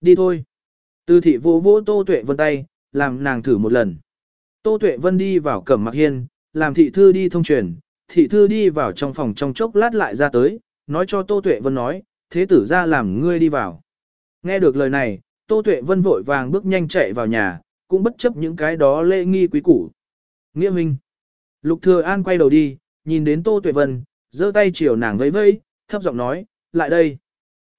Đi thôi. Tư thị vỗ vỗ Tô Tuệ Vân tay, làm nàng thử một lần. Tô Tuệ Vân đi vào cẩm mặc hiên, làm thị thư đi thông truyền, thị thư đi vào trong phòng trong chốc lát lại ra tới, nói cho Tô Tuệ Vân nói, thế tử ra làm ngươi đi vào. Nghe được lời này, Tô Tuệ Vân vội vàng bước nhanh chạy vào nhà, cũng bất chấp những cái đó lễ nghi quý củ. Nghĩa Minh. Lục Thừa An quay đầu đi, nhìn đến Tô Tuệ Vân, giơ tay chiều nàng vẫy vẫy, thấp giọng nói, lại đây.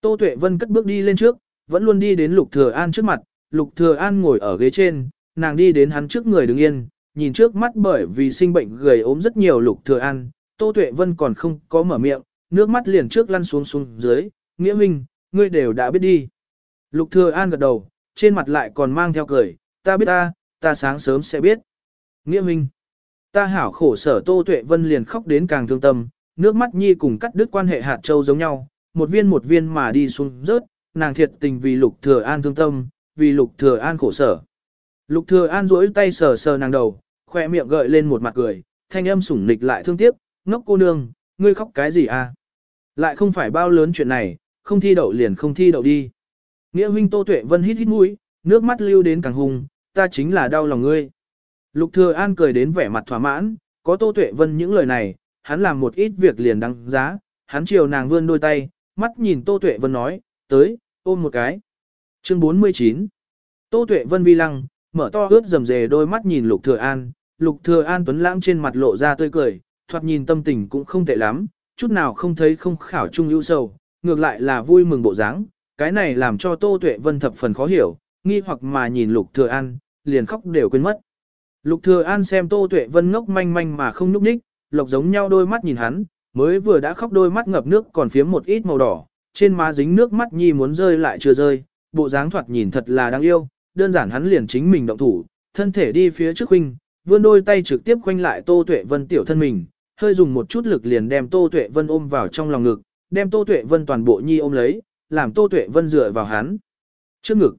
Tô Tuệ Vân cất bước đi lên trước, vẫn luôn đi đến Lục Thừa An trước mặt, Lục Thừa An ngồi ở ghế trên, nàng đi đến hắn trước người đứng yên, nhìn trước mắt bởi vì sinh bệnh gầy ốm rất nhiều Lục Thừa An, Tô Tuệ Vân còn không có mở miệng, nước mắt liền trước lăn xuống xuống dưới, nghĩa minh, ngươi đều đã biết đi. Lục Thừa An gật đầu, trên mặt lại còn mang theo cười, ta biết ta, ta sáng sớm sẽ biết. Nghĩa minh, ta hảo khổ sở Tô Tuệ Vân liền khóc đến càng thương tâm, nước mắt nhi cùng cắt đứt quan hệ hạt châu giống nhau, một viên một viên mà đi xuống rớt, nàng thiệt tình vì Lục Thừa An thương tâm, vì Lục Thừa An khổ sở. Lục Thừa An duỗi tay sờ sờ nàng đầu, khoe miệng gợi lên một mặt cười, thanh âm sủng nịch lại thương tiếc, ngốc cô nương, ngươi khóc cái gì à? Lại không phải bao lớn chuyện này, không thi đậu liền không thi đậu đi. Nghĩa huynh Tô Tuệ Vân hít hít mũi, nước mắt lưu đến càng hùng, ta chính là đau lòng ngươi. Lục Thừa An cười đến vẻ mặt thỏa mãn, có Tô Tuệ Vân những lời này, hắn làm một ít việc liền đăng giá, hắn chiều nàng vươn đôi tay, mắt nhìn Tô Tuệ Vân nói, tới, ôm một cái. Chương 49 Tô Tuệ Vân vi lăng, mở to ướt rầm rề đôi mắt nhìn Lục Thừa An, Lục Thừa An tuấn lãng trên mặt lộ ra tươi cười, thoạt nhìn tâm tình cũng không tệ lắm, chút nào không thấy không khảo trung ưu sầu, ngược lại là vui mừng bộ dáng, cái này làm cho Tô Tuệ Vân thập phần khó hiểu, nghi hoặc mà nhìn Lục Thừa An, liền khóc đều quên mất. Lục Thừa An xem Tô Tuệ Vân ngốc manh manh mà không nhúc nhích, lộc giống nhau đôi mắt nhìn hắn, mới vừa đã khóc đôi mắt ngập nước còn phiếm một ít màu đỏ, trên má dính nước mắt nhi muốn rơi lại chưa rơi, bộ dáng thoạt nhìn thật là đáng yêu, đơn giản hắn liền chính mình động thủ, thân thể đi phía trước huynh, vươn đôi tay trực tiếp quanh lại Tô Tuệ Vân tiểu thân mình, hơi dùng một chút lực liền đem Tô Tuệ Vân ôm vào trong lòng ngực, đem Tô Tuệ Vân toàn bộ nhi ôm lấy, làm Tô Tuệ Vân dựa vào hắn. Trước ngực.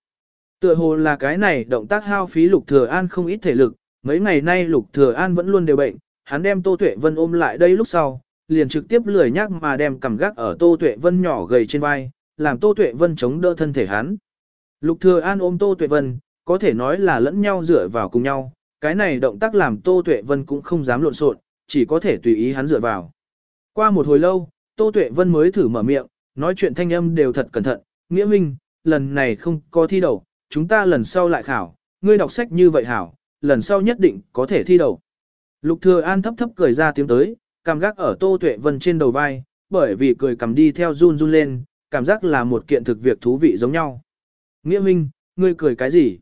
Tựa hồ là cái này động tác hao phí Lục Thừa An không ít thể lực, mấy ngày nay Lục Thừa An vẫn luôn đều bệnh, hắn đem Tô Tuệ Vân ôm lại đây lúc sau, liền trực tiếp lười nhác mà đem cầm gác ở Tô Tuệ Vân nhỏ gầy trên vai, làm Tô Tuệ Vân chống đỡ thân thể hắn. Lục Thừa An ôm Tô Tuệ Vân, có thể nói là lẫn nhau dựa vào cùng nhau, cái này động tác làm Tô Tuệ Vân cũng không dám lộn xộn, chỉ có thể tùy ý hắn dựa vào. Qua một hồi lâu, Tô Tuệ Vân mới thử mở miệng, nói chuyện thanh âm đều thật cẩn thận, nghĩa minh, lần này không có thi đầu, chúng ta lần sau lại khảo, ngươi đọc sách như vậy hảo, lần sau nhất định có thể thi đầu. Lục Thừa An thấp thấp cười ra tiếng tới, cảm gác ở Tô Tuệ Vân trên đầu vai, bởi vì cười cầm đi theo run run lên, cảm giác là một kiện thực việc thú vị giống nhau. Nghĩa minh, ngươi cười cái gì?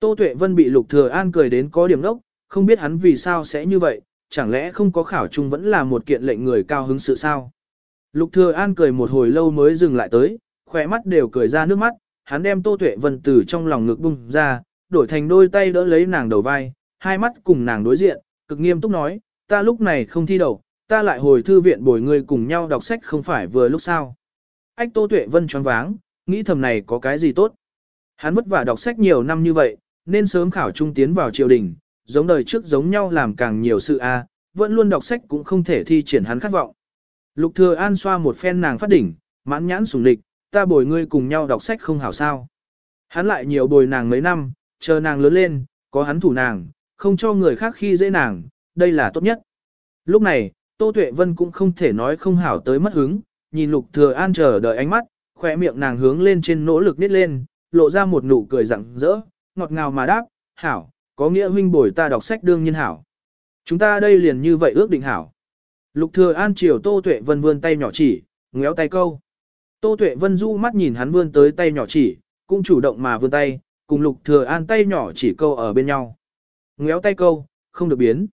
Tô Tuệ Vân bị Lục Thừa An cười đến có điểm nốc, không biết hắn vì sao sẽ như vậy, chẳng lẽ không có khảo trung vẫn là một kiện lệnh người cao hứng sự sao? Lục Thừa An cười một hồi lâu mới dừng lại tới, khóe mắt đều cười ra nước mắt, hắn đem Tô Tuệ Vân từ trong lòng ngực bung ra, đổi thành đôi tay đỡ lấy nàng đầu vai, hai mắt cùng nàng đối diện, cực nghiêm túc nói, ta lúc này không thi đậu, ta lại hồi thư viện bồi người cùng nhau đọc sách không phải vừa lúc sao. Ách Tô Tuệ Vân choáng váng, nghĩ thầm này có cái gì tốt. Hắn vất vả đọc sách nhiều năm như vậy, nên sớm khảo trung tiến vào triều đình, giống đời trước giống nhau làm càng nhiều sự a, vẫn luôn đọc sách cũng không thể thi triển hắn khát vọng. Lục Thừa An xoa một phen nàng phát đỉnh, mãn nhãn sùng địch, ta bồi ngươi cùng nhau đọc sách không hảo sao. Hắn lại nhiều bồi nàng mấy năm, chờ nàng lớn lên, có hắn thủ nàng, không cho người khác khi dễ nàng, đây là tốt nhất. Lúc này, Tô Tuệ Vân cũng không thể nói không hảo tới mất hứng, nhìn Lục Thừa An chờ đợi ánh mắt, khóe miệng nàng hướng lên trên nỗ lực nít lên, lộ ra một nụ cười rạng rỡ, ngọt ngào mà đáp, hảo, có nghĩa huynh bồi ta đọc sách đương nhiên hảo. Chúng ta đây liền như vậy ước định hảo. Lục Thừa An chiều Tô Tuệ Vân vươn tay nhỏ chỉ, ngéo tay câu. Tô Tuệ Vân du mắt nhìn hắn vươn tới tay nhỏ chỉ, cũng chủ động mà vươn tay, cùng Lục Thừa An tay nhỏ chỉ câu ở bên nhau. Ngéo tay câu, không được biến.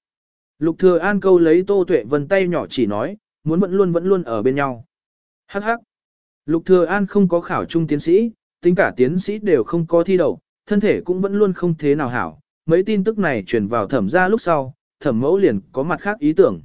Lục Thừa An câu lấy Tô Tuệ Vân tay nhỏ chỉ nói, muốn vẫn luôn vẫn luôn ở bên nhau. Hắc hắc. Lục Thừa An không có khảo trung tiến sĩ, tính cả tiến sĩ đều không có thi đậu, thân thể cũng vẫn luôn không thế nào hảo. Mấy tin tức này truyền vào thẩm gia lúc sau, thẩm mẫu liền có mặt khác ý tưởng.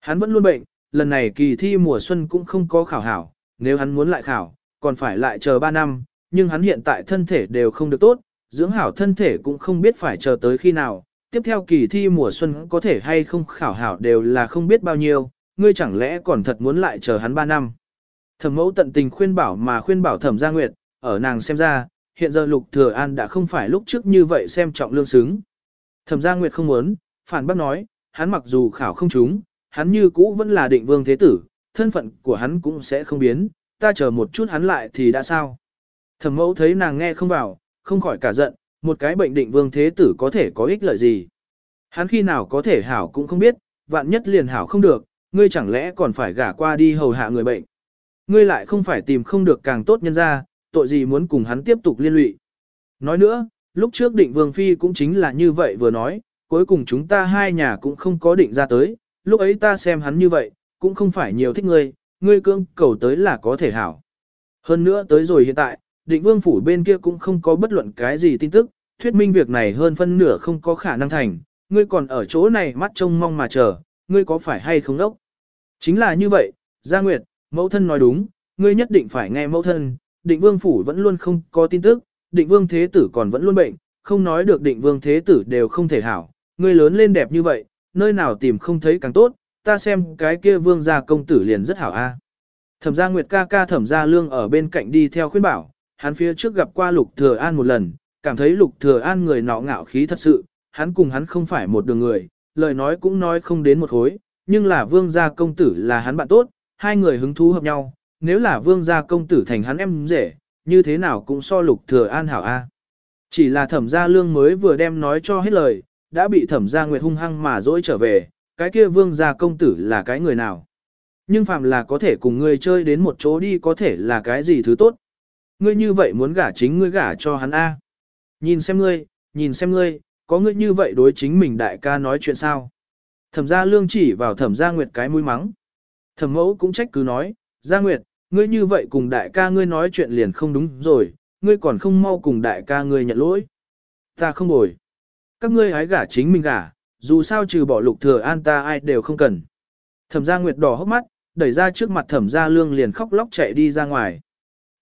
Hắn vẫn luôn bệnh, lần này kỳ thi mùa xuân cũng không có khảo hảo, nếu hắn muốn lại khảo, còn phải lại chờ 3 năm, nhưng hắn hiện tại thân thể đều không được tốt, dưỡng hảo thân thể cũng không biết phải chờ tới khi nào. Tiếp theo kỳ thi mùa xuân có thể hay không khảo hảo đều là không biết bao nhiêu, ngươi chẳng lẽ còn thật muốn lại chờ hắn 3 năm. Thẩm mẫu tận tình khuyên bảo mà khuyên bảo thẩm gia nguyệt, ở nàng xem ra, hiện giờ Lục Thừa An đã không phải lúc trước như vậy xem trọng lương xứng. Thẩm Gia Nguyệt không muốn, phản bác nói, hắn mặc dù khảo không trúng, hắn như cũ vẫn là định vương thế tử, thân phận của hắn cũng sẽ không biến, ta chờ một chút hắn lại thì đã sao. Thẩm mẫu thấy nàng nghe không vào, không khỏi cả giận, một cái bệnh định vương thế tử có thể có ích lợi gì. Hắn khi nào có thể hảo cũng không biết, vạn nhất liền hảo không được, ngươi chẳng lẽ còn phải gả qua đi hầu hạ người bệnh. Ngươi lại không phải tìm không được càng tốt nhân ra, tội gì muốn cùng hắn tiếp tục liên lụy. Nói nữa, lúc trước định vương phi cũng chính là như vậy vừa nói, cuối cùng chúng ta hai nhà cũng không có định ra tới, lúc ấy ta xem hắn như vậy, cũng không phải nhiều thích ngươi, ngươi cương cầu tới là có thể hảo. Hơn nữa tới rồi hiện tại, định vương phủ bên kia cũng không có bất luận cái gì tin tức, thuyết minh việc này hơn phân nửa không có khả năng thành, ngươi còn ở chỗ này mắt trông mong mà chờ, ngươi có phải hay không đốc? Chính là như vậy, Gia Nguyệt, mẫu thân nói đúng, ngươi nhất định phải nghe mẫu thân, định vương phủ vẫn luôn không có tin tức, định vương thế tử còn vẫn luôn bệnh, không nói được định vương thế tử đều không thể hảo, ngươi lớn lên đẹp như vậy, nơi nào tìm không thấy càng tốt, ta xem cái kia vương gia công tử liền rất hảo a. Thẩm gia Nguyệt ca ca thẩm gia lương ở bên cạnh đi theo khuyên bảo, hắn phía trước gặp qua lục thừa an một lần, cảm thấy lục thừa an người nọ ngạo khí thật sự, hắn cùng hắn không phải một đường người, lời nói cũng nói không đến một hối, nhưng là vương gia công tử là hắn bạn tốt, hai người hứng thú hợp nhau, nếu là vương gia công tử thành hắn em rể, như thế nào cũng so lục thừa an hảo a. Chỉ là thẩm gia lương mới vừa đem nói cho hết lời, đã bị thẩm gia nguyệt hung hăng mà dỗi trở về, cái kia vương gia công tử là cái người nào. Nhưng phàm là có thể cùng ngươi chơi đến một chỗ đi có thể là cái gì thứ tốt. Ngươi như vậy muốn gả chính ngươi gả cho hắn A. Nhìn xem ngươi, nhìn xem ngươi, có ngươi như vậy đối chính mình đại ca nói chuyện sao. Thẩm gia lương chỉ vào thẩm gia nguyệt cái mũi mắng. Thẩm mẫu cũng trách cứ nói, gia nguyệt, ngươi như vậy cùng đại ca ngươi nói chuyện liền không đúng rồi, ngươi còn không mau cùng đại ca ngươi nhận lỗi. Ta không bồi. Các ngươi hái gả chính mình gả, dù sao trừ bỏ lục thừa an ta ai đều không cần. Thẩm gia nguyệt đỏ hốc mắt, đẩy ra trước mặt thẩm gia lương liền khóc lóc chạy đi ra ngoài.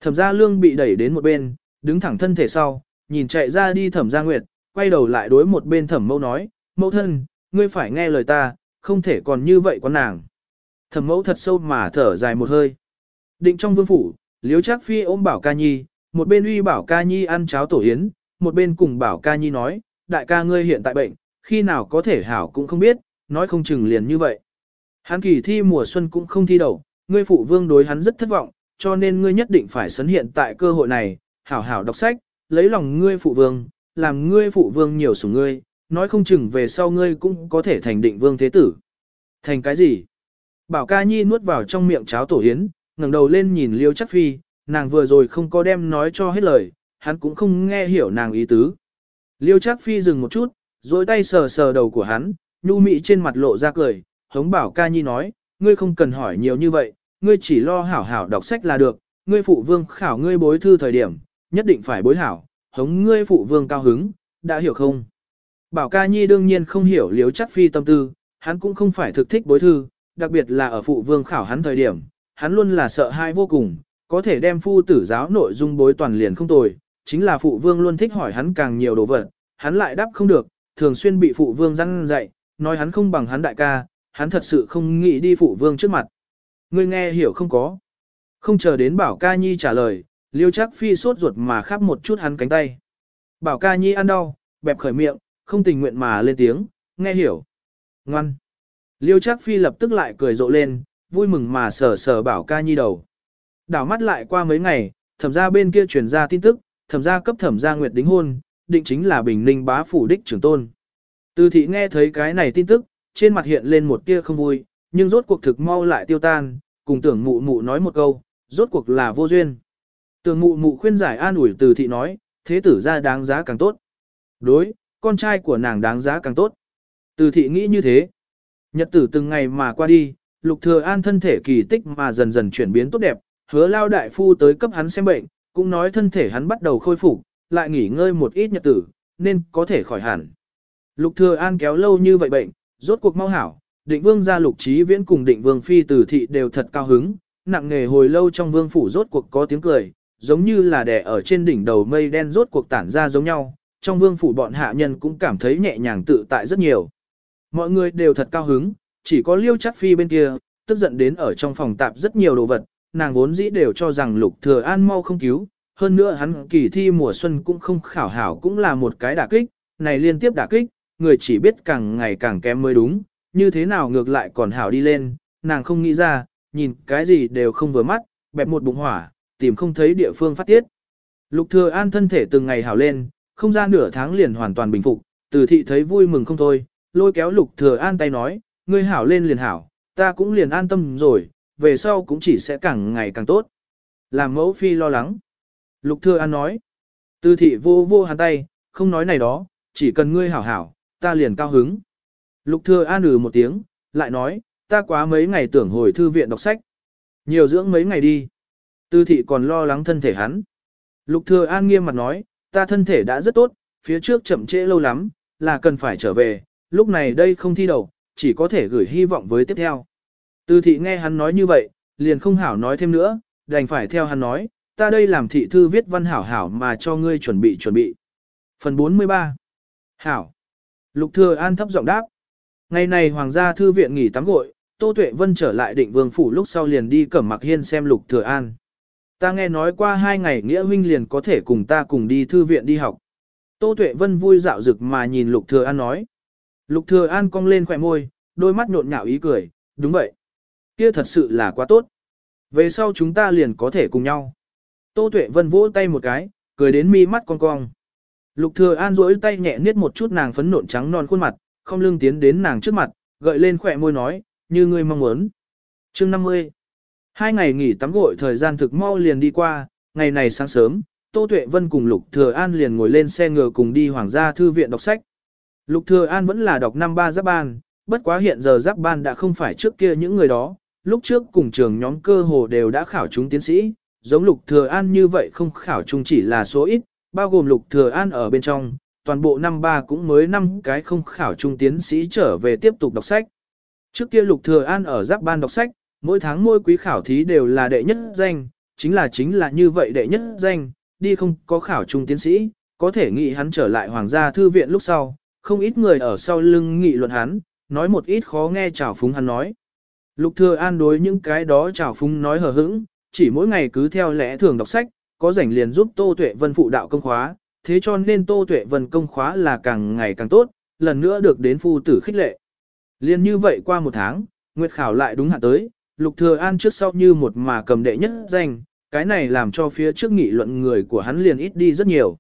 Thẩm gia lương bị đẩy đến một bên, đứng thẳng thân thể sau, nhìn chạy ra đi thẩm gia nguyệt, quay đầu lại đối một bên thẩm mẫu nói, mẫu thân, ngươi phải nghe lời ta, không thể còn như vậy con nàng. Thẩm mẫu thật sâu mà thở dài một hơi. Định trong vương phủ, liếu chắc phi ôm bảo ca nhi, một bên uy bảo ca nhi ăn cháo tổ yến, một bên cùng bảo ca nhi nói, đại ca ngươi hiện tại bệnh, khi nào có thể hảo cũng không biết, nói không chừng liền như vậy. Hắn kỳ thi mùa xuân cũng không thi đậu, ngươi phụ vương đối hắn rất thất vọng, cho nên ngươi nhất định phải sấn hiện tại cơ hội này, hảo hảo đọc sách, lấy lòng ngươi phụ vương, làm ngươi phụ vương nhiều sủng ngươi, nói không chừng về sau ngươi cũng có thể thành định vương thế tử. Thành cái gì? Bảo ca nhi nuốt vào trong miệng cháo tổ hiến, ngẩng đầu lên nhìn liêu chắc phi, nàng vừa rồi không có đem nói cho hết lời, hắn cũng không nghe hiểu nàng ý tứ. Liêu chắc phi dừng một chút, rồi tay sờ sờ đầu của hắn, nhu mị trên mặt lộ ra cười, hống bảo ca nhi nói, ngươi không cần hỏi nhiều như vậy, ngươi chỉ lo hảo hảo đọc sách là được, ngươi phụ vương khảo ngươi bối thư thời điểm, nhất định phải bối hảo, hống ngươi phụ vương cao hứng, đã hiểu không? Bảo ca nhi đương nhiên không hiểu liếu chắc phi tâm tư, hắn cũng không phải thực thích bối thư, đặc biệt là ở phụ vương khảo hắn thời điểm, hắn luôn là sợ hai vô cùng, có thể đem phu tử giáo nội dung bối toàn liền không tồi, chính là phụ vương luôn thích hỏi hắn càng nhiều đồ vật, hắn lại đáp không được, thường xuyên bị phụ vương răn dạy, nói hắn không bằng hắn đại ca, hắn thật sự không nghĩ đi phụ vương trước mặt. Ngươi nghe hiểu không có. Không chờ đến bảo ca nhi trả lời, liêu chắc phi sốt ruột mà khắp một chút hắn cánh tay. Bảo ca nhi ăn đau, bẹp khởi miệng, không tình nguyện mà lên tiếng, nghe hiểu. Ngoan. Liêu chắc phi lập tức lại cười rộ lên, vui mừng mà sờ sờ bảo ca nhi đầu. Đảo mắt lại qua mấy ngày, thẩm ra bên kia truyền ra tin tức, thẩm ra cấp thẩm ra nguyệt đính hôn, định chính là bình ninh bá phủ đích trưởng tôn. Từ thị nghe thấy cái này tin tức, trên mặt hiện lên một tia không vui, nhưng rốt cuộc thực mau lại tiêu tan, cùng tưởng mụ mụ nói một câu, rốt cuộc là vô duyên. Tưởng mụ mụ khuyên giải an ủi từ thị nói, thế tử ra đáng giá càng tốt. Đối, con trai của nàng đáng giá càng tốt. Từ thị nghĩ như thế. Nhật tử từng ngày mà qua đi, lục thừa an thân thể kỳ tích mà dần dần chuyển biến tốt đẹp, hứa lao đại phu tới cấp hắn xem bệnh, cũng nói thân thể hắn bắt đầu khôi phục, lại nghỉ ngơi một ít nhật tử, nên có thể khỏi hẳn. Lục thừa an kéo lâu như vậy bệnh, rốt cuộc mau hảo, định vương gia lục trí viễn cùng định vương phi tử thị đều thật cao hứng, nặng nghề hồi lâu trong vương phủ rốt cuộc có tiếng cười, giống như là đè ở trên đỉnh đầu mây đen rốt cuộc tản ra giống nhau, trong vương phủ bọn hạ nhân cũng cảm thấy nhẹ nhàng tự tại rất nhiều. Mọi người đều thật cao hứng, chỉ có liêu chắc phi bên kia, tức giận đến ở trong phòng tạp rất nhiều đồ vật, nàng vốn dĩ đều cho rằng lục thừa an mau không cứu, hơn nữa hắn kỳ thi mùa xuân cũng không khảo hảo cũng là một cái đả kích, này liên tiếp đả kích, người chỉ biết càng ngày càng kém mới đúng, như thế nào ngược lại còn hảo đi lên, nàng không nghĩ ra, nhìn cái gì đều không vừa mắt, bẹp một bụng hỏa, tìm không thấy địa phương phát tiết. Lục thừa an thân thể từng ngày hảo lên, không ra nửa tháng liền hoàn toàn bình phục, từ thị thấy vui mừng không thôi, lôi kéo lục thừa an tay nói, ngươi hảo lên liền hảo, ta cũng liền an tâm rồi, về sau cũng chỉ sẽ càng ngày càng tốt. Làm mẫu phi lo lắng. Lục thừa an nói, từ thị vô vô hắn tay, không nói này đó, chỉ cần ngươi hảo hảo, ta liền cao hứng. Lục thừa an ừ một tiếng, lại nói, ta quá mấy ngày tưởng hồi thư viện đọc sách. Nhiều dưỡng mấy ngày đi. Tư thị còn lo lắng thân thể hắn. Lục thừa an nghiêm mặt nói, ta thân thể đã rất tốt, phía trước chậm trễ lâu lắm, là cần phải trở về, lúc này đây không thi đầu, chỉ có thể gửi hy vọng với tiếp theo. Tư thị nghe hắn nói như vậy, liền không hảo nói thêm nữa, đành phải theo hắn nói, ta đây làm thị thư viết văn hảo hảo mà cho ngươi chuẩn bị chuẩn bị. Phần 43 Hảo Lục thừa an thấp giọng đáp. Ngày này hoàng gia thư viện nghỉ tắm gội, Tô Tuệ Vân trở lại định vương phủ lúc sau liền đi cẩm mặc hiên xem lục thừa an. Ta nghe nói qua hai ngày nghĩa huynh liền có thể cùng ta cùng đi thư viện đi học. Tô Tuệ Vân vui dạo rực mà nhìn lục thừa an nói. Lục thừa an cong lên khỏe môi, đôi mắt nhộn nhạo ý cười, đúng vậy. Kia thật sự là quá tốt. Về sau chúng ta liền có thể cùng nhau. Tô Tuệ Vân vỗ tay một cái, cười đến mi mắt cong cong. Lục Thừa An duỗi tay nhẹ niết một chút nàng phấn nộn trắng non khuôn mặt, không lưng tiến đến nàng trước mặt, gợi lên khỏe môi nói, như ngươi mong muốn. Chương 50 Hai ngày nghỉ tắm gội thời gian thực mau liền đi qua, ngày này sáng sớm, Tô Tuệ Vân cùng Lục Thừa An liền ngồi lên xe ngựa cùng đi Hoàng gia thư viện đọc sách. Lục Thừa An vẫn là đọc năm ba giáp ban, bất quá hiện giờ giáp ban đã không phải trước kia những người đó, lúc trước cùng trường nhóm cơ hồ đều đã khảo chúng tiến sĩ, giống Lục Thừa An như vậy không khảo chúng chỉ là số ít, bao gồm Lục Thừa An ở bên trong, toàn bộ năm ba cũng mới năm cái không khảo trung tiến sĩ trở về tiếp tục đọc sách. Trước kia Lục Thừa An ở giáp ban đọc sách, mỗi tháng mỗi quý khảo thí đều là đệ nhất danh, chính là chính là như vậy đệ nhất danh, đi không có khảo trung tiến sĩ, có thể nghĩ hắn trở lại hoàng gia thư viện lúc sau, không ít người ở sau lưng nghị luận hắn, nói một ít khó nghe trào phúng hắn nói. Lục Thừa An đối những cái đó trào phúng nói hờ hững, chỉ mỗi ngày cứ theo lẽ thường đọc sách, có rảnh liền giúp Tô Tuệ Vân phụ đạo công khóa, thế cho nên Tô Tuệ Vân công khóa là càng ngày càng tốt, lần nữa được đến phu tử khích lệ. Liên như vậy qua một tháng, Nguyệt Khảo lại đúng hạn tới, Lục Thừa An trước sau như một mà cầm đệ nhất danh, cái này làm cho phía trước nghị luận người của hắn liền ít đi rất nhiều.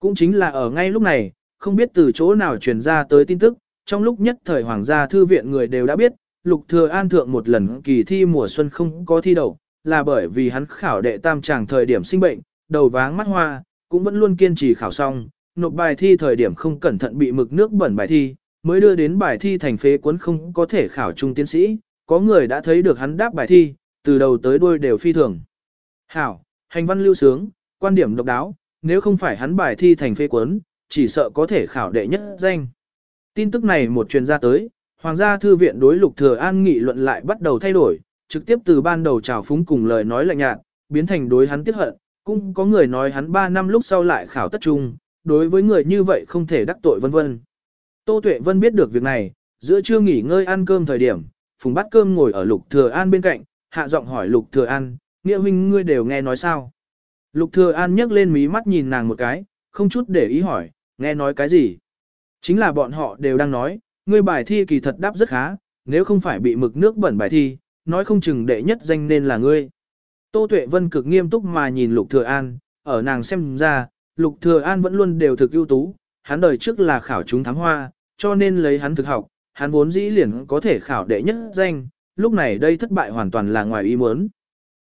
Cũng chính là ở ngay lúc này, không biết từ chỗ nào truyền ra tới tin tức, trong lúc nhất thời Hoàng gia thư viện người đều đã biết, Lục Thừa An thượng một lần kỳ thi mùa xuân không có thi đậu, là bởi vì hắn khảo đệ tam chàng thời điểm sinh bệnh, đầu váng mắt hoa, cũng vẫn luôn kiên trì khảo xong, nộp bài thi thời điểm không cẩn thận bị mực nước bẩn bài thi, mới đưa đến bài thi thành phế cuốn không có thể khảo trung tiến sĩ, có người đã thấy được hắn đáp bài thi, từ đầu tới đuôi đều phi thường. Hảo, hành văn lưu sướng, quan điểm độc đáo, nếu không phải hắn bài thi thành phế cuốn, chỉ sợ có thể khảo đệ nhất danh. Tin tức này một truyền ra tới, Hoàng gia thư viện đối lục thừa an nghị luận lại bắt đầu thay đổi, trực tiếp từ ban đầu chào phúng cùng lời nói lạnh nhạt, biến thành đối hắn tiết hận, cũng có người nói hắn 3 năm lúc sau lại khảo tất trung, đối với người như vậy không thể đắc tội vân vân. Tô Tuệ Vân biết được việc này, giữa trưa nghỉ ngơi ăn cơm thời điểm, Phùng bát cơm ngồi ở Lục Thừa An bên cạnh, hạ giọng hỏi Lục Thừa An, nghĩa huynh ngươi đều nghe nói sao? Lục Thừa An nhấc lên mí mắt nhìn nàng một cái, không chút để ý hỏi, nghe nói cái gì? Chính là bọn họ đều đang nói, ngươi bài thi kỳ thật đáp rất khá, nếu không phải bị mực nước bẩn bài thi, nói không chừng đệ nhất danh nên là ngươi. Tô Tuệ Vân cực nghiêm túc mà nhìn Lục Thừa An, ở nàng xem ra, Lục Thừa An vẫn luôn đều thực ưu tú, hắn đời trước là khảo chúng thám hoa, cho nên lấy hắn thực học, hắn vốn dĩ liền có thể khảo đệ nhất danh, lúc này đây thất bại hoàn toàn là ngoài ý muốn.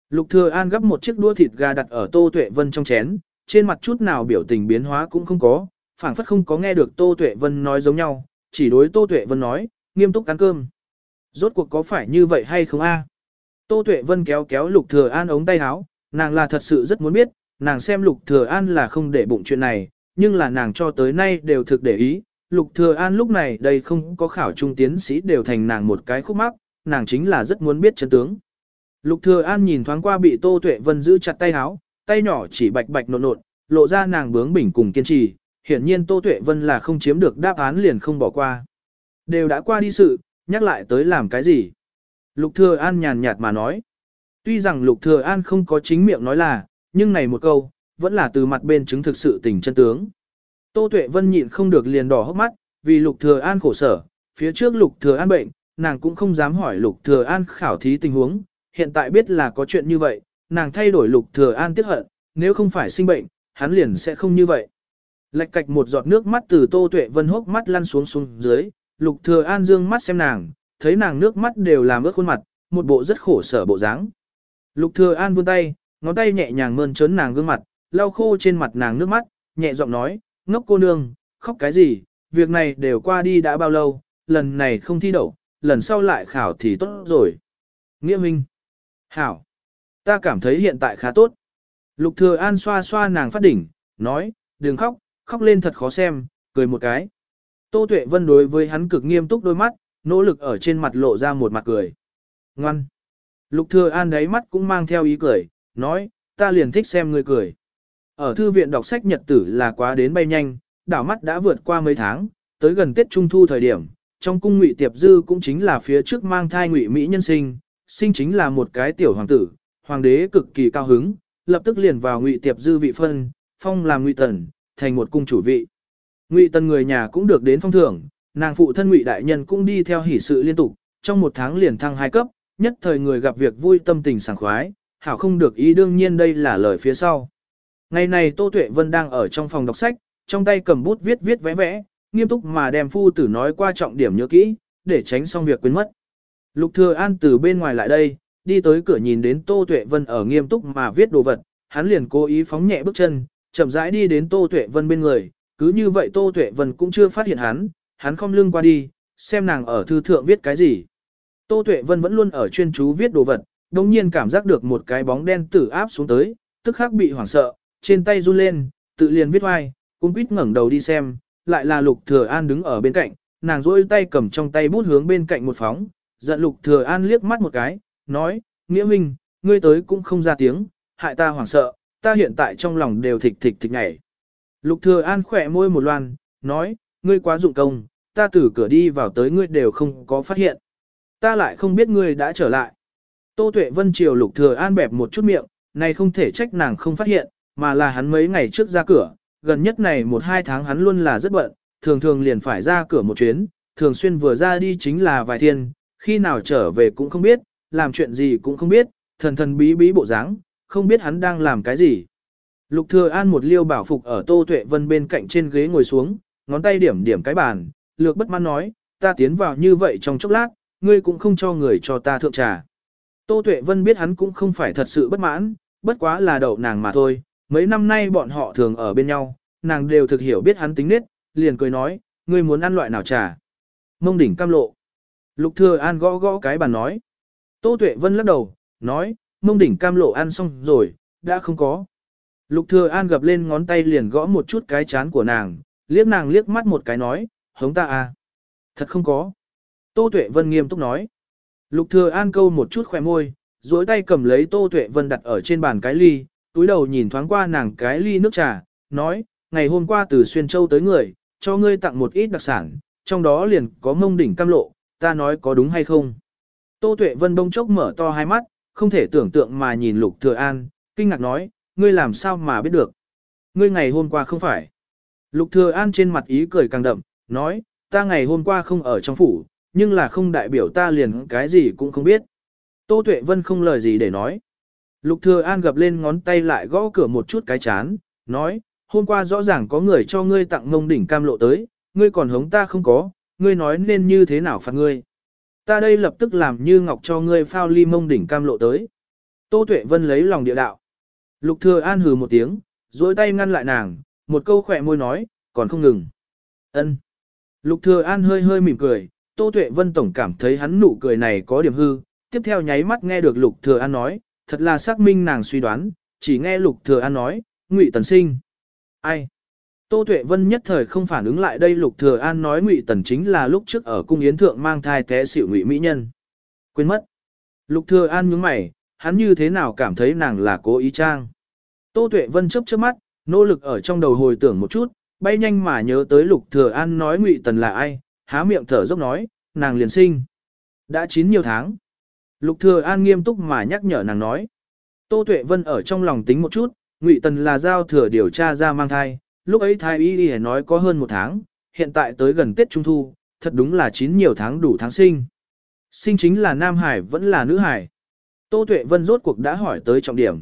Lục Thừa An gấp một chiếc đũa thịt gà đặt ở Tô Tuệ Vân trong chén, trên mặt chút nào biểu tình biến hóa cũng không có, phảng phất không có nghe được Tô Tuệ Vân nói giống nhau, chỉ đối Tô Tuệ Vân nói, nghiêm túc ăn cơm. Rốt cuộc có phải như vậy hay không a? Tô Tuệ Vân kéo kéo Lục Thừa An ống tay áo, nàng là thật sự rất muốn biết, nàng xem Lục Thừa An là không để bụng chuyện này, nhưng là nàng cho tới nay đều thực để ý. Lục Thừa An lúc này đây không có khảo trung tiến sĩ đều thành nàng một cái khúc mắc, nàng chính là rất muốn biết chân tướng. Lục Thừa An nhìn thoáng qua bị Tô Tuệ Vân giữ chặt tay áo, tay nhỏ chỉ bạch bạch nộn nộn, lộ ra nàng bướng bỉnh cùng kiên trì, hiển nhiên Tô Tuệ Vân là không chiếm được đáp án liền không bỏ qua. Đều đã qua đi sự, nhắc lại tới làm cái gì? Lục Thừa An nhàn nhạt mà nói. Tuy rằng Lục Thừa An không có chính miệng nói là, nhưng này một câu, vẫn là từ mặt bên chứng thực sự tình chân tướng. Tô Tuệ Vân nhịn không được liền đỏ hốc mắt, vì Lục Thừa An khổ sở, phía trước Lục Thừa An bệnh, nàng cũng không dám hỏi Lục Thừa An khảo thí tình huống, hiện tại biết là có chuyện như vậy, nàng thay đổi Lục Thừa An tiếc hận, nếu không phải sinh bệnh, hắn liền sẽ không như vậy. Lạch cạch một giọt nước mắt từ Tô Tuệ Vân hốc mắt lăn xuống xuống dưới, Lục Thừa An dương mắt xem nàng, thấy nàng nước mắt đều làm ướt khuôn mặt, một bộ rất khổ sở bộ dáng. Lục Thừa An vươn tay, ngón tay nhẹ nhàng mơn trớn nàng gương mặt, lau khô trên mặt nàng nước mắt, nhẹ giọng nói, ngốc cô nương, khóc cái gì, việc này đều qua đi đã bao lâu, lần này không thi đậu, lần sau lại khảo thì tốt rồi. Nghĩa Minh. Hảo. Ta cảm thấy hiện tại khá tốt. Lục Thừa An xoa xoa nàng phát đỉnh, nói, đừng khóc, khóc lên thật khó xem, cười một cái. Tô Tuệ Vân đối với hắn cực nghiêm túc đôi mắt, nỗ lực ở trên mặt lộ ra một mặt cười. Ngoan. Lục Thừa An đáy mắt cũng mang theo ý cười, nói, ta liền thích xem ngươi cười. Ở thư viện đọc sách nhật tử là quá đến bay nhanh, đảo mắt đã vượt qua mấy tháng, tới gần Tết Trung Thu thời điểm, trong cung ngụy tiệp dư cũng chính là phía trước mang thai ngụy Mỹ nhân sinh, sinh chính là một cái tiểu hoàng tử, hoàng đế cực kỳ cao hứng, lập tức liền vào ngụy tiệp dư vị phân, phong làm ngụy tần, thành một cung chủ vị. Ngụy tần người nhà cũng được đến phong thưởng, nàng phụ thân ngụy đại nhân cũng đi theo hỷ sự liên tục, trong một tháng liền thăng hai cấp, nhất thời người gặp việc vui tâm tình sảng khoái, hảo không được ý đương nhiên đây là lời phía sau. Ngày này Tô Tuệ Vân đang ở trong phòng đọc sách, trong tay cầm bút viết viết vẽ vẽ, nghiêm túc mà đem phu tử nói qua trọng điểm nhớ kỹ, để tránh xong việc quên mất. Lục Thừa An từ bên ngoài lại đây, đi tới cửa nhìn đến Tô Tuệ Vân ở nghiêm túc mà viết đồ vật, hắn liền cố ý phóng nhẹ bước chân, chậm rãi đi đến Tô Tuệ Vân bên người, cứ như vậy Tô Tuệ Vân cũng chưa phát hiện hắn, hắn không lưng qua đi, xem nàng ở thư thượng viết cái gì. Tô Tuệ Vân vẫn luôn ở chuyên chú viết đồ vật, đột nhiên cảm giác được một cái bóng đen tử áp xuống tới, tức khắc bị hoảng sợ, trên tay run lên, tự liền viết hoài, cũng quýt ngẩng đầu đi xem, lại là Lục Thừa An đứng ở bên cạnh, nàng duỗi tay cầm trong tay bút hướng bên cạnh một phóng, giận Lục Thừa An liếc mắt một cái, nói, Nghĩa Minh, ngươi tới cũng không ra tiếng, hại ta hoảng sợ, ta hiện tại trong lòng đều thịch thịch thịch nhảy. Lục Thừa An khỏe môi một loan, nói, ngươi quá dụng công, ta từ cửa đi vào tới ngươi đều không có phát hiện. Ta lại không biết ngươi đã trở lại. Tô Tuệ Vân chiều Lục Thừa An bẹp một chút miệng, này không thể trách nàng không phát hiện, mà là hắn mấy ngày trước ra cửa, gần nhất này một hai tháng hắn luôn là rất bận, thường thường liền phải ra cửa một chuyến, thường xuyên vừa ra đi chính là vài thiên, khi nào trở về cũng không biết, làm chuyện gì cũng không biết, thần thần bí bí bộ dáng, không biết hắn đang làm cái gì. Lục Thừa An một liêu bảo phục ở Tô Tuệ Vân bên cạnh trên ghế ngồi xuống, ngón tay điểm điểm cái bàn, lược bất mãn nói, ta tiến vào như vậy trong chốc lát, ngươi cũng không cho người cho ta thượng trà. Tô Tuệ Vân biết hắn cũng không phải thật sự bất mãn, bất quá là đậu nàng mà thôi, mấy năm nay bọn họ thường ở bên nhau, nàng đều thực hiểu biết hắn tính nết, liền cười nói, ngươi muốn ăn loại nào trà. Mông đỉnh cam lộ. Lục Thừa An gõ gõ cái bàn nói. Tô Tuệ Vân lắc đầu, nói, mông đỉnh cam lộ ăn xong rồi, đã không có. Lục Thừa An gập lên ngón tay liền gõ một chút cái chán của nàng, liếc nàng liếc mắt một cái nói, hống ta à. Thật không có. Tô Tuệ Vân nghiêm túc nói. Lục Thừa An câu một chút khóe môi, duỗi tay cầm lấy Tô Tuệ Vân đặt ở trên bàn cái ly, túi đầu nhìn thoáng qua nàng cái ly nước trà, nói, ngày hôm qua từ Xuyên Châu tới người, cho ngươi tặng một ít đặc sản, trong đó liền có mông đỉnh cam lộ, ta nói có đúng hay không. Tô Tuệ Vân bỗng chốc mở to hai mắt, không thể tưởng tượng mà nhìn Lục Thừa An, kinh ngạc nói, ngươi làm sao mà biết được. Ngươi ngày hôm qua không phải. Lục Thừa An trên mặt ý cười càng đậm, nói, ta ngày hôm qua không ở trong phủ, nhưng là không đại biểu ta liền cái gì cũng không biết. Tô Tuệ Vân không lời gì để nói. Lục Thừa An gập lên ngón tay lại gõ cửa một chút cái chán, nói, hôm qua rõ ràng có người cho ngươi tặng ngông đỉnh cam lộ tới, ngươi còn hống ta không có, ngươi nói nên như thế nào phạt ngươi. Ta đây lập tức làm như ngọc cho ngươi phao ly mông đỉnh cam lộ tới. Tô Tuệ Vân lấy lòng địa đạo. Lục Thừa An hừ một tiếng, duỗi tay ngăn lại nàng, một câu khỏe môi nói, còn không ngừng. Ân. Lục Thừa An hơi hơi mỉm cười, Tô Tuệ Vân tổng cảm thấy hắn nụ cười này có điểm hư, tiếp theo nháy mắt nghe được Lục Thừa An nói, thật là xác minh nàng suy đoán, chỉ nghe Lục Thừa An nói, Ngụy Tần Sinh. Ai? Tô Tuệ Vân nhất thời không phản ứng lại đây Lục Thừa An nói Ngụy Tần chính là lúc trước ở cung yến thượng mang thai té xỉu Ngụy mỹ nhân. Quên mất. Lục Thừa An nhướng mày, hắn như thế nào cảm thấy nàng là cố ý trang. Tô Tuệ Vân chớp chớp mắt, nỗ lực ở trong đầu hồi tưởng một chút, bay nhanh mà nhớ tới Lục Thừa An nói Ngụy Tần là ai, há miệng thở dốc nói, nàng liền sinh. Đã chín nhiều tháng. Lục Thừa An nghiêm túc mà nhắc nhở nàng nói. Tô Tuệ Vân ở trong lòng tính một chút, Ngụy Tần là giao thừa điều tra ra mang thai, lúc ấy thai y y nói có hơn một tháng, hiện tại tới gần Tết Trung Thu, thật đúng là chín nhiều tháng đủ tháng sinh. Sinh chính là Nam Hải vẫn là nữ Hải. Tô Tuệ Vân rốt cuộc đã hỏi tới trọng điểm.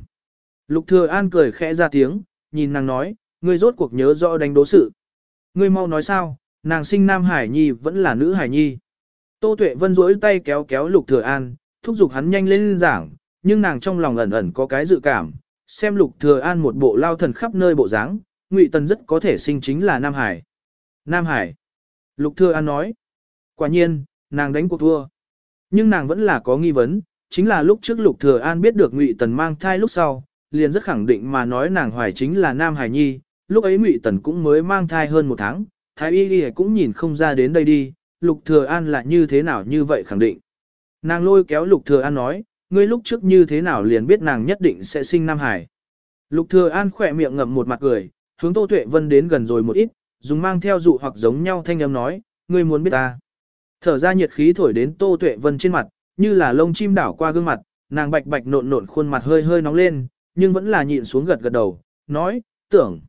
Lục Thừa An cười khẽ ra tiếng, nhìn nàng nói, ngươi rốt cuộc nhớ rõ đánh đố sự. Ngươi mau nói sao, nàng sinh Nam Hải Nhi vẫn là nữ Hải Nhi. Tô Tuệ Vân duỗi tay kéo kéo Lục Thừa An, thúc giục hắn nhanh lên giảng, nhưng nàng trong lòng ẩn ẩn có cái dự cảm, xem Lục Thừa An một bộ lao thần khắp nơi bộ dáng, Ngụy Tần rất có thể sinh chính là Nam Hải. Nam Hải. Lục Thừa An nói. Quả nhiên, nàng đánh cuộc thua. Nhưng nàng vẫn là có nghi vấn, chính là lúc trước Lục Thừa An biết được Ngụy Tần mang thai lúc sau, liền rất khẳng định mà nói nàng hoài chính là Nam Hải Nhi, lúc ấy Ngụy Tần cũng mới mang thai hơn một tháng, Thái Y Y cũng nhìn không ra đến đây đi, Lục Thừa An là như thế nào như vậy khẳng định. Nàng lôi kéo Lục Thừa An nói, ngươi lúc trước như thế nào liền biết nàng nhất định sẽ sinh Nam Hải. Lục Thừa An khỏe miệng ngậm một mặt cười, hướng Tô Tuệ Vân đến gần rồi một ít, dùng mang theo dụ hoặc giống nhau thanh âm nói, ngươi muốn biết ta. Thở ra nhiệt khí thổi đến Tô Tuệ Vân trên mặt, như là lông chim đảo qua gương mặt, nàng bạch bạch nộn nộn khuôn mặt hơi hơi nóng lên, nhưng vẫn là nhịn xuống gật gật đầu, nói, tưởng.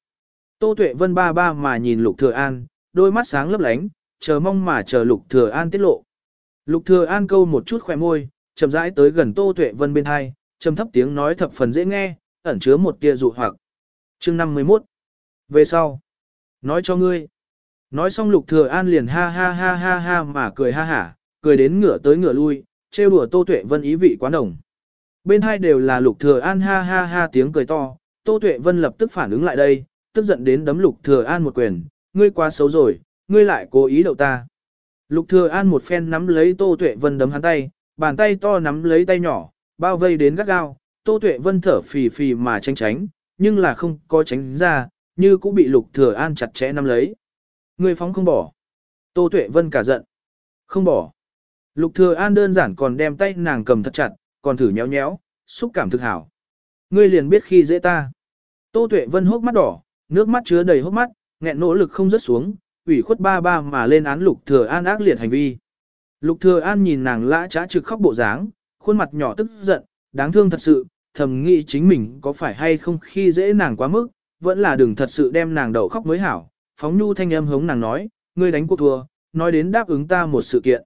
Tô Tuệ Vân ba ba mà nhìn Lục Thừa An, đôi mắt sáng lấp lánh, chờ mong mà chờ Lục Thừa An tiết lộ. Lục Thừa An câu một chút khóe môi, chậm rãi tới gần Tô Tuệ Vân bên hai, trầm thấp tiếng nói thập phần dễ nghe, ẩn chứa một tia dụ hoặc. Chương 51. Về sau, nói cho ngươi. Nói xong Lục Thừa An liền ha ha ha ha ha mà cười ha hả, cười đến ngửa tới ngửa lui, trêu đùa Tô Tuệ Vân ý vị quá nồng. Bên hai đều là Lục Thừa An ha ha ha tiếng cười to, Tô Tuệ Vân lập tức phản ứng lại đây, tức giận đến đấm Lục Thừa An một quyền, ngươi quá xấu rồi, ngươi lại cố ý đậu ta. Lục Thừa An một phen nắm lấy Tô Tuệ Vân đấm hắn tay, bàn tay to nắm lấy tay nhỏ, bao vây đến gắt gao, Tô Tuệ Vân thở phì phì mà tránh tránh, nhưng là không có tránh ra, như cũng bị Lục Thừa An chặt chẽ nắm lấy. Ngươi phóng không bỏ. Tô Tuệ Vân cả giận. Không bỏ. Lục Thừa An đơn giản còn đem tay nàng cầm thật chặt, còn thử nhéo nhéo, xúc cảm thực hảo. Ngươi liền biết khi dễ ta. Tô Tuệ Vân hốc mắt đỏ, nước mắt chứa đầy hốc mắt, nghẹn nỗ lực không rớt xuống, ủy khuất ba ba mà lên án Lục Thừa An ác liệt hành vi. Lục Thừa An nhìn nàng lã trá trực khóc bộ dáng, khuôn mặt nhỏ tức giận, đáng thương thật sự, thầm nghĩ chính mình có phải hay không khi dễ nàng quá mức, vẫn là đừng thật sự đem nàng đầu khóc mới hảo. Phóng nhu thanh âm hống nàng nói, ngươi đánh cuộc thua, nói đến đáp ứng ta một sự kiện.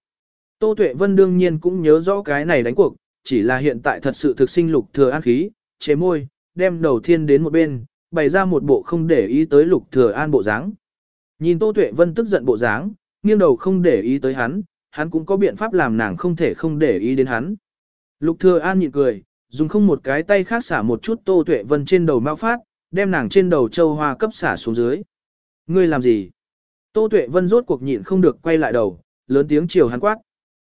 Tô Tuệ Vân đương nhiên cũng nhớ rõ cái này đánh cuộc, chỉ là hiện tại thật sự thực sinh Lục Thừa An khí, chế môi, đem đầu thiên đến một bên, bày ra một bộ không để ý tới Lục Thừa An bộ dáng. Nhìn Tô Tuệ Vân tức giận bộ dáng, nghiêng đầu không để ý tới hắn, hắn cũng có biện pháp làm nàng không thể không để ý đến hắn. Lục Thừa An nhịn cười, dùng không một cái tay khác xả một chút Tô Tuệ Vân trên đầu mao phát, đem nàng trên đầu châu hoa cấp xả xuống dưới. Ngươi làm gì? Tô Tuệ Vân rốt cuộc nhịn không được quay lại đầu, lớn tiếng chiều hắn quát.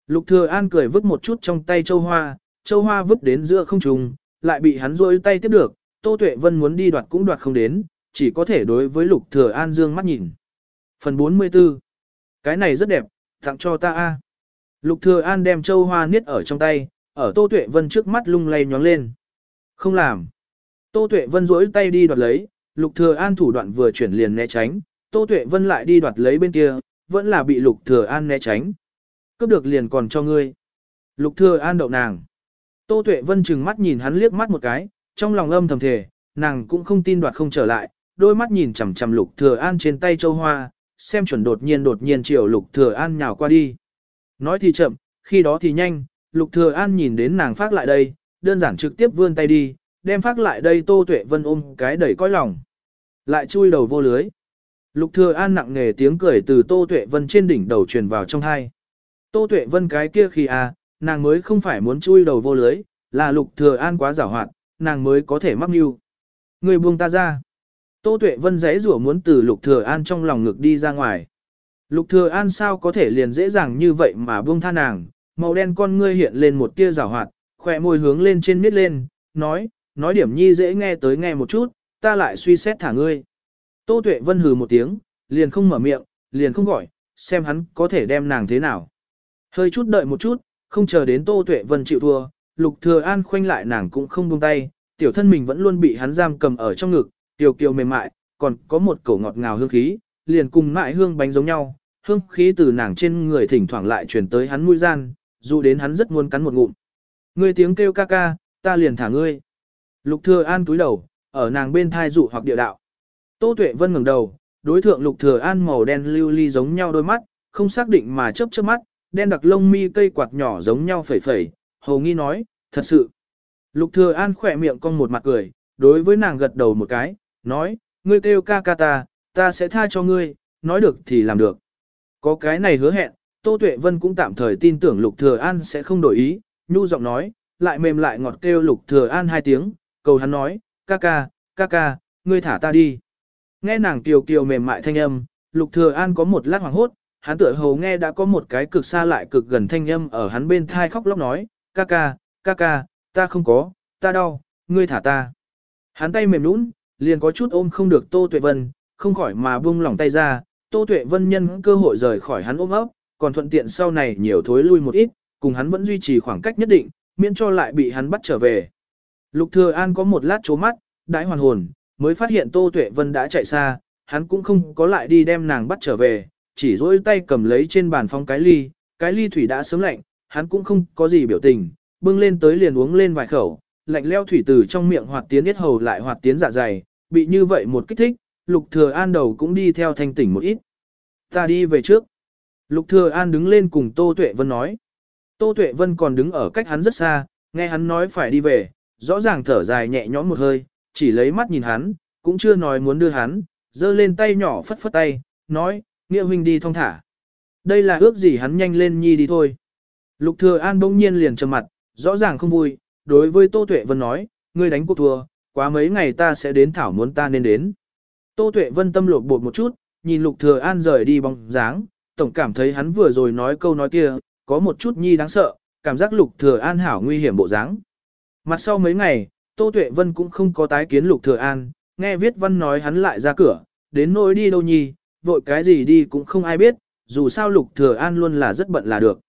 Lục Thừa An cười vứt một chút trong tay châu hoa, châu hoa vứt đến giữa không trung, lại bị hắn rôi tay tiếp được, Tô Tuệ Vân muốn đi đoạt cũng đoạt không đến, chỉ có thể đối với Lục Thừa An dương mắt nhìn. Phần 44 Cái này rất đẹp, tặng cho ta a. Lục Thừa An đem châu hoa niết ở trong tay, ở Tô Tuệ Vân trước mắt lung lay nhoáng lên. Không làm. Tô Tuệ Vân duỗi tay đi đoạt lấy, Lục Thừa An thủ đoạn vừa chuyển liền né tránh, Tô Tuệ Vân lại đi đoạt lấy bên kia, vẫn là bị Lục Thừa An né tránh. Cướp được liền còn cho ngươi. Lục Thừa An đậu nàng. Tô Tuệ Vân trừng mắt nhìn hắn liếc mắt một cái, trong lòng âm thầm thề, nàng cũng không tin đoạt không trở lại, đôi mắt nhìn chằm chằm Lục Thừa An trên tay châu hoa, xem chuẩn đột nhiên đột nhiên chiều Lục Thừa An nhào qua đi. Nói thì chậm, khi đó thì nhanh, Lục Thừa An nhìn đến nàng phát lại đây, đơn giản trực tiếp vươn tay đi, đem phát lại đây Tô Tuệ Vân ôm cái đẩy coi lòng. Lại chui đầu vô lưới. Lục Thừa An nặng nề tiếng cười từ Tô Tuệ Vân trên đỉnh đầu truyền vào trong hai. Tô Tuệ Vân cái kia khi à, nàng mới không phải muốn chui đầu vô lưới, là Lục Thừa An quá giàu hoạt, nàng mới có thể mắc mưu. Người buông ta ra. Tô Tuệ Vân giãy rủa muốn từ Lục Thừa An trong lòng ngực đi ra ngoài. Lục Thừa An sao có thể liền dễ dàng như vậy mà buông tha nàng, màu đen con ngươi hiện lên một tia giảo hoạt, khóe môi hướng lên trên miết lên, nói, nói điểm nhi dễ nghe tới nghe một chút, ta lại suy xét thả ngươi. Tô Tuệ Vân hừ một tiếng, liền không mở miệng, liền không gọi, xem hắn có thể đem nàng thế nào. Hơi chút đợi một chút, không chờ đến Tô Tuệ Vân chịu thua, Lục Thừa An khoanh lại nàng cũng không buông tay, tiểu thân mình vẫn luôn bị hắn giam cầm ở trong ngực, tiểu kiều mềm mại, còn có một cổ ngọt ngào hương khí, liền cùng mại hương bánh giống nhau, hương khí từ nàng trên người thỉnh thoảng lại truyền tới hắn mũi gian, dù đến hắn rất muốn cắn một ngụm. Ngươi tiếng kêu ca ca, ta liền thả ngươi. Lục Thừa An túi đầu, ở nàng bên thai dụ hoặc địa đạo. Tô Tuệ Vân ngẩng đầu, đối thượng Lục Thừa An màu đen lưu ly giống nhau đôi mắt, không xác định mà chớp chớp mắt, đen đặc lông mi cây quạt nhỏ giống nhau phẩy phẩy, hầu nghi nói, thật sự. Lục Thừa An khỏe miệng cong một mặt cười, đối với nàng gật đầu một cái, nói, ngươi kêu ca ca ta, ta sẽ tha cho ngươi, nói được thì làm được. Có cái này hứa hẹn, Tô Tuệ Vân cũng tạm thời tin tưởng Lục Thừa An sẽ không đổi ý, nhu giọng nói, lại mềm lại ngọt kêu Lục Thừa An hai tiếng, cầu hắn nói, ca ca, ca ca, ngươi thả ta đi. Nghe nàng kiều kiều mềm mại thanh âm, Lục Thừa An có một lát hoảng hốt, hắn tựa hồ nghe đã có một cái cực xa lại cực gần thanh âm ở hắn bên tai khóc lóc nói, ca ca, ca ca, ta không có, ta đau, ngươi thả ta. Hắn tay mềm nũng, liền có chút ôm không được Tô Tuệ Vân, không khỏi mà buông lỏng tay ra, Tô Tuệ Vân nhân cơ hội rời khỏi hắn ôm ấp, còn thuận tiện sau này nhiều thối lui một ít, cùng hắn vẫn duy trì khoảng cách nhất định, miễn cho lại bị hắn bắt trở về. Lục Thừa An có một lát chố mắt, đãi hoàn hồn, mới phát hiện Tô Tuệ Vân đã chạy xa, hắn cũng không có lại đi đem nàng bắt trở về, chỉ dỗi tay cầm lấy trên bàn phong cái ly, cái ly thủy đã sớm lạnh, hắn cũng không có gì biểu tình, bưng lên tới liền uống lên vài khẩu, lạnh leo thủy từ trong miệng hoạt tiến yết hầu lại hoạt tiến dạ dày, bị như vậy một kích thích, Lục Thừa An đầu cũng đi theo thanh tỉnh một ít. Ta đi về trước. Lục Thừa An đứng lên cùng Tô Tuệ Vân nói. Tô Tuệ Vân còn đứng ở cách hắn rất xa, nghe hắn nói phải đi về, rõ ràng thở dài nhẹ nhõm một hơi, chỉ lấy mắt nhìn hắn, cũng chưa nói muốn đưa hắn, giơ lên tay nhỏ phất phất tay, nói, nghĩa huynh đi thong thả. Đây là ước gì hắn nhanh lên nhi đi thôi. Lục Thừa An bỗng nhiên liền trầm mặt, rõ ràng không vui, đối với Tô Tuệ Vân nói, ngươi đánh cuộc thua, quá mấy ngày ta sẽ đến thảo muốn ta nên đến. Tô Tuệ Vân tâm lột bột một chút, nhìn Lục Thừa An rời đi bóng dáng, tổng cảm thấy hắn vừa rồi nói câu nói kia, có một chút nhi đáng sợ, cảm giác Lục Thừa An hảo nguy hiểm bộ dáng. Mặt sau mấy ngày, Tô Tuệ Vân cũng không có tái kiến Lục Thừa An, nghe viết văn nói hắn lại ra cửa, đến nỗi đi đâu nhi, vội cái gì đi cũng không ai biết, dù sao Lục Thừa An luôn là rất bận là được.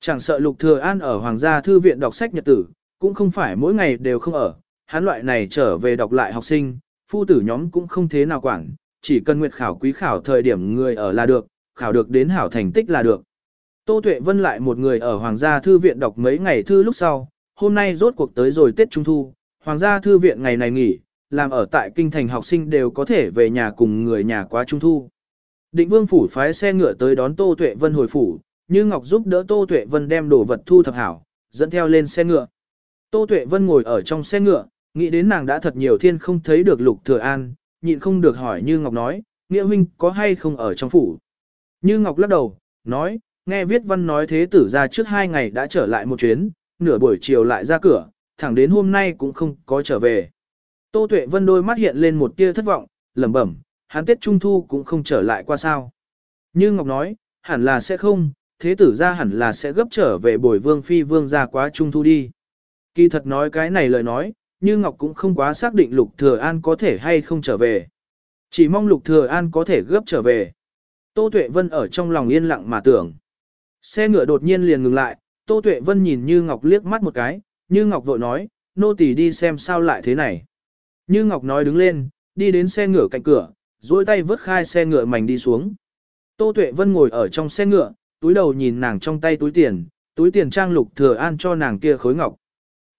Chẳng sợ Lục Thừa An ở Hoàng gia Thư viện đọc sách nhật tử, cũng không phải mỗi ngày đều không ở, hắn loại này trở về đọc lại học sinh, phu tử nhóm cũng không thế nào quản, chỉ cần nguyệt khảo quý khảo thời điểm người ở là được, khảo được đến hảo thành tích là được. Tô Tuệ Vân lại một người ở Hoàng gia Thư viện đọc mấy ngày thư lúc sau, hôm nay rốt cuộc tới rồi Tết Trung Thu, Hoàng gia Thư viện ngày này nghỉ, làm ở tại kinh thành học sinh đều có thể về nhà cùng người nhà quá Trung Thu. Định Vương phủ phái xe ngựa tới đón Tô Tuệ Vân hồi phủ, như Ngọc giúp đỡ Tô Tuệ Vân đem đồ vật thu thập hảo, dẫn theo lên xe ngựa. Tô Tuệ Vân ngồi ở trong xe ngựa, nghĩ đến nàng đã thật nhiều thiên không thấy được Lục Thừa An, nhịn không được hỏi Như Ngọc nói, Nghĩa huynh có hay không ở trong phủ? Như Ngọc lắc đầu, nói, nghe viết văn nói thế tử ra trước hai ngày đã trở lại một chuyến, nửa buổi chiều lại ra cửa, thẳng đến hôm nay cũng không có trở về. Tô Tuệ Vân đôi mắt hiện lên một tia thất vọng, lẩm bẩm, hắn Tết Trung Thu cũng không trở lại qua sao. Như Ngọc nói, hẳn là sẽ không, thế tử ra hẳn là sẽ gấp trở về bồi vương phi vương ra quá Trung Thu đi. Kỳ thật nói cái này lời nói, Như Ngọc cũng không quá xác định Lục Thừa An có thể hay không trở về. Chỉ mong Lục Thừa An có thể gấp trở về. Tô Tuệ Vân ở trong lòng yên lặng mà tưởng. Xe ngựa đột nhiên liền ngừng lại, Tô Tuệ Vân nhìn Như Ngọc liếc mắt một cái, Như Ngọc vội nói, nô tỳ đi xem sao lại thế này. Như Ngọc nói đứng lên, đi đến xe ngựa cạnh cửa, duỗi tay vớt khai xe ngựa mảnh đi xuống. Tô Tuệ Vân ngồi ở trong xe ngựa, túi đầu nhìn nàng trong tay túi tiền, túi tiền trang lục thừa an cho nàng kia khối ngọc.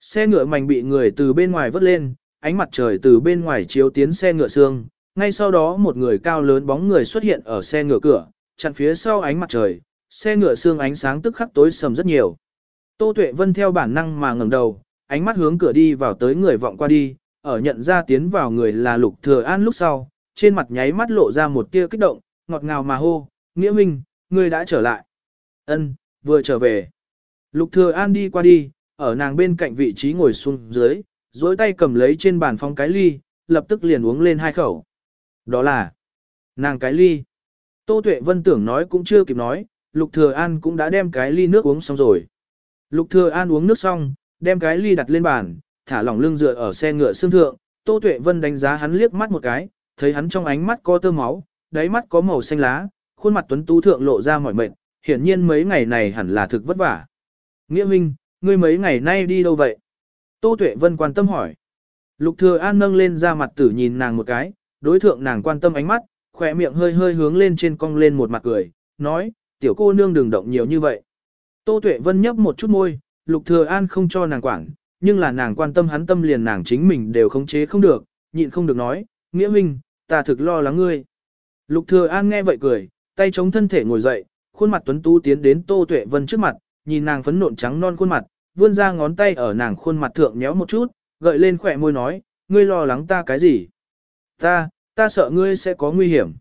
Xe ngựa mảnh bị người từ bên ngoài vớt lên, ánh mặt trời từ bên ngoài chiếu tiến xe ngựa xương, ngay sau đó một người cao lớn bóng người xuất hiện ở xe ngựa cửa, chặn phía sau ánh mặt trời, xe ngựa xương ánh sáng tức khắc tối sầm rất nhiều. Tô Tuệ Vân theo bản năng mà ngẩng đầu, ánh mắt hướng cửa đi vào tới người vọng qua đi, ở nhận ra tiến vào người là Lục Thừa An lúc sau, trên mặt nháy mắt lộ ra một tia kích động, ngọt ngào mà hô, "Nghĩa Minh, ngươi đã trở lại." "Ân, vừa trở về." Lục Thừa An đi qua đi, ở nàng bên cạnh vị trí ngồi xuống dưới, duỗi tay cầm lấy trên bàn phong cái ly, lập tức liền uống lên hai khẩu. Đó là nàng cái ly. Tô Tuệ Vân tưởng nói cũng chưa kịp nói, Lục Thừa An cũng đã đem cái ly nước uống xong rồi. Lục Thừa An uống nước xong, đem cái ly đặt lên bàn, thả lỏng lưng dựa ở xe ngựa xương thượng, Tô Tuệ Vân đánh giá hắn liếc mắt một cái, thấy hắn trong ánh mắt có tơ máu, đáy mắt có màu xanh lá, khuôn mặt tuấn tú thượng lộ ra mỏi mệt, hiển nhiên mấy ngày này hẳn là thực vất vả. Nghĩa Minh, ngươi mấy ngày nay đi đâu vậy? Tô Tuệ Vân quan tâm hỏi. Lục Thừa An nâng lên ra mặt tử nhìn nàng một cái, đối thượng nàng quan tâm ánh mắt, khóe miệng hơi hơi hướng lên trên cong lên một mặt cười, nói, tiểu cô nương đừng động nhiều như vậy. Tô Tuệ Vân nhấp một chút môi, Lục Thừa An không cho nàng quản, nhưng là nàng quan tâm hắn tâm liền nàng chính mình đều khống chế không được, nhịn không được nói, nghĩa minh, ta thực lo lắng ngươi. Lục thừa an nghe vậy cười, tay chống thân thể ngồi dậy, khuôn mặt tuấn tú tiến đến Tô Tuệ Vân trước mặt, nhìn nàng phấn nộn trắng non khuôn mặt, vươn ra ngón tay ở nàng khuôn mặt thượng nhéo một chút, gợi lên khóe môi nói, ngươi lo lắng ta cái gì? Ta, ta sợ ngươi sẽ có nguy hiểm.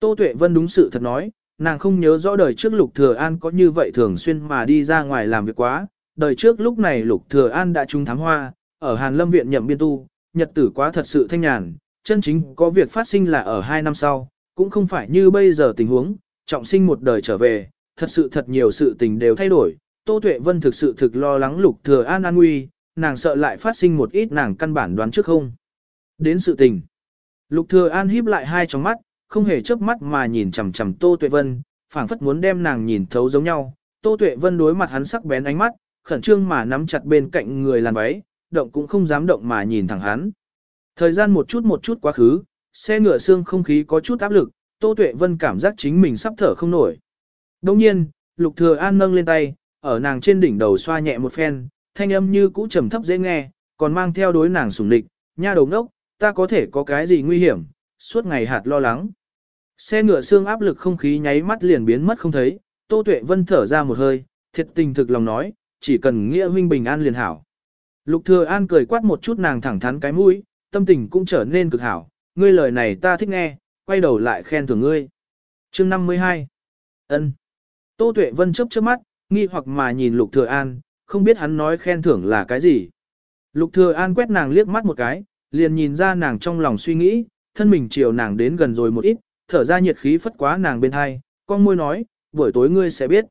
Tô Tuệ Vân đúng sự thật nói, nàng không nhớ rõ đời trước Lục Thừa An có như vậy thường xuyên mà đi ra ngoài làm việc quá. Đời trước lúc này Lục Thừa An đã trúng thám hoa, ở Hàn Lâm Viện nhậm biên tu, nhật tử quá thật sự thanh nhàn, chân chính có việc phát sinh là ở hai năm sau, cũng không phải như bây giờ tình huống, trọng sinh một đời trở về, thật sự thật nhiều sự tình đều thay đổi. Tô Tuệ Vân thực sự thực lo lắng Lục Thừa An an nguy, nàng sợ lại phát sinh một ít nàng căn bản đoán trước không. Đến sự tình. Lục Thừa An híp lại hai tròng mắt, không hề chớp mắt mà nhìn chằm chằm Tô Tuệ Vân, phảng phất muốn đem nàng nhìn thấu giống nhau. Tô Tuệ Vân đối mặt hắn sắc bén ánh mắt, khẩn trương mà nắm chặt bên cạnh người làn váy, động cũng không dám động mà nhìn thẳng hắn. Thời gian một chút một chút quá khứ, xe ngựa xương không khí có chút áp lực, Tô Tuệ Vân cảm giác chính mình sắp thở không nổi. Đồng nhiên, Lục Thừa An nâng lên tay, ở nàng trên đỉnh đầu xoa nhẹ một phen, thanh âm như cũ trầm thấp dễ nghe, còn mang theo đối nàng sủng địch, nha đầu ngốc, ta có thể có cái gì nguy hiểm, suốt ngày hạt lo lắng. Xe ngựa xương áp lực không khí nháy mắt liền biến mất không thấy, Tô Tuệ Vân thở ra một hơi, thiệt tình thực lòng nói, chỉ cần nghĩa huynh bình an liền hảo. Lục Thừa An cười quát một chút nàng thẳng thắn cái mũi, tâm tình cũng trở nên cực hảo, ngươi lời này ta thích nghe, quay đầu lại khen thưởng ngươi. Chương 52 Ân. Tô Tuệ Vân chớp chớp mắt, nghi hoặc mà nhìn Lục Thừa An, không biết hắn nói khen thưởng là cái gì. Lục Thừa An quét nàng liếc mắt một cái, liền nhìn ra nàng trong lòng suy nghĩ, thân mình chiều nàng đến gần rồi một ít, thở ra nhiệt khí phất quá nàng bên hai, con môi nói, buổi tối ngươi sẽ biết.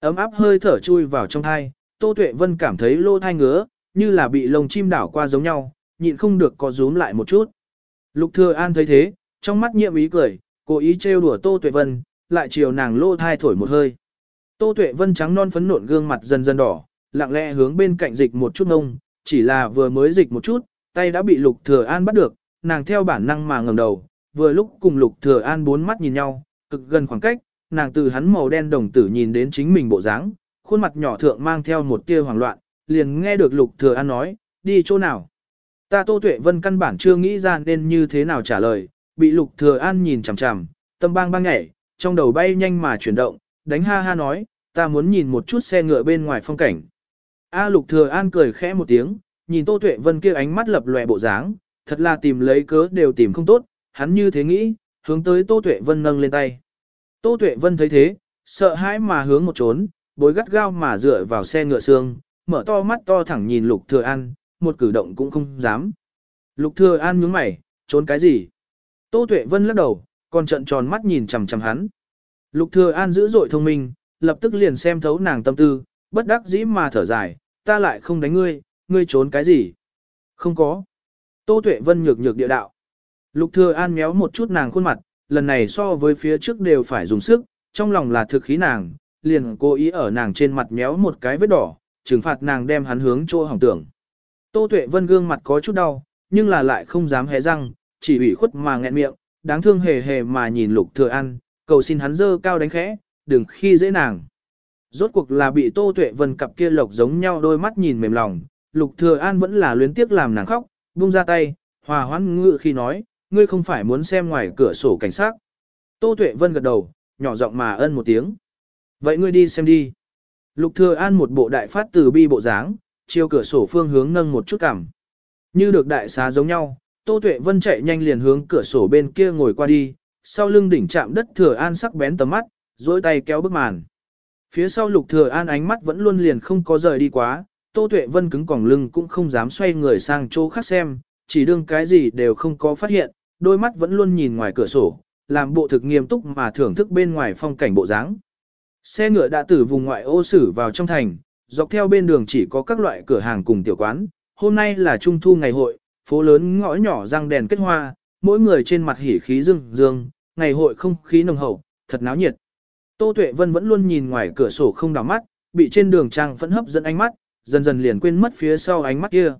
Ấm áp hơi thở chui vào trong thai, Tô Tuệ Vân cảm thấy lô thai ngứa, như là bị lồng chim đảo qua giống nhau, nhịn không được co rúm lại một chút. Lục Thừa An thấy thế, trong mắt nhiệm ý cười, cố ý trêu đùa Tô Tuệ Vân, lại chiều nàng lô thai thổi một hơi. Tô Tuệ Vân trắng non phấn nộn gương mặt dần dần đỏ, lặng lẽ hướng bên cạnh dịch một chút ngông, chỉ là vừa mới dịch một chút, tay đã bị Lục Thừa An bắt được, nàng theo bản năng mà ngẩng đầu, vừa lúc cùng Lục Thừa An bốn mắt nhìn nhau, cực gần khoảng cách, nàng từ hắn màu đen đồng tử nhìn đến chính mình bộ dáng, khuôn mặt nhỏ thượng mang theo một tia hoảng loạn, liền nghe được Lục Thừa An nói, đi chỗ nào. Ta Tô Tuệ Vân căn bản chưa nghĩ ra nên như thế nào trả lời, bị Lục Thừa An nhìn chằm chằm, tâm bang bang nhảy, trong đầu bay nhanh mà chuyển động, đánh ha ha nói, ta muốn nhìn một chút xe ngựa bên ngoài phong cảnh. A Lục Thừa An cười khẽ một tiếng, nhìn Tô Tuệ Vân kia ánh mắt lập lòe bộ dáng, thật là tìm lấy cớ đều tìm không tốt, hắn như thế nghĩ, hướng tới Tô Tuệ Vân nâng lên tay. Tô Tuệ Vân thấy thế, sợ hãi mà hướng một trốn, bối gắt gao mà dựa vào xe ngựa xương, mở to mắt to thẳng nhìn Lục Thừa An, một cử động cũng không dám. Lục Thừa An nhướng mày, trốn cái gì? Tô Tuệ Vân lắc đầu, còn trợn tròn mắt nhìn chằm chằm hắn. Lục Thừa An dữ dội thông minh, lập tức liền xem thấu nàng tâm tư, bất đắc dĩ mà thở dài, ta lại không đánh ngươi, ngươi trốn cái gì? Không có. Tô Tuệ Vân nhược nhược địa đạo. Lục Thừa An méo một chút nàng khuôn mặt, lần này so với phía trước đều phải dùng sức, trong lòng là thực khí nàng, liền cố ý ở nàng trên mặt méo một cái vết đỏ, trừng phạt nàng đem hắn hướng chỗ hỏng tưởng. Tô Tuệ Vân gương mặt có chút đau, nhưng là lại không dám hé răng, chỉ ủy khuất mà nghẹn miệng, đáng thương hề hề mà nhìn Lục Thừa An, cầu xin hắn dơ cao đánh khẽ, đừng khi dễ nàng. Rốt cuộc là bị Tô Tuệ Vân cặp kia lộc giống nhau đôi mắt nhìn mềm lòng, Lục Thừa An vẫn là luyến tiếc làm nàng khóc, buông ra tay, hòa hoãn ngự khi nói, ngươi không phải muốn xem ngoài cửa sổ cảnh sát. Tô Tuệ Vân gật đầu, nhỏ giọng mà ân một tiếng. Vậy ngươi đi xem đi. Lục Thừa An một bộ đại phát từ bi bộ dáng, chiều cửa sổ phương hướng nâng một chút cằm, Như được đại xá giống nhau, Tô Tuệ Vân chạy nhanh liền hướng cửa sổ bên kia ngồi qua đi, sau lưng đỉnh chạm đất Thừa An sắc bén tầm mắt, duỗi tay kéo bức màn. Phía sau Lục Thừa An ánh mắt vẫn luôn liền không có rời đi quá, Tô Tuệ Vân cứng còng lưng cũng không dám xoay người sang chỗ khác xem, chỉ đương cái gì đều không có phát hiện, đôi mắt vẫn luôn nhìn ngoài cửa sổ, làm bộ thực nghiêm túc mà thưởng thức bên ngoài phong cảnh bộ dáng. Xe ngựa đã từ vùng ngoại ô xử vào trong thành, dọc theo bên đường chỉ có các loại cửa hàng cùng tiểu quán. Hôm nay là trung thu ngày hội, phố lớn ngõ nhỏ răng đèn kết hoa, mỗi người trên mặt hỉ khí dương dương, ngày hội không khí nồng hậu, thật náo nhiệt. Tô Tuệ Vân vẫn luôn nhìn ngoài cửa sổ không đảo mắt, bị trên đường trang phẫn hấp dẫn ánh mắt, dần dần liền quên mất phía sau ánh mắt kia.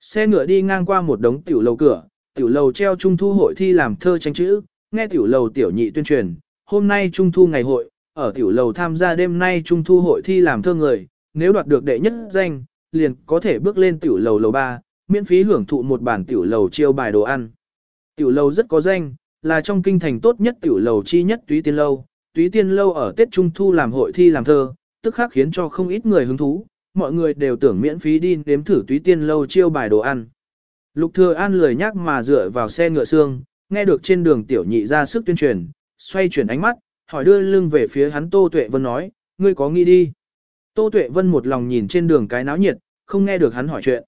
Xe ngựa đi ngang qua một đống tiểu lầu cửa, tiểu lầu treo trung thu hội thi làm thơ tranh chữ, nghe tiểu lầu tiểu nhị tuyên truyền, hôm nay trung thu ngày hội, ở tiểu lầu tham gia đêm nay trung thu hội thi làm thơ người, nếu đoạt được đệ nhất danh, liền có thể bước lên tiểu lầu lầu 3, miễn phí hưởng thụ một bản tiểu lầu chiêu bài đồ ăn. Tiểu lầu rất có danh, là trong kinh thành tốt nhất tiểu lầu chi nhất túy tiên lâu. Túy tiên lâu ở Tết Trung Thu làm hội thi làm thơ, tức khắc khiến cho không ít người hứng thú, mọi người đều tưởng miễn phí đi nếm thử túy tiên lâu chiêu bài đồ ăn. Lục thừa an lười nhắc mà dựa vào xe ngựa xương, nghe được trên đường tiểu nhị ra sức tuyên truyền, xoay chuyển ánh mắt, hỏi đưa lưng về phía hắn Tô Tuệ Vân nói, ngươi có nghĩ đi. Tô Tuệ Vân một lòng nhìn trên đường cái náo nhiệt, không nghe được hắn hỏi chuyện.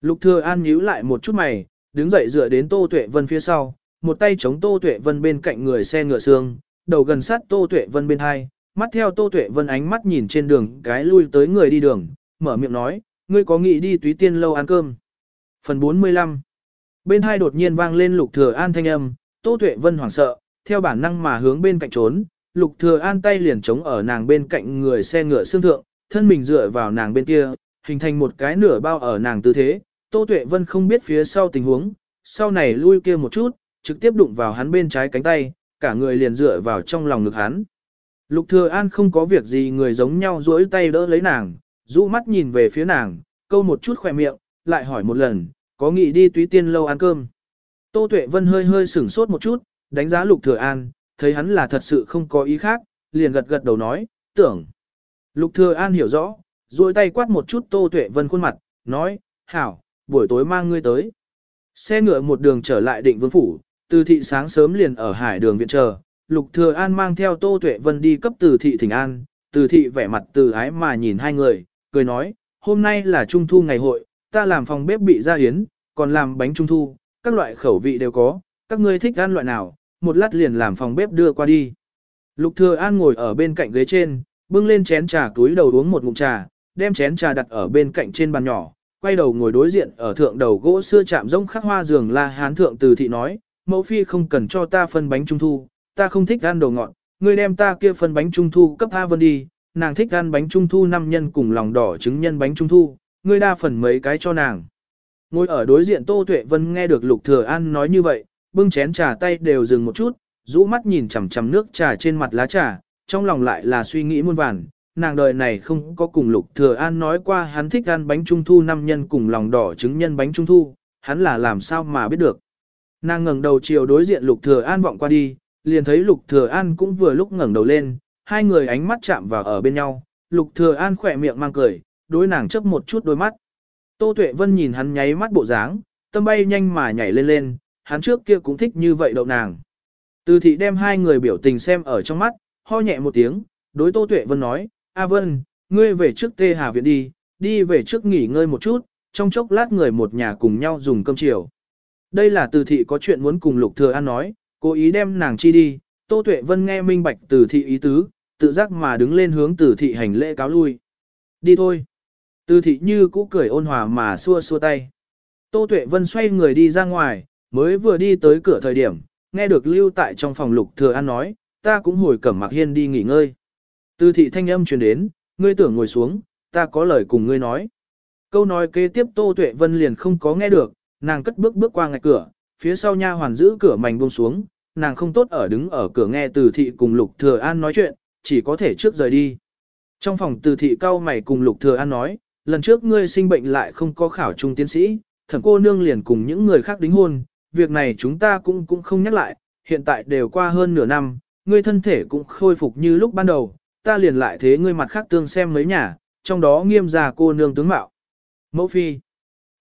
Lục thừa an nhíu lại một chút mày, đứng dậy dựa đến Tô Tuệ Vân phía sau, một tay chống Tô Tuệ Vân bên cạnh người xe ngựa xương, đầu gần sát Tô Tuệ Vân bên hai, mắt theo Tô Tuệ Vân ánh mắt nhìn trên đường cái lui tới người đi đường, mở miệng nói, ngươi có nghĩ đi túy tiên lâu ăn cơm. Phần 45 Bên hai đột nhiên vang lên Lục Thừa An thanh âm, Tô Tuệ Vân hoảng sợ, theo bản năng mà hướng bên cạnh trốn, Lục Thừa An tay liền chống ở nàng bên cạnh người xe ngựa xương thượng, thân mình dựa vào nàng bên kia, hình thành một cái nửa bao ở nàng tư thế. Tô Tuệ Vân không biết phía sau tình huống, sau này lui kia một chút, trực tiếp đụng vào hắn bên trái cánh tay, cả người liền dựa vào trong lòng ngực hắn. Lục Thừa An không có việc gì người giống nhau duỗi tay đỡ lấy nàng, rũ mắt nhìn về phía nàng, câu một chút khỏe miệng, lại hỏi một lần, có nghĩ đi túy tiên lâu ăn cơm. Tô Tuệ Vân hơi hơi sửng sốt một chút, đánh giá Lục Thừa An, thấy hắn là thật sự không có ý khác, liền gật gật đầu nói, tưởng. Lục Thừa An hiểu rõ, duỗi tay quát một chút Tô Tuệ Vân khuôn mặt, nói, hảo, buổi tối mang ngươi tới. Xe ngựa một đường trở lại định vương phủ, từ thị sáng sớm liền ở hải đường viện chờ, Lục Thừa An mang theo Tô Tuệ Vân đi cấp từ thị thỉnh an, từ thị vẻ mặt từ ái mà nhìn hai người, cười nói, hôm nay là trung thu ngày hội, ta làm phòng bếp bị ra hiến, còn làm bánh trung thu, các loại khẩu vị đều có, các ngươi thích ăn loại nào, một lát liền làm phòng bếp đưa qua đi. Lục Thừa An ngồi ở bên cạnh ghế trên, bưng lên chén trà túi đầu uống một ngụm trà, đem chén trà đặt ở bên cạnh trên bàn nhỏ, quay đầu ngồi đối diện ở thượng đầu gỗ xưa chạm rông khắc hoa giường la hán thượng từ thị nói, mẫu phi không cần cho ta phân bánh trung thu, ta không thích ăn đồ ngọt, ngươi đem ta kia phân bánh trung thu cấp A Vân đi, nàng thích ăn bánh trung thu năm nhân cùng lòng đỏ trứng nhân bánh trung thu, ngươi đa phần mấy cái cho nàng. Ngồi ở đối diện Tô Tuệ Vân nghe được Lục Thừa An nói như vậy, bưng chén trà tay đều dừng một chút, rũ mắt nhìn chằm chằm nước trà trên mặt lá trà, trong lòng lại là suy nghĩ muôn vàn, nàng đời này không có cùng Lục Thừa An nói qua hắn thích ăn bánh trung thu năm nhân cùng lòng đỏ trứng nhân bánh trung thu, hắn là làm sao mà biết được. Nàng ngẩng đầu chiều đối diện Lục Thừa An vọng qua đi, liền thấy Lục Thừa An cũng vừa lúc ngẩng đầu lên, hai người ánh mắt chạm vào ở bên nhau, Lục Thừa An khỏe miệng mang cười, đối nàng chớp một chút đôi mắt. Tô Tuệ Vân nhìn hắn nháy mắt bộ dáng, tâm bay nhanh mà nhảy lên lên, hắn trước kia cũng thích như vậy đậu nàng. Từ thị đem hai người biểu tình xem ở trong mắt, ho nhẹ một tiếng, đối Tô Tuệ Vân nói, A Vân, ngươi về trước Tê Hà Viện đi, đi về trước nghỉ ngơi một chút, trong chốc lát người một nhà cùng nhau dùng cơm chiều. Đây là từ thị có chuyện muốn cùng Lục Thừa An nói, cố ý đem nàng chi đi, Tô Tuệ Vân nghe minh bạch từ thị ý tứ, tự giác mà đứng lên hướng từ thị hành lễ cáo lui. Đi thôi. Từ thị như cũ cười ôn hòa mà xua xua tay. Tô Tuệ Vân xoay người đi ra ngoài, mới vừa đi tới cửa thời điểm, nghe được lưu tại trong phòng lục thừa an nói, ta cũng hồi cẩm mặc hiên đi nghỉ ngơi. Từ thị thanh âm truyền đến, ngươi tưởng ngồi xuống, ta có lời cùng ngươi nói. Câu nói kế tiếp Tô Tuệ Vân liền không có nghe được, nàng cất bước bước qua ngạch cửa, phía sau nha hoàn giữ cửa mảnh buông xuống, nàng không tốt ở đứng ở cửa nghe từ thị cùng lục thừa an nói chuyện, chỉ có thể trước rời đi. Trong phòng từ thị cao mày cùng lục thừa an nói, lần trước ngươi sinh bệnh lại không có khảo trung tiến sĩ, thẩm cô nương liền cùng những người khác đính hôn, việc này chúng ta cũng cũng không nhắc lại, hiện tại đều qua hơn nửa năm, ngươi thân thể cũng khôi phục như lúc ban đầu, ta liền lại thế ngươi mặt khác tương xem mấy nhà, trong đó nghiêm già cô nương tướng mạo. Mẫu phi,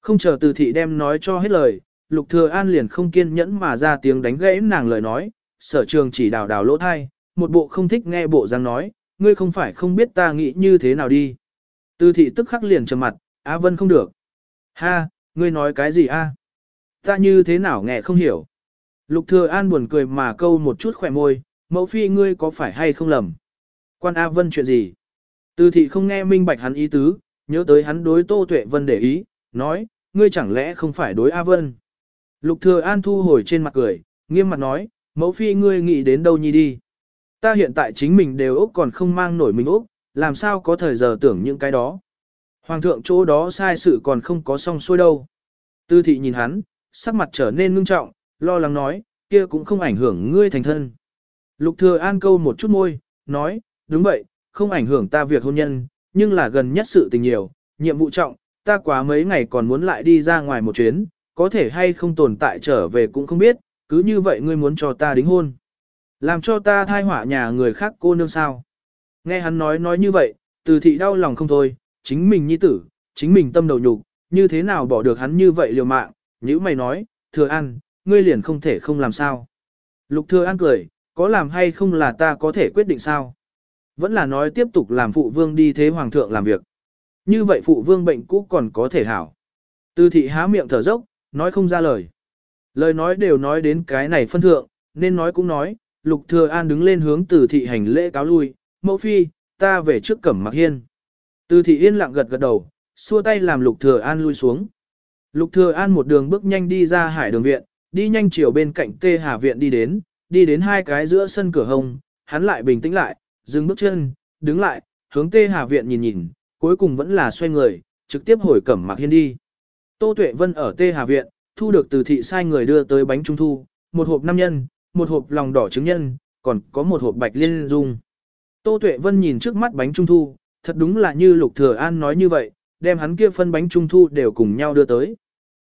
không chờ từ thị đem nói cho hết lời, lục thừa an liền không kiên nhẫn mà ra tiếng đánh gãy nàng lời nói, sở trường chỉ đào đào lỗ thai, một bộ không thích nghe bộ răng nói, ngươi không phải không biết ta nghĩ như thế nào đi. Từ thị tức khắc liền trầm mặt, Á Vân không được. Ha, ngươi nói cái gì a? Ta như thế nào nghe không hiểu. Lục thừa an buồn cười mà câu một chút khỏe môi, mẫu phi ngươi có phải hay không lầm. Quan A Vân chuyện gì? Từ thị không nghe minh bạch hắn ý tứ, nhớ tới hắn đối Tô Tuệ Vân để ý, nói, ngươi chẳng lẽ không phải đối A Vân. Lục thừa an thu hồi trên mặt cười, nghiêm mặt nói, mẫu phi ngươi nghĩ đến đâu nhi đi. Ta hiện tại chính mình đều ốc còn không mang nổi mình ốc, làm sao có thời giờ tưởng những cái đó. Hoàng thượng chỗ đó sai sự còn không có xong xuôi đâu. Tư thị nhìn hắn, sắc mặt trở nên ngưng trọng, lo lắng nói, kia cũng không ảnh hưởng ngươi thành thân. Lục thừa an câu một chút môi, nói, đúng vậy, không ảnh hưởng ta việc hôn nhân, nhưng là gần nhất sự tình nhiều, nhiệm vụ trọng, ta quá mấy ngày còn muốn lại đi ra ngoài một chuyến, có thể hay không tồn tại trở về cũng không biết, cứ như vậy ngươi muốn cho ta đính hôn. Làm cho ta thai hỏa nhà người khác cô nương sao. Nghe hắn nói nói như vậy, từ thị đau lòng không thôi, chính mình nhi tử, chính mình tâm đầu nhục, như thế nào bỏ được hắn như vậy liều mạng, như mày nói, thừa an, ngươi liền không thể không làm sao. Lục thừa an cười, có làm hay không là ta có thể quyết định sao. Vẫn là nói tiếp tục làm phụ vương đi thế hoàng thượng làm việc. Như vậy phụ vương bệnh cũ còn có thể hảo. Từ thị há miệng thở dốc, nói không ra lời. Lời nói đều nói đến cái này phân thượng, nên nói cũng nói, lục thừa an đứng lên hướng từ thị hành lễ cáo lui, mẫu phi, ta về trước cẩm mặc hiên. Từ thị yên lặng gật gật đầu, xua tay làm lục thừa an lui xuống. Lục thừa an một đường bước nhanh đi ra hải đường viện, đi nhanh chiều bên cạnh tê hà viện đi đến, đi đến hai cái giữa sân cửa hồng hắn lại bình tĩnh lại, dừng bước chân, đứng lại, hướng tê hà viện nhìn nhìn, cuối cùng vẫn là xoay người, trực tiếp hồi cẩm mặc hiên đi. Tô Tuệ Vân ở tê hà viện, thu được từ thị sai người đưa tới bánh trung thu, một hộp năm nhân, một hộp lòng đỏ trứng nhân, còn có một hộp bạch liên dung. Tô Tuệ Vân nhìn trước mắt bánh trung thu, thật đúng là như Lục Thừa An nói như vậy, đem hắn kia phân bánh trung thu đều cùng nhau đưa tới.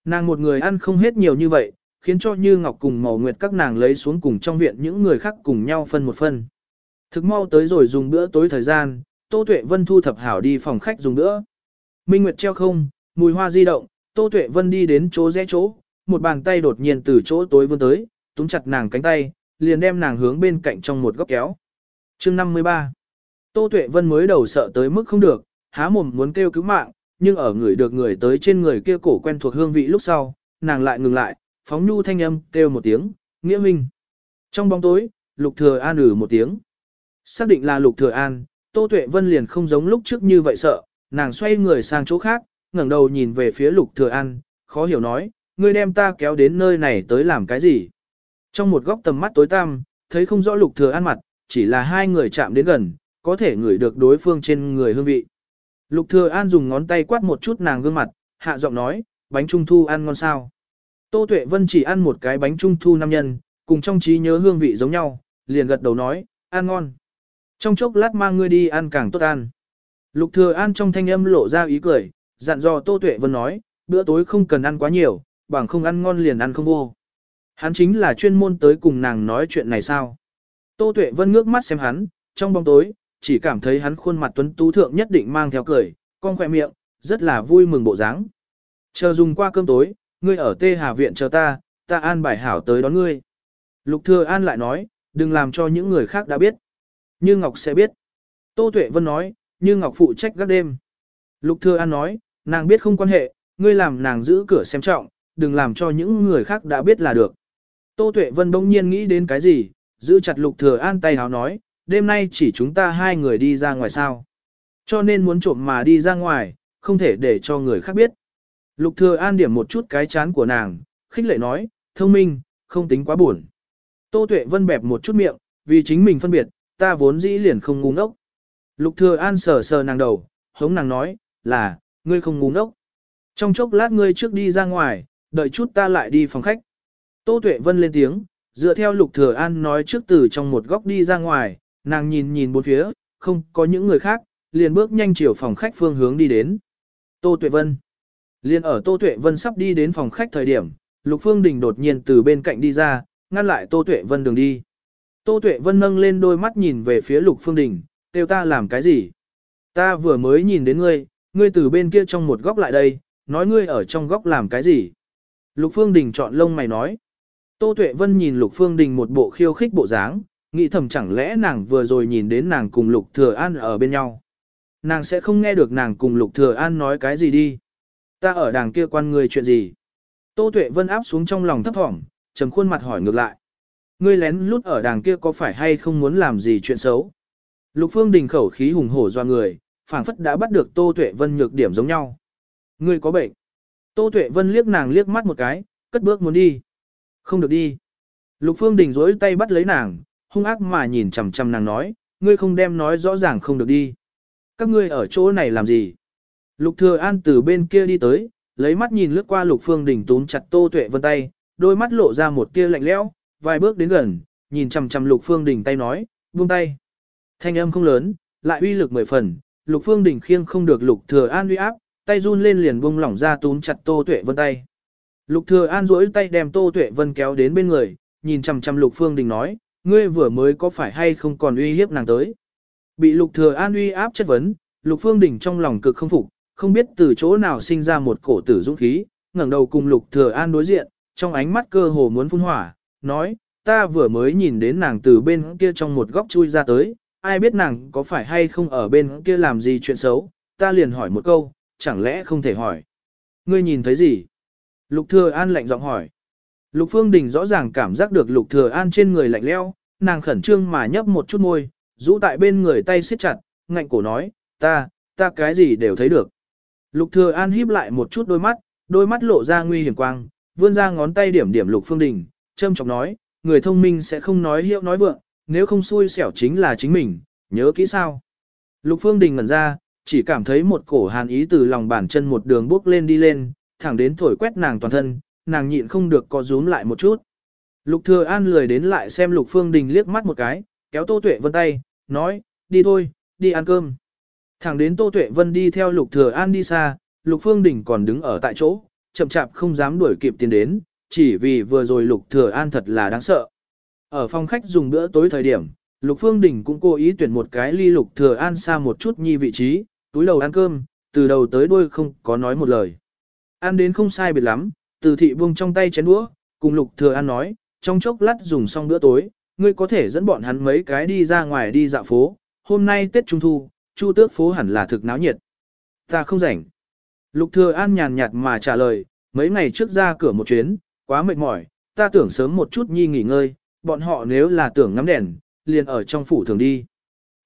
Nàng một người ăn không hết nhiều như vậy, khiến cho Như Ngọc cùng Màu Nguyệt các nàng lấy xuống cùng trong viện những người khác cùng nhau phân một phân. Thực mau tới rồi dùng bữa tối thời gian, Tô Tuệ Vân thu thập hảo đi phòng khách dùng bữa. Minh Nguyệt treo không, mùi hoa di động, Tô Tuệ Vân đi đến chỗ rẽ chỗ, một bàn tay đột nhiên từ chỗ tối vươn tới, túm chặt nàng cánh tay, liền đem nàng hướng bên cạnh trong một góc kéo. Chương 53 Tô Tuệ Vân mới đầu sợ tới mức không được, há mồm muốn kêu cứu mạng, nhưng ở người được người tới trên người kia cổ quen thuộc hương vị lúc sau, nàng lại ngừng lại, phóng nhu thanh âm, kêu một tiếng, nghĩa minh. Trong bóng tối, Lục Thừa An ử một tiếng. Xác định là Lục Thừa An, Tô Tuệ Vân liền không giống lúc trước như vậy sợ, nàng xoay người sang chỗ khác, ngẩng đầu nhìn về phía Lục Thừa An, khó hiểu nói, ngươi đem ta kéo đến nơi này tới làm cái gì? Trong một góc tầm mắt tối tăm, thấy không rõ Lục Thừa An mặt, chỉ là hai người chạm đến gần, có thể ngửi được đối phương trên người hương vị. Lục Thừa An dùng ngón tay quát một chút nàng gương mặt, hạ giọng nói, bánh trung thu ăn ngon sao? Tô Tuệ Vân chỉ ăn một cái bánh trung thu năm nhân, cùng trong trí nhớ hương vị giống nhau, liền gật đầu nói, ăn ngon. Trong chốc lát mang ngươi đi ăn càng tốt ăn. Lục Thừa An trong thanh âm lộ ra ý cười, dặn dò Tô Tuệ Vân nói, bữa tối không cần ăn quá nhiều, bằng không ăn ngon liền ăn không vô. Hắn chính là chuyên môn tới cùng nàng nói chuyện này sao. Tô Tuệ Vân ngước mắt xem hắn, trong bóng tối, chỉ cảm thấy hắn khuôn mặt tuấn tú thượng nhất định mang theo cười, cong khỏe miệng, rất là vui mừng bộ dáng. Chờ dùng qua cơm tối, ngươi ở Tê Hà Viện chờ ta, ta an bài hảo tới đón ngươi. Lục Thừa An lại nói, đừng làm cho những người khác đã biết. Như Ngọc sẽ biết. Tô Tuệ Vân nói, Như Ngọc phụ trách gác đêm. Lục Thừa An nói, nàng biết không quan hệ, ngươi làm nàng giữ cửa xem trọng, đừng làm cho những người khác đã biết là được. Tô Tuệ Vân bỗng nhiên nghĩ đến cái gì, giữ chặt Lục Thừa An tay háo nói, đêm nay chỉ chúng ta hai người đi ra ngoài sao. Cho nên muốn trộm mà đi ra ngoài, không thể để cho người khác biết. Lục Thừa An điểm một chút cái chán của nàng, khích lệ nói, thông minh, không tính quá buồn. Tô Tuệ Vân bẹp một chút miệng, vì chính mình phân biệt, ta vốn dĩ liền không ngu ngốc. Lục Thừa An sờ sờ nàng đầu, hống nàng nói, là, ngươi không ngu ngốc. Trong chốc lát ngươi trước đi ra ngoài, đợi chút ta lại đi phòng khách. Tô Tuệ Vân lên tiếng, dựa theo Lục Thừa An nói trước từ trong một góc đi ra ngoài, nàng nhìn nhìn bốn phía, không có những người khác, liền bước nhanh chiều phòng khách phương hướng đi đến. Tô Tuệ Vân liền ở Tô Tuệ Vân sắp đi đến phòng khách thời điểm, Lục Phương Đình đột nhiên từ bên cạnh đi ra, ngăn lại Tô Tuệ Vân đường đi. Tô Tuệ Vân nâng lên đôi mắt nhìn về phía Lục Phương Đình, kêu ta làm cái gì? Ta vừa mới nhìn đến ngươi, ngươi từ bên kia trong một góc lại đây, nói ngươi ở trong góc làm cái gì? Lục Phương Đình chọn lông mày nói. Tô Tuệ Vân nhìn Lục Phương Đình một bộ khiêu khích bộ dáng, nghĩ thầm chẳng lẽ nàng vừa rồi nhìn đến nàng cùng Lục Thừa An ở bên nhau. Nàng sẽ không nghe được nàng cùng Lục Thừa An nói cái gì đi. Ta ở đàng kia quan ngươi chuyện gì? Tô Tuệ Vân áp xuống trong lòng thấp thỏm, trầm khuôn mặt hỏi ngược lại. Ngươi lén lút ở đàng kia có phải hay không muốn làm gì chuyện xấu? Lục Phương Đình khẩu khí hùng hổ doa người, phảng phất đã bắt được Tô Tuệ Vân nhược điểm giống nhau. Ngươi có bệnh. Tô Tuệ Vân liếc nàng liếc mắt một cái, cất bước muốn đi. Không được đi. Lục Phương Đình giơ tay bắt lấy nàng, hung ác mà nhìn chằm chằm nàng nói, ngươi không đem nói rõ ràng không được đi. Các ngươi ở chỗ này làm gì? Lục Thừa An từ bên kia đi tới, lấy mắt nhìn lướt qua Lục Phương Đình túm chặt Tô Tuệ Vân tay, đôi mắt lộ ra một tia lạnh lẽo, vài bước đến gần, nhìn chằm chằm Lục Phương Đình tay nói, buông tay. Thanh âm không lớn, lại uy lực mười phần, Lục Phương Đình khiêng không được Lục Thừa An uy áp, tay run lên liền buông lỏng ra túm chặt Tô Tuệ Vân tay. Lục Thừa An duỗi tay đem Tô Tuệ Vân kéo đến bên người, nhìn chằm chằm Lục Phương Đình nói, ngươi vừa mới có phải hay không còn uy hiếp nàng tới. Bị Lục Thừa An uy áp chất vấn, Lục Phương Đình trong lòng cực không phục, không biết từ chỗ nào sinh ra một cổ tử dũng khí, ngẩng đầu cùng Lục Thừa An đối diện, trong ánh mắt cơ hồ muốn phun hỏa, nói, ta vừa mới nhìn đến nàng từ bên kia trong một góc chui ra tới, ai biết nàng có phải hay không ở bên kia làm gì chuyện xấu, ta liền hỏi một câu, chẳng lẽ không thể hỏi. Ngươi nhìn thấy gì? Lục Thừa An lạnh giọng hỏi. Lục Phương Đình rõ ràng cảm giác được Lục Thừa An trên người lạnh lẽo nàng khẩn trương mà nhấp một chút môi, rũ tại bên người tay siết chặt, ngạnh cổ nói, ta, ta cái gì đều thấy được. Lục Thừa An híp lại một chút đôi mắt, đôi mắt lộ ra nguy hiểm quang, vươn ra ngón tay điểm điểm Lục Phương Đình, châm chọc nói, người thông minh sẽ không nói hiệu nói vượng, nếu không xui xẻo chính là chính mình, nhớ kỹ sao. Lục Phương Đình ngẩn ra, chỉ cảm thấy một cổ hàn ý từ lòng bàn chân một đường bước lên đi lên, thẳng đến thổi quét nàng toàn thân, nàng nhịn không được có rúm lại một chút. Lục Thừa An lười đến lại xem Lục Phương Đình liếc mắt một cái, kéo Tô Tuệ Vân tay, nói, đi thôi, đi ăn cơm. Thẳng đến Tô Tuệ Vân đi theo Lục Thừa An đi xa, Lục Phương Đình còn đứng ở tại chỗ, chậm chạp không dám đuổi kịp tiến đến, chỉ vì vừa rồi Lục Thừa An thật là đáng sợ. Ở phòng khách dùng bữa tối thời điểm, Lục Phương Đình cũng cố ý tuyển một cái ly Lục Thừa An xa một chút nhi vị trí, túi đầu ăn cơm, từ đầu tới đuôi không có nói một lời. Ăn đến không sai biệt lắm, từ thị buông trong tay chén đũa, cùng Lục Thừa An nói, trong chốc lát dùng xong bữa tối, ngươi có thể dẫn bọn hắn mấy cái đi ra ngoài đi dạo phố, hôm nay Tết Trung Thu, Chu Tước phố hẳn là thực náo nhiệt. Ta không rảnh. Lục Thừa An nhàn nhạt mà trả lời, mấy ngày trước ra cửa một chuyến, quá mệt mỏi, ta tưởng sớm một chút nhi nghỉ ngơi, bọn họ nếu là tưởng ngắm đèn, liền ở trong phủ thường đi.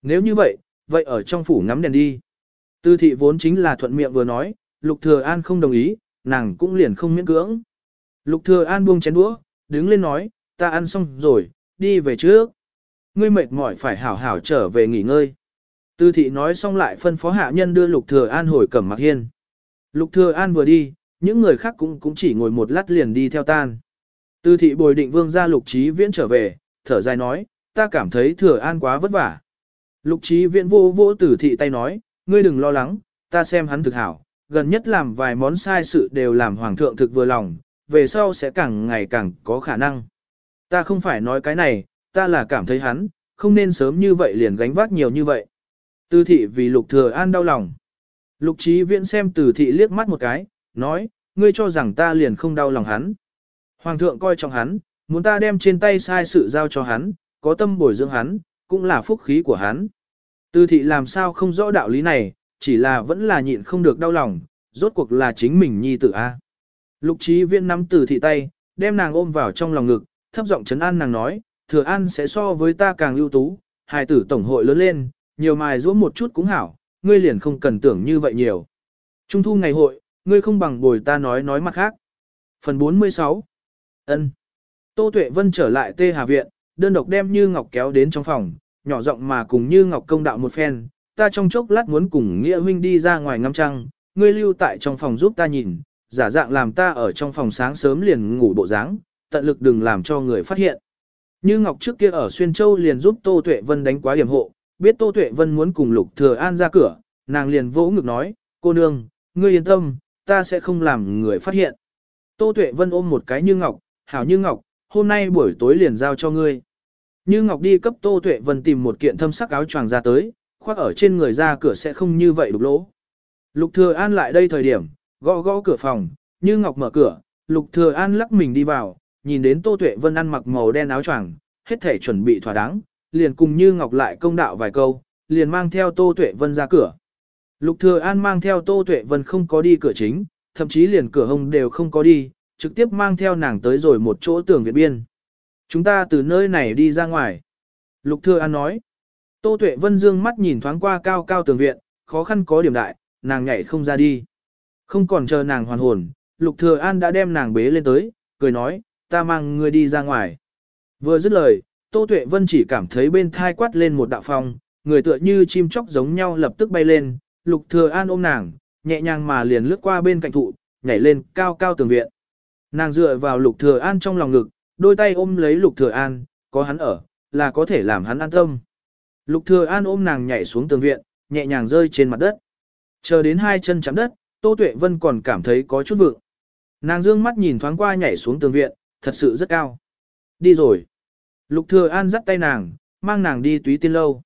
Nếu như vậy, vậy ở trong phủ ngắm đèn đi. Tư thị vốn chính là thuận miệng vừa nói, Lục Thừa An không đồng ý, nàng cũng liền không miễn cưỡng. Lục Thừa An buông chén đũa, đứng lên nói, ta ăn xong rồi, đi về trước. Ngươi mệt mỏi phải hảo hảo trở về nghỉ ngơi. Tư thị nói xong lại phân phó hạ nhân đưa Lục Thừa An hồi cẩm mặc hiên. Lục Thừa An vừa đi, những người khác cũng cũng chỉ ngồi một lát liền đi theo tan. Tư thị bồi định vương ra Lục Trí Viễn trở về, thở dài nói, ta cảm thấy Thừa An quá vất vả. Lục Trí Viễn vô vô tử thị tay nói, ngươi đừng lo lắng, ta xem hắn thực hảo, gần nhất làm vài món sai sự đều làm hoàng thượng thực vừa lòng, về sau sẽ càng ngày càng có khả năng. Ta không phải nói cái này, ta là cảm thấy hắn, không nên sớm như vậy liền gánh vác nhiều như vậy. Từ thị vì lục thừa an đau lòng. Lục trí viễn xem từ thị liếc mắt một cái, nói, ngươi cho rằng ta liền không đau lòng hắn. Hoàng thượng coi trọng hắn, muốn ta đem trên tay sai sự giao cho hắn, có tâm bồi dưỡng hắn, cũng là phúc khí của hắn. Từ thị làm sao không rõ đạo lý này, chỉ là vẫn là nhịn không được đau lòng, rốt cuộc là chính mình nhi tử A. Lục trí viên nắm từ thị tay, đem nàng ôm vào trong lòng ngực, thấp giọng chấn an nàng nói, thừa an sẽ so với ta càng ưu tú, hài tử tổng hội lớn lên, nhiều mài giũa một chút cũng hảo, ngươi liền không cần tưởng như vậy nhiều. Trung thu ngày hội, ngươi không bằng bồi ta nói nói mặt khác. Phần 46 ân Tô Tuệ Vân trở lại Tê Hà Viện, đơn độc đem Như Ngọc kéo đến trong phòng, nhỏ giọng mà cùng Như Ngọc công đạo một phen, ta trong chốc lát muốn cùng Nghĩa huynh đi ra ngoài ngắm trăng, ngươi lưu tại trong phòng giúp ta nhìn, giả dạng làm ta ở trong phòng sáng sớm liền ngủ bộ dáng, tận lực đừng làm cho người phát hiện. Như Ngọc trước kia ở Xuyên Châu liền giúp Tô Tuệ Vân đánh quá hiểm hộ, biết Tô Tuệ Vân muốn cùng Lục Thừa An ra cửa, nàng liền vỗ ngực nói, cô nương, ngươi yên tâm, ta sẽ không làm người phát hiện. Tô Tuệ Vân ôm một cái Như Ngọc, hảo Như Ngọc, hôm nay buổi tối liền giao cho ngươi. Như Ngọc đi cấp Tô Tuệ Vân tìm một kiện thâm sắc áo choàng ra tới, khoác ở trên người ra cửa sẽ không như vậy đục lỗ. Lục Thừa An lại đây thời điểm, gõ gõ cửa phòng, Như Ngọc mở cửa, Lục Thừa An lắc mình đi vào, nhìn đến Tô Tuệ Vân ăn mặc màu đen áo choàng, hết thể chuẩn bị thỏa đáng, liền cùng Như Ngọc lại công đạo vài câu, liền mang theo Tô Tuệ Vân ra cửa. Lục Thừa An mang theo Tô Tuệ Vân không có đi cửa chính, thậm chí liền cửa hông đều không có đi, trực tiếp mang theo nàng tới rồi một chỗ tường viện biên. Chúng ta từ nơi này đi ra ngoài. Lục Thừa An nói. Tô Tuệ Vân dương mắt nhìn thoáng qua cao cao tường viện, khó khăn có điểm đại, nàng nhảy không ra đi. Không còn chờ nàng hoàn hồn, Lục Thừa An đã đem nàng bế lên tới, cười nói, ta mang ngươi đi ra ngoài. Vừa dứt lời, Tô Tuệ Vân chỉ cảm thấy bên thai quát lên một đạo phong, người tựa như chim chóc giống nhau lập tức bay lên, Lục Thừa An ôm nàng, nhẹ nhàng mà liền lướt qua bên cạnh thụ, nhảy lên cao cao tường viện. Nàng dựa vào Lục Thừa An trong lòng ngực, đôi tay ôm lấy Lục Thừa An, có hắn ở, là có thể làm hắn an tâm. Lục Thừa An ôm nàng nhảy xuống tường viện, nhẹ nhàng rơi trên mặt đất. Chờ đến hai chân chạm đất, Tô Tuệ Vân còn cảm thấy có chút vượng. Nàng dương mắt nhìn thoáng qua nhảy xuống tường viện, thật sự rất cao. Đi rồi. Lục Thừa An dắt tay nàng, mang nàng đi túy tiên lâu.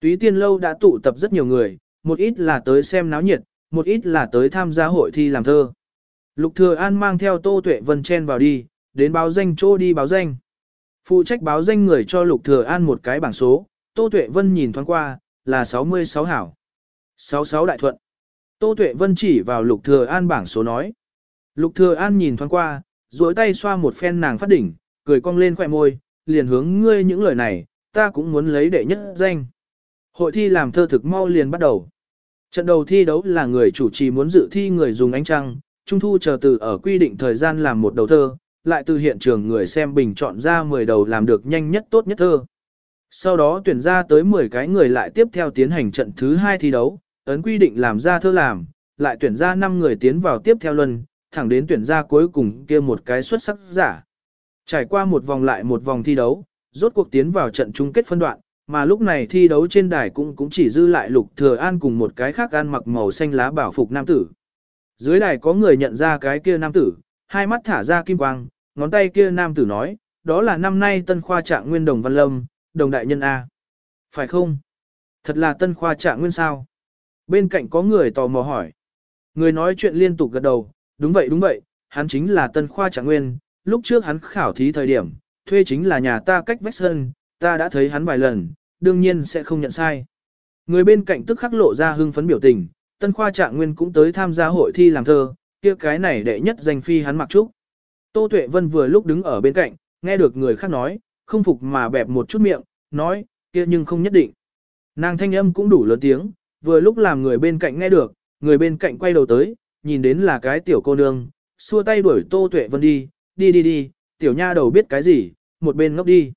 Túy tiên lâu đã tụ tập rất nhiều người, một ít là tới xem náo nhiệt, một ít là tới tham gia hội thi làm thơ. Lục Thừa An mang theo Tô Tuệ Vân chen vào đi, đến báo danh chỗ đi báo danh. Phụ trách báo danh người cho Lục Thừa An một cái bảng số, Tô Tuệ Vân nhìn thoáng qua, là 66 hảo. 66 đại thuận. Tô Tuệ Vân chỉ vào Lục Thừa An bảng số nói. Lục Thừa An nhìn thoáng qua, duỗi tay xoa một phen nàng phát đỉnh, cười cong lên khóe môi, liền hướng ngươi những lời này, ta cũng muốn lấy đệ nhất danh. Hội thi làm thơ thực mau liền bắt đầu. Trận đầu thi đấu là người chủ trì muốn dự thi người dùng ánh trăng, trung thu chờ từ ở quy định thời gian làm một đầu thơ, lại từ hiện trường người xem bình chọn ra 10 đầu làm được nhanh nhất tốt nhất thơ. Sau đó tuyển ra tới 10 cái người lại tiếp theo tiến hành trận thứ 2 thi đấu, ấn quy định làm ra thơ làm, lại tuyển ra 5 người tiến vào tiếp theo luân, thẳng đến tuyển ra cuối cùng kia một cái xuất sắc giả. Trải qua một vòng lại một vòng thi đấu, rốt cuộc tiến vào trận chung kết phân đoạn, mà lúc này thi đấu trên đài cũng cũng chỉ dư lại Lục Thừa An cùng một cái khác ăn mặc màu xanh lá bảo phục nam tử. Dưới đài có người nhận ra cái kia nam tử, hai mắt thả ra kim quang, ngón tay kia nam tử nói, đó là năm nay tân khoa trạng nguyên đồng văn lâm, đồng đại nhân A. Phải không? Thật là tân khoa trạng nguyên sao? Bên cạnh có người tò mò hỏi. Người nói chuyện liên tục gật đầu, đúng vậy đúng vậy, hắn chính là tân khoa trạng nguyên, lúc trước hắn khảo thí thời điểm, thuê chính là nhà ta cách vách sân, ta đã thấy hắn vài lần, đương nhiên sẽ không nhận sai. Người bên cạnh tức khắc lộ ra hưng phấn biểu tình, tân khoa trạng nguyên cũng tới tham gia hội thi làm thơ, kia cái này đệ nhất danh phi hắn mặc trúc. Tô Tuệ Vân vừa lúc đứng ở bên cạnh, nghe được người khác nói, không phục mà bẹp một chút miệng, nói, kia nhưng không nhất định. Nàng thanh âm cũng đủ lớn tiếng, vừa lúc làm người bên cạnh nghe được, người bên cạnh quay đầu tới, nhìn đến là cái tiểu cô nương, xua tay đuổi Tô Tuệ Vân đi, đi đi đi, tiểu nha đầu biết cái gì, một bên ngốc đi.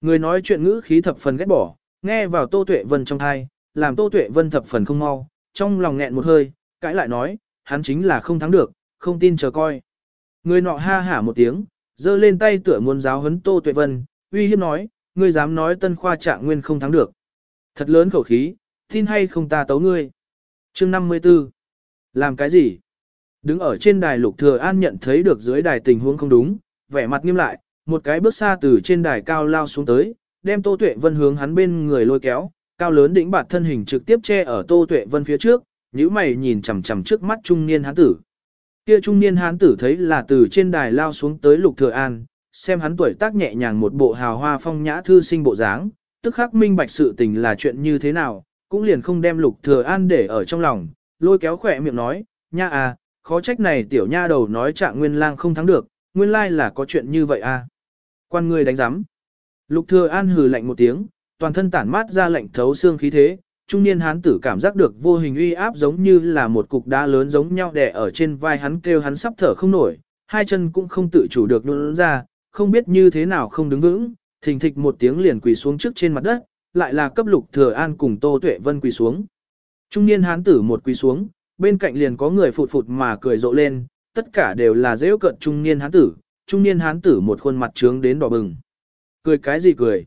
Người nói chuyện ngữ khí thập phần ghét bỏ, nghe vào Tô Tuệ Vân trong tai, làm Tô Tuệ Vân thập phần không mau, trong lòng nghẹn một hơi, cãi lại nói, hắn chính là không thắng được, không tin chờ coi. Người nọ ha hả một tiếng, giơ lên tay tựa muốn giáo huấn Tô Tuệ Vân, uy hiếp nói, ngươi dám nói tân khoa trạng nguyên không thắng được. Thật lớn khẩu khí, tin hay không ta tấu ngươi. Chương 54. Làm cái gì? Đứng ở trên đài lục thừa an nhận thấy được dưới đài tình huống không đúng, vẻ mặt nghiêm lại, một cái bước xa từ trên đài cao lao xuống tới, đem Tô Tuệ Vân hướng hắn bên người lôi kéo, cao lớn đỉnh bạt thân hình trực tiếp che ở Tô Tuệ Vân phía trước, nhíu mày nhìn chằm chằm trước mắt trung niên hán tử. Kia trung niên hán tử thấy là từ trên đài lao xuống tới Lục Thừa An, xem hắn tuổi tác nhẹ nhàng một bộ hào hoa phong nhã thư sinh bộ dáng, tức khắc minh bạch sự tình là chuyện như thế nào, cũng liền không đem Lục Thừa An để ở trong lòng, lôi kéo khóe miệng nói, nha à, khó trách này tiểu nha đầu nói trạng nguyên lang không thắng được, nguyên lai là có chuyện như vậy à. Quan người đánh giám. Lục Thừa An hừ lạnh một tiếng, toàn thân tản mát ra lạnh thấu xương khí thế, trung niên hán tử cảm giác được vô hình uy áp giống như là một cục đá lớn giống nhau đè ở trên vai hắn kêu hắn sắp thở không nổi, hai chân cũng không tự chủ được nhún ra, không biết như thế nào không đứng vững, thình thịch một tiếng liền quỳ xuống trước trên mặt đất, lại là cấp lục thừa an cùng Tô Tuệ Vân quỳ xuống. Trung niên hán tử một quỳ xuống, bên cạnh liền có người phụt phụt mà cười rộ lên, tất cả đều là dễ cận trung niên hán tử, trung niên hán tử một khuôn mặt trướng đến đỏ bừng. Cười cái gì cười?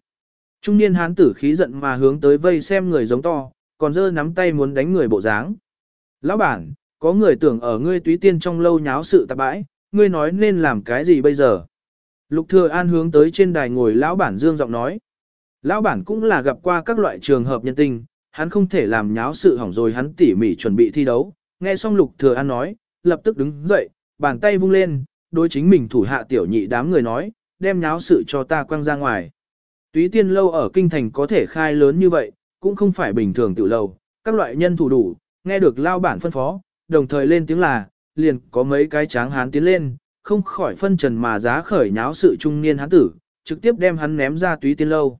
Trung niên hán tử khí giận mà hướng tới vây xem người giống to, còn giơ nắm tay muốn đánh người bộ dáng. Lão bản, có người tưởng ở ngươi túy tiên trong lâu nháo sự tạp bãi, ngươi nói nên làm cái gì bây giờ? Lục thừa an hướng tới trên đài ngồi lão bản dương giọng nói. Lão bản cũng là gặp qua các loại trường hợp nhân tình, hắn không thể làm nháo sự hỏng rồi hắn tỉ mỉ chuẩn bị thi đấu. Nghe xong lục thừa an nói, lập tức đứng dậy, bàn tay vung lên, đối chính mình thủ hạ tiểu nhị đám người nói, đem nháo sự cho ta quăng ra ngoài. Túy tiên lâu ở kinh thành có thể khai lớn như vậy, cũng không phải bình thường tiểu lâu, các loại nhân thủ đủ, nghe được lao bản phân phó, đồng thời lên tiếng là, liền có mấy cái tráng hán tiến lên, không khỏi phân trần mà giá khởi nháo sự trung niên hán tử, trực tiếp đem hắn ném ra túy tiên lâu.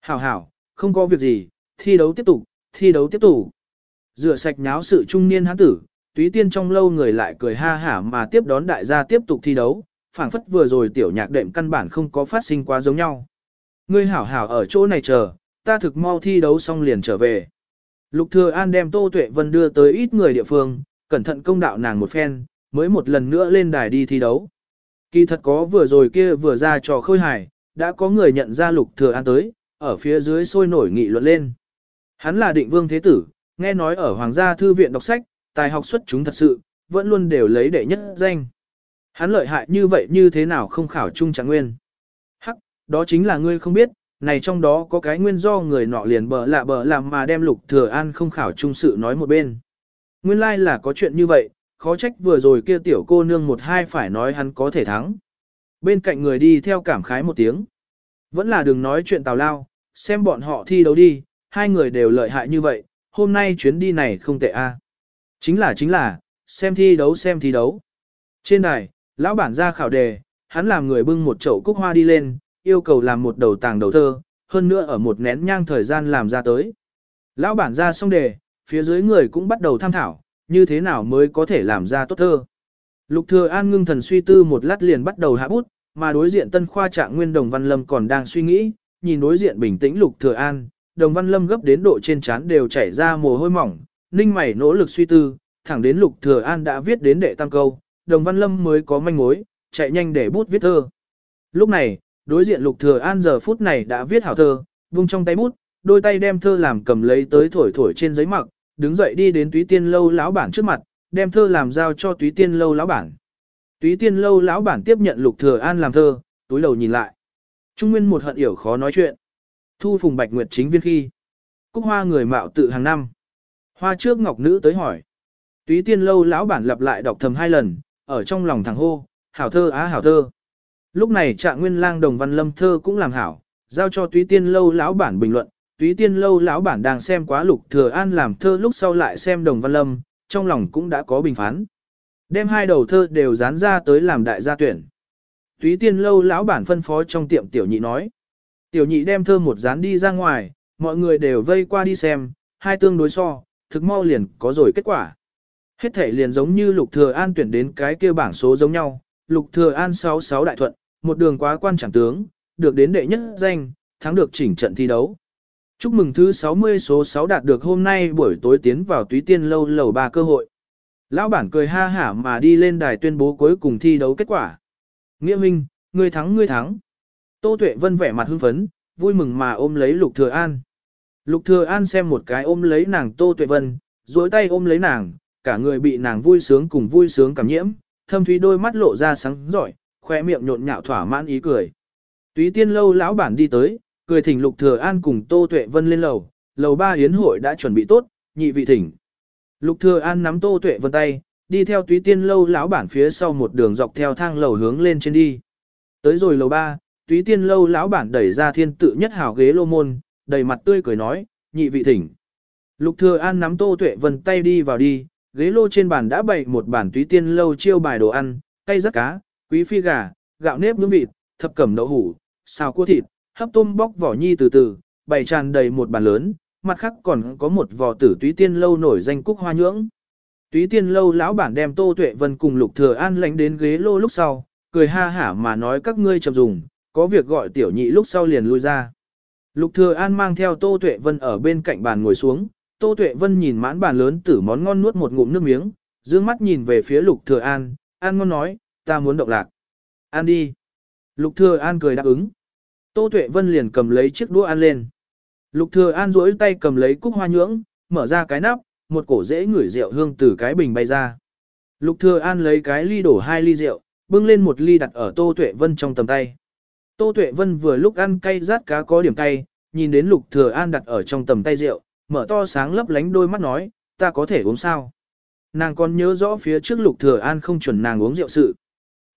Hảo hảo, không có việc gì, thi đấu tiếp tục, thi đấu tiếp tục. Rửa sạch nháo sự trung niên hán tử, túy tiên trong lâu người lại cười ha hả mà tiếp đón đại gia tiếp tục thi đấu, phảng phất vừa rồi tiểu nhạc đệm căn bản không có phát sinh quá giống nhau. Ngươi hảo hảo ở chỗ này chờ, ta thực mau thi đấu xong liền trở về. Lục Thừa An đem Tô Tuệ Vân đưa tới ít người địa phương, cẩn thận công đạo nàng một phen, mới một lần nữa lên đài đi thi đấu. Kỳ thật có vừa rồi kia vừa ra trò khôi hài, đã có người nhận ra Lục Thừa An tới, ở phía dưới sôi nổi nghị luận lên. Hắn là định vương thế tử, nghe nói ở Hoàng gia thư viện đọc sách, tài học xuất chúng thật sự, vẫn luôn đều lấy đệ nhất danh. Hắn lợi hại như vậy như thế nào không khảo trung trạng nguyên. Hắc, đó chính là ngươi không biết, này trong đó có cái nguyên do người nọ liền bờ lạ bờ làm mà đem lục thừa an không khảo trung sự nói một bên. Nguyên lai like là có chuyện như vậy, khó trách vừa rồi kia tiểu cô nương một hai phải nói hắn có thể thắng. Bên cạnh người đi theo cảm khái một tiếng. Vẫn là đừng nói chuyện tào lao, xem bọn họ thi đấu đi, hai người đều lợi hại như vậy, hôm nay chuyến đi này không tệ a. Chính là chính là, xem thi đấu xem thi đấu. Trên đài, lão bản ra khảo đề, hắn làm người bưng một chậu cúc hoa đi lên, yêu cầu làm một đầu tàng đầu thơ, hơn nữa ở một nén nhang thời gian làm ra tới. Lão bản ra xong đề, phía dưới người cũng bắt đầu tham thảo, như thế nào mới có thể làm ra tốt thơ. Lục Thừa An ngưng thần suy tư một lát liền bắt đầu hạ bút, mà đối diện tân khoa trạng nguyên Đồng Văn Lâm còn đang suy nghĩ, nhìn đối diện bình tĩnh Lục Thừa An, Đồng Văn Lâm gấp đến độ trên trán đều chảy ra mồ hôi mỏng, ninh mày nỗ lực suy tư, thẳng đến Lục Thừa An đã viết đến đệ tam câu, Đồng Văn Lâm mới có manh mối, chạy nhanh để bút viết thơ. Lúc này, đối diện Lục Thừa An giờ phút này đã viết hảo thơ, vung trong tay bút, đôi tay đem thơ làm cầm lấy tới thổi thổi trên giấy mặc, đứng dậy đi đến Túy Tiên lâu lão bản trước mặt, đem thơ làm giao cho Túy Tiên lâu lão bản. Túy Tiên lâu lão bản tiếp nhận Lục Thừa An làm thơ, túi đầu nhìn lại. Trung Nguyên một hận hiểu khó nói chuyện. Thu Phùng Bạch Nguyệt chính viên khi. Cúc hoa người mạo tự hàng năm. Hoa trước ngọc nữ tới hỏi. Túy Tiên lâu lão bản lặp lại đọc thầm hai lần, ở trong lòng thằng hô, hảo thơ á hảo thơ. Lúc này Trạng Nguyên Lang Đồng Văn Lâm thơ cũng làm hảo, giao cho Túy Tiên lâu lão bản bình luận, Túy Tiên lâu lão bản đang xem quá Lục Thừa An làm thơ lúc sau lại xem Đồng Văn Lâm, trong lòng cũng đã có bình phán. Đem hai đầu thơ đều dán ra tới làm đại gia tuyển. Túy Tiên lâu lão bản phân phó trong tiệm tiểu nhị nói. Tiểu nhị đem thơ một dán đi ra ngoài, mọi người đều vây qua đi xem, hai tương đối so, thực mau liền có rồi kết quả. Hết thể liền giống như Lục Thừa An tuyển đến cái kia bảng số giống nhau, Lục Thừa An 66 đại thuận, một đường quá quan chẳng tướng, được đến đệ nhất danh, thắng được chỉnh trận thi đấu. Chúc mừng thứ 60 số 6 đạt được hôm nay buổi tối tiến vào túy tiên lâu lầu ba cơ hội. Lão bản cười ha hả mà đi lên đài tuyên bố cuối cùng thi đấu kết quả. Nghĩa minh, ngươi thắng ngươi thắng. Tô Tuệ Vân vẻ mặt hưng phấn, vui mừng mà ôm lấy Lục Thừa An. Lục Thừa An xem một cái ôm lấy nàng Tô Tuệ Vân, duỗi tay ôm lấy nàng, cả người bị nàng vui sướng cùng vui sướng cảm nhiễm, thâm thúy đôi mắt lộ ra sáng giỏi, khoe miệng nhộn nhạo thỏa mãn ý cười. Túy tiên lâu lão bản đi tới, cười thỉnh Lục Thừa An cùng Tô Tuệ Vân lên lầu, lầu ba yến hội đã chuẩn bị tốt, nhị vị thỉnh. Lục Thừa An nắm Tô Tuệ Vân tay, đi theo Túy tiên lâu lão bản phía sau một đường dọc theo thang lầu hướng lên trên đi. Tới rồi lầu ba, Túy tiên lâu lão bản đẩy ra thiên tự nhất hảo ghế lô môn, đầy mặt tươi cười nói, nhị vị thỉnh. Lục Thừa An nắm Tô Tuệ Vân tay đi vào đi, ghế lô trên bàn đã bày một bản túy tiên lâu chiêu bài đồ ăn, cây rất cá, quý phi gà, gạo nếp nướng vịt, thập cẩm đậu hủ, xào cua thịt, hấp tôm bóc vỏ nhi từ từ, bày tràn đầy một bàn lớn, mặt khác còn có một vò tử túy tiên lâu nổi danh cúc hoa nhưỡng. Túy tiên lâu lão bản đem Tô Tuệ Vân cùng Lục Thừa An lánh đến ghế lô lúc sau, cười ha hả mà nói các ngươi chậm dùng, có việc gọi tiểu nhị lúc sau liền lui ra. Lục Thừa An mang theo Tô Tuệ Vân ở bên cạnh bàn ngồi xuống, Tô Tuệ Vân nhìn mãn bàn lớn tử món ngon nuốt một ngụm nước miếng, dương mắt nhìn về phía Lục Thừa An, An ngon nói, ta muốn động lạc. An đi. Lục Thừa An cười đáp ứng. Tô Tuệ Vân liền cầm lấy chiếc đũa ăn lên. Lục Thừa An duỗi tay cầm lấy cúc hoa nhưỡng, mở ra cái nắp, một cổ rễ ngửi rượu hương từ cái bình bay ra. Lục Thừa An lấy cái ly đổ hai ly rượu, bưng lên một ly đặt ở Tô Tuệ Vân trong tầm tay. Tô Tuệ Vân vừa lúc ăn cay rát cá có điểm cay, nhìn đến Lục Thừa An đặt ở trong tầm tay rượu, mở to sáng lấp lánh đôi mắt nói, ta có thể uống sao? Nàng còn nhớ rõ phía trước Lục Thừa An không chuẩn nàng uống rượu sự.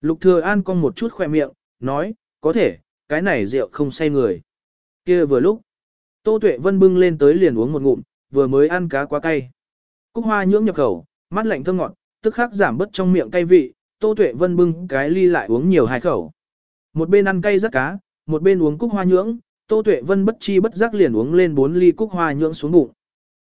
Lục Thừa An cong một chút khoe miệng, nói, có thể, cái này rượu không say người. Kia vừa lúc, Tô Tuệ Vân bưng lên tới liền uống một ngụm, vừa mới ăn cá quá cay. Cúc hoa nhưỡng nhập khẩu, mắt lạnh thơm ngọt, tức khắc giảm bớt trong miệng cay vị, Tô Tuệ Vân bưng cái ly lại uống nhiều hai khẩu. Một bên ăn cay rất cá, một bên uống cúc hoa nhưỡng, Tô Tuệ Vân bất chi bất giác liền uống lên bốn ly cúc hoa nhưỡng xuống bụng.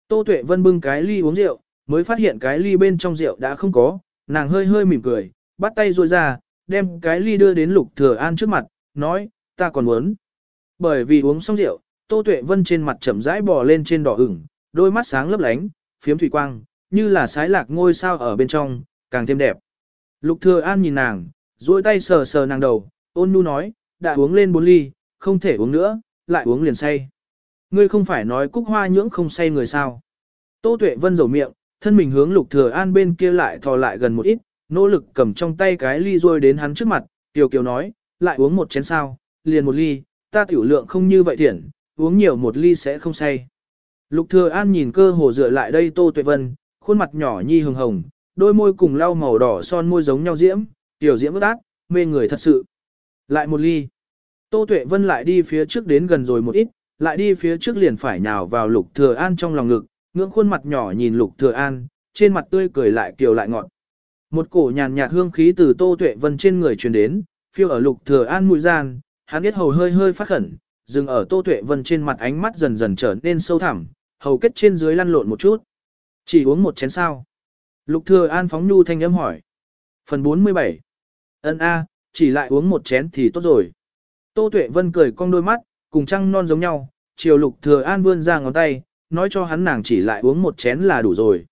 Tô Tuệ Vân bưng cái ly uống rượu, mới phát hiện cái ly bên trong rượu đã không có, nàng hơi hơi mỉm cười, bắt tay duỗi ra, đem cái ly đưa đến Lục Thừa An trước mặt, nói, ta còn muốn. Bởi vì uống xong rượu, Tô Tuệ Vân trên mặt chậm rãi bò lên trên đỏ ửng, đôi mắt sáng lấp lánh, phiếm thủy quang, như là sái lạc ngôi sao ở bên trong, càng thêm đẹp. Lục Thừa An nhìn nàng, duỗi tay sờ sờ nàng đầu, ôn nhu nói, đã uống lên bốn ly, không thể uống nữa, lại uống liền say. Ngươi không phải nói cúc hoa nhưỡng không say người sao. Tô Tuệ Vân rầu miệng, thân mình hướng Lục Thừa An bên kia lại thò lại gần một ít, nỗ lực cầm trong tay cái ly rôi đến hắn trước mặt, Tiểu Kiều nói, lại uống một chén sao, liền một ly, ta tiểu lượng không như vậy thiện, uống nhiều một ly sẽ không say. Lục Thừa An nhìn cơ hồ dựa lại đây Tô Tuệ Vân, khuôn mặt nhỏ nhi hồng hồng, đôi môi cùng lau màu đỏ son môi giống nhau diễm, tiểu diễm ướt át, mê người thật sự. Lại một ly. Tô Tuệ Vân lại đi phía trước đến gần rồi một ít, lại đi phía trước liền phải nhào vào Lục Thừa An trong lòng ngực, ngưỡng khuôn mặt nhỏ nhìn Lục Thừa An, trên mặt tươi cười lại kiều lại ngọt. Một cổ nhàn nhạt hương khí từ Tô Tuệ Vân trên người truyền đến, phiêu ở Lục Thừa An mũi gian, hắn biết hầu hơi hơi phát khẩn, dừng ở Tô Tuệ Vân trên mặt ánh mắt dần dần trở nên sâu thẳm, hầu kết trên dưới lăn lộn một chút. Chỉ uống một chén sao? Lục Thừa An phóng nhu thanh âm hỏi. Phần 47. Ân a, chỉ lại uống một chén thì tốt rồi. Tô Tuệ Vân cười cong đôi mắt, cùng trăng non giống nhau, chiều Lục Thừa An vươn ra ngón tay, nói cho hắn nàng chỉ lại uống một chén là đủ rồi.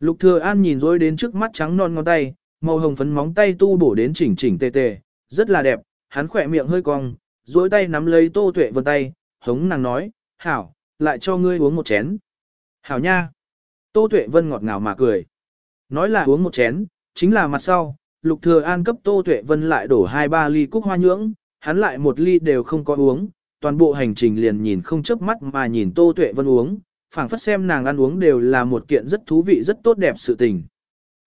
Lục Thừa An nhìn dối đến trước mắt trắng non ngón tay, màu hồng phấn móng tay tu bổ đến chỉnh chỉnh tề tề, rất là đẹp, hắn khỏe miệng hơi cong, dối tay nắm lấy Tô Tuệ Vân tay, hống nàng nói, hảo, lại cho ngươi uống một chén. Hảo nha. Tô Tuệ Vân ngọt ngào mà cười. Nói là uống một chén, chính là mặt sau, Lục Thừa An cấp Tô Tuệ Vân lại đổ hai ba ly cúc hoa nhưỡng, hắn lại một ly đều không có uống, toàn bộ hành trình liền nhìn không chớp mắt mà nhìn Tô Tuệ Vân uống, phảng phất xem nàng ăn uống đều là một kiện rất thú vị rất tốt đẹp sự tình.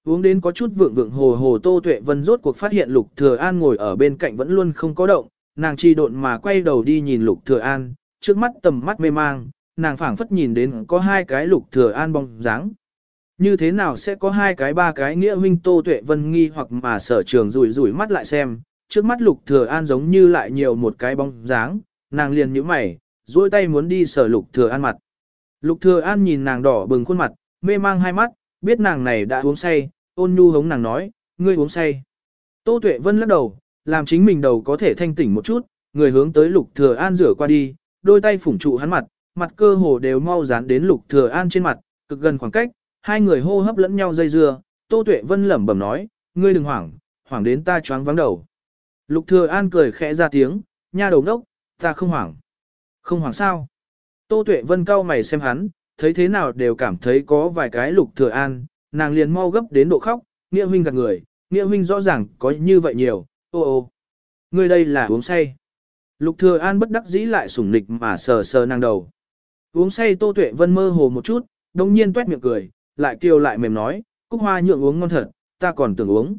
Uống đến có chút vượng vượng hồ hồ Tô Tuệ Vân rốt cuộc phát hiện Lục Thừa An ngồi ở bên cạnh vẫn luôn không có động, nàng chi độn mà quay đầu đi nhìn Lục Thừa An, trước mắt tầm mắt mê mang, nàng phảng phất nhìn đến có hai cái Lục Thừa An bóng dáng. Như thế nào sẽ có hai cái ba cái nghĩa huynh Tô Tuệ Vân nghi hoặc mà sở trường rủi rủi mắt lại xem, trước mắt Lục Thừa An giống như lại nhiều một cái bóng dáng, nàng liền nhíu mày, duỗi tay muốn đi sở Lục Thừa An mặt. Lục Thừa An nhìn nàng đỏ bừng khuôn mặt, mê mang hai mắt, biết nàng này đã uống say, ôn nhu hống nàng nói, ngươi uống say. Tô Tuệ Vân lắc đầu, làm chính mình đầu có thể thanh tỉnh một chút, người hướng tới Lục Thừa An rửa qua đi, đôi tay phủng trụ hắn mặt, mặt cơ hồ đều mau dán đến Lục Thừa An trên mặt, cực gần khoảng cách, hai người hô hấp lẫn nhau dây dưa, Tô Tuệ Vân lẩm bẩm nói, ngươi đừng hoảng, hoảng đến ta choáng váng đầu. Lục Thừa An cười khẽ ra tiếng, nha đầu ngốc, ta không hoảng. Không hoảng sao? Tô Tuệ Vân cau mày xem hắn, thấy thế nào đều cảm thấy có vài cái Lục Thừa An, nàng liền mau gấp đến độ khóc, nghĩa huynh gạt người, nghĩa huynh rõ ràng có như vậy nhiều, ô ô. Ngươi đây là uống say. Lục Thừa An bất đắc dĩ lại sủng nịch mà sờ sờ nàng đầu. Uống say Tô Tuệ Vân mơ hồ một chút, đồng nhiên tuét miệng cười, lại kêu lại mềm nói, cúc hoa nhượng uống ngon thật, ta còn tưởng uống.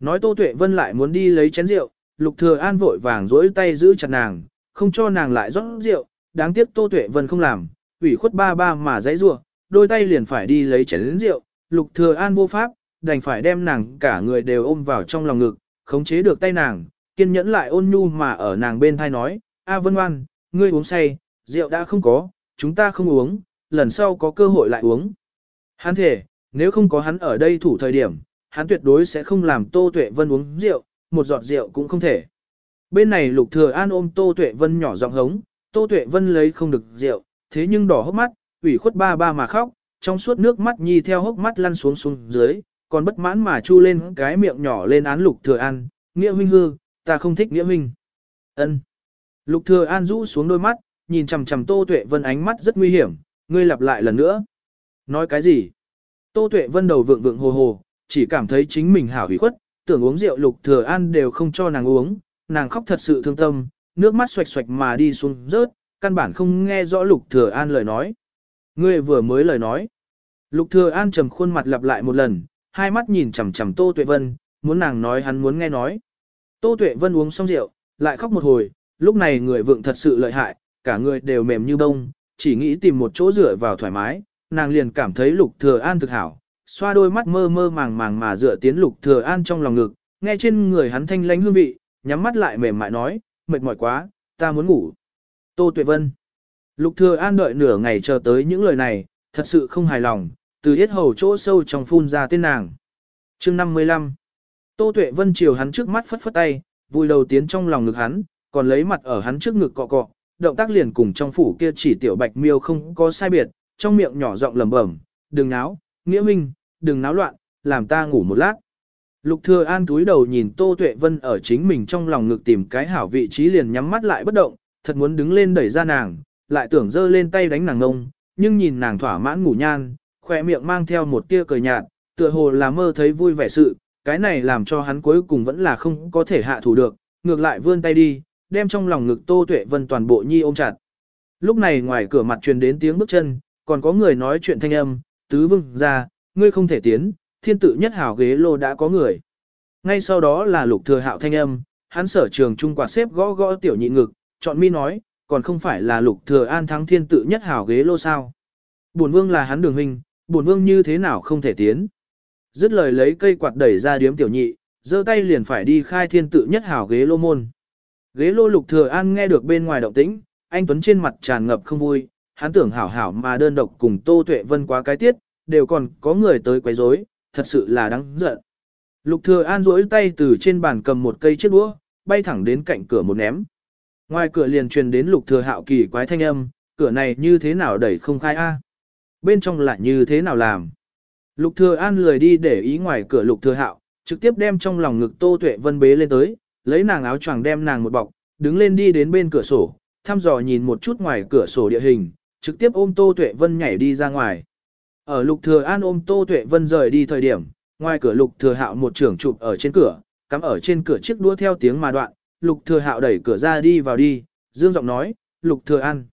Nói Tô Tuệ Vân lại muốn đi lấy chén rượu, Lục Thừa An vội vàng duỗi tay giữ chặt nàng, không cho nàng lại rót rượu, đáng tiếc Tô Tuệ Vân không làm, ủy khuất ba ba mà dãy rủa, đôi tay liền phải đi lấy chén rượu, Lục Thừa An vô pháp, đành phải đem nàng cả người đều ôm vào trong lòng ngực, khống chế được tay nàng, kiên nhẫn lại ôn nhu mà ở nàng bên tai nói, A Vân Ngoan, ngươi uống say, rượu đã không có, chúng ta không uống, lần sau có cơ hội lại uống. Hắn thể, nếu không có hắn ở đây thủ thời điểm, hắn tuyệt đối sẽ không làm Tô Tuệ Vân uống rượu, một giọt rượu cũng không thể. Bên này Lục Thừa An ôm Tô Tuệ Vân nhỏ giọng hống, Tô Tuệ Vân lấy không được rượu, thế nhưng đỏ hốc mắt, ủy khuất ba ba mà khóc, trong suốt nước mắt nhi theo hốc mắt lăn xuống xuống dưới, còn bất mãn mà chu lên cái miệng nhỏ lên án Lục Thừa An, nghĩa huynh hư, ta không thích nghĩa huynh. Ân. Lục Thừa An rũ xuống đôi mắt, nhìn chằm chằm Tô Tuệ Vân ánh mắt rất nguy hiểm, ngươi lặp lại lần nữa. Nói cái gì? Tô Tuệ Vân đầu vượng vượng hồ hồ, chỉ cảm thấy chính mình hảo hủy khuất, tưởng uống rượu Lục Thừa An đều không cho nàng uống, nàng khóc thật sự thương tâm, nước mắt xoạch xoạch mà đi xuống rớt, căn bản không nghe rõ Lục Thừa An lời nói. Ngươi vừa mới lời nói. Lục Thừa An trầm khuôn mặt lặp lại một lần, hai mắt nhìn chằm chằm Tô Tuệ Vân, muốn nàng nói hắn muốn nghe nói. Tô Tuệ Vân uống xong rượu, lại khóc một hồi, lúc này người vượng thật sự lợi hại, cả người đều mềm như bông, chỉ nghĩ tìm một chỗ dựa vào thoải mái, nàng liền cảm thấy Lục Thừa An thực hảo, xoa đôi mắt mơ mơ màng màng mà dựa tiến Lục Thừa An trong lòng ngực, nghe trên người hắn thanh lãnh hương vị, nhắm mắt lại mềm mại nói, mệt mỏi quá, ta muốn ngủ. Tô Tuệ Vân. Lục Thừa An đợi nửa ngày chờ tới những lời này, thật sự không hài lòng, từ yết hầu chỗ sâu trong phun ra tên nàng. Chương 55. Tô Tuệ Vân chiều hắn trước mắt phất phất tay, vui đầu tiến trong lòng ngực hắn, còn lấy mặt ở hắn trước ngực cọ cọ, động tác liền cùng trong phủ kia chỉ tiểu bạch miêu không có sai biệt, trong miệng nhỏ giọng lẩm bẩm, đừng náo, nghĩa minh, đừng náo loạn, làm ta ngủ một lát. Lục thừa an túi đầu nhìn Tô Tuệ Vân ở chính mình trong lòng ngực tìm cái hảo vị trí liền nhắm mắt lại bất động, thật muốn đứng lên đẩy ra nàng, lại tưởng giơ lên tay đánh nàng ngông, nhưng nhìn nàng thỏa mãn ngủ nhan, khóe miệng mang theo một tia cười nhạt, tựa hồ là mơ thấy vui vẻ sự, cái này làm cho hắn cuối cùng vẫn là không có thể hạ thủ được, ngược lại vươn tay đi, đem trong lòng ngực Tô Tuệ Vân toàn bộ nhi ôm chặt. Lúc này ngoài cửa mặt truyền đến tiếng bước chân, còn có người nói chuyện thanh âm, tứ vương ra, ngươi không thể tiến, thiên tự nhất hảo ghế lô đã có người. Ngay sau đó là lục thừa hạo thanh âm, hắn sở trường trung quạt xếp gõ gõ tiểu nhị ngực, chọn mi nói, còn không phải là lục thừa an thắng thiên tự nhất hảo ghế lô sao. Bổn vương là hắn đường hình bổn vương như thế nào không thể tiến. Dứt lời lấy cây quạt đẩy ra điếm tiểu nhị, giơ tay liền phải đi khai thiên tự nhất hảo ghế lô môn. Ghế lô lục thừa an nghe được bên ngoài động tĩnh, anh Tuấn trên mặt tràn ngập không vui, hắn tưởng hảo hảo mà đơn độc cùng Tô Tuệ Vân quá cái tiết, đều còn có người tới quấy rối, thật sự là đáng giận. Lục thừa an duỗi tay từ trên bàn cầm một cây chiếc đũa, bay thẳng đến cạnh cửa một ném. Ngoài cửa liền truyền đến lục thừa hạo kỳ quái thanh âm, cửa này như thế nào đẩy không khai a? Bên trong lại như thế nào làm? Lục thừa an lười đi để ý ngoài cửa lục thừa hạo, trực tiếp đem trong lòng ngực tô tuệ vân bế lên tới, lấy nàng áo choàng đem nàng một bọc, đứng lên đi đến bên cửa sổ, thăm dò nhìn một chút ngoài cửa sổ địa hình, trực tiếp ôm tô tuệ vân nhảy đi ra ngoài. Ở lục thừa an ôm tô tuệ vân rời đi thời điểm, ngoài cửa lục thừa hạo một trưởng chụp ở trên cửa, cắm ở trên cửa chiếc đũa theo tiếng mà đoạn, lục thừa hạo đẩy cửa ra đi vào đi, dương giọng nói, lục thừa an.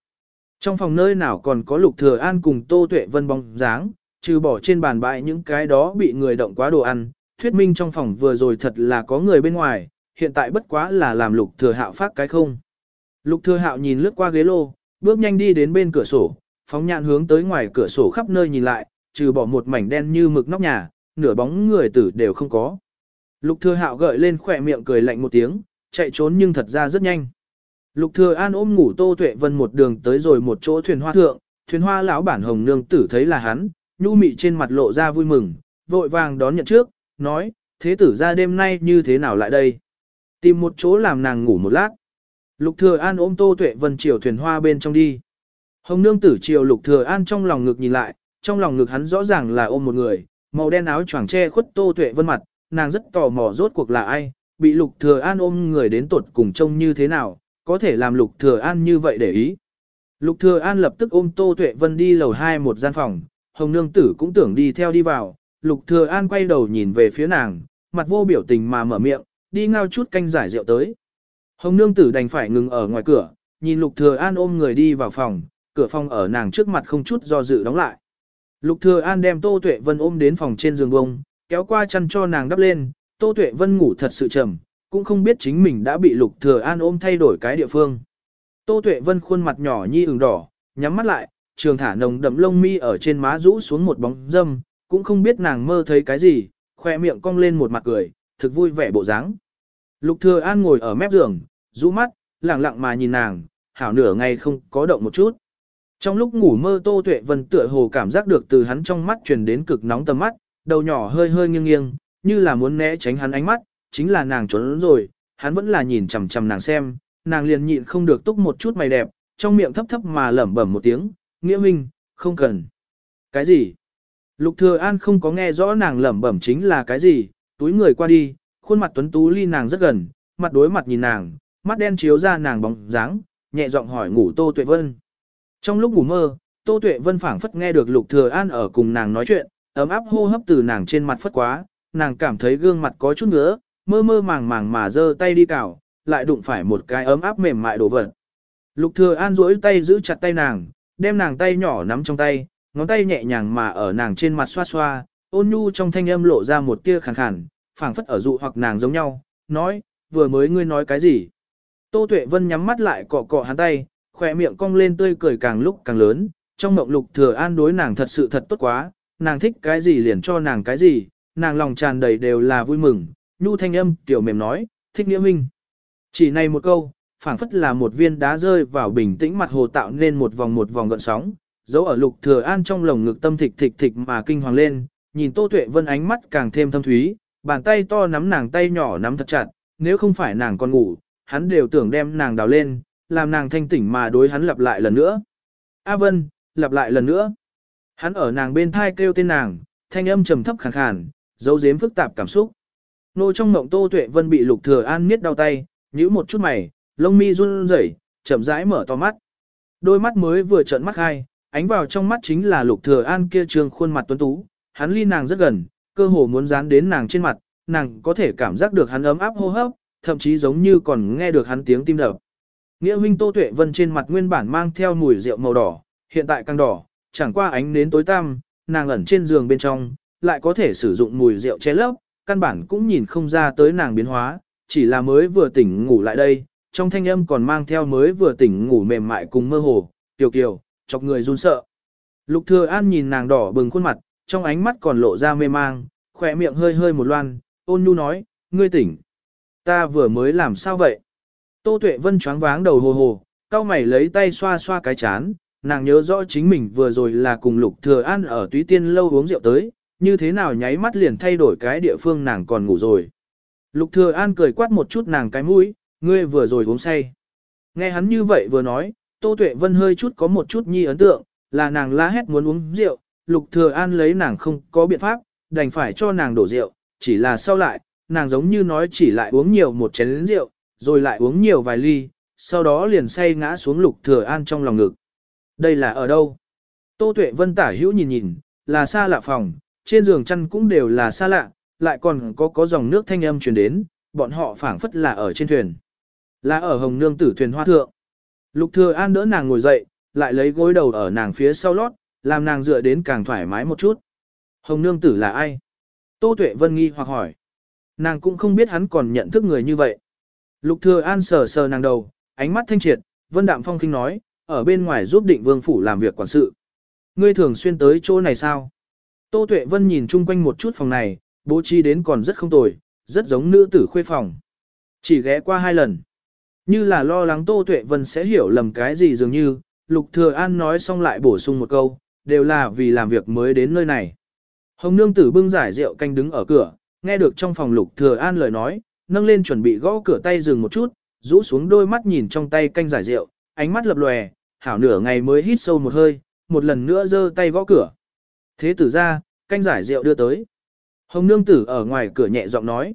Trong phòng nơi nào còn có lục thừa an cùng tô tuệ vân bóng dáng, trừ bỏ trên bàn bãi những cái đó bị người động quá đồ ăn, thuyết minh trong phòng vừa rồi thật là có người bên ngoài, hiện tại bất quá là làm lục thừa hạo phát cái không. Lục thừa hạo nhìn lướt qua ghế lô, bước nhanh đi đến bên cửa sổ, phóng nhạn hướng tới ngoài cửa sổ khắp nơi nhìn lại, trừ bỏ một mảnh đen như mực nóc nhà, nửa bóng người tử đều không có. Lục thừa hạo gợi lên khỏe miệng cười lạnh một tiếng, chạy trốn nhưng thật ra rất nhanh. Lục thừa an ôm ngủ tô tuệ vân một đường tới rồi một chỗ thuyền hoa thượng, thuyền hoa lão bản hồng nương tử thấy là hắn, nhu mị trên mặt lộ ra vui mừng, vội vàng đón nhận trước, nói, thế tử ra đêm nay như thế nào lại đây? Tìm một chỗ làm nàng ngủ một lát. Lục thừa an ôm tô tuệ vân chiều thuyền hoa bên trong đi. Hồng nương tử chiều lục thừa an trong lòng ngực nhìn lại, trong lòng ngực hắn rõ ràng là ôm một người, màu đen áo choàng che khuất tô tuệ vân mặt, nàng rất tò mò rốt cuộc là ai, bị lục thừa an ôm người đến tuột cùng trông như thế nào, có thể làm lục thừa an như vậy để ý. Lục thừa an lập tức ôm tô tuệ vân đi lầu hai một gian phòng, hồng nương tử cũng tưởng đi theo đi vào, lục thừa an quay đầu nhìn về phía nàng, mặt vô biểu tình mà mở miệng, đi ngao chút canh giải rượu tới. Hồng nương tử đành phải ngừng ở ngoài cửa, nhìn lục thừa an ôm người đi vào phòng, cửa phòng ở nàng trước mặt không chút do dự đóng lại. Lục thừa an đem tô tuệ vân ôm đến phòng trên giường bông, kéo qua chăn cho nàng đắp lên, tô tuệ vân ngủ thật sự trầm, cũng không biết chính mình đã bị lục thừa an ôm thay đổi cái địa phương. Tô tuệ vân khuôn mặt nhỏ nhi ửng đỏ, nhắm mắt lại, trường thả nồng đậm lông mi ở trên má rũ xuống một bóng dâm, cũng không biết nàng mơ thấy cái gì, khoe miệng cong lên một mặt cười, thực vui vẻ bộ dáng. Lục thừa an ngồi ở mép giường, rũ mắt, lặng lặng mà nhìn nàng, hảo nửa ngày không có động một chút. Trong lúc ngủ mơ Tô Tuệ Vân tựa hồ cảm giác được từ hắn trong mắt truyền đến cực nóng tầm mắt, đầu nhỏ hơi hơi nghiêng nghiêng, như là muốn né tránh hắn ánh mắt, chính là nàng trốn rồi, hắn vẫn là nhìn chằm chằm nàng xem, nàng liền nhịn không được túc một chút mày đẹp, trong miệng thấp thấp mà lẩm bẩm một tiếng, nghĩa minh, không cần. Cái gì? Lục Thừa An không có nghe rõ nàng lẩm bẩm chính là cái gì, túi người qua đi, khuôn mặt tuấn tú ly nàng rất gần, mặt đối mặt nhìn nàng, mắt đen chiếu ra nàng bóng dáng, nhẹ giọng hỏi ngủ Tô Tuệ Vân. Trong lúc ngủ mơ, Tô Tuệ Vân phảng phất nghe được Lục Thừa An ở cùng nàng nói chuyện, ấm áp hô hấp từ nàng trên mặt phất quá, nàng cảm thấy gương mặt có chút ngứa, mơ mơ màng màng mà giơ tay đi cào, lại đụng phải một cái ấm áp mềm mại đổ vật. Lục Thừa An duỗi tay giữ chặt tay nàng, đem nàng tay nhỏ nắm trong tay, ngón tay nhẹ nhàng mà ở nàng trên mặt xoa xoa, ôn nhu trong thanh âm lộ ra một tia khàn khàn, phảng phất ở dụ hoặc nàng giống nhau, nói, vừa mới ngươi nói cái gì? Tô Tuệ Vân nhắm mắt lại cọ cọ hắn tay, khóe miệng cong lên tươi cười càng lúc càng lớn, trong mộng lục thừa an đối nàng thật sự thật tốt quá, nàng thích cái gì liền cho nàng cái gì, nàng lòng tràn đầy đều là vui mừng, nhu thanh âm tiểu mềm nói, thích nghĩa minh. Chỉ này một câu, phảng phất là một viên đá rơi vào bình tĩnh mặt hồ tạo nên một vòng một vòng gợn sóng, dấu ở lục thừa an trong lồng ngực tâm thịch thịch thịch mà kinh hoàng lên, nhìn Tô Tuệ Vân ánh mắt càng thêm thâm thúy, bàn tay to nắm nàng tay nhỏ nắm thật chặt, nếu không phải nàng còn ngủ, hắn đều tưởng đem nàng đào lên, làm nàng thanh tỉnh mà đối hắn lặp lại lần nữa. A Vân, lặp lại lần nữa. Hắn ở nàng bên thai kêu tên nàng, thanh âm trầm thấp khàn khàn, dấu giếm phức tạp cảm xúc. Nô trong mộng Tô Tuệ Vân bị Lục Thừa An miết đau tay, nhíu một chút mày, lông mi run rẩy, chậm rãi mở to mắt. Đôi mắt mới vừa trợn mắt hai, ánh vào trong mắt chính là Lục Thừa An kia trương khuôn mặt tuấn tú, hắn ly nàng rất gần, cơ hồ muốn dán đến nàng trên mặt, nàng có thể cảm giác được hắn ấm áp hô hấp, thậm chí giống như còn nghe được hắn tiếng tim đập. Nghĩa huynh Tô Tuệ Vân trên mặt nguyên bản mang theo mùi rượu màu đỏ, hiện tại càng đỏ, chẳng qua ánh nến tối tăm, nàng ẩn trên giường bên trong, lại có thể sử dụng mùi rượu che lấp, căn bản cũng nhìn không ra tới nàng biến hóa, chỉ là mới vừa tỉnh ngủ lại đây, trong thanh âm còn mang theo mới vừa tỉnh ngủ mềm mại cùng mơ hồ, tiểu kiều, chọc người run sợ. Lục Thừa An nhìn nàng đỏ bừng khuôn mặt, trong ánh mắt còn lộ ra mê mang, khóe miệng hơi hơi một loan, ôn nhu nói, ngươi tỉnh. Ta vừa mới làm sao vậy? Tô Tuệ Vân choáng váng đầu hồ hồ, cao mày lấy tay xoa xoa cái chán, nàng nhớ rõ chính mình vừa rồi là cùng Lục Thừa An ở túy tiên lâu uống rượu tới, như thế nào nháy mắt liền thay đổi cái địa phương nàng còn ngủ rồi. Lục Thừa An cười quát một chút nàng cái mũi, ngươi vừa rồi uống say. Nghe hắn như vậy vừa nói, Tô Tuệ Vân hơi chút có một chút nhi ấn tượng, là nàng la hét muốn uống rượu, Lục Thừa An lấy nàng không có biện pháp, đành phải cho nàng đổ rượu, chỉ là sau lại, nàng giống như nói chỉ lại uống nhiều một chén rượu, rồi lại uống nhiều vài ly, sau đó liền say ngã xuống Lục Thừa An trong lòng ngực. Đây là ở đâu? Tô Tuệ Vân tả hữu nhìn nhìn, là xa lạ phòng, trên giường chăn cũng đều là xa lạ, lại còn có có dòng nước thanh âm truyền đến, bọn họ phảng phất là ở trên thuyền. Là ở Hồng Nương tử thuyền hoa thượng. Lục Thừa An đỡ nàng ngồi dậy, lại lấy gối đầu ở nàng phía sau lót, làm nàng dựa đến càng thoải mái một chút. Hồng Nương tử là ai? Tô Tuệ Vân nghi hoặc hỏi. Nàng cũng không biết hắn còn nhận thức người như vậy. Lục Thừa An sờ sờ nàng đầu, ánh mắt thanh triệt, Vân Đạm Phong kinh nói, ở bên ngoài giúp định vương phủ làm việc quản sự. Ngươi thường xuyên tới chỗ này sao? Tô Tuệ Vân nhìn chung quanh một chút phòng này, bố trí đến còn rất không tồi, rất giống nữ tử khuê phòng. Chỉ ghé qua hai lần. Như là lo lắng Tô Tuệ Vân sẽ hiểu lầm cái gì dường như, Lục Thừa An nói xong lại bổ sung một câu, đều là vì làm việc mới đến nơi này. Hồng Nương tử bưng giải rượu canh đứng ở cửa, nghe được trong phòng Lục Thừa An lời nói, nâng lên chuẩn bị gõ cửa tay dừng một chút, rũ xuống đôi mắt nhìn trong tay canh giải rượu, ánh mắt lập lòe, hảo nửa ngày mới hít sâu một hơi, một lần nữa giơ tay gõ cửa. Thế tử ra, canh giải rượu đưa tới. Hồng nương tử ở ngoài cửa nhẹ giọng nói.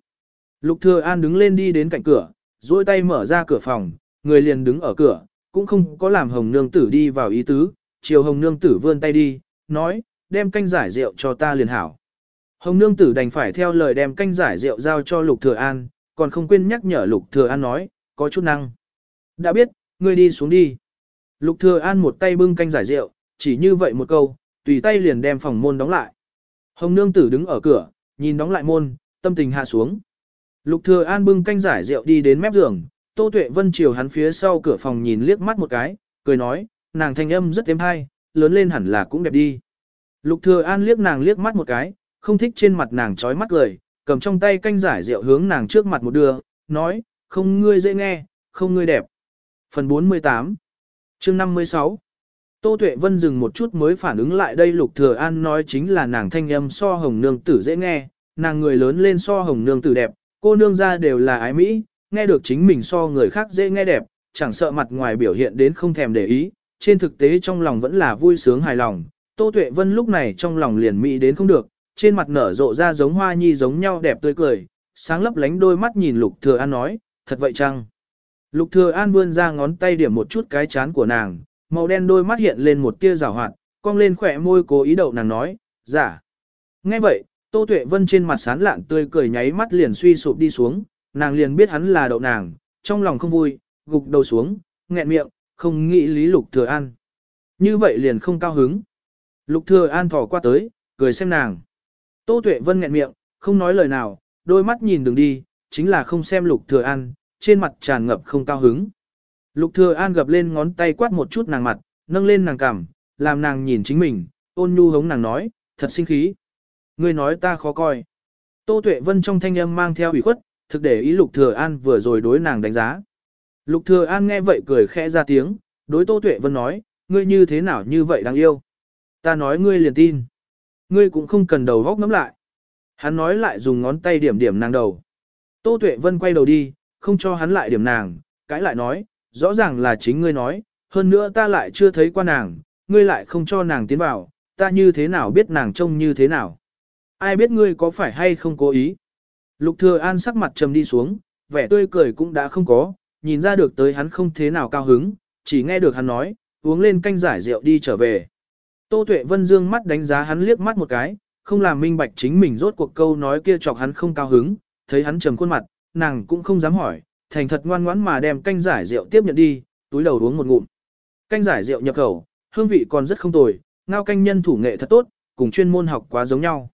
Lục thừa an đứng lên đi đến cạnh cửa, duỗi tay mở ra cửa phòng, người liền đứng ở cửa, cũng không có làm hồng nương tử đi vào ý tứ, chiều hồng nương tử vươn tay đi, nói, đem canh giải rượu cho ta liền hảo. Hồng nương tử đành phải theo lời đem canh giải rượu giao cho lục thừa an, còn không quên nhắc nhở lục thừa an nói, có chút năng. Đã biết, ngươi đi xuống đi. Lục thừa an một tay bưng canh giải rượu, chỉ như vậy một câu, tùy tay liền đem phòng môn đóng lại. Hồng nương tử đứng ở cửa, nhìn đóng lại môn, tâm tình hạ xuống. Lục thừa an bưng canh giải rượu đi đến mép giường, Tô Tuệ Vân chiều hắn phía sau cửa phòng nhìn liếc mắt một cái, cười nói, nàng thanh âm rất êm hay, lớn lên hẳn là cũng đẹp đi. Lục thừa an liếc nàng liếc mắt một cái, không thích trên mặt nàng chói mắt cười, cầm trong tay canh giải rượu hướng nàng trước mặt một đưa, nói, không ngươi dễ nghe, không ngươi đẹp. Phần 48 Chương 56 Tô Tuệ Vân dừng một chút mới phản ứng lại đây Lục Thừa An nói chính là nàng thanh âm so hồng nương tử dễ nghe, nàng người lớn lên so hồng nương tử đẹp, cô nương ra đều là ái mỹ, nghe được chính mình so người khác dễ nghe đẹp, chẳng sợ mặt ngoài biểu hiện đến không thèm để ý, trên thực tế trong lòng vẫn là vui sướng hài lòng. Tô Tuệ Vân lúc này trong lòng liền mỹ đến không được, trên mặt nở rộ ra giống hoa nhi giống nhau đẹp tươi cười, sáng lấp lánh đôi mắt nhìn Lục Thừa An nói, thật vậy chăng? Lục Thừa An vươn ra ngón tay điểm một chút cái chán của nàng, màu đen đôi mắt hiện lên một tia rào hoạt, cong lên khỏe môi cố ý đậu nàng nói, giả. Nghe vậy, Tô Tuệ Vân trên mặt sán lạn tươi cười nháy mắt liền suy sụp đi xuống, nàng liền biết hắn là đậu nàng, trong lòng không vui, gục đầu xuống, nghẹn miệng, không nghĩ lý Lục Thừa An. Như vậy liền không cao hứng. Lục Thừa An thò qua tới, cười xem nàng. Tô Tuệ Vân nghẹn miệng, không nói lời nào, đôi mắt nhìn đường đi, chính là không xem Lục Thừa An, trên mặt tràn ngập không cao hứng. Lục Thừa An gập lên ngón tay quát một chút nàng mặt, nâng lên nàng cằm, làm nàng nhìn chính mình, ôn nhu hống nàng nói, thật sinh khí. Ngươi nói ta khó coi. Tô Tuệ Vân trong thanh âm mang theo ủy khuất, thực để ý Lục Thừa An vừa rồi đối nàng đánh giá. Lục Thừa An nghe vậy cười khẽ ra tiếng, đối Tô Tuệ Vân nói, ngươi như thế nào như vậy đáng yêu. Ta nói ngươi liền tin. Ngươi cũng không cần đầu góc ngắm lại. Hắn nói lại dùng ngón tay điểm điểm nàng đầu. Tô Tuệ Vân quay đầu đi, không cho hắn lại điểm nàng, cãi lại nói, rõ ràng là chính ngươi nói, hơn nữa ta lại chưa thấy qua nàng, ngươi lại không cho nàng tiến vào, ta như thế nào biết nàng trông như thế nào. Ai biết ngươi có phải hay không cố ý. Lục thừa an sắc mặt trầm đi xuống, vẻ tươi cười cũng đã không có, nhìn ra được tới hắn không thế nào cao hứng, chỉ nghe được hắn nói, uống lên canh giải rượu đi trở về. Tô Tuệ Vân dương mắt đánh giá hắn liếc mắt một cái, không làm minh bạch chính mình rốt cuộc câu nói kia chọc hắn không cao hứng, thấy hắn trầm khuôn mặt, nàng cũng không dám hỏi, thành thật ngoan ngoãn mà đem canh giải rượu tiếp nhận đi, túi đầu uống một ngụm. Canh giải rượu nhập khẩu, hương vị còn rất không tồi, ngao canh nhân thủ nghệ thật tốt, cùng chuyên môn học quá giống nhau.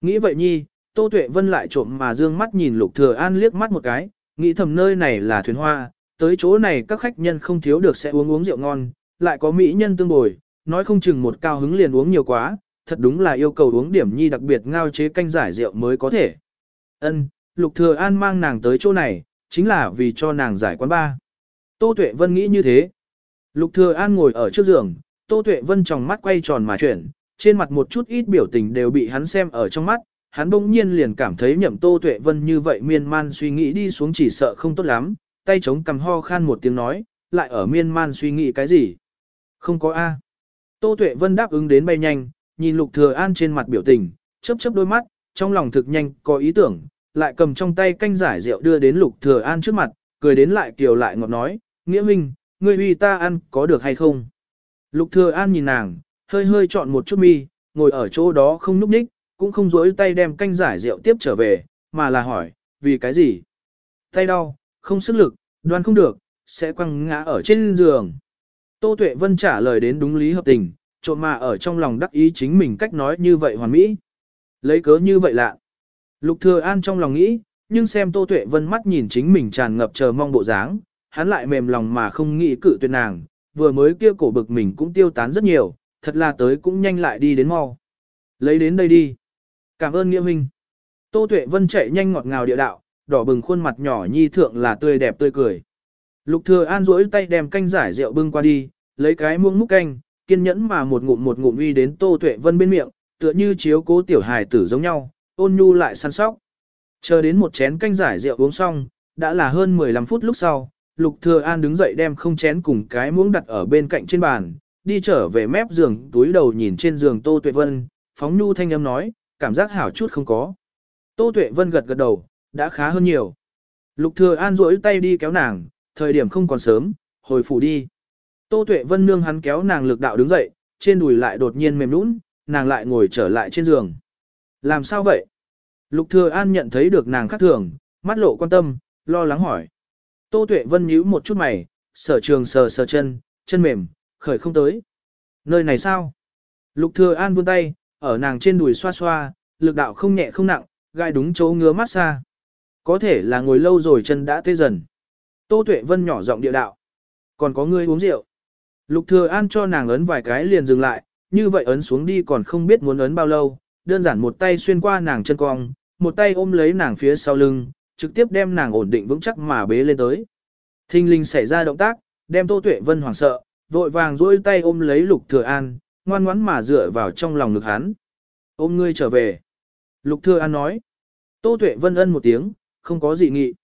Nghĩ vậy nhi, Tô Tuệ Vân lại trộm mà dương mắt nhìn Lục Thừa An liếc mắt một cái, nghĩ thầm nơi này là thuyền hoa, tới chỗ này các khách nhân không thiếu được sẽ uống uống rượu ngon, lại có mỹ nhân tương bồi, nói không chừng một cao hứng liền uống nhiều quá, thật đúng là yêu cầu uống điểm nhi đặc biệt ngao chế canh giải rượu mới có thể. Ân, Lục Thừa An mang nàng tới chỗ này, chính là vì cho nàng giải quán ba. Tô Tuệ Vân nghĩ như thế. Lục Thừa An ngồi ở trước giường, Tô Tuệ Vân trong mắt quay tròn mà chuyển, trên mặt một chút ít biểu tình đều bị hắn xem ở trong mắt, hắn bỗng nhiên liền cảm thấy nhậm Tô Tuệ Vân như vậy miên man suy nghĩ đi xuống chỉ sợ không tốt lắm, tay chống cầm ho khan một tiếng nói, lại ở miên man suy nghĩ cái gì? Không có A. Tô Tuệ Vân đáp ứng đến bay nhanh, nhìn Lục Thừa An trên mặt biểu tình, chớp chớp đôi mắt, trong lòng thực nhanh có ý tưởng, lại cầm trong tay canh giải rượu đưa đến Lục Thừa An trước mặt, cười đến lại kiều lại ngọt nói, "Nghĩa Minh, ngươi uy ta ăn có được hay không?" Lục Thừa An nhìn nàng, hơi hơi chọn một chút mi, ngồi ở chỗ đó không nhúc ních, cũng không rối tay đem canh giải rượu tiếp trở về, mà là hỏi, vì cái gì? Tay đau, không sức lực, đoan không được, sẽ quăng ngã ở trên giường. Tô Tuệ Vân trả lời đến đúng lý hợp tình, trộm mà ở trong lòng đắc ý chính mình cách nói như vậy hoàn mỹ. Lấy cớ như vậy lạ. Lục Thừa An trong lòng nghĩ, nhưng xem Tô Tuệ Vân mắt nhìn chính mình tràn ngập chờ mong bộ dáng, hắn lại mềm lòng mà không nghĩ cự tuyệt nàng, vừa mới kia cổ bực mình cũng tiêu tán rất nhiều, thật là tới cũng nhanh lại đi đến mau. Lấy đến đây đi. Cảm ơn nghĩa huynh. Tô Tuệ Vân chạy nhanh ngọt ngào địa đạo, đỏ bừng khuôn mặt nhỏ nhi thượng là tươi đẹp tươi cười. Lục Thừa An duỗi tay đem canh giải rượu bưng qua đi, lấy cái muỗng múc canh, kiên nhẫn mà một ngụm một ngụm uy đến Tô Tuệ Vân bên miệng, tựa như chiếu cố tiểu hài tử giống nhau, ôn nhu lại săn sóc. Chờ đến một chén canh giải rượu uống xong, đã là hơn 15 phút lúc sau, Lục Thừa An đứng dậy đem không chén cùng cái muỗng đặt ở bên cạnh trên bàn, đi trở về mép giường, túi đầu nhìn trên giường Tô Tuệ Vân, phóng nhu thanh âm nói, cảm giác hảo chút không có. Tô Tuệ Vân gật gật đầu, đã khá hơn nhiều. Lục Thừa An duỗi tay đi kéo nàng, thời điểm không còn sớm, hồi phủ đi. Tô Tuệ Vân nương hắn kéo nàng lực đạo đứng dậy, trên đùi lại đột nhiên mềm nhũn, nàng lại ngồi trở lại trên giường. Làm sao vậy? Lục Thừa An nhận thấy được nàng khác thường, mắt lộ quan tâm, lo lắng hỏi. Tô Tuệ Vân nhíu một chút mày, sở trường sờ sờ chân, chân mềm, khởi không tới. Nơi này sao? Lục Thừa An vươn tay, ở nàng trên đùi xoa xoa, lực đạo không nhẹ không nặng, gai đúng chỗ ngứa mát xa. Có thể là ngồi lâu rồi chân đã tê dần. Tô Tuệ Vân nhỏ giọng địa đạo. Còn có ngươi uống rượu. Lục Thừa An cho nàng ấn vài cái liền dừng lại, như vậy ấn xuống đi còn không biết muốn ấn bao lâu, đơn giản một tay xuyên qua nàng chân cong, một tay ôm lấy nàng phía sau lưng, trực tiếp đem nàng ổn định vững chắc mà bế lên tới. Thinh linh xảy ra động tác, đem Tô Tuệ Vân hoảng sợ, vội vàng duỗi tay ôm lấy Lục Thừa An, ngoan ngoãn mà dựa vào trong lòng ngực hắn. Ôm ngươi trở về. Lục Thừa An nói. Tô Tuệ Vân ân một tiếng, không có gì nghị.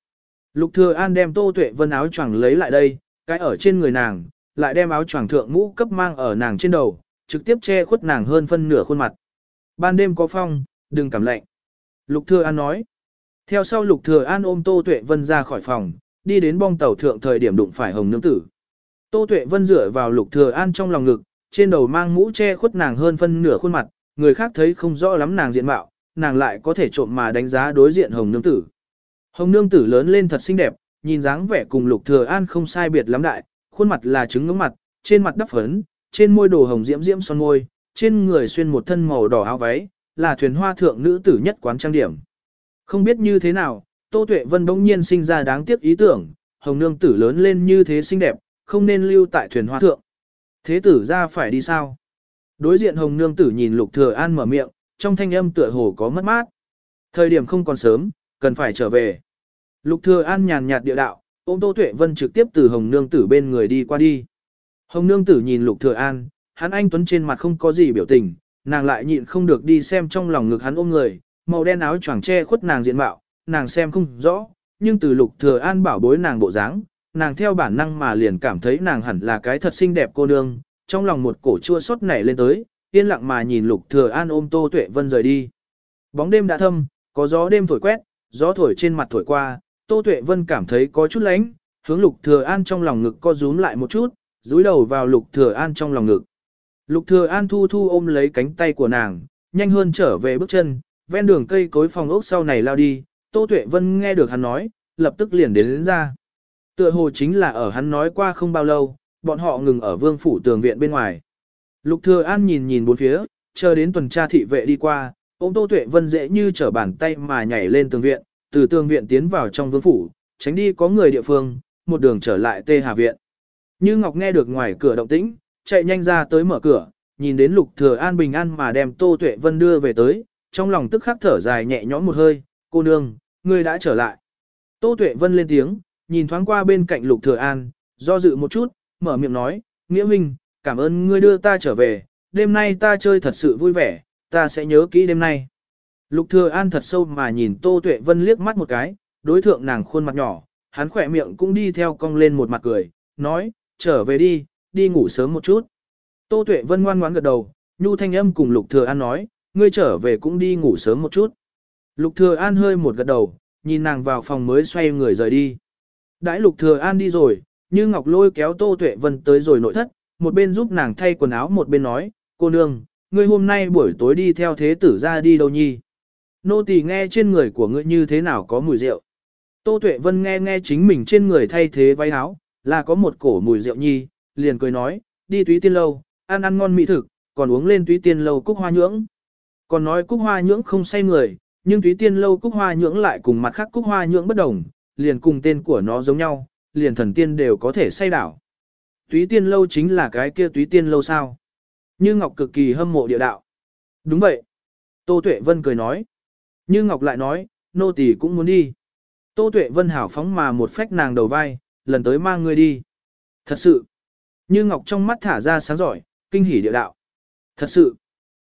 Lục Thừa An đem Tô Tuệ Vân áo choàng lấy lại đây, cái ở trên người nàng, lại đem áo choàng thượng mũ cấp mang ở nàng trên đầu, trực tiếp che khuất nàng hơn phân nửa khuôn mặt. Ban đêm có phong, đừng cảm lạnh. Lục Thừa An nói. Theo sau Lục Thừa An ôm Tô Tuệ Vân ra khỏi phòng, đi đến bong tàu thượng thời điểm đụng phải Hồng Nương Tử. Tô Tuệ Vân dựa vào Lục Thừa An trong lòng ngực, trên đầu mang mũ che khuất nàng hơn phân nửa khuôn mặt, người khác thấy không rõ lắm nàng diện mạo, nàng lại có thể trộm mà đánh giá đối diện Hồng Nương Tử. Hồng Nương Tử lớn lên thật xinh đẹp, nhìn dáng vẻ cùng Lục Thừa An không sai biệt lắm đại, khuôn mặt là trứng ngưỡng mặt, trên mặt đắp phấn, trên môi đồ hồng diễm diễm son môi, trên người xuyên một thân màu đỏ áo váy, là thuyền hoa thượng nữ tử nhất quán trang điểm. Không biết như thế nào, Tô Tuệ Vân bỗng nhiên sinh ra đáng tiếc ý tưởng, Hồng Nương Tử lớn lên như thế xinh đẹp, không nên lưu tại thuyền hoa thượng. Thế tử ra phải đi sao? Đối diện Hồng Nương Tử nhìn Lục Thừa An mở miệng, trong thanh âm tựa hồ có mất mát. Thời điểm không còn sớm, cần phải trở về. Lục Thừa An nhàn nhạt địa đạo, ôm Tô Tuệ Vân trực tiếp từ Hồng Nương Tử bên người đi qua đi. Hồng Nương Tử nhìn Lục Thừa An, hắn anh tuấn trên mặt không có gì biểu tình, nàng lại nhịn không được đi xem trong lòng ngực hắn ôm người, màu đen áo choàng che khuất nàng diện mạo, nàng xem không rõ, nhưng từ Lục Thừa An bảo bối nàng bộ dáng, nàng theo bản năng mà liền cảm thấy nàng hẳn là cái thật xinh đẹp cô nương, trong lòng một cổ chua xót nảy lên tới, yên lặng mà nhìn Lục Thừa An ôm Tô Tuệ Vân rời đi. Bóng đêm đã thâm, có gió đêm thổi quét, gió thổi trên mặt thổi qua, Tô Tuệ Vân cảm thấy có chút lạnh, hướng Lục Thừa An trong lòng ngực co rúm lại một chút, dúi đầu vào Lục Thừa An trong lòng ngực. Lục thừa an thu thu ôm lấy cánh tay của nàng, nhanh hơn trở về bước chân, ven đường cây cối phòng ốc sau này lao đi, Tô Tuệ Vân nghe được hắn nói, lập tức liền đến, đến ra. Tựa hồ chính là ở hắn nói qua không bao lâu, bọn họ ngừng ở vương phủ tường viện bên ngoài. Lục Thừa An nhìn nhìn bốn phía, chờ đến tuần tra thị vệ đi qua, ôm Tô Tuệ Vân dễ như trở bàn tay mà nhảy lên tường viện, từ tương viện tiến vào trong vương phủ, tránh đi có người địa phương, một đường trở lại Tê Hà viện. Như Ngọc nghe được ngoài cửa động tĩnh, chạy nhanh ra tới mở cửa, nhìn đến Lục Thừa An bình an mà đem Tô Tuệ Vân đưa về tới, trong lòng tức khắc thở dài nhẹ nhõm một hơi, cô nương, ngươi đã trở lại. Tô Tuệ Vân lên tiếng, nhìn thoáng qua bên cạnh Lục Thừa An, do dự một chút, mở miệng nói, Nghĩa Minh, cảm ơn ngươi đưa ta trở về, đêm nay ta chơi thật sự vui vẻ, ta sẽ nhớ kỹ đêm nay. Lục Thừa An thật sâu mà nhìn Tô Tuệ Vân liếc mắt một cái, đối thượng nàng khuôn mặt nhỏ, hắn khỏe miệng cũng đi theo cong lên một mặt cười, nói, trở về đi, đi ngủ sớm một chút. Tô Tuệ Vân ngoan ngoãn gật đầu, Nhu Thanh Âm cùng Lục Thừa An nói, ngươi trở về cũng đi ngủ sớm một chút. Lục Thừa An hơi một gật đầu, nhìn nàng vào phòng mới xoay người rời đi. Đãi Lục Thừa An đi rồi, Như Ngọc lôi kéo Tô Tuệ Vân tới rồi nội thất, một bên giúp nàng thay quần áo một bên nói, cô nương, ngươi hôm nay buổi tối đi theo thế tử ra đi đâu nhi? Nô tỳ nghe trên người của ngươi như thế nào có mùi rượu. Tô Tuệ Vân nghe nghe chính mình trên người thay thế váy áo, là có một cổ mùi rượu nhi, liền cười nói, đi túy tiên lâu, ăn ăn ngon mỹ thực, còn uống lên túy tiên lâu cúc hoa nhưỡng. Còn nói cúc hoa nhưỡng không say người, nhưng túy tiên lâu cúc hoa nhưỡng lại cùng mặt khác cúc hoa nhưỡng bất đồng, liền cùng tên của nó giống nhau, liền thần tiên đều có thể say đảo. Túy tiên lâu chính là cái kia túy tiên lâu sao? Như Ngọc cực kỳ hâm mộ địa đạo. Đúng vậy. Tô Tuệ Vân cười nói. Như Ngọc lại nói, nô tỳ cũng muốn đi. Tô Tuệ Vân hảo phóng mà một phách nàng đầu vai, lần tới mang ngươi đi. Thật sự. Như Ngọc trong mắt thả ra sáng giỏi, kinh hỉ địa đạo. Thật sự.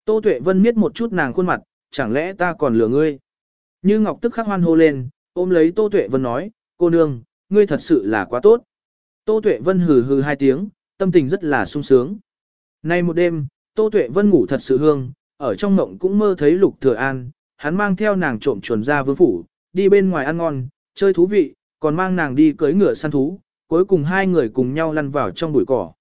Tô Tuệ Vân miết một chút nàng khuôn mặt, chẳng lẽ ta còn lừa ngươi? Như Ngọc tức khắc hoan hô lên, ôm lấy Tô Tuệ Vân nói, cô nương, ngươi thật sự là quá tốt. Tô Tuệ Vân hừ hừ hai tiếng, tâm tình rất là sung sướng. Nay một đêm, Tô Tuệ Vân ngủ thật sự hương, ở trong mộng cũng mơ thấy Lục Thừa An, hắn mang theo nàng trộm chuồn ra vương phủ, đi bên ngoài ăn ngon, chơi thú vị, còn mang nàng đi cưỡi ngựa săn thú, cuối cùng hai người cùng nhau lăn vào trong bụi cỏ.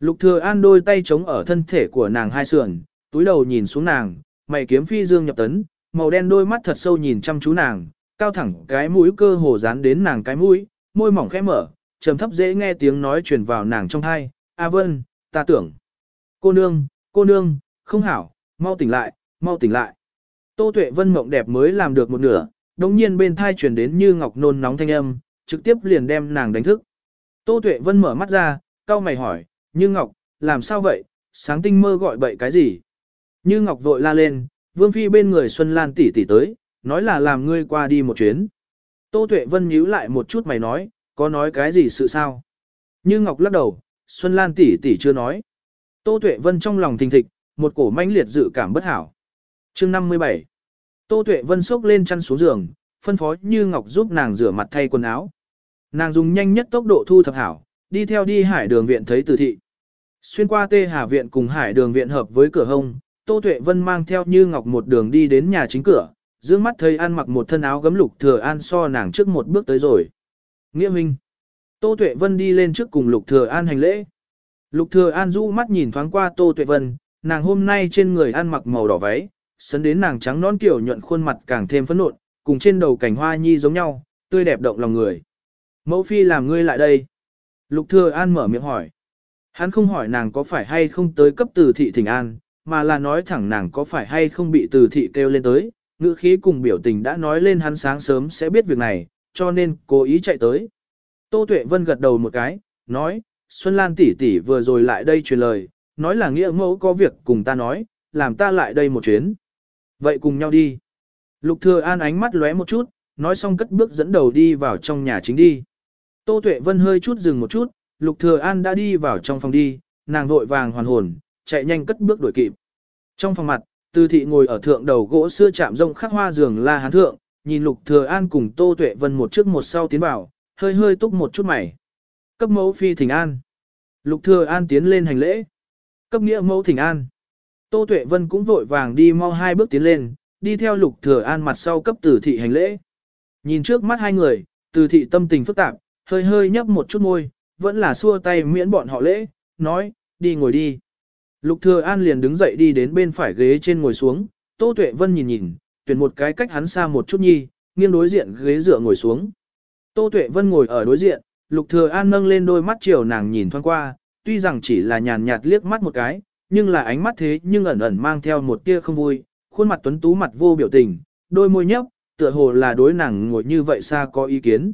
Lục Thừa An đôi tay chống ở thân thể của nàng hai sườn, túi đầu nhìn xuống nàng, mày kiếm phi dương nhập tấn, màu đen đôi mắt thật sâu nhìn chăm chú nàng, cao thẳng cái mũi cơ hồ dán đến nàng cái mũi, môi mỏng khẽ mở, trầm thấp dễ nghe tiếng nói truyền vào nàng trong tai. A Vân, ta tưởng. Cô nương, cô nương, không hảo, mau tỉnh lại, mau tỉnh lại. Tô Tuệ Vân mộng đẹp mới làm được một nửa, đồng nhiên bên thai truyền đến như ngọc nôn nóng thanh âm, trực tiếp liền đem nàng đánh thức. Tô Tuệ Vân mở mắt ra, cau mày hỏi, như ngọc, làm sao vậy, sáng tinh mơ gọi bậy cái gì? Như ngọc vội la lên, vương phi bên người Xuân Lan tỷ tỷ tới, nói là làm ngươi qua đi một chuyến. Tô Tuệ Vân nhíu lại một chút mày nói, có nói cái gì sự sao? Như ngọc lắc đầu, Xuân Lan tỷ tỷ chưa nói. Tô Tuệ Vân trong lòng thình thịch, một cổ mãnh liệt dự cảm bất hảo. Chương 57 Tô Tuệ Vân xốc lên chăn xuống giường, phân phó Như Ngọc giúp nàng rửa mặt thay quần áo. Nàng dùng nhanh nhất tốc độ thu thập hảo, đi theo đi hải đường viện thấy từ thị. Xuyên qua Tê Hà viện cùng hải đường viện hợp với cửa hông, Tô Tuệ Vân mang theo Như Ngọc một đường đi đến nhà chính cửa, dương mắt thấy An mặc một thân áo gấm lục thừa an so nàng trước một bước tới rồi. Nghĩa Minh. Tô Tuệ Vân đi lên trước cùng lục thừa an hành lễ. Lục thừa an du mắt nhìn thoáng qua Tô Tuệ Vân, nàng hôm nay trên người ăn mặc màu đỏ váy, sấn đến nàng trắng non kiểu nhuận khuôn mặt càng thêm phấn nộn, cùng trên đầu cảnh hoa nhi giống nhau, tươi đẹp động lòng người. Mẫu phi làm ngươi lại đây. Lục thừa an mở miệng hỏi. Hắn không hỏi nàng có phải hay không tới cấp từ thị thỉnh an, mà là nói thẳng nàng có phải hay không bị từ thị kêu lên tới, ngữ khí cùng biểu tình đã nói lên hắn sáng sớm sẽ biết việc này, cho nên cố ý chạy tới. Tô Tuệ Vân gật đầu một cái, nói, Xuân Lan tỷ tỷ vừa rồi lại đây truyền lời, nói là nghĩa mẫu có việc cùng ta nói, làm ta lại đây một chuyến. Vậy cùng nhau đi. Lục Thừa An ánh mắt lóe một chút, nói xong cất bước dẫn đầu đi vào trong nhà chính đi. Tô Tuệ Vân hơi chút dừng một chút, Lục Thừa An đã đi vào trong phòng đi, nàng vội vàng hoàn hồn, chạy nhanh cất bước đuổi kịp. Trong phòng mặt, Từ thị ngồi ở thượng đầu gỗ xưa chạm rông khắc hoa giường la hán thượng, nhìn Lục Thừa An cùng Tô Tuệ Vân một trước một sau tiến vào, hơi hơi túc một chút mày. Cấp mẫu phi thỉnh an. Lục Thừa An tiến lên hành lễ. Cấp nghĩa mẫu thỉnh an. Tô Tuệ Vân cũng vội vàng đi mau hai bước tiến lên, đi theo Lục Thừa An mặt sau cấp Từ thị hành lễ. Nhìn trước mắt hai người, Từ thị tâm tình phức tạp, hơi hơi nhấp một chút môi, vẫn là xua tay miễn bọn họ lễ, nói, đi ngồi đi. Lục Thừa An liền đứng dậy đi đến bên phải ghế trên ngồi xuống, Tô Tuệ Vân nhìn nhìn, tuyển một cái cách hắn xa một chút nhi, nghiêng đối diện ghế dựa ngồi xuống. Tô Tuệ Vân ngồi ở đối diện, Lục Thừa An nâng lên đôi mắt chiều nàng nhìn thoáng qua, tuy rằng chỉ là nhàn nhạt liếc mắt một cái, nhưng là ánh mắt thế nhưng ẩn ẩn mang theo một tia không vui, khuôn mặt tuấn tú mặt vô biểu tình, đôi môi nhấp, tựa hồ là đối nàng ngồi như vậy xa có ý kiến.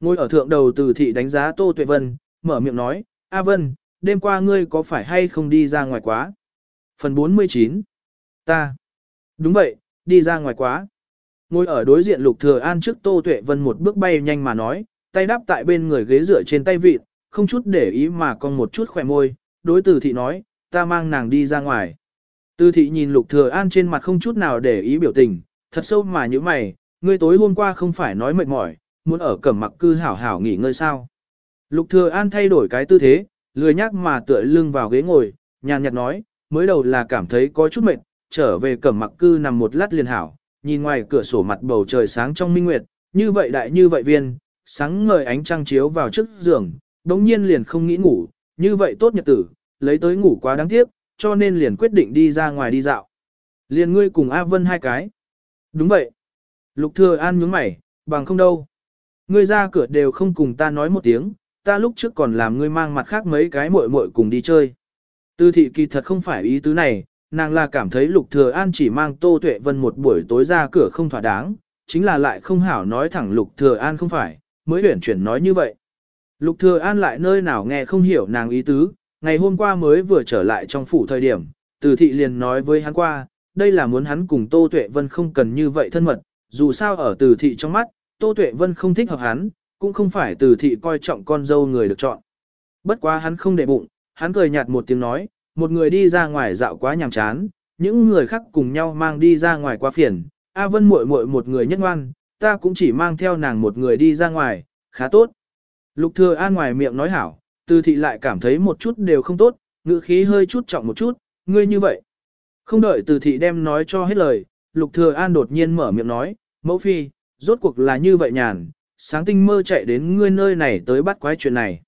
Ngồi ở thượng đầu từ thị đánh giá Tô Tuệ Vân, mở miệng nói, A Vân, đêm qua ngươi có phải hay không đi ra ngoài quá? Phần 49 Ta Đúng vậy, đi ra ngoài quá. Ngồi ở đối diện Lục Thừa An trước Tô Tuệ Vân một bước bay nhanh mà nói, tay đắp tại bên người ghế dựa trên tay vịt, không chút để ý mà còn một chút khỏe môi, đối từ thị nói, ta mang nàng đi ra ngoài. Tư thị nhìn Lục Thừa An trên mặt không chút nào để ý biểu tình, thật sâu mà như mày, ngươi tối hôm qua không phải nói mệt mỏi, muốn ở cẩm mặc cư hảo hảo nghỉ ngơi sao. Lục Thừa An thay đổi cái tư thế, lười nhác mà tựa lưng vào ghế ngồi, nhàn nhạt nói, mới đầu là cảm thấy có chút mệt, trở về cẩm mặc cư nằm một lát liền hảo, nhìn ngoài cửa sổ mặt bầu trời sáng trong minh nguyệt, như vậy đại như vậy viên, sáng ngời ánh trăng chiếu vào trước giường, đống nhiên liền không nghĩ ngủ, như vậy tốt nhật tử, lấy tới ngủ quá đáng tiếc, cho nên liền quyết định đi ra ngoài đi dạo. Liền ngươi cùng A Vân hai cái. Đúng vậy. Lục Thừa An nhướng mày, bằng không đâu. Ngươi ra cửa đều không cùng ta nói một tiếng, ta lúc trước còn làm ngươi mang mặt khác mấy cái muội muội cùng đi chơi. Tư thị kỳ thật không phải ý tứ này, nàng là cảm thấy Lục Thừa An chỉ mang Tô Tuệ Vân một buổi tối ra cửa không thỏa đáng, chính là lại không hảo nói thẳng Lục Thừa An không phải, mới huyển chuyển nói như vậy. Lục Thừa An lại nơi nào nghe không hiểu nàng ý tứ, ngày hôm qua mới vừa trở lại trong phủ thời điểm, Từ thị liền nói với hắn qua, đây là muốn hắn cùng Tô Tuệ Vân không cần như vậy thân mật, dù sao ở Từ thị trong mắt, Tô Tuệ Vân không thích hợp hắn, cũng không phải Từ thị coi trọng con dâu người được chọn. Bất quá hắn không để bụng, hắn cười nhạt một tiếng nói, một người đi ra ngoài dạo quá nhàm chán, những người khác cùng nhau mang đi ra ngoài quá phiền, A Vân muội muội một người nhất ngoan, ta cũng chỉ mang theo nàng một người đi ra ngoài, khá tốt. Lục Thừa An ngoài miệng nói hảo, từ thị lại cảm thấy một chút đều không tốt, ngữ khí hơi chút trọng một chút, ngươi như vậy. Không đợi Từ thị đem nói cho hết lời, Lục Thừa An đột nhiên mở miệng nói, mẫu phi, rốt cuộc là như vậy nhàn, sáng tinh mơ chạy đến ngươi nơi này tới bắt quái chuyện này.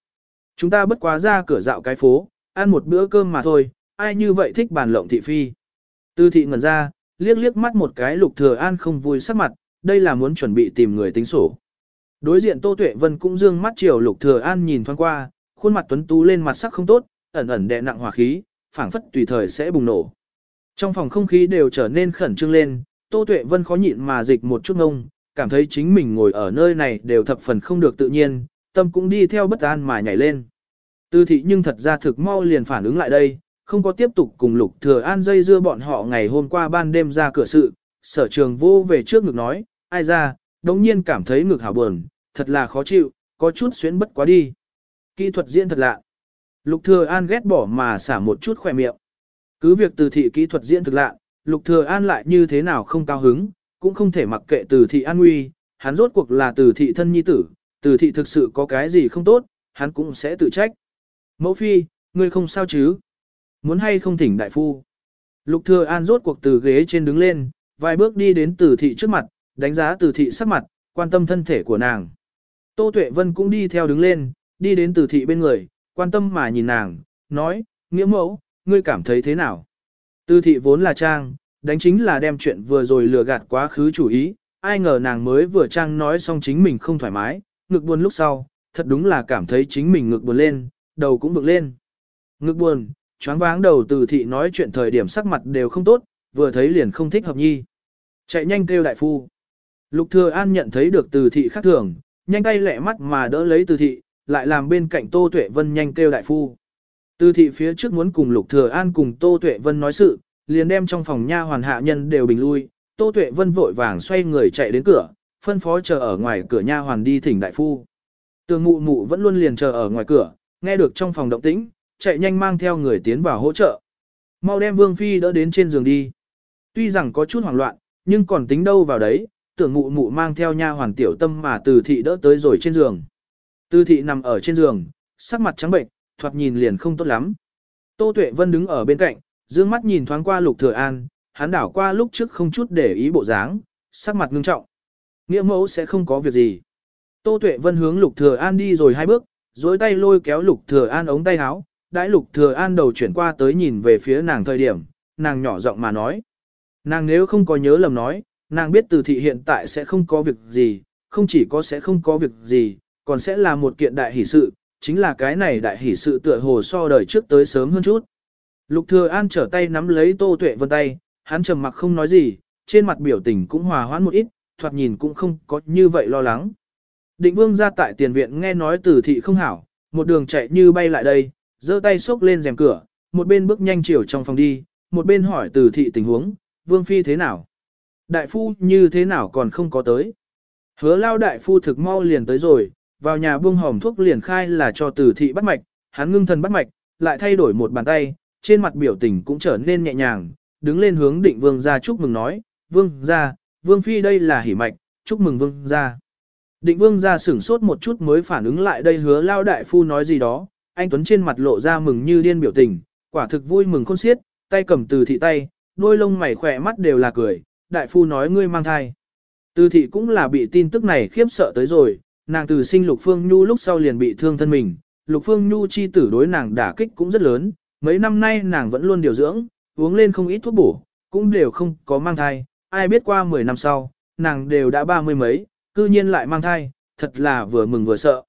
Chúng ta bất quá ra cửa dạo cái phố, ăn một bữa cơm mà thôi, ai như vậy thích bàn lộng thị phi. Tư thị ngẩn ra, liếc liếc mắt một cái lục thừa an không vui sắc mặt, đây là muốn chuẩn bị tìm người tính sổ. Đối diện Tô Tuệ Vân cũng dương mắt chiều lục thừa an nhìn thoáng qua, khuôn mặt tuấn tú lên mặt sắc không tốt, ẩn ẩn đè nặng hỏa khí, phảng phất tùy thời sẽ bùng nổ. Trong phòng không khí đều trở nên khẩn trương lên, Tô Tuệ Vân khó nhịn mà dịch một chút ngông, cảm thấy chính mình ngồi ở nơi này đều thập phần không được tự nhiên, tâm cũng đi theo bất an mà nhảy lên. Tư thị nhưng thật ra thực mau liền phản ứng lại đây, không có tiếp tục cùng lục thừa an dây dưa bọn họ ngày hôm qua ban đêm ra cửa sự, sở trường vô về trước ngực nói, ai ra, đống nhiên cảm thấy ngực hảo buồn, thật là khó chịu, có chút xuyến bất quá đi. Kỹ thuật diễn thật lạ. Lục thừa an ghét bỏ mà xả một chút khỏe miệng. Cứ việc từ thị kỹ thuật diễn thực lạ, lục thừa an lại như thế nào không cao hứng, cũng không thể mặc kệ từ thị an nguy, hắn rốt cuộc là từ thị thân nhi tử, từ thị thực sự có cái gì không tốt, hắn cũng sẽ tự trách. Mẫu phi, ngươi không sao chứ? Muốn hay không thỉnh đại phu? Lục thừa an rốt cuộc từ ghế trên đứng lên, vài bước đi đến Từ thị trước mặt, đánh giá Từ thị sắc mặt, quan tâm thân thể của nàng. Tô Tuệ Vân cũng đi theo đứng lên, đi đến Từ thị bên người, quan tâm mà nhìn nàng, nói, nghĩa mẫu, ngươi cảm thấy thế nào? Từ thị vốn là trang, đánh chính là đem chuyện vừa rồi lừa gạt quá khứ chủ ý, ai ngờ nàng mới vừa trang nói xong chính mình không thoải mái, ngực buồn lúc sau, thật đúng là cảm thấy chính mình ngực buồn lên, đầu cũng vực lên. Ngực buồn, choáng váng đầu từ thị nói chuyện thời điểm sắc mặt đều không tốt, vừa thấy liền không thích hợp nhi. Chạy nhanh kêu đại phu. Lục thừa an nhận thấy được từ thị khác thường, nhanh tay lẹ mắt mà đỡ lấy từ thị, lại làm bên cạnh Tô Tuệ Vân nhanh kêu đại phu. Từ thị phía trước muốn cùng Lục Thừa An cùng Tô Tuệ Vân nói sự, liền đem trong phòng nha hoàn hạ nhân đều bình lui, Tô Tuệ Vân vội vàng xoay người chạy đến cửa, phân phó chờ ở ngoài cửa nha hoàn đi thỉnh đại phu. Tường Mụ Mụ vẫn luôn liền chờ ở ngoài cửa, nghe được trong phòng động tĩnh, chạy nhanh mang theo người tiến vào hỗ trợ. Mau đem Vương Phi đỡ đến trên giường đi. Tuy rằng có chút hoảng loạn, nhưng còn tính đâu vào đấy, tưởng mụ mụ mang theo nha hoàn tiểu tâm mà từ thị đỡ tới rồi trên giường. Từ thị nằm ở trên giường, sắc mặt trắng bệnh, thoạt nhìn liền không tốt lắm. Tô Tuệ Vân đứng ở bên cạnh, dương mắt nhìn thoáng qua Lục Thừa An, hắn đảo qua lúc trước không chút để ý bộ dáng, sắc mặt ngưng trọng. Nghĩa mẫu sẽ không có việc gì. Tô Tuệ Vân hướng Lục Thừa An đi rồi hai bước, duỗi tay lôi kéo lục thừa an ống tay áo, đãi Lục Thừa An đầu chuyển qua tới nhìn về phía nàng thời điểm, nàng nhỏ giọng mà nói. Nàng nếu không có nhớ lầm nói, nàng biết từ thị hiện tại sẽ không có việc gì, không chỉ có sẽ không có việc gì, còn sẽ là một kiện đại hỷ sự, chính là cái này đại hỷ sự tựa hồ so đời trước tới sớm hơn chút. Lục Thừa An trở tay nắm lấy Tô Tuệ Vân tay, hắn trầm mặc không nói gì, trên mặt biểu tình cũng hòa hoãn một ít, thoạt nhìn cũng không có như vậy lo lắng. Định Vương ra tại tiền viện nghe nói Từ thị không hảo, một đường chạy như bay lại đây, giơ tay xốc lên rèm cửa, một bên bước nhanh chiều trong phòng đi, một bên hỏi Từ thị tình huống, Vương phi thế nào? Đại phu như thế nào còn không có tới? Hứa lao đại phu thực mau liền tới rồi, vào nhà buông hòm thuốc liền khai là cho Từ thị bắt mạch, hắn ngưng thần bắt mạch, lại thay đổi một bàn tay, trên mặt biểu tình cũng trở nên nhẹ nhàng, đứng lên hướng định vương ra chúc mừng nói, vương ra, vương phi đây là hỉ mạch, chúc mừng vương ra. Định vương ra sửng sốt một chút mới phản ứng lại đây hứa lao đại phu nói gì đó, anh Tuấn trên mặt lộ ra mừng như điên biểu tình, quả thực vui mừng khôn xiết, tay cầm từ thị tay, đôi lông mày khỏe mắt đều là cười, đại phu nói ngươi mang thai. Từ thị cũng là bị tin tức này khiếp sợ tới rồi, nàng từ sinh Lục Phương Nhu lúc sau liền bị thương thân mình, Lục Phương Nhu chi tử đối nàng đả kích cũng rất lớn, mấy năm nay nàng vẫn luôn điều dưỡng, uống lên không ít thuốc bổ, cũng đều không có mang thai, ai biết qua 10 năm sau, nàng đều đã ba mươi mấy, cư nhiên lại mang thai, thật là vừa mừng vừa sợ.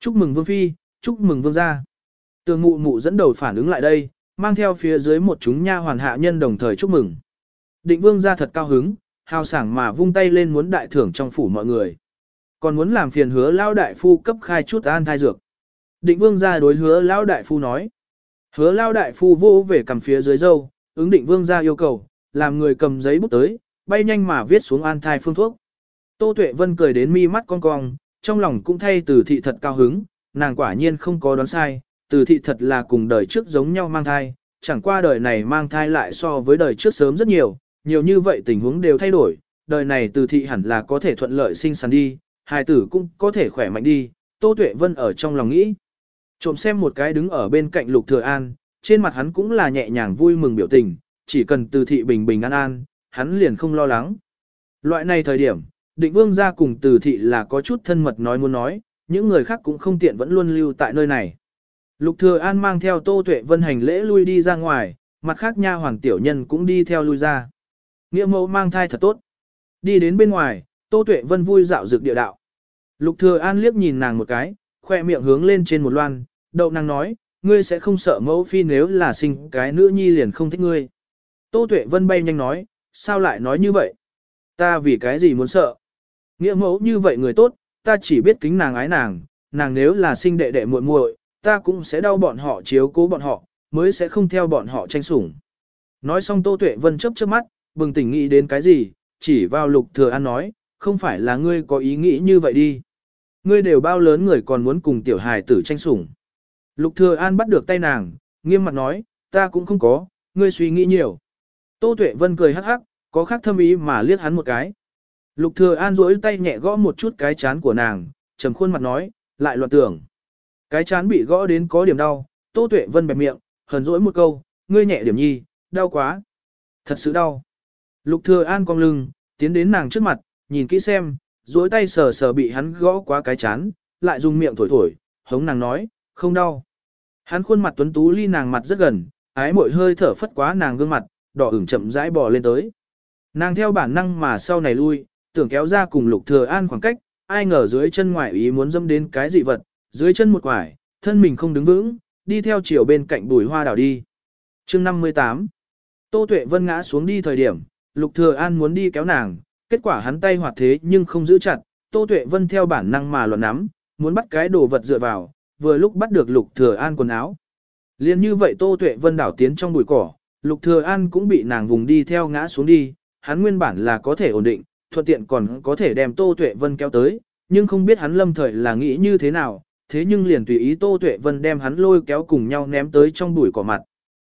Chúc mừng Vương Phi, chúc mừng Vương gia. Tường mụ mụ dẫn đầu phản ứng lại đây, mang theo phía dưới một chúng nha hoàn hạ nhân đồng thời chúc mừng. Định Vương gia thật cao hứng, hào sảng mà vung tay lên muốn đại thưởng trong phủ mọi người. Còn muốn làm phiền hứa lao đại phu cấp khai chút an thai dược. Định Vương gia đối hứa lao đại phu nói. Hứa lao đại phu vô về cầm phía dưới dâu, ứng định vương gia yêu cầu, làm người cầm giấy bút tới, bay nhanh mà viết xuống an thai phương thuốc. Tô Tuệ Vân cười đến mi mắt cong cong, trong lòng cũng thay từ thị thật cao hứng, nàng quả nhiên không có đoán sai, từ thị thật là cùng đời trước giống nhau mang thai, chẳng qua đời này mang thai lại so với đời trước sớm rất nhiều, nhiều như vậy tình huống đều thay đổi, đời này từ thị hẳn là có thể thuận lợi sinh sản đi, hài tử cũng có thể khỏe mạnh đi, Tô Tuệ Vân ở trong lòng nghĩ. Trộm xem một cái đứng ở bên cạnh Lục Thừa An, trên mặt hắn cũng là nhẹ nhàng vui mừng biểu tình, chỉ cần từ thị bình bình an an, hắn liền không lo lắng. Loại này thời điểm, định vương gia cùng từ thị là có chút thân mật nói muốn nói, những người khác cũng không tiện vẫn luôn lưu tại nơi này. Lục Thừa An mang theo Tô Tuệ Vân hành lễ lui đi ra ngoài, mặt khác nha hoàng tiểu nhân cũng đi theo lui ra. Nghĩa mẫu mang thai thật tốt. Đi đến bên ngoài, Tô Tuệ Vân vui dạo dược địa đạo. Lục Thừa An liếc nhìn nàng một cái, khoe miệng hướng lên trên một loan, đậu nàng nói, ngươi sẽ không sợ mẫu phi nếu là sinh cái nữ nhi liền không thích ngươi. Tô Tuệ Vân bay nhanh nói, sao lại nói như vậy? Ta vì cái gì muốn sợ? Nghĩa mẫu như vậy người tốt, ta chỉ biết kính nàng ái nàng, nàng nếu là sinh đệ đệ muội muội, ta cũng sẽ đau bọn họ chiếu cố bọn họ, mới sẽ không theo bọn họ tranh sủng. Nói xong Tô Tuệ Vân chớp chớp mắt, bừng tỉnh nghĩ đến cái gì, chỉ vào Lục Thừa An nói, không phải là ngươi có ý nghĩ như vậy đi. Ngươi đều bao lớn người còn muốn cùng tiểu hài tử tranh sủng. Lục Thừa An bắt được tay nàng, nghiêm mặt nói, ta cũng không có, ngươi suy nghĩ nhiều. Tô Tuệ Vân cười hắc hắc, có khác thâm ý mà liếc hắn một cái. Lục Thừa An duỗi tay nhẹ gõ một chút cái chán của nàng, trầm khuôn mặt nói, lại loạn tưởng. Cái chán bị gõ đến có điểm đau, Tô Tuệ Vân bẹp miệng, hờn dỗi một câu, ngươi nhẹ điểm nhi, đau quá. Thật sự đau. Lục Thừa An cong lưng, tiến đến nàng trước mặt, nhìn kỹ xem, duỗi tay sờ sờ bị hắn gõ quá cái chán, lại dùng miệng thổi thổi, hống nàng nói, không đau. Hắn khuôn mặt tuấn tú ly nàng mặt rất gần, ái mội hơi thở phất quá nàng gương mặt, đỏ ửng chậm rãi bò lên tới. Nàng theo bản năng mà sau này lui, tưởng kéo ra cùng lục thừa an khoảng cách, ai ngờ dưới chân ngoại ý muốn dâm đến cái dị vật, dưới chân một quải, thân mình không đứng vững, đi theo chiều bên cạnh bùi hoa đảo đi. Chương 58 Tô Tuệ Vân ngã xuống đi thời điểm, Lục Thừa An muốn đi kéo nàng, kết quả hắn tay hoạt thế nhưng không giữ chặt, Tô Tuệ Vân theo bản năng mà luận nắm, muốn bắt cái đồ vật dựa vào, vừa lúc bắt được Lục Thừa An quần áo. Liên như vậy Tô Tuệ Vân đảo tiến trong bụi cỏ, Lục Thừa An cũng bị nàng vùng đi theo ngã xuống đi, hắn nguyên bản là có thể ổn định, thuận tiện còn có thể đem Tô Tuệ Vân kéo tới, nhưng không biết hắn lâm thời là nghĩ như thế nào, thế nhưng liền tùy ý Tô Tuệ Vân đem hắn lôi kéo cùng nhau ném tới trong bụi cỏ mặt.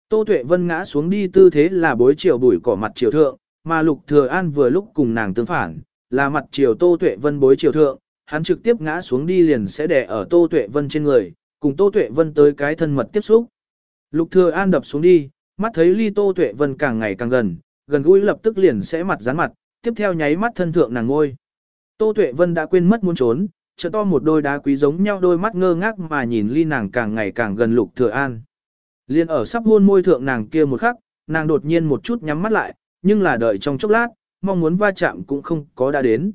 Tô Tuệ Vân ngã xuống đi tư thế là bối chiều bụi cỏ mặt chiều thượng, mà Lục Thừa An vừa lúc cùng nàng tương phản, là mặt chiều Tô Tuệ Vân bối chiều thượng, hắn trực tiếp ngã xuống đi liền sẽ đè ở Tô Tuệ Vân trên người, cùng Tô Tuệ Vân tới cái thân mật tiếp xúc. Lục Thừa An đập xuống đi, mắt thấy ly Tô Tuệ Vân càng ngày càng gần, gần gũi lập tức liền sẽ mặt dán mặt, tiếp theo nháy mắt thân thượng nàng ngôi. Tô Tuệ Vân đã quên mất muốn trốn, trợ to một đôi đá quý giống nhau đôi mắt ngơ ngác mà nhìn ly nàng càng ngày càng gần Lục Thừa An. Liên ở sắp hôn môi thượng nàng kia một khắc, nàng đột nhiên một chút nhắm mắt lại, nhưng là đợi trong chốc lát, mong muốn va chạm cũng không có đã đến.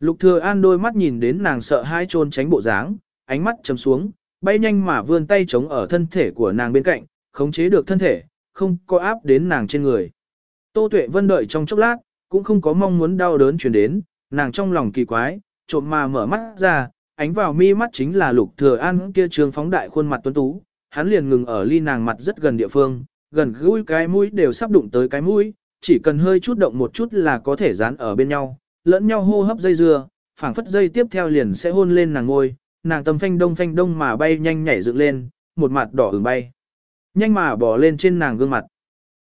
Lục thừa an đôi mắt nhìn đến nàng sợ hai trôn tránh bộ dáng, ánh mắt chầm xuống, bay nhanh mà vươn tay chống ở thân thể của nàng bên cạnh, khống chế được thân thể, không có áp đến nàng trên người. Tô Tuệ Vân đợi trong chốc lát, cũng không có mong muốn đau đớn truyền đến, nàng trong lòng kỳ quái, trộm mà mở mắt ra, ánh vào mi mắt chính là Lục Thừa An kia trường phóng đại khuôn mặt tuấn tú, hắn liền ngừng ở ly nàng mặt rất gần địa phương, gần gũi cái mũi đều sắp đụng tới cái mũi, chỉ cần hơi chút động một chút là có thể dán ở bên nhau, lẫn nhau hô hấp dây dưa, phảng phất dây tiếp theo liền sẽ hôn lên nàng ngôi, nàng tâm phanh đông phanh đông mà bay nhanh nhảy dựng lên, một mặt đỏ ửng bay. Nhanh mà bỏ lên trên nàng gương mặt.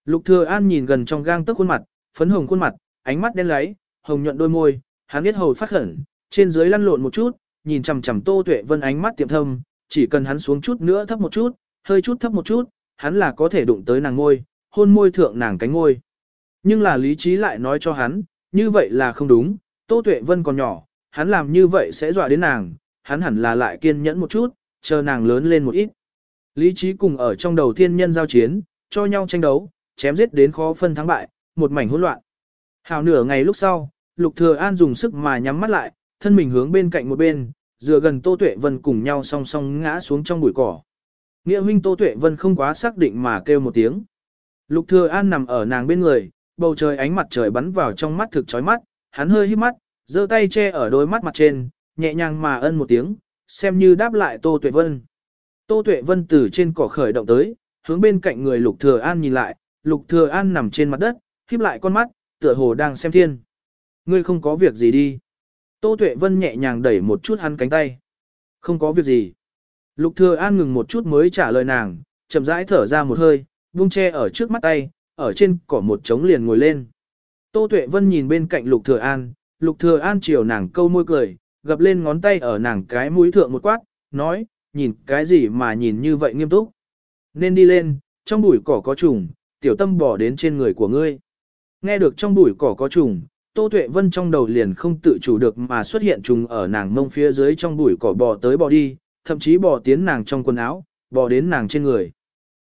Lục Thừa An nhìn gần trong gang tấc khuôn mặt, phấn hồng khuôn mặt, ánh mắt đen láy, hồng nhuận đôi môi, hắn biết hầu phát khẩn, trên dưới lăn lộn một chút, nhìn chằm chằm Tô Tuệ Vân ánh mắt tiệm thâm, chỉ cần hắn xuống chút nữa thấp một chút, hơi chút thấp một chút, hắn là có thể đụng tới nàng ngôi, hôn môi thượng nàng cánh ngôi. Nhưng là lý trí lại nói cho hắn, như vậy là không đúng, Tô Tuệ Vân còn nhỏ, hắn làm như vậy sẽ dọa đến nàng, hắn hẳn là lại kiên nhẫn một chút, chờ nàng lớn lên một ít. Lý trí cùng ở trong đầu thiên nhân giao chiến, cho nhau tranh đấu, chém giết đến khó phân thắng bại, một mảnh hỗn loạn. Hào nửa ngày lúc sau, Lục Thừa An dùng sức mà nhắm mắt lại, thân mình hướng bên cạnh một bên, dựa gần Tô Tuệ Vân cùng nhau song song ngã xuống trong bụi cỏ. Nghĩa huynh Tô Tuệ Vân không quá xác định mà kêu một tiếng. Lục Thừa An nằm ở nàng bên người, bầu trời ánh mặt trời bắn vào trong mắt thực chói mắt, hắn hơi hít mắt, giơ tay che ở đôi mắt mặt trên, nhẹ nhàng mà ân một tiếng, xem như đáp lại Tô Tuệ Vân. Tô Tuệ Vân từ trên cỏ khởi động tới, hướng bên cạnh người Lục Thừa An nhìn lại, Lục Thừa An nằm trên mặt đất, híp lại con mắt, tựa hồ đang xem thiên. Ngươi không có việc gì đi. Tô Tuệ Vân nhẹ nhàng đẩy một chút hắn cánh tay. Không có việc gì. Lục Thừa An ngừng một chút mới trả lời nàng, chậm rãi thở ra một hơi, buông che ở trước mắt tay, ở trên cỏ một trống liền ngồi lên. Tô Tuệ Vân nhìn bên cạnh Lục Thừa An, Lục Thừa An chiều nàng câu môi cười, gập lên ngón tay ở nàng cái mũi thượng một quát, nói, nhìn cái gì mà nhìn như vậy nghiêm túc. Nên đi lên, trong bụi cỏ có trùng, tiểu tâm bỏ đến trên người của ngươi. Nghe được trong bụi cỏ có trùng, Tô Tuệ Vân trong đầu liền không tự chủ được mà xuất hiện trùng ở nàng mông phía dưới trong bụi cỏ bò tới bò đi, thậm chí bò tiến nàng trong quần áo, bò đến nàng trên người.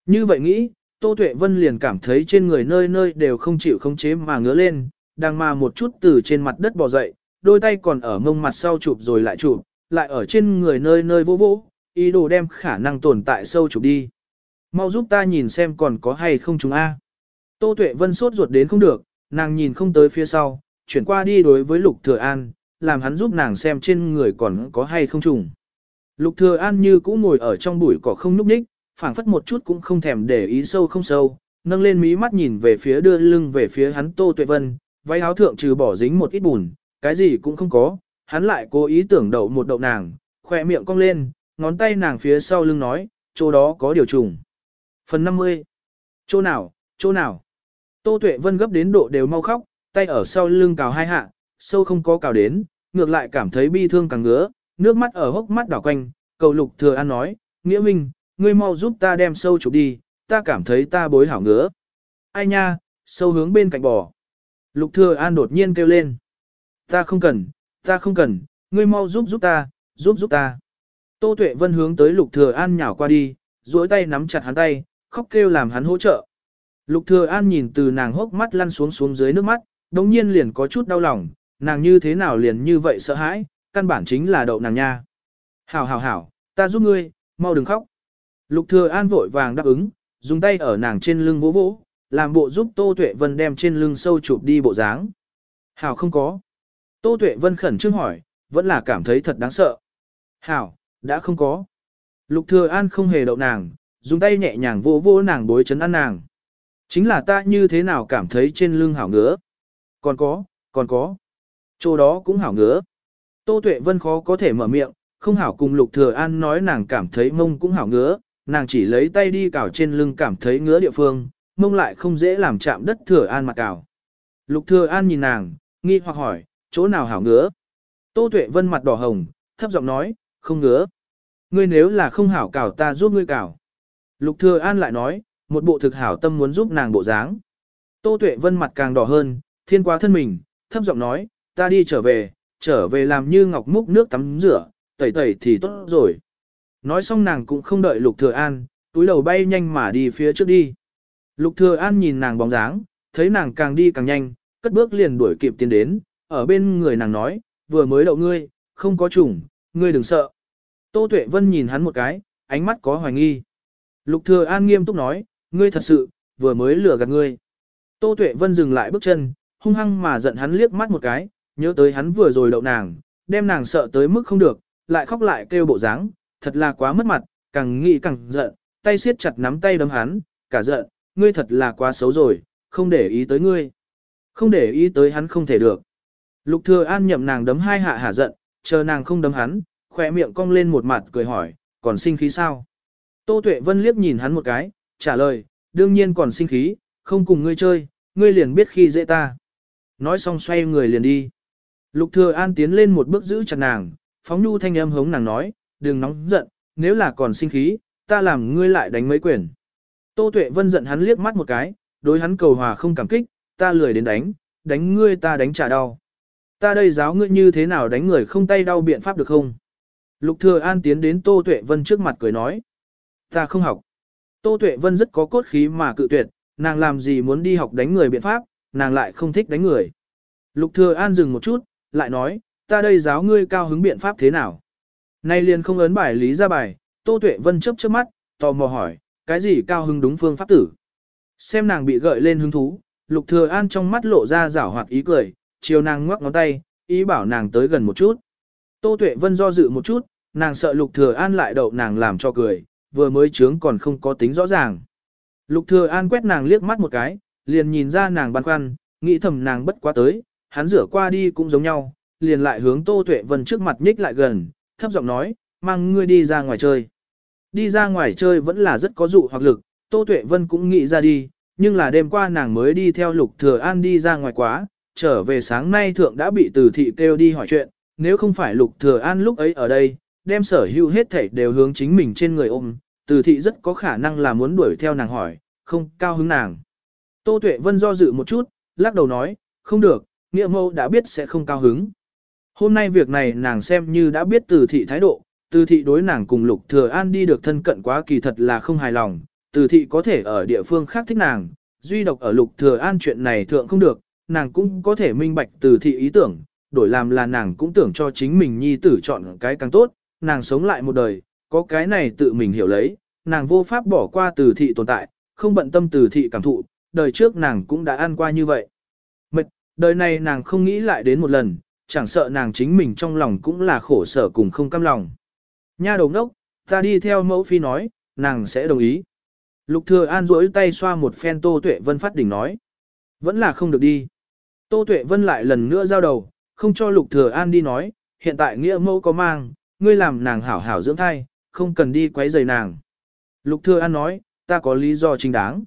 Như vậy nghĩ, Tô Tuệ Vân liền cảm thấy trên người nơi nơi đều không chịu khống chế mà ngứa lên, đang mà một chút từ trên mặt đất bò dậy, đôi tay còn ở mông mặt sau chụp rồi lại chụp, lại ở trên người nơi nơi vỗ vỗ, ý đồ đem khả năng tồn tại sâu chụp đi. Mau giúp ta nhìn xem còn có hay không chúng A. Tô Tuệ Vân sốt ruột đến không được, nàng nhìn không tới phía sau, chuyển qua đi đối với Lục Thừa An, làm hắn giúp nàng xem trên người còn có hay không trùng. Lục Thừa An như cũ ngồi ở trong bụi cỏ không núp ních, phảng phất một chút cũng không thèm để ý sâu không sâu, nâng lên mí mắt nhìn về phía đưa lưng về phía hắn Tô Tuệ Vân, váy áo thượng trừ bỏ dính một ít bùn, cái gì cũng không có, hắn lại cố ý tưởng đậu một đậu nàng, khóe miệng cong lên, ngón tay nàng phía sau lưng nói, chỗ đó có điều trùng. Phần 50. Chỗ nào, chỗ nào? Tô Tuệ Vân gấp đến độ đều mau khóc, tay ở sau lưng cào hai hạ, sâu không có cào đến, ngược lại cảm thấy bi thương càng ngứa, nước mắt ở hốc mắt đảo quanh, cầu lục thừa an nói, nghĩa minh, ngươi mau giúp ta đem sâu chụp đi, ta cảm thấy ta bối hảo ngứa. Ai nha, sâu hướng bên cạnh bò. Lục thừa an đột nhiên kêu lên. Ta không cần, ta không cần, ngươi mau giúp giúp ta, giúp giúp ta. Tô Tuệ Vân hướng tới Lục Thừa An nhào qua đi, duỗi tay nắm chặt hắn tay, khóc kêu làm hắn hỗ trợ. Lục Thừa An nhìn từ nàng hốc mắt lăn xuống xuống dưới nước mắt, đống nhiên liền có chút đau lòng, nàng như thế nào liền như vậy sợ hãi, căn bản chính là đậu nàng nha. Hảo hảo hảo, ta giúp ngươi, mau đừng khóc. Lục Thừa An vội vàng đáp ứng, dùng tay ở nàng trên lưng vỗ vỗ, làm bộ giúp Tô Tuệ Vân đem trên lưng sâu chụp đi bộ dáng. Hảo không có. Tô Tuệ Vân khẩn trương hỏi, vẫn là cảm thấy thật đáng sợ. Hảo, đã không có. Lục Thừa An không hề đậu nàng, dùng tay nhẹ nhàng vỗ vỗ nàng bối chấn an nàng. Chính là ta như thế nào cảm thấy trên lưng hảo ngứa. Còn có, còn có. Chỗ đó cũng hảo ngứa. Tô Tuệ Vân khó có thể mở miệng, không hảo cùng Lục Thừa An nói nàng cảm thấy mông cũng hảo ngứa, nàng chỉ lấy tay đi cào trên lưng cảm thấy ngứa địa phương, mông lại không dễ làm chạm đất Thừa An mặt cào. Lục Thừa An nhìn nàng, nghi hoặc hỏi, chỗ nào hảo ngứa? Tô Tuệ Vân mặt đỏ hồng, thấp giọng nói, không ngứa. Ngươi nếu là không hảo cào ta giúp ngươi cào. Lục Thừa An lại nói, một bộ thực hảo tâm muốn giúp nàng bộ dáng. Tô Tuệ Vân mặt càng đỏ hơn, thiên quá thân mình, thấp giọng nói, ta đi trở về, trở về làm như ngọc múc nước tắm rửa, tẩy tẩy thì tốt rồi. Nói xong nàng cũng không đợi Lục Thừa An, túi đầu bay nhanh mà đi phía trước đi. Lục Thừa An nhìn nàng bóng dáng, thấy nàng càng đi càng nhanh, cất bước liền đuổi kịp tiến đến, ở bên người nàng nói, vừa mới đậu ngươi, không có trùng, ngươi đừng sợ. Tô Tuệ Vân nhìn hắn một cái, ánh mắt có hoài nghi. Lục Thừa An nghiêm túc nói, ngươi thật sự, vừa mới lừa gạt ngươi. Tô Tuệ Vân dừng lại bước chân, hung hăng mà giận hắn liếc mắt một cái, nhớ tới hắn vừa rồi đậu nàng, đem nàng sợ tới mức không được, lại khóc lại kêu bộ dáng, thật là quá mất mặt, càng nghĩ càng giận, tay siết chặt nắm tay đấm hắn, cả giận, ngươi thật là quá xấu rồi, không để ý tới ngươi. Không để ý tới hắn không thể được. Lục Thừa An nhậm nàng đấm hai hạ hả giận, chờ nàng không đấm hắn, khỏe miệng cong lên một mặt cười hỏi, còn sinh khí sao? Tô Tuệ Vân liếc nhìn hắn một cái, trả lời, đương nhiên còn sinh khí, không cùng ngươi chơi, ngươi liền biết khi dễ ta. Nói xong xoay người liền đi. Lục Thừa An tiến lên một bước giữ chặt nàng, phóng nhu thanh âm hống nàng nói, đừng nóng giận, nếu là còn sinh khí, ta làm ngươi lại đánh mấy quyền. Tô Tuệ Vân giận hắn liếc mắt một cái, đối hắn cầu hòa không cảm kích, ta lười đến đánh, đánh ngươi ta đánh trả đau. Ta đây giáo ngươi như thế nào đánh người không tay đau biện pháp được không? Lục Thừa An tiến đến Tô Tuệ Vân trước mặt cười nói. Ta không học. Tô Tuệ Vân rất có cốt khí mà cự tuyệt, nàng làm gì muốn đi học đánh người biện pháp, nàng lại không thích đánh người. Lục Thừa An dừng một chút, lại nói, ta đây giáo ngươi cao hứng biện pháp thế nào? Nay liền không ấn bài lý ra bài, Tô Tuệ Vân chớp chớp mắt, tò mò hỏi, cái gì cao hứng đúng phương pháp tử? Xem nàng bị gợi lên hứng thú, Lục Thừa An trong mắt lộ ra giảo hoạt ý cười, chiều nàng ngoắc ngón tay, ý bảo nàng tới gần một chút. Tô Tuệ Vân do dự một chút, nàng sợ Lục Thừa An lại đậu nàng làm cho cười, vừa mới trướng còn không có tính rõ ràng. Lục Thừa An quét nàng liếc mắt một cái, liền nhìn ra nàng băn khoăn, nghĩ thầm nàng bất quá tới, hắn rửa qua đi cũng giống nhau, liền lại hướng Tô Tuệ Vân trước mặt nhích lại gần, thấp giọng nói, mang ngươi đi ra ngoài chơi. Đi ra ngoài chơi vẫn là rất có dụ hoặc lực, Tô Tuệ Vân cũng nghĩ ra đi, nhưng là đêm qua nàng mới đi theo Lục Thừa An đi ra ngoài quá, trở về sáng nay thượng đã bị từ thị kêu đi hỏi chuyện, nếu không phải Lục Thừa An lúc ấy ở đây, đem sở hữu hết thảy đều hướng chính mình trên người ôm, từ thị rất có khả năng là muốn đuổi theo nàng hỏi, không cao hứng nàng. Tô Tuệ Vân do dự một chút, lắc đầu nói, không được, nghĩa mâu đã biết sẽ không cao hứng. Hôm nay việc này nàng xem như đã biết từ thị thái độ, từ thị đối nàng cùng Lục Thừa An đi được thân cận quá kỳ thật là không hài lòng, từ thị có thể ở địa phương khác thích nàng, duy độc ở Lục Thừa An chuyện này thượng không được, nàng cũng có thể minh bạch từ thị ý tưởng, đổi làm là nàng cũng tưởng cho chính mình nhi tử chọn cái càng tốt, nàng sống lại một đời, có cái này tự mình hiểu lấy, nàng vô pháp bỏ qua từ thị tồn tại, không bận tâm từ thị cảm thụ, đời trước nàng cũng đã ăn qua như vậy. Mệt, đời này nàng không nghĩ lại đến một lần, chẳng sợ nàng chính mình trong lòng cũng là khổ sở cùng không cam lòng. Nha đầu ngốc, ta đi theo mẫu phi nói, nàng sẽ đồng ý. Lục thừa an duỗi tay xoa một phen Tô Tuệ Vân phát đỉnh nói. Vẫn là không được đi. Tô Tuệ Vân lại lần nữa giao đầu, không cho Lục thừa an đi nói, hiện tại nghĩa mẫu có mang, ngươi làm nàng hảo hảo dưỡng thai, không cần đi quấy rầy nàng. Lục thừa an nói, ta có lý do chính đáng.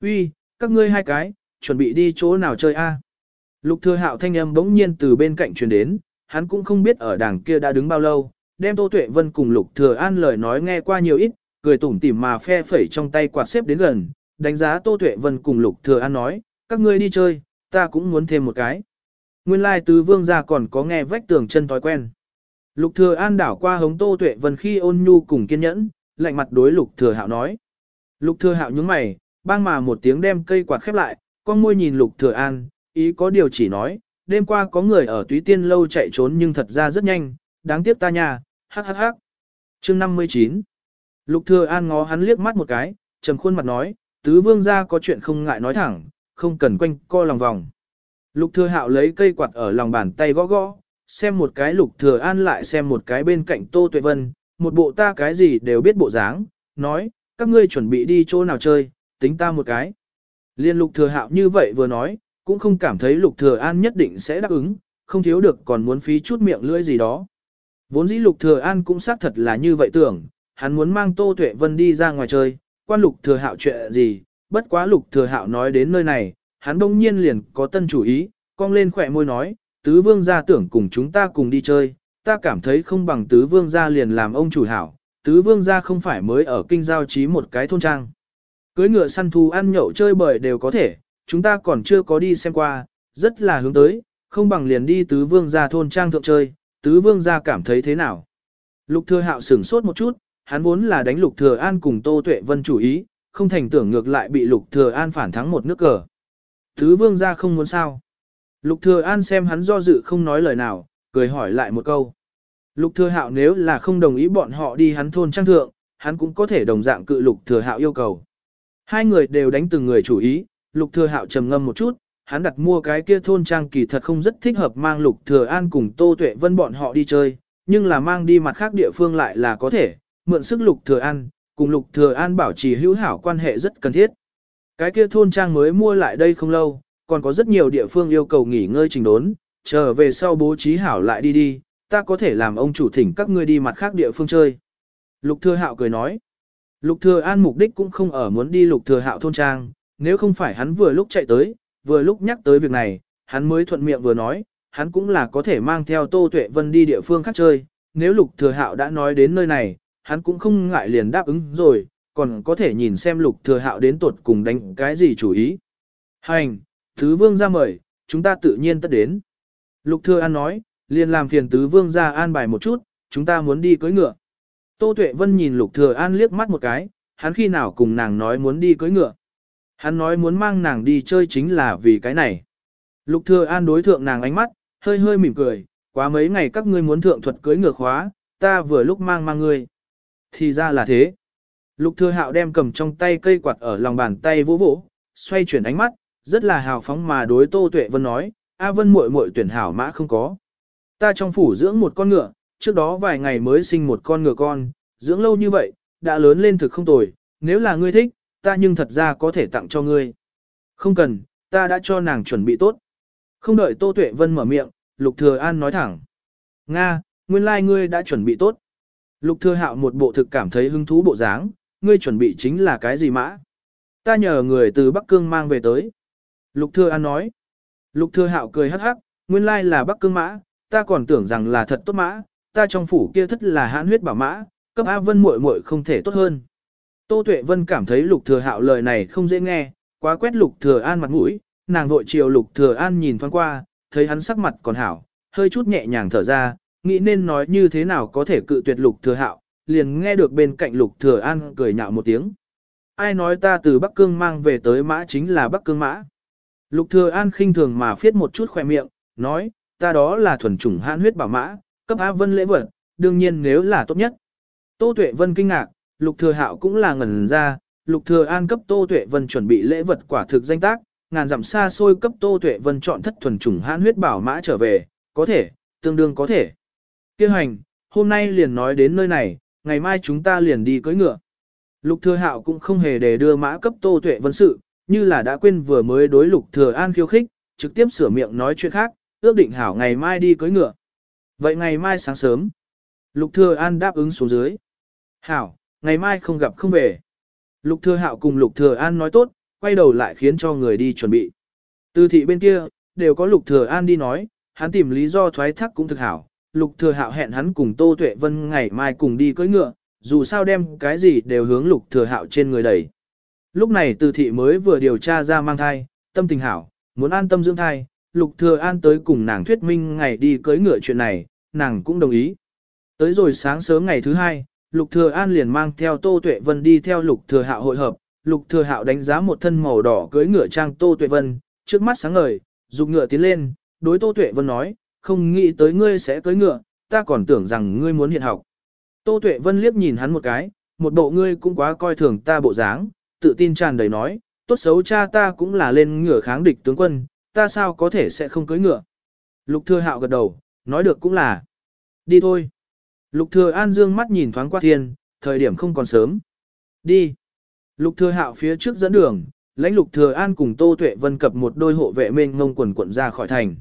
Uy, các ngươi hai cái, chuẩn bị đi chỗ nào chơi a? Lục thừa hạo thanh âm bỗng nhiên từ bên cạnh truyền đến, hắn cũng không biết ở đằng kia đã đứng bao lâu, đem Tô Tuệ Vân cùng Lục thừa an lời nói nghe qua nhiều ít, cười tủm tỉm mà phe phẩy trong tay quạt xếp đến gần, đánh giá Tô Tuệ Vân cùng Lục thừa an nói, các ngươi đi chơi, ta cũng muốn thêm một cái. Nguyên lai tứ vương gia còn có nghe vách tường chân thói quen. Lục thừa an đảo qua hống Tô Tuệ Vân khi ôn nhu cùng kiên nhẫn, lạnh mặt đối Lục thừa hạo nói. Lục thừa hạo nhướng mày, bang mà một tiếng đem cây quạt khép lại, con môi nhìn Lục thừa an, ý có điều chỉ nói, đêm qua có người ở túy tiên lâu chạy trốn nhưng thật ra rất nhanh, đáng tiếc ta nhà, hắc hắc hắc. Chương 59 Lục thừa an ngó hắn liếc mắt một cái, trầm khuôn mặt nói, tứ vương gia có chuyện không ngại nói thẳng, không cần quanh co lòng vòng. Lục thừa hạo lấy cây quạt ở lòng bàn tay gõ gõ, xem một cái lục thừa an lại xem một cái bên cạnh tô tuệ vân, một bộ ta cái gì đều biết bộ dáng, nói, các ngươi chuẩn bị đi chỗ nào chơi, tính ta một cái. Liên lục thừa hạo như vậy vừa nói, cũng không cảm thấy lục thừa an nhất định sẽ đáp ứng, không thiếu được còn muốn phí chút miệng lưỡi gì đó. Vốn dĩ lục thừa an cũng xác thật là như vậy tưởng, hắn muốn mang Tô Tuệ Vân đi ra ngoài chơi, quan lục thừa hạo chuyện gì, bất quá lục thừa hạo nói đến nơi này, hắn đông nhiên liền có tân chủ ý, cong lên khỏe môi nói, tứ vương gia tưởng cùng chúng ta cùng đi chơi, ta cảm thấy không bằng tứ vương gia liền làm ông chủ hảo, tứ vương gia không phải mới ở kinh giao trí một cái thôn trang. Cưới ngựa săn thú ăn nhậu chơi bời đều có thể, chúng ta còn chưa có đi xem qua, rất là hướng tới, không bằng liền đi tứ vương gia thôn trang thượng chơi, tứ vương gia cảm thấy thế nào. Lục thừa hạo sửng sốt một chút, hắn vốn là đánh Lục Thừa An cùng Tô Tuệ Vân chủ ý, không thành tưởng ngược lại bị Lục Thừa An phản thắng một nước cờ. tứ vương gia không muốn sao. Lục Thừa An xem hắn do dự không nói lời nào, cười hỏi lại một câu. Lục Thừa Hạo nếu là không đồng ý bọn họ đi hắn thôn trang thượng, hắn cũng có thể đồng dạng cự Lục Thừa Hạo yêu cầu. Hai người đều đánh từng người chủ ý, Lục Thừa Hạo trầm ngâm một chút, hắn đặt mua cái kia thôn trang kỳ thật không rất thích hợp mang Lục Thừa An cùng Tô Tuệ Vân bọn họ đi chơi, nhưng là mang đi mặt khác địa phương lại là có thể, mượn sức Lục Thừa An, cùng Lục Thừa An bảo trì hữu hảo quan hệ rất cần thiết. Cái kia thôn trang mới mua lại đây không lâu, còn có rất nhiều địa phương yêu cầu nghỉ ngơi trình đốn, trở về sau bố trí hảo lại đi đi, ta có thể làm ông chủ thỉnh các ngươi đi mặt khác địa phương chơi. Lục Thừa Hạo cười nói, Lục Thừa An mục đích cũng không ở muốn đi Lục Thừa Hạo thôn trang, nếu không phải hắn vừa lúc chạy tới, vừa lúc nhắc tới việc này, hắn mới thuận miệng vừa nói, hắn cũng là có thể mang theo Tô Tuệ Vân đi địa phương khác chơi, nếu Lục Thừa Hạo đã nói đến nơi này, hắn cũng không ngại liền đáp ứng rồi, còn có thể nhìn xem Lục Thừa Hạo đến tuột cùng đánh cái gì chủ ý. Hành, Thứ Vương ra mời, chúng ta tự nhiên tất đến. Lục Thừa An nói, liền làm phiền Tứ Vương ra an bài một chút, chúng ta muốn đi cưỡi ngựa. Tô Tuệ Vân nhìn Lục Thừa An liếc mắt một cái, hắn khi nào cùng nàng nói muốn đi cưỡi ngựa. Hắn nói muốn mang nàng đi chơi chính là vì cái này. Lục Thừa An đối thượng nàng ánh mắt, hơi hơi mỉm cười, quá mấy ngày các ngươi muốn thượng thuật cưới ngựa khóa, ta vừa lúc mang mang ngươi. Thì ra là thế. Lục Thừa Hạo đem cầm trong tay cây quạt ở lòng bàn tay vỗ vỗ, xoay chuyển ánh mắt, rất là hào phóng mà đối Tô Tuệ Vân nói, A Vân muội muội tuyển hảo mã không có. Ta trong phủ dưỡng một con ngựa, trước đó vài ngày mới sinh một con ngựa con, dưỡng lâu như vậy, đã lớn lên thực không tồi, nếu là ngươi thích, ta nhưng thật ra có thể tặng cho ngươi. Không cần, ta đã cho nàng chuẩn bị tốt. Không đợi Tô Tuệ Vân mở miệng, Lục Thừa An nói thẳng. Nga, nguyên lai like ngươi đã chuẩn bị tốt. Lục Thừa Hạo một bộ thực cảm thấy hứng thú bộ dáng, ngươi chuẩn bị chính là cái gì mã? Ta nhờ người từ Bắc Cương mang về tới. Lục Thừa An nói. Lục Thừa Hạo cười hắc hắc, nguyên lai là Bắc Cương mã, ta còn tưởng rằng là thật tốt mã, ta trong phủ kia thất là hãn huyết bảo mã, cấp A Vân muội muội không thể tốt hơn. Tô Tuệ Vân cảm thấy Lục Thừa Hạo lời này không dễ nghe, quá quét Lục Thừa An mặt mũi, nàng vội chiều Lục Thừa An nhìn thoáng qua, thấy hắn sắc mặt còn hảo, hơi chút nhẹ nhàng thở ra, nghĩ nên nói như thế nào có thể cự tuyệt Lục Thừa Hạo, liền nghe được bên cạnh Lục Thừa An cười nhạo một tiếng. Ai nói ta từ Bắc Cương mang về tới mã chính là Bắc Cương mã? Lục Thừa An khinh thường mà phiết một chút khóe miệng, nói, ta đó là thuần chủng hãn huyết bảo mã, cấp A Vân lễ vật, đương nhiên nếu là tốt nhất. Tô Tuệ Vân kinh ngạc, Lục Thừa Hạo cũng là ngẩn ra, Lục Thừa An cấp Tô Tuệ Vân chuẩn bị lễ vật quả thực danh tác, ngàn dặm xa xôi cấp Tô Tuệ Vân chọn thất thuần chủng hãn huyết bảo mã trở về, có thể, tương đương có thể. Kêu hành, hôm nay liền nói đến nơi này, ngày mai chúng ta liền đi cưỡi ngựa. Lục Thừa Hạo cũng không hề để đưa mã cấp Tô Tuệ Vân sự, như là đã quên vừa mới đối Lục Thừa An khiêu khích, trực tiếp sửa miệng nói chuyện khác, ước định hảo ngày mai đi cưỡi ngựa. Vậy ngày mai sáng sớm, Lục Thừa An đáp ứng xuống dưới. Hảo, ngày mai không gặp không về. Lục Thừa Hạo cùng Lục Thừa An nói tốt, quay đầu lại khiến cho người đi chuẩn bị. Từ thị bên kia, đều có Lục Thừa An đi nói, hắn tìm lý do thoái thác cũng thực hảo. Lục Thừa Hạo hẹn hắn cùng Tô Tuệ Vân ngày mai cùng đi cưỡi ngựa, dù sao đem cái gì đều hướng Lục Thừa Hạo trên người đẩy. Lúc này Từ thị mới vừa điều tra ra mang thai, tâm tình hảo, muốn an tâm dưỡng thai, Lục Thừa An tới cùng nàng thuyết minh ngày đi cưỡi ngựa chuyện này, nàng cũng đồng ý. Tới rồi sáng sớm ngày thứ hai, Lục Thừa An liền mang theo Tô Tuệ Vân đi theo Lục Thừa Hạo hội hợp. Lục Thừa Hạo đánh giá một thân màu đỏ cưỡi ngựa trang Tô Tuệ Vân, trước mắt sáng ngời, dục ngựa tiến lên, đối Tô Tuệ Vân nói, không nghĩ tới ngươi sẽ cưỡi ngựa, ta còn tưởng rằng ngươi muốn hiện học. Tô Tuệ Vân liếc nhìn hắn một cái, một bộ ngươi cũng quá coi thường ta bộ dáng, tự tin tràn đầy nói, tốt xấu cha ta cũng là lên ngựa kháng địch tướng quân, ta sao có thể sẽ không cưỡi ngựa. Lục Thừa Hạo gật đầu, nói được cũng là. Đi thôi. Lục Thừa An dương mắt nhìn thoáng qua thiên, thời điểm không còn sớm. Đi. Lục Thừa Hạo phía trước dẫn đường, lãnh Lục Thừa An cùng Tô Tuệ Vân cập một đôi hộ vệ mênh ngông quần quận ra khỏi thành.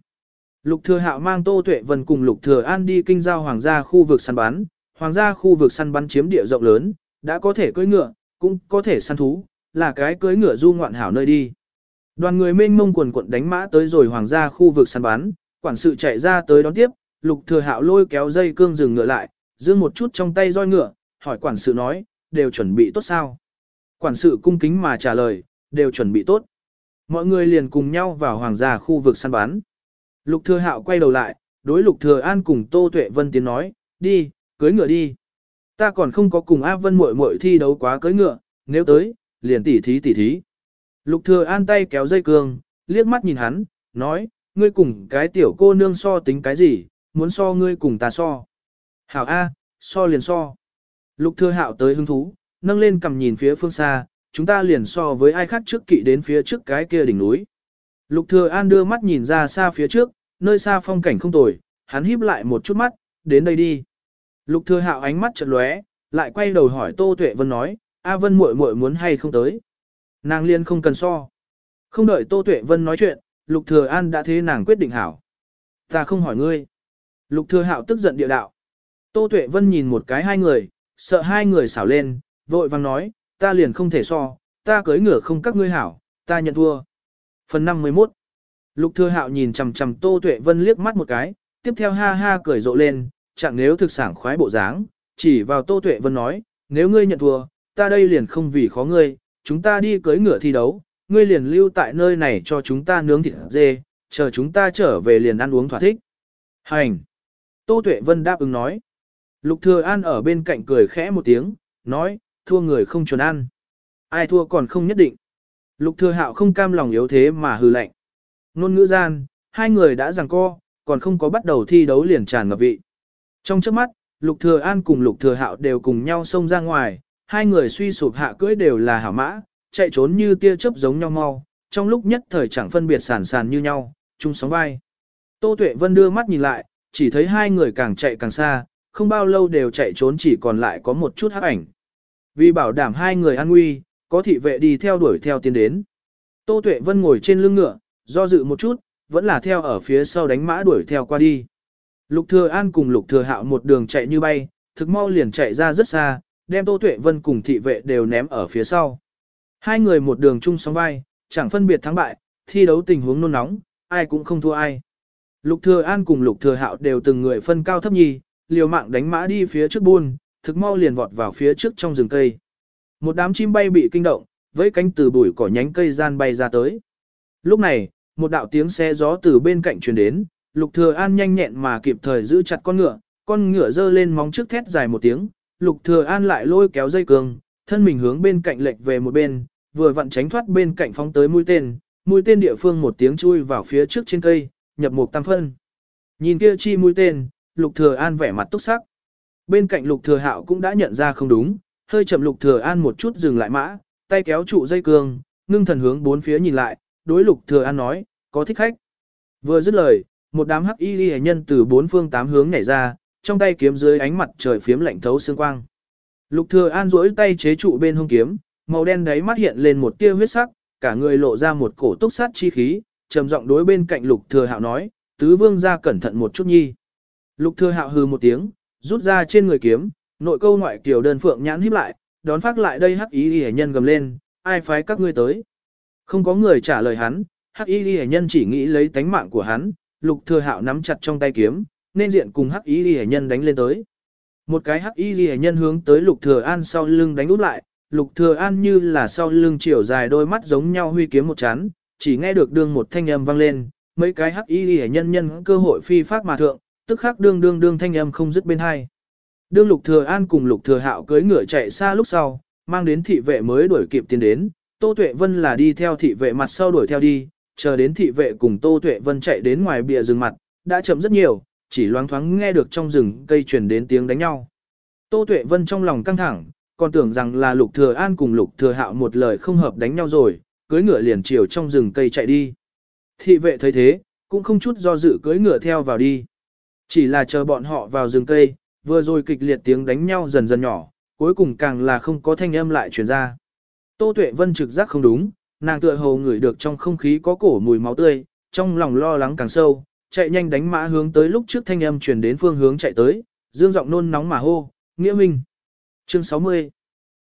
Lục Thừa Hạo mang Tô Tuệ Vân cùng Lục Thừa An đi kinh giao hoàng gia khu vực săn bắn. Hoàng gia khu vực săn bắn chiếm địa rộng lớn, đã có thể cưỡi ngựa, cũng có thể săn thú, là cái cưỡi ngựa du ngoạn hảo nơi đi. Đoàn người mênh mông quần quận đánh mã tới rồi hoàng gia khu vực săn bắn, quản sự chạy ra tới đón tiếp, Lục Thừa Hạo lôi kéo dây cương dừng ngựa lại, dương một chút trong tay roi ngựa, hỏi quản sự nói, đều chuẩn bị tốt sao? Quản sự cung kính mà trả lời, đều chuẩn bị tốt. Mọi người liền cùng nhau vào hoàng gia khu vực săn bắn. Lục Thừa Hạo quay đầu lại, đối Lục Thừa An cùng Tô Tuệ Vân tiến nói, đi, cưới ngựa đi. Ta còn không có cùng A Vân muội muội thi đấu quá cưỡi ngựa, nếu tới, liền tỉ thí tỉ thí. Lục thừa an tay kéo dây cương, liếc mắt nhìn hắn, nói, ngươi cùng cái tiểu cô nương so tính cái gì, muốn so ngươi cùng ta so. Hảo A, so liền so. Lục thừa hạo tới hứng thú, nâng lên cầm nhìn phía phương xa, chúng ta liền so với ai khác trước kỵ đến phía trước cái kia đỉnh núi. Lục thừa an đưa mắt nhìn ra xa phía trước, nơi xa phong cảnh không tồi, hắn híp lại một chút mắt, đến đây đi. Lục thừa hạo ánh mắt chợt lóe, lại quay đầu hỏi Tô Tuệ Vân nói, A Vân muội muội muốn hay không tới. Nàng liên không cần so. Không đợi Tô Tuệ Vân nói chuyện, Lục Thừa An đã thế nàng quyết định hảo. Ta không hỏi ngươi. Lục Thừa Hạo tức giận địa đạo. Tô Tuệ Vân nhìn một cái hai người, sợ hai người xảo lên, vội vàng nói, ta liền không thể so, ta cưới ngựa không các ngươi hảo, ta nhận thua. Phần 51 Lục Thừa Hạo nhìn chằm chằm Tô Tuệ Vân liếc mắt một cái, tiếp theo ha ha cười rộ lên, chẳng nếu thực sảng khoái bộ dáng, chỉ vào Tô Tuệ Vân nói, nếu ngươi nhận thua, ta đây liền không vì khó ngươi, chúng ta đi cưới ngựa thi đấu, ngươi liền lưu tại nơi này cho chúng ta nướng thịt dê, chờ chúng ta trở về liền ăn uống thỏa thích. Hành! Tô Tuệ Vân đáp ứng nói. Lục Thừa An ở bên cạnh cười khẽ một tiếng, nói, thua người không chuẩn ăn. Ai thua còn không nhất định. Lục Thừa Hạo không cam lòng yếu thế mà hừ lạnh. Nôn ngữ gian, hai người đã giằng co, còn không có bắt đầu thi đấu liền tràn ngập vị. Trong chớp mắt, Lục Thừa An cùng Lục Thừa Hạo đều cùng nhau xông ra ngoài, hai người suy sụp hạ cưỡi đều là hảo mã, chạy trốn như tia chớp giống nhau mau, trong lúc nhất thời chẳng phân biệt sản sàn như nhau, chung sóng vai. Tô Tuệ Vân đưa mắt nhìn lại, chỉ thấy hai người càng chạy càng xa, không bao lâu đều chạy trốn chỉ còn lại có một chút hắc ảnh. Vì bảo đảm hai người an nguy, có thị vệ đi theo đuổi theo tiến đến. Tô Tuệ Vân ngồi trên lưng ngựa, do dự một chút, vẫn là theo ở phía sau đánh mã đuổi theo qua đi. Lục Thừa An cùng Lục Thừa Hạo một đường chạy như bay, thực mau liền chạy ra rất xa, đem Tô Tuệ Vân cùng thị vệ đều ném ở phía sau. Hai người một đường chung sóng vai, chẳng phân biệt thắng bại, thi đấu tình huống nôn nóng, ai cũng không thua ai. Lục Thừa An cùng Lục Thừa Hạo đều từng người phân cao thấp nhì, liều mạng đánh mã đi phía trước buôn, thực mau liền vọt vào phía trước trong rừng cây. Một đám chim bay bị kinh động, với cánh từ bụi cỏ nhánh cây gian bay ra tới. Lúc này, một đạo tiếng xe gió từ bên cạnh truyền đến, Lục Thừa An nhanh nhẹn mà kịp thời giữ chặt con ngựa, con ngựa giơ lên móng trước thét dài một tiếng, Lục Thừa An lại lôi kéo dây cương, thân mình hướng bên cạnh lệch về một bên, vừa vặn tránh thoát bên cạnh phóng tới mũi tên, mũi tên địa phương một tiếng chui vào phía trước trên cây, nhập một tam phân. Nhìn kia chi mũi tên, Lục Thừa An vẻ mặt túc sắc. Bên cạnh Lục Thừa Hạo cũng đã nhận ra không đúng, hơi chậm Lục Thừa An một chút dừng lại mã, tay kéo trụ dây cương, ngưng thần hướng bốn phía nhìn lại, đối Lục Thừa An nói, có thích khách. Vừa dứt lời, một đám hắc y liễu nhân từ bốn phương tám hướng nhảy ra, trong tay kiếm dưới ánh mặt trời phiếm lạnh thấu xương quang. Lục Thừa An duỗi tay chế trụ bên hông kiếm, màu đen đấy mắt hiện lên một tia huyết sắc, cả người lộ ra một cổ túc sát chi khí, trầm giọng đối bên cạnh Lục Thừa Hạo nói, tứ vương gia cẩn thận một chút nhi. Lục Thừa Hạo hừ một tiếng, rút ra trên người kiếm, nội câu ngoại kiểu đơn phượng nhãn híp lại, đón phát lại đây hắc y liễu nhân gầm lên, ai phái các ngươi tới? Không có người trả lời hắn, hắc y liễu nhân chỉ nghĩ lấy tánh mạng của hắn, Lục Thừa Hạo nắm chặt trong tay kiếm, nên diện cùng hắc y liễu nhân đánh lên tới. Một cái hắc y liễu nhân hướng tới Lục Thừa An sau lưng đánh úp lại, Lục Thừa An như là sau lưng chiều dài đôi mắt giống nhau huy kiếm một chán, chỉ nghe được đương một thanh âm vang lên, mấy cái hắc y liễu nhân nhân cơ hội phi phát mà thượng, tức khắc đương đương đương thanh âm không dứt bên hai. Đương Lục Thừa An cùng Lục Thừa Hạo cưỡi ngựa chạy xa lúc sau, mang đến thị vệ mới đuổi kịp tiến đến, Tô Tuệ Vân là đi theo thị vệ mặt sau đuổi theo đi, chờ đến thị vệ cùng Tô Tuệ Vân chạy đến ngoài bìa rừng mặt, đã chậm rất nhiều, chỉ loáng thoáng nghe được trong rừng cây truyền đến tiếng đánh nhau. Tô Tuệ Vân trong lòng căng thẳng, còn tưởng rằng là Lục Thừa An cùng Lục Thừa Hạo một lời không hợp đánh nhau rồi, cưỡi ngựa liền chiều trong rừng cây chạy đi. Thị vệ thấy thế, cũng không chút do dự cưỡi ngựa theo vào đi. Chỉ là chờ bọn họ vào rừng cây, vừa rồi kịch liệt tiếng đánh nhau dần dần nhỏ, cuối cùng càng là không có thanh âm lại truyền ra. Tô Tuệ Vân trực giác không đúng, nàng tựa hồ ngửi được trong không khí có cổ mùi máu tươi, trong lòng lo lắng càng sâu, chạy nhanh đánh mã hướng tới lúc trước thanh âm truyền đến phương hướng chạy tới, dương giọng nôn nóng mà hô, "Nghĩa Minh!" Chương 60.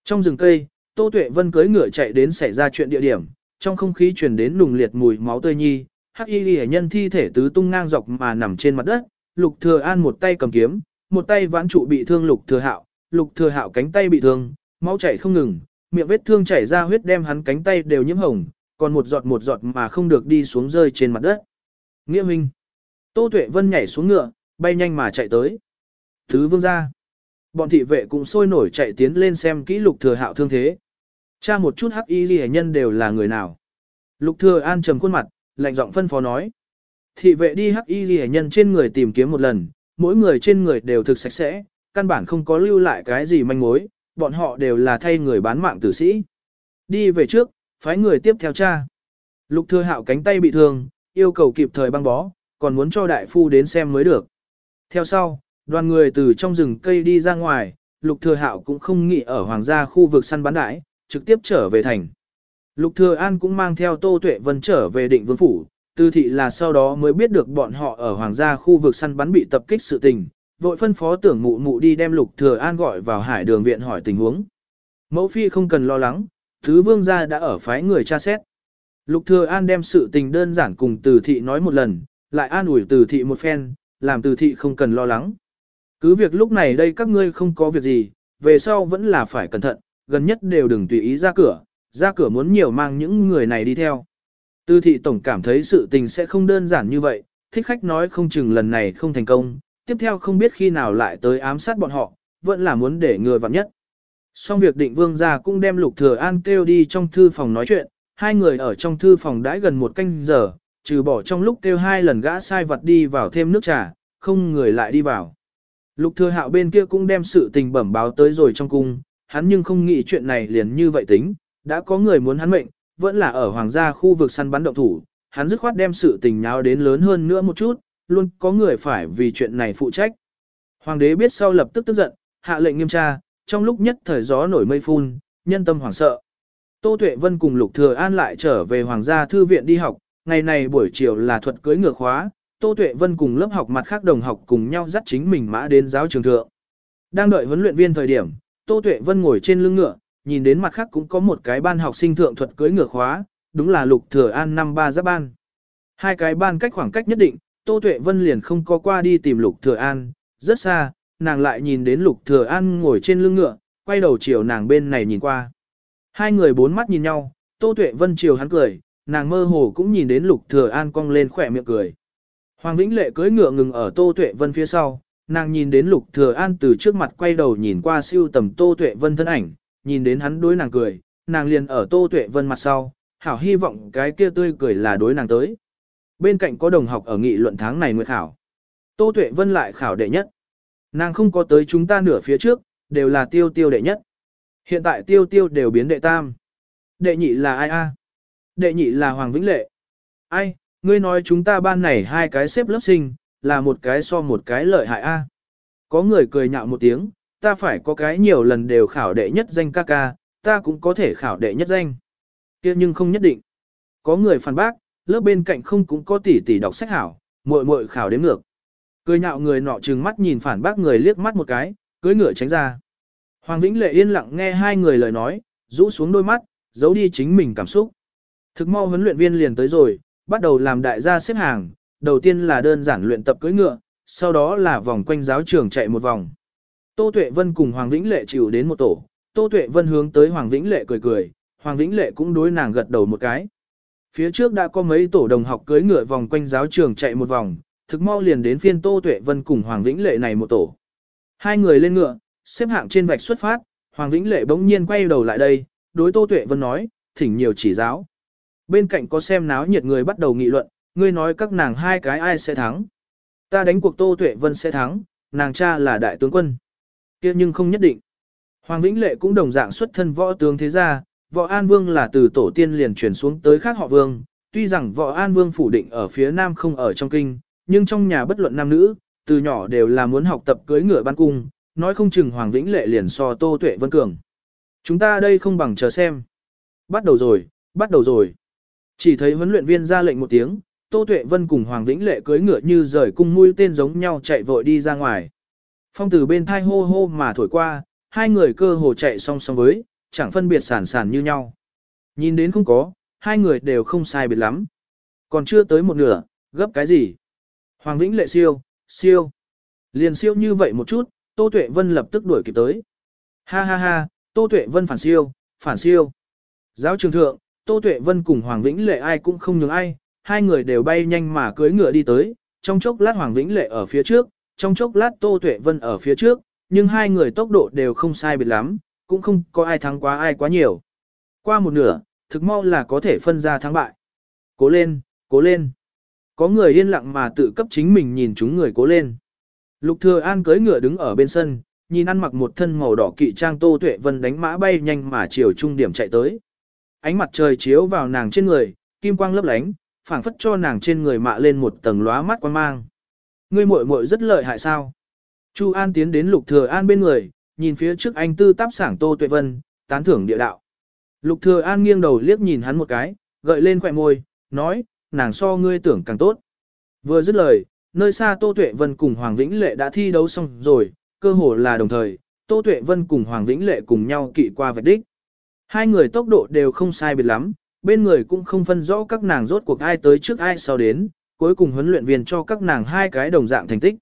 Trong rừng cây, Tô Tuệ Vân cưỡi ngựa chạy đến xảy ra chuyện địa điểm, trong không khí truyền đến nùng liệt mùi máu tươi nhi, Hắc Y Liễu nhân thi thể tứ tung ngang dọc mà nằm trên mặt đất, Lục Thừa An một tay cầm kiếm, một tay vãn trụ bị thương Lục Thừa Hạo, Lục Thừa Hạo cánh tay bị thương, máu chảy không ngừng, miệng vết thương chảy ra huyết đem hắn cánh tay đều nhiễm hồng, còn một giọt một giọt mà không được đi xuống rơi trên mặt đất. Nghĩa Minh. Tô Tuệ Vân nhảy xuống ngựa, bay nhanh mà chạy tới. Thứ vương gia. Bọn thị vệ cũng sôi nổi chạy tiến lên xem kỹ lục thừa hạo thương thế. Cha một chút hắc y ghi nhân đều là người nào. Lục thừa an trầm khuôn mặt, lạnh giọng phân phó nói. Thị vệ đi hắc y ghi nhân trên người tìm kiếm một lần, mỗi người trên người đều thực sạch sẽ, căn bản không có lưu lại cái gì manh mối, bọn họ đều là thay người bán mạng tử sĩ. Đi về trước, phái người tiếp theo cha. Lục thừa hạo cánh tay bị thương, yêu cầu kịp thời băng bó, còn muốn cho đại phu đến xem mới được. Theo sau, đoàn người từ trong rừng cây đi ra ngoài, lục thừa hạo cũng không nghỉ ở hoàng gia khu vực săn bắn đãi, trực tiếp trở về thành. Lục thừa an cũng mang theo Tô Tuệ Vân trở về định vương phủ, tư thị là sau đó mới biết được bọn họ ở hoàng gia khu vực săn bắn bị tập kích sự tình, vội phân phó tưởng mụ mụ đi đem lục thừa an gọi vào hải đường viện hỏi tình huống. Mẫu phi không cần lo lắng, thứ vương gia đã ở phái người tra xét. Lục thừa an đem sự tình đơn giản cùng từ thị nói một lần, lại an ủi từ thị một phen, làm từ thị không cần lo lắng. Cứ việc lúc này đây các ngươi không có việc gì, về sau vẫn là phải cẩn thận, gần nhất đều đừng tùy ý ra cửa, ra cửa muốn nhiều mang những người này đi theo. Tư thị tổng cảm thấy sự tình sẽ không đơn giản như vậy, thích khách nói không chừng lần này không thành công, tiếp theo không biết khi nào lại tới ám sát bọn họ, vẫn là muốn để người vặn nhất. Xong việc định vương gia cũng đem lục thừa an kêu đi trong thư phòng nói chuyện, hai người ở trong thư phòng đãi gần một canh giờ, trừ bỏ trong lúc kêu hai lần gã sai vật đi vào thêm nước trà, không người lại đi vào. Lục thừa hạo bên kia cũng đem sự tình bẩm báo tới rồi trong cung, hắn nhưng không nghĩ chuyện này liền như vậy tính, đã có người muốn hắn mệnh, vẫn là ở hoàng gia khu vực săn bắn động thủ, hắn dứt khoát đem sự tình nháo đến lớn hơn nữa một chút, luôn có người phải vì chuyện này phụ trách. Hoàng đế biết sau lập tức tức giận, hạ lệnh nghiêm tra, trong lúc nhất thời gió nổi mây phun, nhân tâm hoảng sợ. Tô Tuệ Vân cùng Lục Thừa An lại trở về Hoàng gia thư viện đi học, ngày này buổi chiều là thuật cưới ngựa khóa, Tô Tuệ Vân cùng lớp học mặt khác đồng học cùng nhau dắt chính mình mã đến giáo trường thượng. Đang đợi huấn luyện viên thời điểm, Tô Tuệ Vân ngồi trên lưng ngựa, nhìn đến mặt khác cũng có một cái ban học sinh thượng thuật cưới ngựa khóa, đúng là Lục Thừa An năm ba giáp ban. Hai cái ban cách khoảng cách nhất định, Tô Tuệ Vân liền không có qua đi tìm Lục Thừa An, rất xa, nàng lại nhìn đến Lục Thừa An ngồi trên lưng ngựa, quay đầu chiều nàng bên này nhìn qua. Hai người bốn mắt nhìn nhau, Tô Tuệ Vân chiều hắn cười, nàng mơ hồ cũng nhìn đến Lục Thừa An cong lên khỏe miệng cười. Hoàng Vĩnh Lệ cưỡi ngựa ngừng ở Tô Tuệ Vân phía sau, nàng nhìn đến Lục Thừa An từ trước mặt quay đầu nhìn qua siêu tầm Tô Tuệ Vân thân ảnh, nhìn đến hắn đối nàng cười, nàng liền ở Tô Tuệ Vân mặt sau, hảo hy vọng cái kia tươi cười là đối nàng tới. Bên cạnh có đồng học ở nghị luận tháng này nguyệt khảo. Tô Tuệ Vân lại khảo đệ nhất. Nàng không có tới chúng ta nửa phía trước, đều là tiêu tiêu đệ nhất. Hiện tại tiêu tiêu đều biến đệ tam. Đệ nhị là ai a? Đệ nhị là Hoàng Vĩnh Lệ. Ai, ngươi nói chúng ta ban này hai cái xếp lớp sinh, là một cái so một cái lợi hại a. Có người cười nhạo một tiếng, ta phải có cái nhiều lần đều khảo đệ nhất danh ca ca, ta cũng có thể khảo đệ nhất danh. kia nhưng không nhất định. Có người phản bác, lớp bên cạnh không cũng có tỷ tỷ đọc sách hảo, muội muội khảo đến ngược. Cười nhạo người nọ trừng mắt nhìn phản bác người liếc mắt một cái, cưới ngựa tránh ra. Hoàng Vĩnh Lệ yên lặng nghe hai người lời nói, rũ xuống đôi mắt, giấu đi chính mình cảm xúc. Thực mau huấn luyện viên liền tới rồi, bắt đầu làm đại gia xếp hàng, đầu tiên là đơn giản luyện tập cưỡi ngựa, sau đó là vòng quanh giáo trường chạy một vòng. Tô Tuệ Vân cùng Hoàng Vĩnh Lệ chịu đến một tổ, Tô Tuệ Vân hướng tới Hoàng Vĩnh Lệ cười cười, Hoàng Vĩnh Lệ cũng đối nàng gật đầu một cái. Phía trước đã có mấy tổ đồng học cưỡi ngựa vòng quanh giáo trường chạy một vòng, thực mau liền đến phiên Tô Tuệ Vân cùng Hoàng Vĩnh Lệ này một tổ. Hai người lên ngựa, xếp hạng trên vạch xuất phát, Hoàng Vĩnh Lệ bỗng nhiên quay đầu lại đây, đối Tô Tuệ Vân nói, thỉnh nhiều chỉ giáo. Bên cạnh có xem náo nhiệt người bắt đầu nghị luận, ngươi nói các nàng hai cái ai sẽ thắng. Ta đánh cuộc Tô Tuệ Vân sẽ thắng, nàng cha là đại tướng quân kia nhưng không nhất định. Hoàng Vĩnh Lệ cũng đồng dạng xuất thân võ tướng thế gia, võ An Vương là từ tổ tiên liền chuyển xuống tới khác họ Vương. Tuy rằng võ An Vương phủ định ở phía nam không ở trong kinh, nhưng trong nhà bất luận nam nữ, từ nhỏ đều là muốn học tập cưới ngựa ban cung, nói không chừng Hoàng Vĩnh Lệ liền so Tô Tuệ Vân cường. Chúng ta đây không bằng chờ xem. Bắt đầu rồi, bắt đầu rồi. Chỉ thấy huấn luyện viên ra lệnh một tiếng, Tô Tuệ Vân cùng Hoàng Vĩnh Lệ cưỡi ngựa như rời cung mũi tên giống nhau chạy vội đi ra ngoài. Phong từ bên thai hô hô mà thổi qua, hai người cơ hồ chạy song song với, chẳng phân biệt sản sản như nhau. Nhìn đến không có, hai người đều không sai biệt lắm. Còn chưa tới một nửa, gấp cái gì? Hoàng Vĩnh Lệ siêu, siêu. Liền siêu như vậy một chút, Tô Tuệ Vân lập tức đuổi kịp tới. Ha ha ha, Tô Tuệ Vân phản siêu, phản siêu. Giáo trường thượng, Tô Tuệ Vân cùng Hoàng Vĩnh Lệ ai cũng không nhường ai, hai người đều bay nhanh mà cưỡi ngựa đi tới, trong chốc lát Hoàng Vĩnh Lệ ở phía trước, trong chốc lát Tô Tuệ Vân ở phía trước, nhưng hai người tốc độ đều không sai biệt lắm, cũng không có ai thắng quá ai quá nhiều. Qua một nửa, thực mau là có thể phân ra thắng bại. Cố lên, cố lên. Có người yên lặng mà tự cấp chính mình nhìn chúng người cố lên. Lục Thừa An cưỡi ngựa đứng ở bên sân, nhìn ăn mặc một thân màu đỏ kỵ trang Tô Tuệ Vân đánh mã bay nhanh mà chiều trung điểm chạy tới. Ánh mặt trời chiếu vào nàng trên người, kim quang lấp lánh, phảng phất cho nàng trên người mạ lên một tầng lóa mắt quang mang. Ngươi muội muội rất lợi hại sao? Chu An tiến đến Lục Thừa An bên người, nhìn phía trước anh tư táp sảng Tô Tuệ Vân, tán thưởng địa đạo. Lục Thừa An nghiêng đầu liếc nhìn hắn một cái, gợi lên khóe môi, nói, nàng so ngươi tưởng càng tốt. Vừa dứt lời, nơi xa Tô Tuệ Vân cùng Hoàng Vĩnh Lệ đã thi đấu xong rồi, cơ hồ là đồng thời, Tô Tuệ Vân cùng Hoàng Vĩnh Lệ cùng nhau kỵ qua vạch đích. Hai người tốc độ đều không sai biệt lắm, bên người cũng không phân rõ các nàng rốt cuộc ai tới trước ai sau đến, cuối cùng huấn luyện viên cho các nàng hai cái đồng dạng thành tích.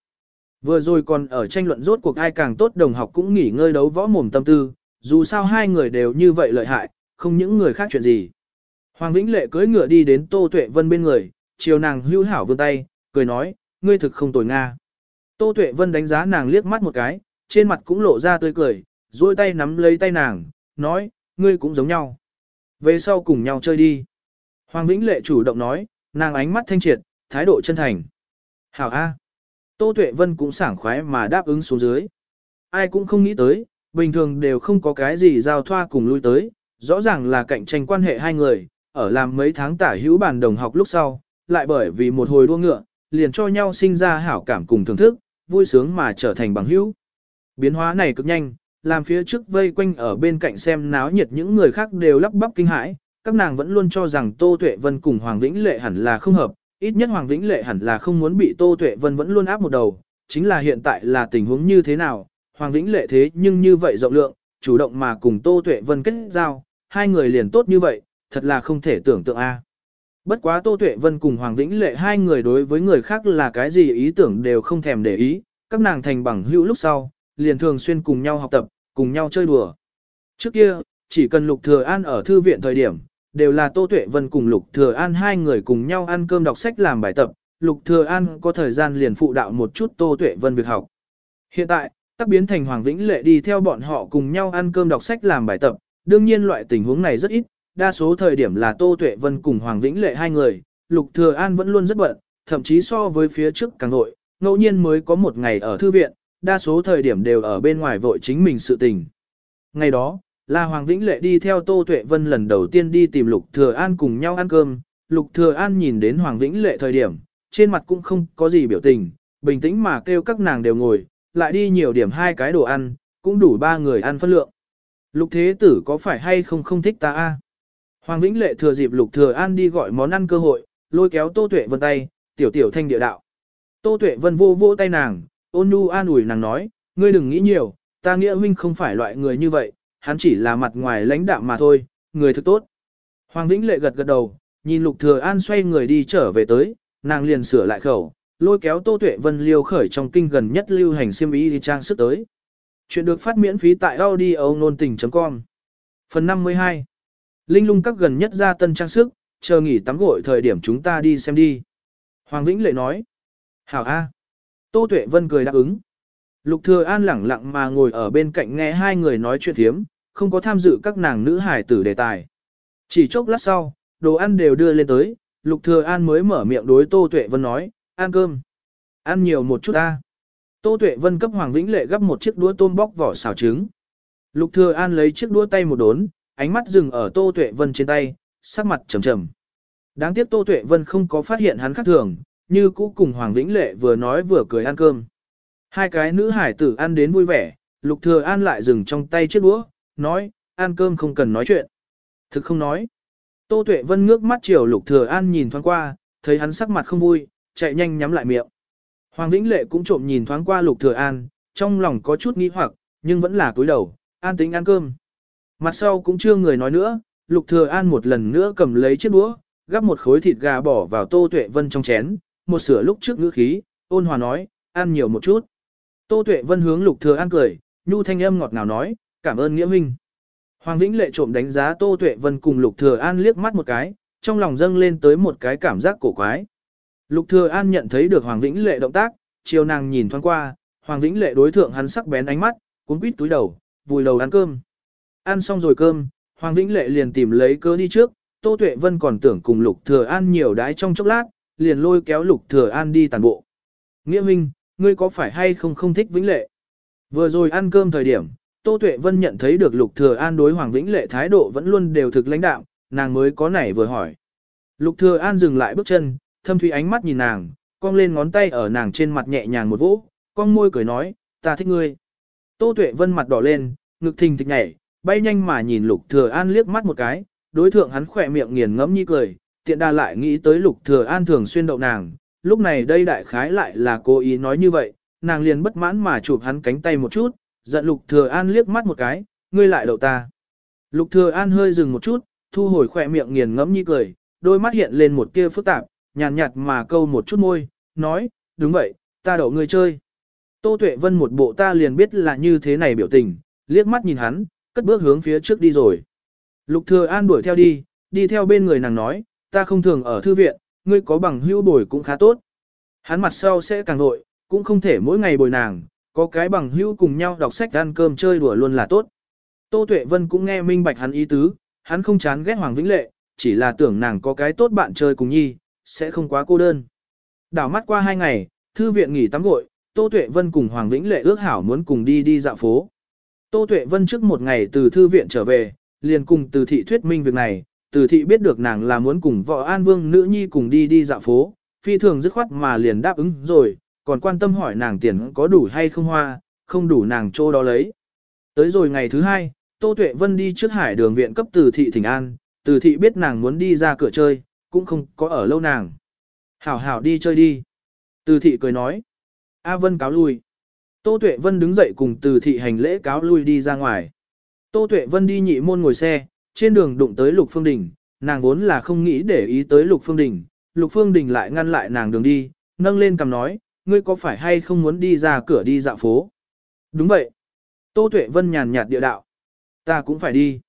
Vừa rồi còn ở tranh luận rốt cuộc ai càng tốt đồng học cũng nghỉ ngơi đấu võ mồm tâm tư, dù sao hai người đều như vậy lợi hại, không những người khác chuyện gì. Hoàng Vĩnh Lệ cưỡi ngựa đi đến Tô Tuệ Vân bên người, chiều nàng hưu hảo vươn tay, cười nói, ngươi thực không tồi nga. Tô Tuệ Vân đánh giá nàng liếc mắt một cái, trên mặt cũng lộ ra tươi cười, duỗi tay nắm lấy tay nàng, nói, ngươi cũng giống nhau. Về sau cùng nhau chơi đi. Hoàng Vĩnh Lệ chủ động nói, nàng ánh mắt thanh triệt, thái độ chân thành. Hảo A. Tô Tuệ Vân cũng sảng khoái mà đáp ứng xuống dưới. Ai cũng không nghĩ tới, bình thường đều không có cái gì giao thoa cùng lui tới, rõ ràng là cạnh tranh quan hệ hai người, ở làm mấy tháng tả hữu bản đồng học lúc sau, lại bởi vì một hồi đua ngựa, liền cho nhau sinh ra hảo cảm cùng thưởng thức, vui sướng mà trở thành bằng hữu. Biến hóa này cực nhanh, làm phía trước vây quanh ở bên cạnh xem náo nhiệt những người khác đều lắp bắp kinh hãi, các nàng vẫn luôn cho rằng Tô Tuệ Vân cùng Hoàng Vĩnh Lệ hẳn là không hợp, ít nhất Hoàng Vĩnh Lệ hẳn là không muốn bị Tô Tuệ Vân vẫn luôn áp một đầu, chính là hiện tại là tình huống như thế nào, Hoàng Vĩnh Lệ thế nhưng như vậy rộng lượng, chủ động mà cùng Tô Tuệ Vân kết giao, hai người liền tốt như vậy, thật là không thể tưởng tượng a. Bất quá Tô Tuệ Vân cùng Hoàng Vĩnh Lệ hai người đối với người khác là cái gì ý tưởng đều không thèm để ý, các nàng thành bằng hữu lúc sau, liền thường xuyên cùng nhau học tập, cùng nhau chơi đùa. Trước kia, chỉ cần Lục Thừa An ở thư viện thời điểm, đều là Tô Tuệ Vân cùng Lục Thừa An hai người cùng nhau ăn cơm đọc sách làm bài tập, Lục Thừa An có thời gian liền phụ đạo một chút Tô Tuệ Vân việc học. Hiện tại, tác biến thành Hoàng Vĩnh Lệ đi theo bọn họ cùng nhau ăn cơm đọc sách làm bài tập, đương nhiên loại tình huống này rất ít, đa số thời điểm là Tô Tuệ Vân cùng Hoàng Vĩnh Lệ hai người, Lục Thừa An vẫn luôn rất bận, thậm chí so với phía trước càng nội, ngẫu nhiên mới có một ngày ở thư viện, đa số thời điểm đều ở bên ngoài vội chính mình sự tình. Ngày đó, là Hoàng Vĩnh Lệ đi theo Tô Tuệ Vân lần đầu tiên đi tìm Lục Thừa An cùng nhau ăn cơm, Lục Thừa An nhìn đến Hoàng Vĩnh Lệ thời điểm, trên mặt cũng không có gì biểu tình, bình tĩnh mà kêu các nàng đều ngồi, lại đi nhiều điểm hai cái đồ ăn, cũng đủ ba người ăn phân lượng. Lục Thế Tử có phải hay không không thích ta a? Hoàng Vĩnh Lệ thừa dịp Lục Thừa An đi gọi món ăn cơ hội, lôi kéo Tô Tuệ Vân tay, tiểu tiểu thanh địa đạo. Tô Tuệ Vân vô vô tay nàng, ôn nhu an ủi nàng nói, ngươi đừng nghĩ nhiều, ta nghĩa huynh không phải loại người như vậy, hắn chỉ là mặt ngoài lãnh đạm mà thôi, người thực tốt. Hoàng Vĩnh Lệ gật gật đầu, nhìn Lục Thừa An xoay người đi trở về tới, nàng liền sửa lại khẩu, lôi kéo Tô Tuệ Vân liêu khởi trong kinh gần nhất lưu hành xiêm y đi trang sức tới. Chuyện được phát miễn phí tại audioonlinh.com. Phần 52 Linh lung các gần nhất ra tân trang sức, chờ nghỉ tắm gội thời điểm chúng ta đi xem đi. Hoàng Vĩnh Lệ nói. Hảo A. Tô Tuệ Vân cười đáp ứng. Lục Thừa An lẳng lặng mà ngồi ở bên cạnh nghe hai người nói chuyện thiếm, không có tham dự các nàng nữ hải tử đề tài. Chỉ chốc lát sau, đồ ăn đều đưa lên tới, Lục Thừa An mới mở miệng đối Tô Tuệ Vân nói, ăn cơm. Ăn nhiều một chút ta. Tô Tuệ Vân cấp Hoàng Vĩnh Lệ gấp một chiếc đũa tôm bóc vỏ xào trứng. Lục Thừa An lấy chiếc đũa tay một đốn, ánh mắt dừng ở Tô Tuệ Vân trên tay, sắc mặt trầm trầm. Đáng tiếc Tô Tuệ Vân không có phát hiện hắn khác thường, như cũ cùng Hoàng Vĩnh Lệ vừa nói vừa cười ăn cơm. Hai cái nữ hải tử ăn đến vui vẻ, Lục Thừa An lại dừng trong tay chiếc đũa, nói, ăn cơm không cần nói chuyện. Thực không nói. Tô Tuệ Vân ngước mắt chiều Lục Thừa An nhìn thoáng qua, thấy hắn sắc mặt không vui, chạy nhanh nhắm lại miệng. Hoàng Vĩnh Lệ cũng trộm nhìn thoáng qua Lục Thừa An, trong lòng có chút nghi hoặc, nhưng vẫn là cúi đầu, an tĩnh ăn cơm. Mặt sau cũng chưa người nói nữa, Lục Thừa An một lần nữa cầm lấy chiếc đũa, gắp một khối thịt gà bỏ vào Tô Tuệ Vân trong chén, một sửa lúc trước ngữ khí, ôn hòa nói, ăn nhiều một chút. Tô Tuệ Vân hướng Lục Thừa An cười, nhu thanh âm ngọt ngào nói, cảm ơn nghĩa minh. Hoàng Vĩnh Lệ trộm đánh giá Tô Tuệ Vân cùng Lục Thừa An liếc mắt một cái, trong lòng dâng lên tới một cái cảm giác cổ quái. Lục Thừa An nhận thấy được Hoàng Vĩnh Lệ động tác, chiều nàng nhìn thoáng qua, Hoàng Vĩnh Lệ đối thượng hắn sắc bén ánh mắt, cuốn quýt túi đầu, vùi đầu ăn cơm. Ăn xong rồi cơm, Hoàng Vĩnh Lệ liền tìm lấy cớ đi trước, Tô Tuệ Vân còn tưởng cùng Lục Thừa An nhiều đái trong chốc lát, liền lôi kéo Lục Thừa An đi tàn bộ. Nghĩa Minh, ngươi có phải hay không không thích Vĩnh Lệ? Vừa rồi ăn cơm thời điểm, Tô Tuệ Vân nhận thấy được Lục Thừa An đối Hoàng Vĩnh Lệ thái độ vẫn luôn đều thực lãnh đạm, nàng mới có nảy vừa hỏi. Lục Thừa An dừng lại bước chân, thâm thủy ánh mắt nhìn nàng, cong lên ngón tay ở nàng trên mặt nhẹ nhàng một vỗ, cong môi cười nói, ta thích ngươi. Tô Tuệ Vân mặt đỏ lên, ngực thình thịch nhảy, bay nhanh mà nhìn Lục Thừa An liếc mắt một cái, đối thượng hắn khỏe miệng nghiền ngẫm như cười, tiện đà lại nghĩ tới Lục Thừa An thường xuyên đậu nàng, lúc này đây đại khái lại là cố ý nói như vậy, nàng liền bất mãn mà chụp hắn cánh tay một chút, giận Lục Thừa An liếc mắt một cái, ngươi lại đậu ta. Lục Thừa An hơi dừng một chút, thu hồi khỏe miệng nghiền ngẫm như cười, đôi mắt hiện lên một tia phức tạp, nhàn nhạt, nhạt mà câu một chút môi, nói, đúng vậy, ta đậu ngươi chơi. Tô Tuệ Vân một bộ ta liền biết là như thế này biểu tình, liếc mắt nhìn hắn, cất bước hướng phía trước đi rồi. Lục Thừa An đuổi theo đi, đi theo bên người nàng nói, ta không thường ở thư viện, ngươi có bằng hữu bồi cũng khá tốt. Hắn mặt sau sẽ càng nội, cũng không thể mỗi ngày bồi nàng, có cái bằng hữu cùng nhau đọc sách ăn cơm chơi đùa luôn là tốt. Tô Tuệ Vân cũng nghe minh bạch hắn ý tứ, hắn không chán ghét Hoàng Vĩnh Lệ, chỉ là tưởng nàng có cái tốt bạn chơi cùng nhi, sẽ không quá cô đơn. Đảo mắt qua hai ngày, thư viện nghỉ tắm gội, Tô Tuệ Vân cùng Hoàng Vĩnh Lệ ước hảo muốn cùng đi đi dạo phố. Tô Tuệ Vân trước một ngày từ thư viện trở về, liền cùng từ thị thuyết minh việc này, từ thị biết được nàng là muốn cùng vợ An Vương nữ nhi cùng đi đi dạo phố, phi thường dứt khoát mà liền đáp ứng rồi, còn quan tâm hỏi nàng tiền có đủ hay không hoa, không đủ nàng chỗ đó lấy. Tới rồi ngày thứ hai, Tô Tuệ Vân đi trước hải đường viện cấp từ thị thỉnh an, từ thị biết nàng muốn đi ra cửa chơi, cũng không có ở lâu nàng. Hảo hảo đi chơi đi. Từ thị cười nói. A Vân cáo lui. Tô Tuệ Vân đứng dậy cùng từ thị hành lễ cáo lui đi ra ngoài. Tô Tuệ Vân đi nhị môn ngồi xe, trên đường đụng tới Lục Phương Đình, nàng vốn là không nghĩ để ý tới Lục Phương Đình, Lục Phương Đình lại ngăn lại nàng đường đi, nâng lên cầm nói, ngươi có phải hay không muốn đi ra cửa đi dạo phố? Đúng vậy. Tô Tuệ Vân nhàn nhạt địa đạo. Ta cũng phải đi.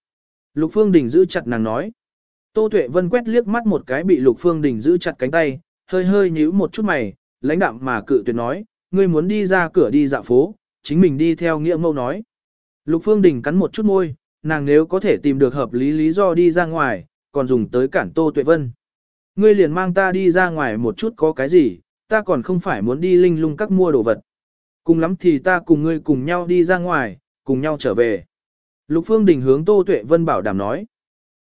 Lục Phương Đình giữ chặt nàng nói. Tô Tuệ Vân quét liếc mắt một cái bị Lục Phương Đình giữ chặt cánh tay, hơi hơi nhíu một chút mày, lãnh đạm mà cự tuyệt nói, ngươi muốn đi ra cửa đi dạo phố, chính mình đi theo nghĩa mâu nói. Lục Phương Đình cắn một chút môi, nàng nếu có thể tìm được hợp lý lý do đi ra ngoài, còn dùng tới cản Tô Tuệ Vân. Ngươi liền mang ta đi ra ngoài một chút có cái gì, ta còn không phải muốn đi linh lung các mua đồ vật. Cùng lắm thì ta cùng ngươi cùng nhau đi ra ngoài, cùng nhau trở về. Lục Phương Đình hướng Tô Tuệ Vân bảo đảm nói.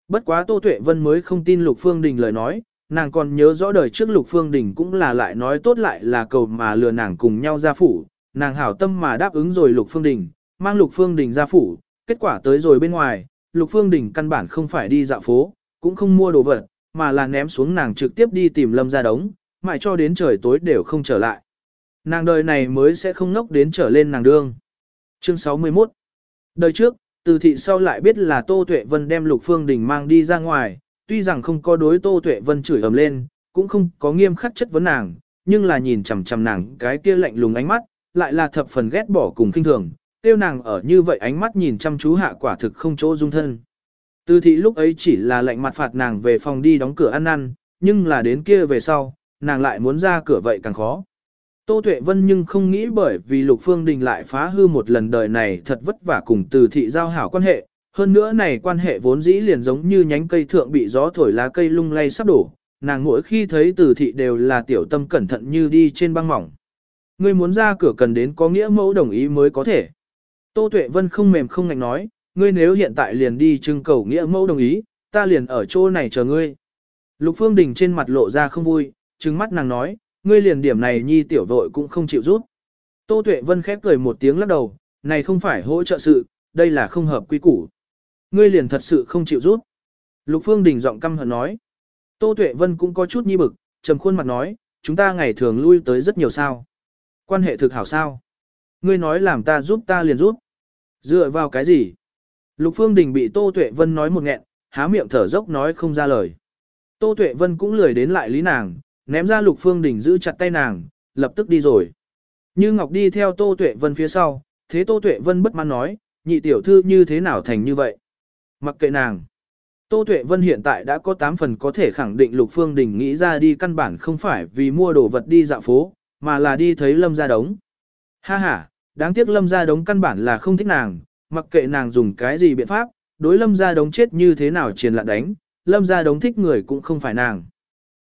Bất quá Tô Tuệ Vân mới không tin Lục Phương Đình lời nói, nàng còn nhớ rõ đời trước Lục Phương Đình cũng là lại nói tốt lại là cầu mà lừa nàng cùng nhau ra phủ, nàng hảo tâm mà đáp ứng rồi Lục Phương Đình, mang Lục Phương Đình ra phủ, kết quả tới rồi bên ngoài, Lục Phương Đình căn bản không phải đi dạo phố, cũng không mua đồ vật, mà là ném xuống nàng trực tiếp đi tìm Lâm gia đống, mãi cho đến trời tối đều không trở lại. Nàng đời này mới sẽ không ngốc đến trở lên nàng đương. Chương 61 Đời trước, từ thị sau lại biết là Tô Tuệ Vân đem Lục Phương Đình mang đi ra ngoài, tuy rằng không có đối Tô Tuệ Vân chửi ầm lên, cũng không có nghiêm khắc chất vấn nàng, nhưng là nhìn chằm chằm nàng cái kia lạnh lùng ánh mắt, lại là thập phần ghét bỏ cùng khinh thường, tiêu nàng ở như vậy ánh mắt nhìn chăm chú hạ quả thực không chỗ dung thân. Từ thị lúc ấy chỉ là lạnh mặt phạt nàng về phòng đi đóng cửa ăn ăn, nhưng là đến kia về sau, nàng lại muốn ra cửa vậy càng khó. Tô Tuệ Vân nhưng không nghĩ bởi vì Lục Phương Đình lại phá hư một lần đời này thật vất vả cùng từ thị giao hảo quan hệ, hơn nữa này quan hệ vốn dĩ liền giống như nhánh cây thượng bị gió thổi lá cây lung lay sắp đổ, nàng mỗi khi thấy từ thị đều là tiểu tâm cẩn thận như đi trên băng mỏng. Ngươi muốn ra cửa cần đến có nghĩa mẫu đồng ý mới có thể. Tô Tuệ Vân không mềm không ngạnh nói, ngươi nếu hiện tại liền đi trưng cầu nghĩa mẫu đồng ý, ta liền ở chỗ này chờ ngươi. Lục Phương Đình trên mặt lộ ra không vui, trừng mắt nàng nói, ngươi liền điểm này nhi tiểu vội cũng không chịu rút. Tô Tuệ Vân khép cười một tiếng lắc đầu, này không phải hỗ trợ sự, đây là không hợp quy củ. Ngươi liền thật sự không chịu rút. Lục Phương Đình giọng căm hận nói. Tô Tuệ Vân cũng có chút nhi bực, trầm khuôn mặt nói, chúng ta ngày thường lui tới rất nhiều sao. Quan hệ thực hảo sao. Ngươi nói làm ta giúp ta liền giúp. Dựa vào cái gì? Lục Phương Đình bị Tô Tuệ Vân nói một nghẹn, há miệng thở dốc nói không ra lời. Tô Tuệ Vân cũng lười đến lại lý nàng, ném ra Lục Phương đỉnh giữ chặt tay nàng, lập tức đi rồi. Như Ngọc đi theo Tô Tuệ Vân phía sau, thế Tô Tuệ Vân bất mãn nói, nhị tiểu thư như thế nào thành như vậy? Mặc kệ nàng. Tô Tuệ Vân hiện tại đã có 8 phần có thể khẳng định Lục Phương Đình nghĩ ra đi căn bản không phải vì mua đồ vật đi dạo phố, mà là đi thấy Lâm gia đống. Ha ha, đáng tiếc lâm gia đống căn bản là không thích nàng, mặc kệ nàng dùng cái gì biện pháp, đối lâm gia đống chết như thế nào triền lạn đánh, lâm gia đống thích người cũng không phải nàng.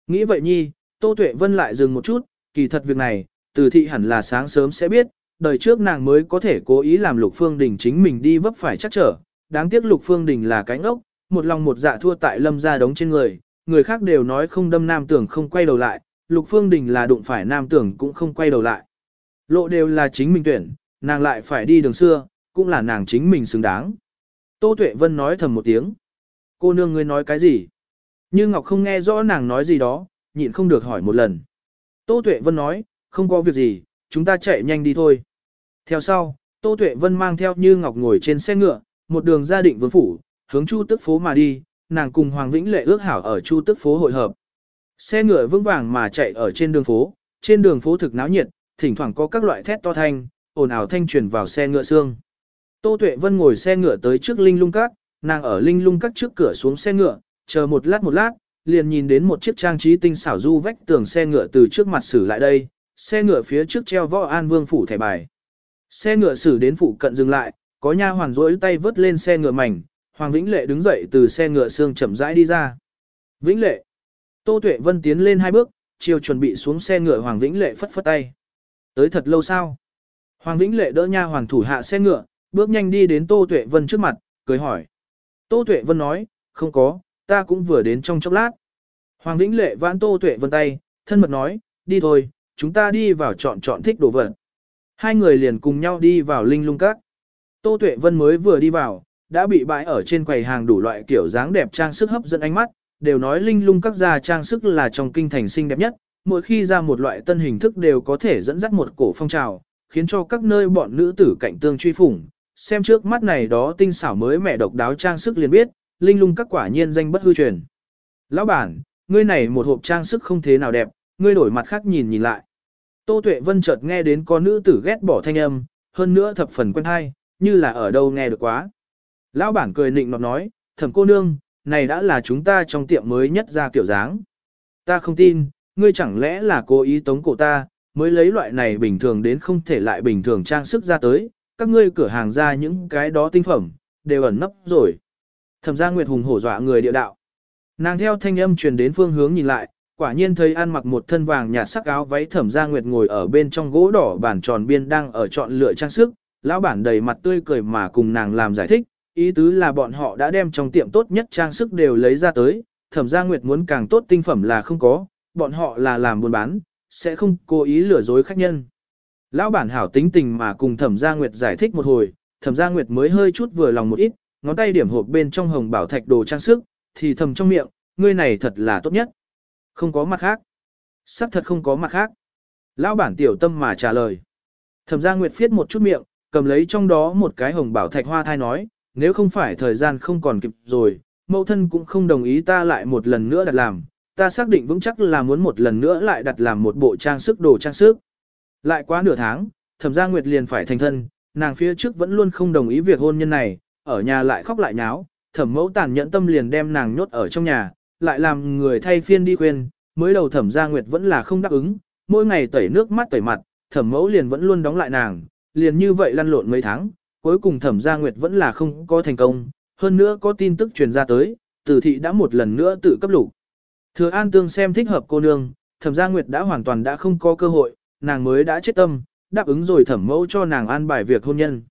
Nghĩ vậy nhi, Tô Tuệ Vân lại dừng một chút, kỳ thật việc này, từ thị hẳn là sáng sớm sẽ biết, đời trước nàng mới có thể cố ý làm Lục Phương Đình chính mình đi vấp phải chắc trở, đáng tiếc Lục Phương Đình là cái ngốc, một lòng một dạ thua tại lâm gia đống trên người, người khác đều nói không đâm nam tưởng không quay đầu lại, Lục Phương Đình là đụng phải nam tưởng cũng không quay đầu lại. Lộ đều là chính mình tuyển, nàng lại phải đi đường xưa, cũng là nàng chính mình xứng đáng. Tô Tuệ Vân nói thầm một tiếng. Cô nương ngươi nói cái gì? Như Ngọc không nghe rõ nàng nói gì đó, nhịn không được hỏi một lần. Tô Tuệ Vân nói, không có việc gì, chúng ta chạy nhanh đi thôi. Theo sau, Tô Tuệ Vân mang theo Như Ngọc ngồi trên xe ngựa, một đường gia định vương phủ, hướng Chu Tức phố mà đi, nàng cùng Hoàng Vĩnh Lệ ước hảo ở Chu Tức phố hội hợp. Xe ngựa vững vàng mà chạy ở trên đường phố, trên đường phố thực náo nhiệt, thỉnh thoảng có các loại thét to thanh, ồn ào thanh truyền vào xe ngựa xương. Tô Tuệ Vân ngồi xe ngựa tới trước Linh Lung Các, nàng ở Linh Lung Các trước cửa xuống xe ngựa, chờ một lát một lát, liền nhìn đến một chiếc trang trí tinh xảo du vách tường xe ngựa từ trước mặt xử lại đây, xe ngựa phía trước treo võ an vương phủ thẻ bài. Xe ngựa xử đến phụ cận dừng lại, có nha hoàn rỗi tay vớt lên xe ngựa mảnh, Hoàng Vĩnh Lệ đứng dậy từ xe ngựa xương chậm rãi đi ra. Vĩnh Lệ. Tô Tuệ Vân tiến lên hai bước, chiều chuẩn bị xuống xe ngựa Hoàng Vĩnh Lệ phất phất tay. Tới thật lâu sao? Hoàng Vĩnh Lệ đỡ nha hoàn thủ hạ xe ngựa, bước nhanh đi đến Tô Tuệ Vân trước mặt, cười hỏi. Tô Tuệ Vân nói, không có, ta cũng vừa đến trong chốc lát. Hoàng Vĩnh Lệ vãn Tô Tuệ Vân tay, thân mật nói, đi thôi, chúng ta đi vào chọn chọn thích đồ vật. Hai người liền cùng nhau đi vào linh lung các. Tô Tuệ Vân mới vừa đi vào, đã bị bãi ở trên quầy hàng đủ loại kiểu dáng đẹp trang sức hấp dẫn ánh mắt, đều nói linh lung các gia trang sức là trong kinh thành xinh đẹp nhất, mỗi khi ra một loại tân hình thức đều có thể dẫn dắt một cổ phong trào, khiến cho các nơi bọn nữ tử cạnh tương truy phủng. Xem trước mắt này đó tinh xảo mới mẹ độc đáo trang sức liền biết, linh lung các quả nhiên danh bất hư truyền. Lão bản, ngươi này một hộp trang sức không thế nào đẹp, ngươi đổi mặt khác nhìn nhìn lại. Tô Tuệ Vân chợt nghe đến có nữ tử ghét bỏ thanh âm, hơn nữa thập phần quen hay, như là ở đâu nghe được quá. Lão bản cười nịnh nọt nói, thẩm cô nương, này đã là chúng ta trong tiệm mới nhất ra kiểu dáng. Ta không tin, ngươi chẳng lẽ là cố ý tống cổ ta, mới lấy loại này bình thường đến không thể lại bình thường trang sức ra tới, các ngươi cửa hàng ra những cái đó tinh phẩm, đều ẩn nấp rồi. Thẩm gia Nguyệt hùng hổ dọa người địa đạo. Nàng theo thanh âm truyền đến phương hướng nhìn lại, quả nhiên thấy ăn mặc một thân vàng nhạt sắc áo váy Thẩm gia Nguyệt ngồi ở bên trong gỗ đỏ bàn tròn biên đang ở chọn lựa trang sức, lão bản đầy mặt tươi cười mà cùng nàng làm giải thích, ý tứ là bọn họ đã đem trong tiệm tốt nhất trang sức đều lấy ra tới, Thẩm gia Nguyệt muốn càng tốt tinh phẩm là không có, bọn họ là làm buôn bán, sẽ không cố ý lừa dối khách nhân. Lão bản hảo tính tình mà cùng Thẩm Gia Nguyệt giải thích một hồi, Thẩm Gia Nguyệt mới hơi chút vừa lòng một ít, ngón tay điểm hộp bên trong hồng bảo thạch đồ trang sức, thì thầm trong miệng, ngươi này thật là tốt nhất. Không có mặt khác. Sắc thật không có mặt khác. Lão bản tiểu tâm mà trả lời. Thẩm Gia Nguyệt phiết một chút miệng, cầm lấy trong đó một cái hồng bảo thạch hoa thai nói, nếu không phải thời gian không còn kịp rồi, mẫu thân cũng không đồng ý ta lại một lần nữa đặt làm, ta xác định vững chắc là muốn một lần nữa lại đặt làm một bộ trang sức đồ trang sức. Lại quá nửa tháng, thẩm gia Nguyệt liền phải thành thân, nàng phía trước vẫn luôn không đồng ý việc hôn nhân này, ở nhà lại khóc lại nháo, thẩm mẫu tàn nhẫn tâm liền đem nàng nhốt ở trong nhà, lại làm người thay phiên đi khuyên, mới đầu thẩm gia Nguyệt vẫn là không đáp ứng, mỗi ngày tẩy nước mắt tẩy mặt, thẩm mẫu liền vẫn luôn đóng lại nàng, liền như vậy lăn lộn mấy tháng, cuối cùng thẩm gia Nguyệt vẫn là không có thành công, hơn nữa có tin tức truyền ra tới, tử thị đã một lần nữa tự cấp lục. Thừa An Tương xem thích hợp cô nương, thẩm gia Nguyệt đã hoàn toàn đã không có cơ hội, nàng mới đã chết tâm, đáp ứng rồi thẩm mẫu cho nàng an bài việc hôn nhân.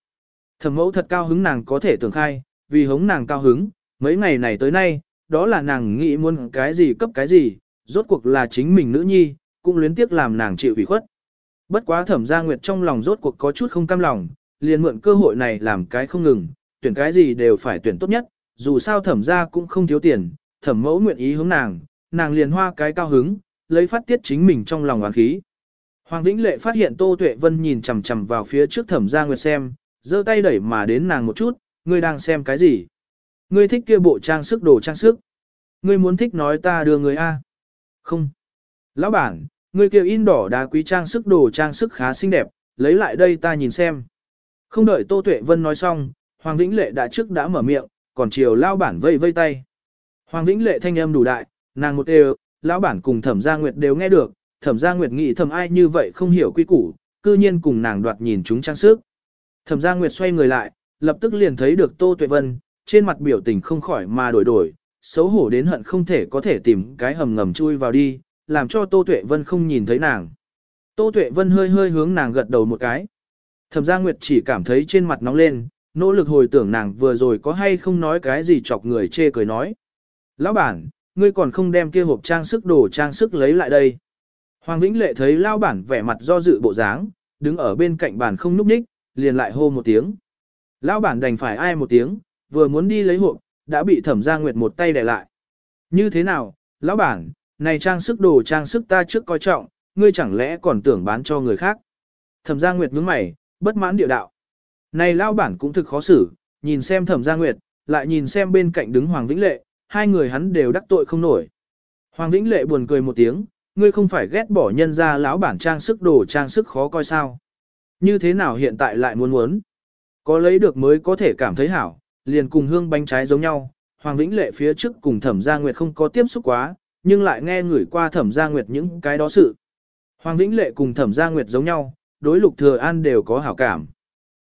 Thẩm mẫu thật cao hứng nàng có thể tưởng khai, vì hống nàng cao hứng, mấy ngày này tới nay, đó là nàng nghĩ muốn cái gì cấp cái gì, rốt cuộc là chính mình nữ nhi, cũng luyến tiếc làm nàng chịu ủy khuất. Bất quá thẩm gia Nguyệt trong lòng rốt cuộc có chút không cam lòng, liền mượn cơ hội này làm cái không ngừng, tuyển cái gì đều phải tuyển tốt nhất, dù sao thẩm gia cũng không thiếu tiền, thẩm mẫu nguyện ý hướng nàng, nàng liền hoa cái cao hứng, lấy phát tiết chính mình trong lòng oán khí. Hoàng Vĩnh Lệ phát hiện Tô Tuệ Vân nhìn chằm chằm vào phía trước Thẩm Gia Nguyệt xem, giơ tay đẩy mà đến nàng một chút, ngươi đang xem cái gì? Ngươi thích kia bộ trang sức đồ trang sức? Ngươi muốn thích nói ta đưa người a? Không. Lão bản, ngươi kia in đỏ đá quý trang sức đồ trang sức khá xinh đẹp, lấy lại đây ta nhìn xem. Không đợi Tô Tuệ Vân nói xong, Hoàng Vĩnh Lệ đã trước đã mở miệng, còn chiều lão bản vây vây tay. Hoàng Vĩnh Lệ thanh âm đủ đại, nàng một đều, lão bản cùng Thẩm Gia Nguyệt đều nghe được, Thẩm Gia Nguyệt nghĩ thầm ai như vậy không hiểu quy củ, cư nhiên cùng nàng đoạt nhìn chúng trang sức. Thẩm Gia Nguyệt xoay người lại, lập tức liền thấy được Tô Tuệ Vân, trên mặt biểu tình không khỏi mà đổi đổi, xấu hổ đến hận không thể có thể tìm cái hầm ngầm chui vào đi, làm cho Tô Tuệ Vân không nhìn thấy nàng. Tô Tuệ Vân hơi hơi hướng nàng gật đầu một cái. Thẩm Gia Nguyệt chỉ cảm thấy trên mặt nóng lên, nỗ lực hồi tưởng nàng vừa rồi có hay không nói cái gì chọc người chê cười nói. Lão bản, ngươi còn không đem kia hộp trang sức đồ trang sức lấy lại đây. Hoàng Vĩnh Lệ thấy Lão bản vẻ mặt do dự bộ dáng, đứng ở bên cạnh bàn không núp nhích, liền lại hô một tiếng. Lão bản đành phải ai một tiếng, vừa muốn đi lấy hộp, đã bị Thẩm Gia Nguyệt một tay đè lại. Như thế nào, lão bản, này trang sức đồ trang sức ta trước coi trọng, ngươi chẳng lẽ còn tưởng bán cho người khác. Thẩm Gia Nguyệt nhướng mày, bất mãn địa đạo. Này lão bản cũng thực khó xử, nhìn xem Thẩm Gia Nguyệt, lại nhìn xem bên cạnh đứng Hoàng Vĩnh Lệ, hai người hắn đều đắc tội không nổi. Hoàng Vĩnh Lệ buồn cười một tiếng, ngươi không phải ghét bỏ nhân ra lão bản trang sức đồ trang sức khó coi sao. Như thế nào hiện tại lại muốn muốn? Có lấy được mới có thể cảm thấy hảo, liền cùng hương bánh trái giống nhau. Hoàng Vĩnh Lệ phía trước cùng Thẩm Gia Nguyệt không có tiếp xúc quá, nhưng lại nghe người qua Thẩm Gia Nguyệt những cái đó sự. Hoàng Vĩnh Lệ cùng Thẩm Gia Nguyệt giống nhau, đối Lục Thừa An đều có hảo cảm.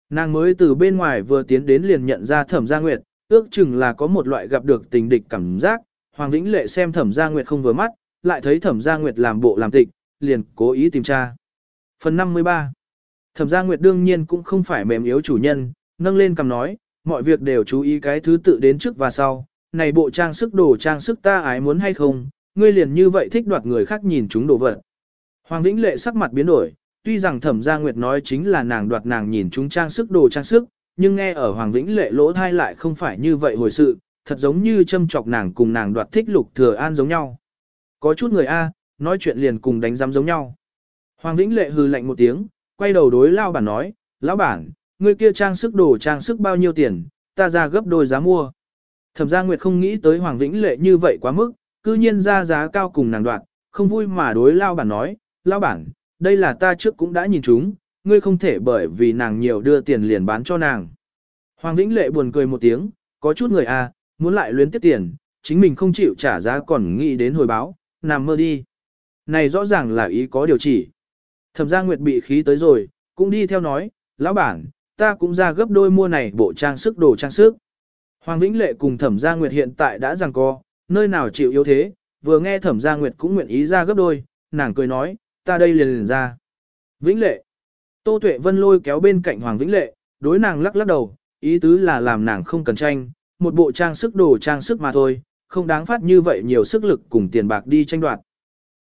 Nàng mới từ bên ngoài vừa tiến đến liền nhận ra Thẩm Gia Nguyệt, ước chừng là có một loại gặp được tình địch cảm giác. Hoàng Vĩnh Lệ xem Thẩm Gia Nguyệt không vừa mắt, lại thấy Thẩm Gia Nguyệt làm bộ làm tịch, liền cố ý tìm tra. Phần 53 Thẩm Gia Nguyệt đương nhiên cũng không phải mềm yếu chủ nhân, nâng lên cầm nói, mọi việc đều chú ý cái thứ tự đến trước và sau. Này bộ trang sức đồ trang sức ta ái muốn hay không, ngươi liền như vậy thích đoạt người khác nhìn chúng đồ vật. Hoàng Vĩnh Lệ sắc mặt biến đổi, tuy rằng Thẩm Gia Nguyệt nói chính là nàng đoạt nàng nhìn chúng trang sức đồ trang sức, nhưng nghe ở Hoàng Vĩnh Lệ lỗ thai lại không phải như vậy hồi sự, thật giống như châm chọc nàng cùng nàng đoạt thích lục thừa an giống nhau. Có chút người A, nói chuyện liền cùng đánh giám giống nhau. Hoàng Vĩnh Lệ hừ lạnh một tiếng, quay đầu đối lao bản nói, lão bản, ngươi kia trang sức đồ trang sức bao nhiêu tiền, ta ra gấp đôi giá mua. Thẩm Gia Nguyệt không nghĩ tới Hoàng Vĩnh Lệ như vậy quá mức, cư nhiên ra giá cao cùng nàng đoạt, không vui mà đối lao bản nói, lao bản, đây là ta trước cũng đã nhìn chúng, ngươi không thể bởi vì nàng nhiều đưa tiền liền bán cho nàng. Hoàng Vĩnh Lệ buồn cười một tiếng, có chút người à, muốn lại luyến tiếp tiền, chính mình không chịu trả giá còn nghĩ đến hồi báo, nằm mơ đi. Này rõ ràng là ý có điều chỉ. Thẩm Gia Nguyệt bị khí tới rồi, cũng đi theo nói, lão bản, ta cũng ra gấp đôi mua này bộ trang sức đồ trang sức. Hoàng Vĩnh Lệ cùng Thẩm Gia Nguyệt hiện tại đã rằng co, nơi nào chịu yếu thế, vừa nghe Thẩm Gia Nguyệt cũng nguyện ý ra gấp đôi, nàng cười nói, ta đây liền liền ra. Vĩnh Lệ. Tô Tuệ Vân lôi kéo bên cạnh Hoàng Vĩnh Lệ, đối nàng lắc lắc đầu, ý tứ là làm nàng không cần tranh, một bộ trang sức đồ trang sức mà thôi, không đáng phát như vậy nhiều sức lực cùng tiền bạc đi tranh đoạt.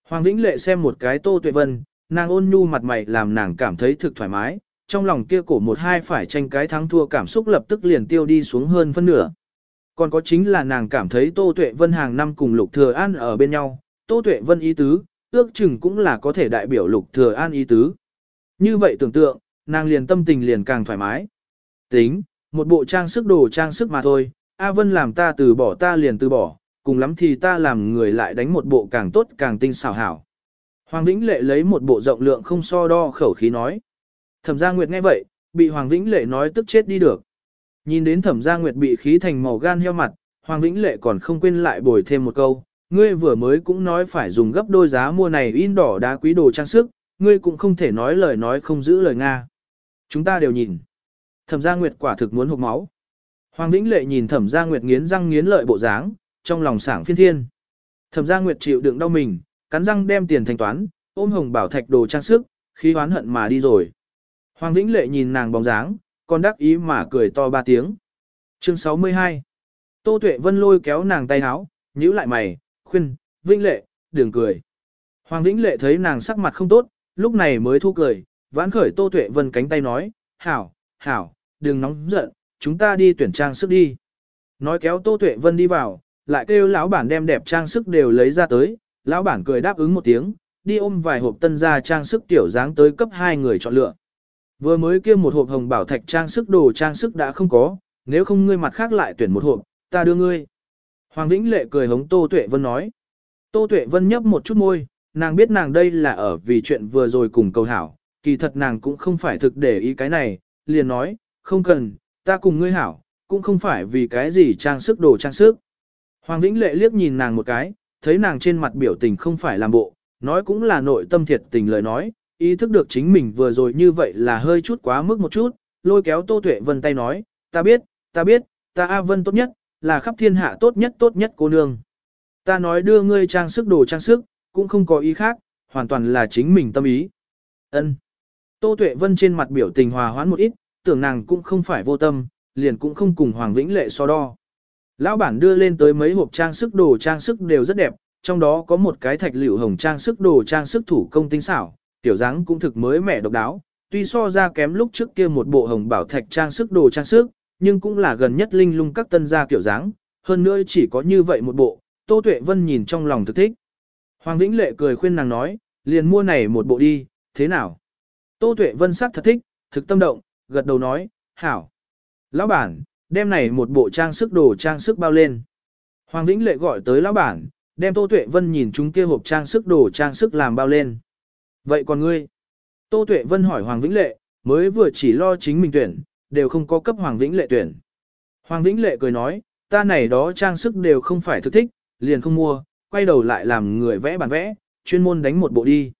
Hoàng Vĩnh Lệ xem một cái Tô Tuệ Vân, nàng ôn nhu mặt mày làm nàng cảm thấy thực thoải mái, trong lòng kia cổ một hai phải tranh cái thắng thua cảm xúc lập tức liền tiêu đi xuống hơn phân nửa. Còn có chính là nàng cảm thấy Tô Tuệ Vân hàng năm cùng Lục Thừa An ở bên nhau, Tô Tuệ Vân ý tứ, ước chừng cũng là có thể đại biểu Lục Thừa An ý tứ. Như vậy tưởng tượng, nàng liền tâm tình liền càng thoải mái. Tính, một bộ trang sức đồ trang sức mà thôi, A Vân làm ta từ bỏ ta liền từ bỏ, cùng lắm thì ta làm người lại đánh một bộ càng tốt càng tinh xảo hảo. Hoàng Vĩnh Lệ lấy một bộ rộng lượng không so đo khẩu khí nói. Thẩm Gia Nguyệt nghe vậy, bị Hoàng Vĩnh Lệ nói tức chết đi được. Nhìn đến Thẩm Gia Nguyệt bị khí thành màu gan heo mặt, Hoàng Vĩnh Lệ còn không quên lại bồi thêm một câu, ngươi vừa mới cũng nói phải dùng gấp đôi giá mua này in đỏ đá quý đồ trang sức, ngươi cũng không thể nói lời nói không giữ lời Nga. Chúng ta đều nhìn. Thẩm Gia Nguyệt quả thực muốn hộc máu. Hoàng Vĩnh Lệ nhìn Thẩm Gia Nguyệt nghiến răng nghiến lợi bộ dáng, trong lòng sảng phiên thiên. Thẩm Gia Nguyệt chịu đựng đau mình, cắn răng đem tiền thanh toán, ôm hồng bảo thạch đồ trang sức, khí hoán hận mà đi rồi. Hoàng Vĩnh Lệ nhìn nàng bóng dáng, còn đắc ý mà cười to ba tiếng. Chương 62 Tô Tuệ Vân lôi kéo nàng tay áo, nhíu lại mày, khuyên, Vĩnh Lệ, đừng cười. Hoàng Vĩnh Lệ thấy nàng sắc mặt không tốt, lúc này mới thu cười, vãn khởi Tô Tuệ Vân cánh tay nói, hảo, hảo, đừng nóng giận, chúng ta đi tuyển trang sức đi. Nói kéo Tô Tuệ Vân đi vào, lại kêu lão bản đem đẹp trang sức đều lấy ra tới, lão bản cười đáp ứng một tiếng, đi ôm vài hộp tân gia trang sức tiểu dáng tới cấp hai người chọn lựa. Vừa mới kia một hộp hồng bảo thạch trang sức đồ trang sức đã không có, nếu không ngươi mặt khác lại tuyển một hộp, ta đưa ngươi. Hoàng Vĩnh Lệ cười hống Tô Tuệ Vân nói. Tô Tuệ Vân nhấp một chút môi, nàng biết nàng đây là ở vì chuyện vừa rồi cùng cầu hảo, kỳ thật nàng cũng không phải thực để ý cái này, liền nói, không cần, ta cùng ngươi hảo, cũng không phải vì cái gì trang sức đồ trang sức. Hoàng Vĩnh Lệ liếc nhìn nàng một cái, thấy nàng trên mặt biểu tình không phải làm bộ, nói cũng là nội tâm thiệt tình lời nói, ý thức được chính mình vừa rồi như vậy là hơi chút quá mức một chút, lôi kéo Tô Tuệ Vân tay nói, ta biết, ta biết, ta A Vân tốt nhất, là khắp thiên hạ tốt nhất tốt nhất cô nương. Ta nói đưa ngươi trang sức đồ trang sức, cũng không có ý khác, hoàn toàn là chính mình tâm ý. Ân. Tô Tuệ Vân trên mặt biểu tình hòa hoãn một ít, tưởng nàng cũng không phải vô tâm, liền cũng không cùng Hoàng Vĩnh Lệ so đo. Lão bản đưa lên tới mấy hộp trang sức đồ trang sức đều rất đẹp, trong đó có một cái thạch liệu hồng trang sức đồ trang sức thủ công tinh xảo, tiểu dáng cũng thực mới mẻ độc đáo, tuy so ra kém lúc trước kia một bộ hồng bảo thạch trang sức đồ trang sức, nhưng cũng là gần nhất linh lung các tân gia kiểu dáng, hơn nữa chỉ có như vậy một bộ, Tô Tuệ Vân nhìn trong lòng thực thích. Hoàng Vĩnh Lệ cười khuyên nàng nói, liền mua này một bộ đi, thế nào? Tô Tuệ Vân sắc thật thích, thực tâm động, gật đầu nói, hảo. Lão bản, đem này một bộ trang sức đồ trang sức bao lên. Hoàng Vĩnh Lệ gọi tới lão bản, đem Tô Tuệ Vân nhìn chúng kia hộp trang sức đồ trang sức làm bao lên. Vậy còn ngươi? Tô Tuệ Vân hỏi Hoàng Vĩnh Lệ, mới vừa chỉ lo chính mình tuyển, đều không có cấp Hoàng Vĩnh Lệ tuyển. Hoàng Vĩnh Lệ cười nói, ta này đó trang sức đều không phải thực thích, liền không mua, quay đầu lại làm người vẽ bản vẽ, chuyên môn đánh một bộ đi.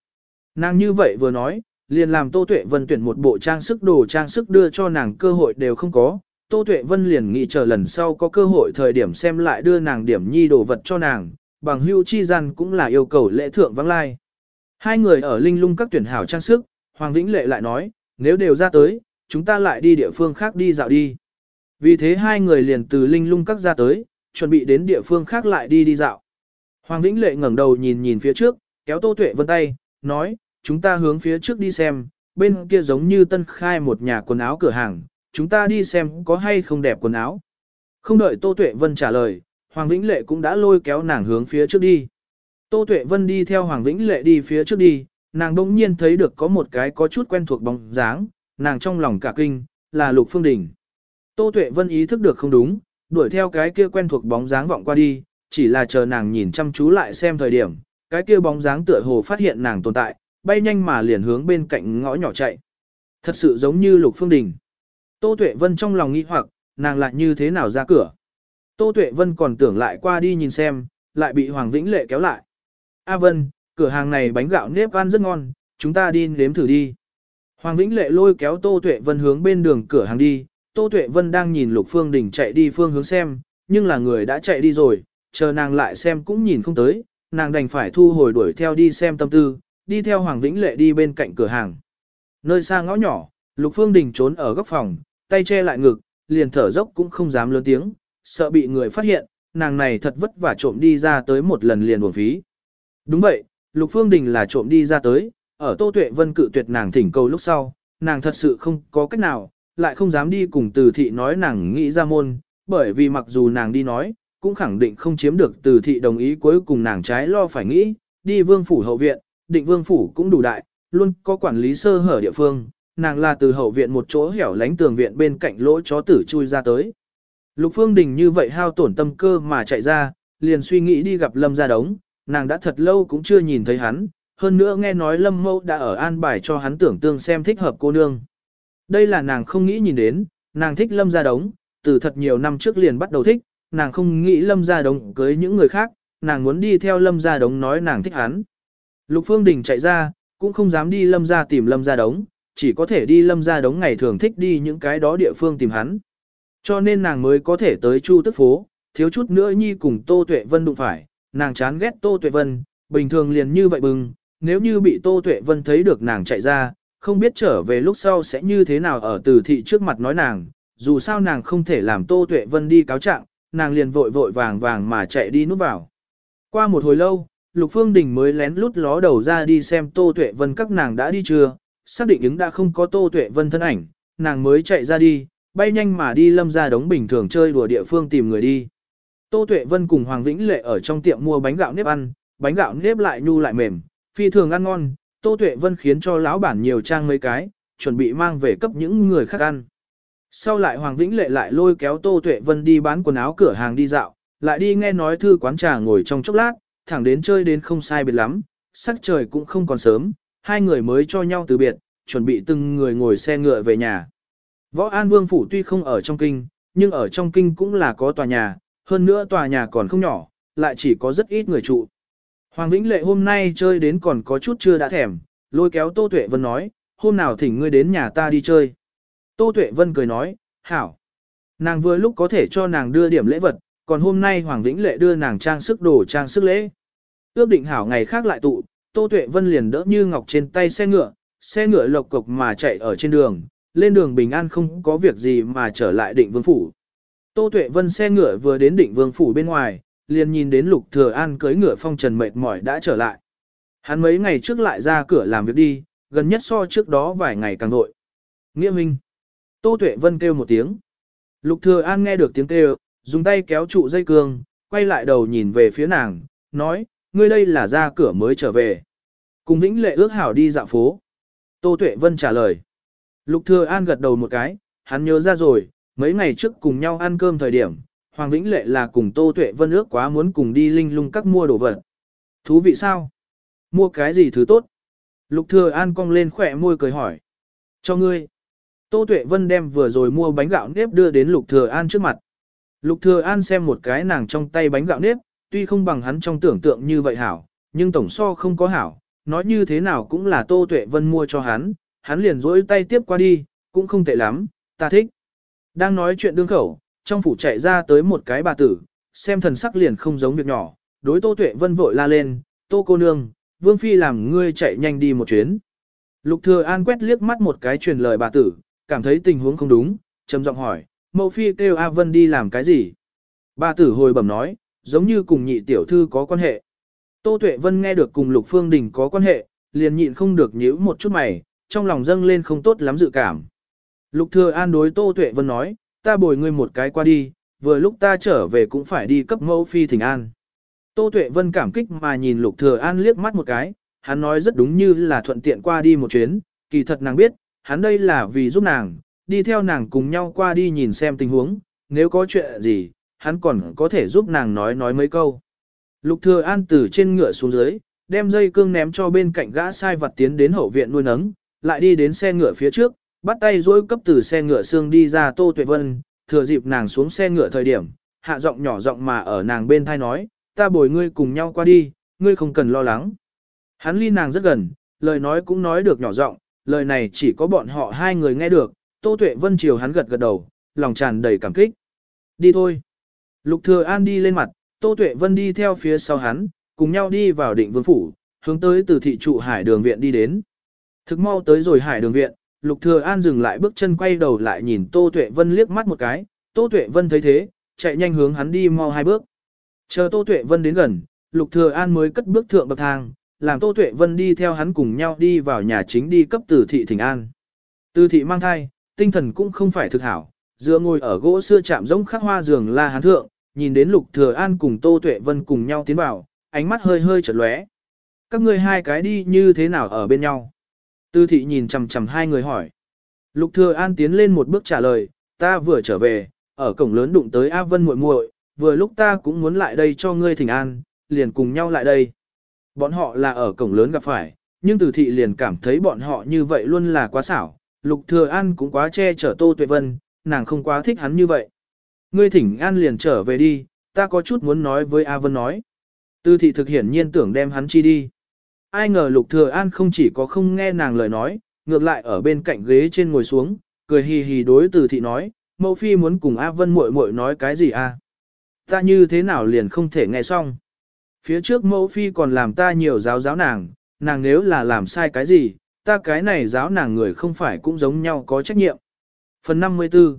Nàng như vậy vừa nói, liền làm Tô Tuệ Vân tuyển một bộ trang sức đồ trang sức đưa cho nàng cơ hội đều không có. Tô Tuệ Vân liền nghĩ chờ lần sau có cơ hội thời điểm xem lại đưa nàng điểm nhi đồ vật cho nàng, bằng hưu chi gian cũng là yêu cầu lễ thượng vắng lai. Hai người ở linh lung các tuyển hảo trang sức, Hoàng Vĩnh Lệ lại nói, nếu đều ra tới, chúng ta lại đi địa phương khác đi dạo đi. Vì thế hai người liền từ linh lung các ra tới, chuẩn bị đến địa phương khác lại đi đi dạo. Hoàng Vĩnh Lệ ngẩng đầu nhìn nhìn phía trước, kéo Tô Tuệ Vân tay, nói, chúng ta hướng phía trước đi xem, bên kia giống như tân khai một nhà quần áo cửa hàng, chúng ta đi xem có hay không đẹp quần áo. Không đợi Tô Tuệ Vân trả lời, Hoàng Vĩnh Lệ cũng đã lôi kéo nàng hướng phía trước đi. Tô Tuệ Vân đi theo Hoàng Vĩnh Lệ đi phía trước đi, nàng đông nhiên thấy được có một cái có chút quen thuộc bóng dáng, nàng trong lòng cả kinh, là Lục Phương Đình. Tô Tuệ Vân ý thức được không đúng, đuổi theo cái kia quen thuộc bóng dáng vọng qua đi, chỉ là chờ nàng nhìn chăm chú lại xem thời điểm, cái kia bóng dáng tựa hồ phát hiện nàng tồn tại, bay nhanh mà liền hướng bên cạnh ngõ nhỏ chạy. Thật sự giống như Lục Phương Đình. Tô Tuệ Vân trong lòng nghi hoặc, nàng lại như thế nào ra cửa. Tô Tuệ Vân còn tưởng lại qua đi nhìn xem, lại bị Hoàng Vĩnh Lệ kéo lại. A Vân, cửa hàng này bánh gạo nếp ăn rất ngon, chúng ta đi nếm thử đi. Hoàng Vĩnh Lệ lôi kéo Tô Tuệ Vân hướng bên đường cửa hàng đi, Tô Tuệ Vân đang nhìn Lục Phương Đình chạy đi phương hướng xem, nhưng là người đã chạy đi rồi, chờ nàng lại xem cũng nhìn không tới, nàng đành phải thu hồi đuổi theo đi xem tâm tư, đi theo Hoàng Vĩnh Lệ đi bên cạnh cửa hàng. Nơi xa ngõ nhỏ, Lục Phương Đình trốn ở góc phòng, tay che lại ngực, liền thở dốc cũng không dám lớn tiếng, sợ bị người phát hiện, nàng này thật vất vả trộm đi ra tới một lần liền uổng phí. Đúng vậy, Lục Phương Đình là trộm đi ra tới, ở Tô Tuệ Vân cự tuyệt nàng thỉnh cầu lúc sau, nàng thật sự không có cách nào, lại không dám đi cùng từ thị nói nàng nghĩ ra môn, bởi vì mặc dù nàng đi nói, cũng khẳng định không chiếm được từ thị đồng ý cuối cùng nàng trái lo phải nghĩ, đi vương phủ hậu viện, định vương phủ cũng đủ đại, luôn có quản lý sơ hở địa phương, nàng là từ hậu viện một chỗ hẻo lánh tường viện bên cạnh lỗ chó tử chui ra tới. Lục Phương Đình như vậy hao tổn tâm cơ mà chạy ra, liền suy nghĩ đi gặp Lâm Gia Đống, nàng đã thật lâu cũng chưa nhìn thấy hắn, hơn nữa nghe nói Lâm Mâu đã ở an bài cho hắn tưởng tương xem thích hợp cô nương. Đây là nàng không nghĩ nhìn đến, nàng thích Lâm Gia Đống, từ thật nhiều năm trước liền bắt đầu thích, nàng không nghĩ Lâm Gia Đống cưới những người khác, nàng muốn đi theo Lâm Gia Đống nói nàng thích hắn. Lục Phương Đình chạy ra, cũng không dám đi Lâm Gia tìm Lâm Gia Đống, chỉ có thể đi Lâm ra Đống ngày thường thích đi những cái đó địa phương tìm hắn. Cho nên nàng mới có thể tới Chu Tức Phố, thiếu chút nữa nhi cùng Tô Tuệ Vân đụng phải, nàng chán ghét Tô Tuệ Vân, bình thường liền như vậy bừng, nếu như bị Tô Tuệ Vân thấy được nàng chạy ra, không biết trở về lúc sau sẽ như thế nào ở từ thị trước mặt nói nàng, dù sao nàng không thể làm Tô Tuệ Vân đi cáo trạng, nàng liền vội vội vàng vàng mà chạy đi núp vào. Qua một hồi lâu, Lục Phương Đình mới lén lút ló đầu ra đi xem Tô Tuệ Vân các nàng đã đi chưa, xác định ứng đã không có Tô Tuệ Vân thân ảnh, nàng mới chạy ra đi, bay nhanh mà đi lâm ra đống bình thường chơi đùa địa phương tìm người đi. Tô Tuệ Vân cùng Hoàng Vĩnh Lệ ở trong tiệm mua bánh gạo nếp ăn, bánh gạo nếp lại nhu lại mềm, phi thường ăn ngon, Tô Tuệ Vân khiến cho lão bản nhiều trang mấy cái, chuẩn bị mang về cấp những người khác ăn. Sau lại Hoàng Vĩnh Lệ lại lôi kéo Tô Tuệ Vân đi bán quần áo cửa hàng đi dạo, lại đi nghe nói thư quán trà ngồi trong chốc lát, thẳng đến chơi đến không sai biệt lắm, sắc trời cũng không còn sớm, hai người mới cho nhau từ biệt, chuẩn bị từng người ngồi xe ngựa về nhà. Võ An Vương Phủ tuy không ở trong kinh, nhưng ở trong kinh cũng là có tòa nhà, hơn nữa tòa nhà còn không nhỏ, lại chỉ có rất ít người trụ. Hoàng Vĩnh Lệ hôm nay chơi đến còn có chút chưa đã thèm, Lôi kéo Tô Tuệ Vân nói, hôm nào thỉnh ngươi đến nhà ta đi chơi. Tô Tuệ Vân cười nói, hảo. Nàng vừa lúc có thể cho nàng đưa điểm lễ vật, còn hôm nay Hoàng Vĩnh Lệ đưa nàng trang sức đồ trang sức lễ. Ước định hảo ngày khác lại tụ, Tô Tuệ Vân liền đỡ như ngọc trên tay xe ngựa, xe ngựa lộc cộc mà chạy ở trên đường, lên đường bình an không có việc gì mà trở lại định vương phủ. Tô Tuệ Vân xe ngựa vừa đến định vương phủ bên ngoài, liền nhìn đến Lục Thừa An cưỡi ngựa phong trần mệt mỏi đã trở lại. Hắn mấy ngày trước lại ra cửa làm việc đi, gần nhất so trước đó vài ngày càng vội. Nghĩa Minh. Tô Tuệ Vân kêu một tiếng. Lục Thừa An nghe được tiếng kêu, dùng tay kéo trụ dây cương, quay lại đầu nhìn về phía nàng, nói, ngươi đây là ra cửa mới trở về. Cùng Vĩnh Lệ ước hảo đi dạo phố. Tô Tuệ Vân trả lời. Lục Thừa An gật đầu một cái, hắn nhớ ra rồi, mấy ngày trước cùng nhau ăn cơm thời điểm, Hoàng Vĩnh Lệ là cùng Tô Tuệ Vân ước quá muốn cùng đi linh lung các mua đồ vật. Thú vị sao? Mua cái gì thứ tốt? Lục Thừa An cong lên khóe môi cười hỏi. Cho ngươi. Tô Tuệ Vân đem vừa rồi mua bánh gạo nếp đưa đến Lục Thừa An trước mặt. Lục Thừa An xem một cái nàng trong tay bánh gạo nếp, tuy không bằng hắn trong tưởng tượng như vậy hảo, nhưng tổng so không có hảo, nói như thế nào cũng là Tô Tuệ Vân mua cho hắn, hắn liền rỗi tay tiếp qua đi, cũng không tệ lắm, ta thích. Đang nói chuyện đương khẩu, trong phủ chạy ra tới một cái bà tử, xem thần sắc liền không giống việc nhỏ, đối Tô Tuệ Vân vội la lên, Tô cô nương, Vương Phi làm ngươi chạy nhanh đi một chuyến. Lục Thừa An quét liếc mắt một cái truyền lời bà tử, cảm thấy tình huống không đúng, trầm giọng hỏi, mẫu Phi kêu A Vân đi làm cái gì? Bà tử hồi bẩm nói, giống như cùng nhị tiểu thư có quan hệ. Tô Tuệ Vân nghe được cùng Lục Phương Đình có quan hệ, liền nhịn không được nhíu một chút mày, trong lòng dâng lên không tốt lắm dự cảm. Lục Thừa An đối Tô Tuệ Vân nói, ta bồi ngươi một cái qua đi, vừa lúc ta trở về cũng phải đi cấp mẫu phi thỉnh an. Tô Tuệ Vân cảm kích mà nhìn Lục Thừa An liếc mắt một cái, hắn nói rất đúng như là thuận tiện qua đi một chuyến, kỳ thật nàng biết, hắn đây là vì giúp nàng, đi theo nàng cùng nhau qua đi nhìn xem tình huống, nếu có chuyện gì, hắn còn có thể giúp nàng nói nói mấy câu. Lục Thừa An từ trên ngựa xuống dưới, đem dây cương ném cho bên cạnh gã sai vật tiến đến hậu viện nuôi nấng, lại đi đến xe ngựa phía trước, bắt tay dối cấp từ xe ngựa xương đi ra Tô Tuệ Vân, thừa dịp nàng xuống xe ngựa thời điểm, hạ giọng nhỏ giọng mà ở nàng bên thai nói, ta bồi ngươi cùng nhau qua đi, ngươi không cần lo lắng. Hắn ly nàng rất gần, lời nói cũng nói được nhỏ giọng, lời này chỉ có bọn họ hai người nghe được, Tô Tuệ Vân chiều hắn gật gật đầu, lòng tràn đầy cảm kích. Đi thôi. Lục Thừa An đi lên mặt, Tô Tuệ Vân đi theo phía sau hắn, cùng nhau đi vào định vương phủ, hướng tới từ thị trụ hải đường viện đi đến. Thực mau tới rồi hải đường viện, Lục Thừa An dừng lại bước chân quay đầu lại nhìn Tô Tuệ Vân liếc mắt một cái, Tô Tuệ Vân thấy thế, chạy nhanh hướng hắn đi mau hai bước. Chờ Tô Tuệ Vân đến gần, Lục Thừa An mới cất bước thượng bậc thang, làm Tô Tuệ Vân đi theo hắn cùng nhau đi vào nhà chính đi cấp Từ thị Thịnh An. Từ thị mang thai, tinh thần cũng không phải thực hảo, dựa ngồi ở gỗ xưa chạm giống khắc hoa giường la hán thượng, nhìn đến Lục Thừa An cùng Tô Tuệ Vân cùng nhau tiến vào, ánh mắt hơi hơi chợt lóe. Các ngươi hai cái đi như thế nào ở bên nhau? Tư thị nhìn chằm chằm hai người hỏi. Lục Thừa An tiến lên một bước trả lời, ta vừa trở về, ở cổng lớn đụng tới A Vân muội muội, vừa lúc ta cũng muốn lại đây cho ngươi thỉnh an, liền cùng nhau lại đây. Bọn họ là ở cổng lớn gặp phải, nhưng Từ thị liền cảm thấy bọn họ như vậy luôn là quá xảo, Lục Thừa An cũng quá che chở Tô Tuệ Vân, nàng không quá thích hắn như vậy. Ngươi thỉnh an liền trở về đi, ta có chút muốn nói với A Vân nói. Tư thị thực hiển nhiên tưởng đem hắn chi đi. Ai ngờ Lục Thừa An không chỉ có không nghe nàng lời nói, ngược lại ở bên cạnh ghế trên ngồi xuống, cười hì hì đối Từ thị nói, mẫu phi muốn cùng A Vân muội muội nói cái gì a? Ta như thế nào liền không thể nghe xong. Phía trước mẫu phi còn làm ta nhiều giáo giáo nàng, nàng nếu là làm sai cái gì, ta cái này giáo nàng người không phải cũng giống nhau có trách nhiệm. Phần 54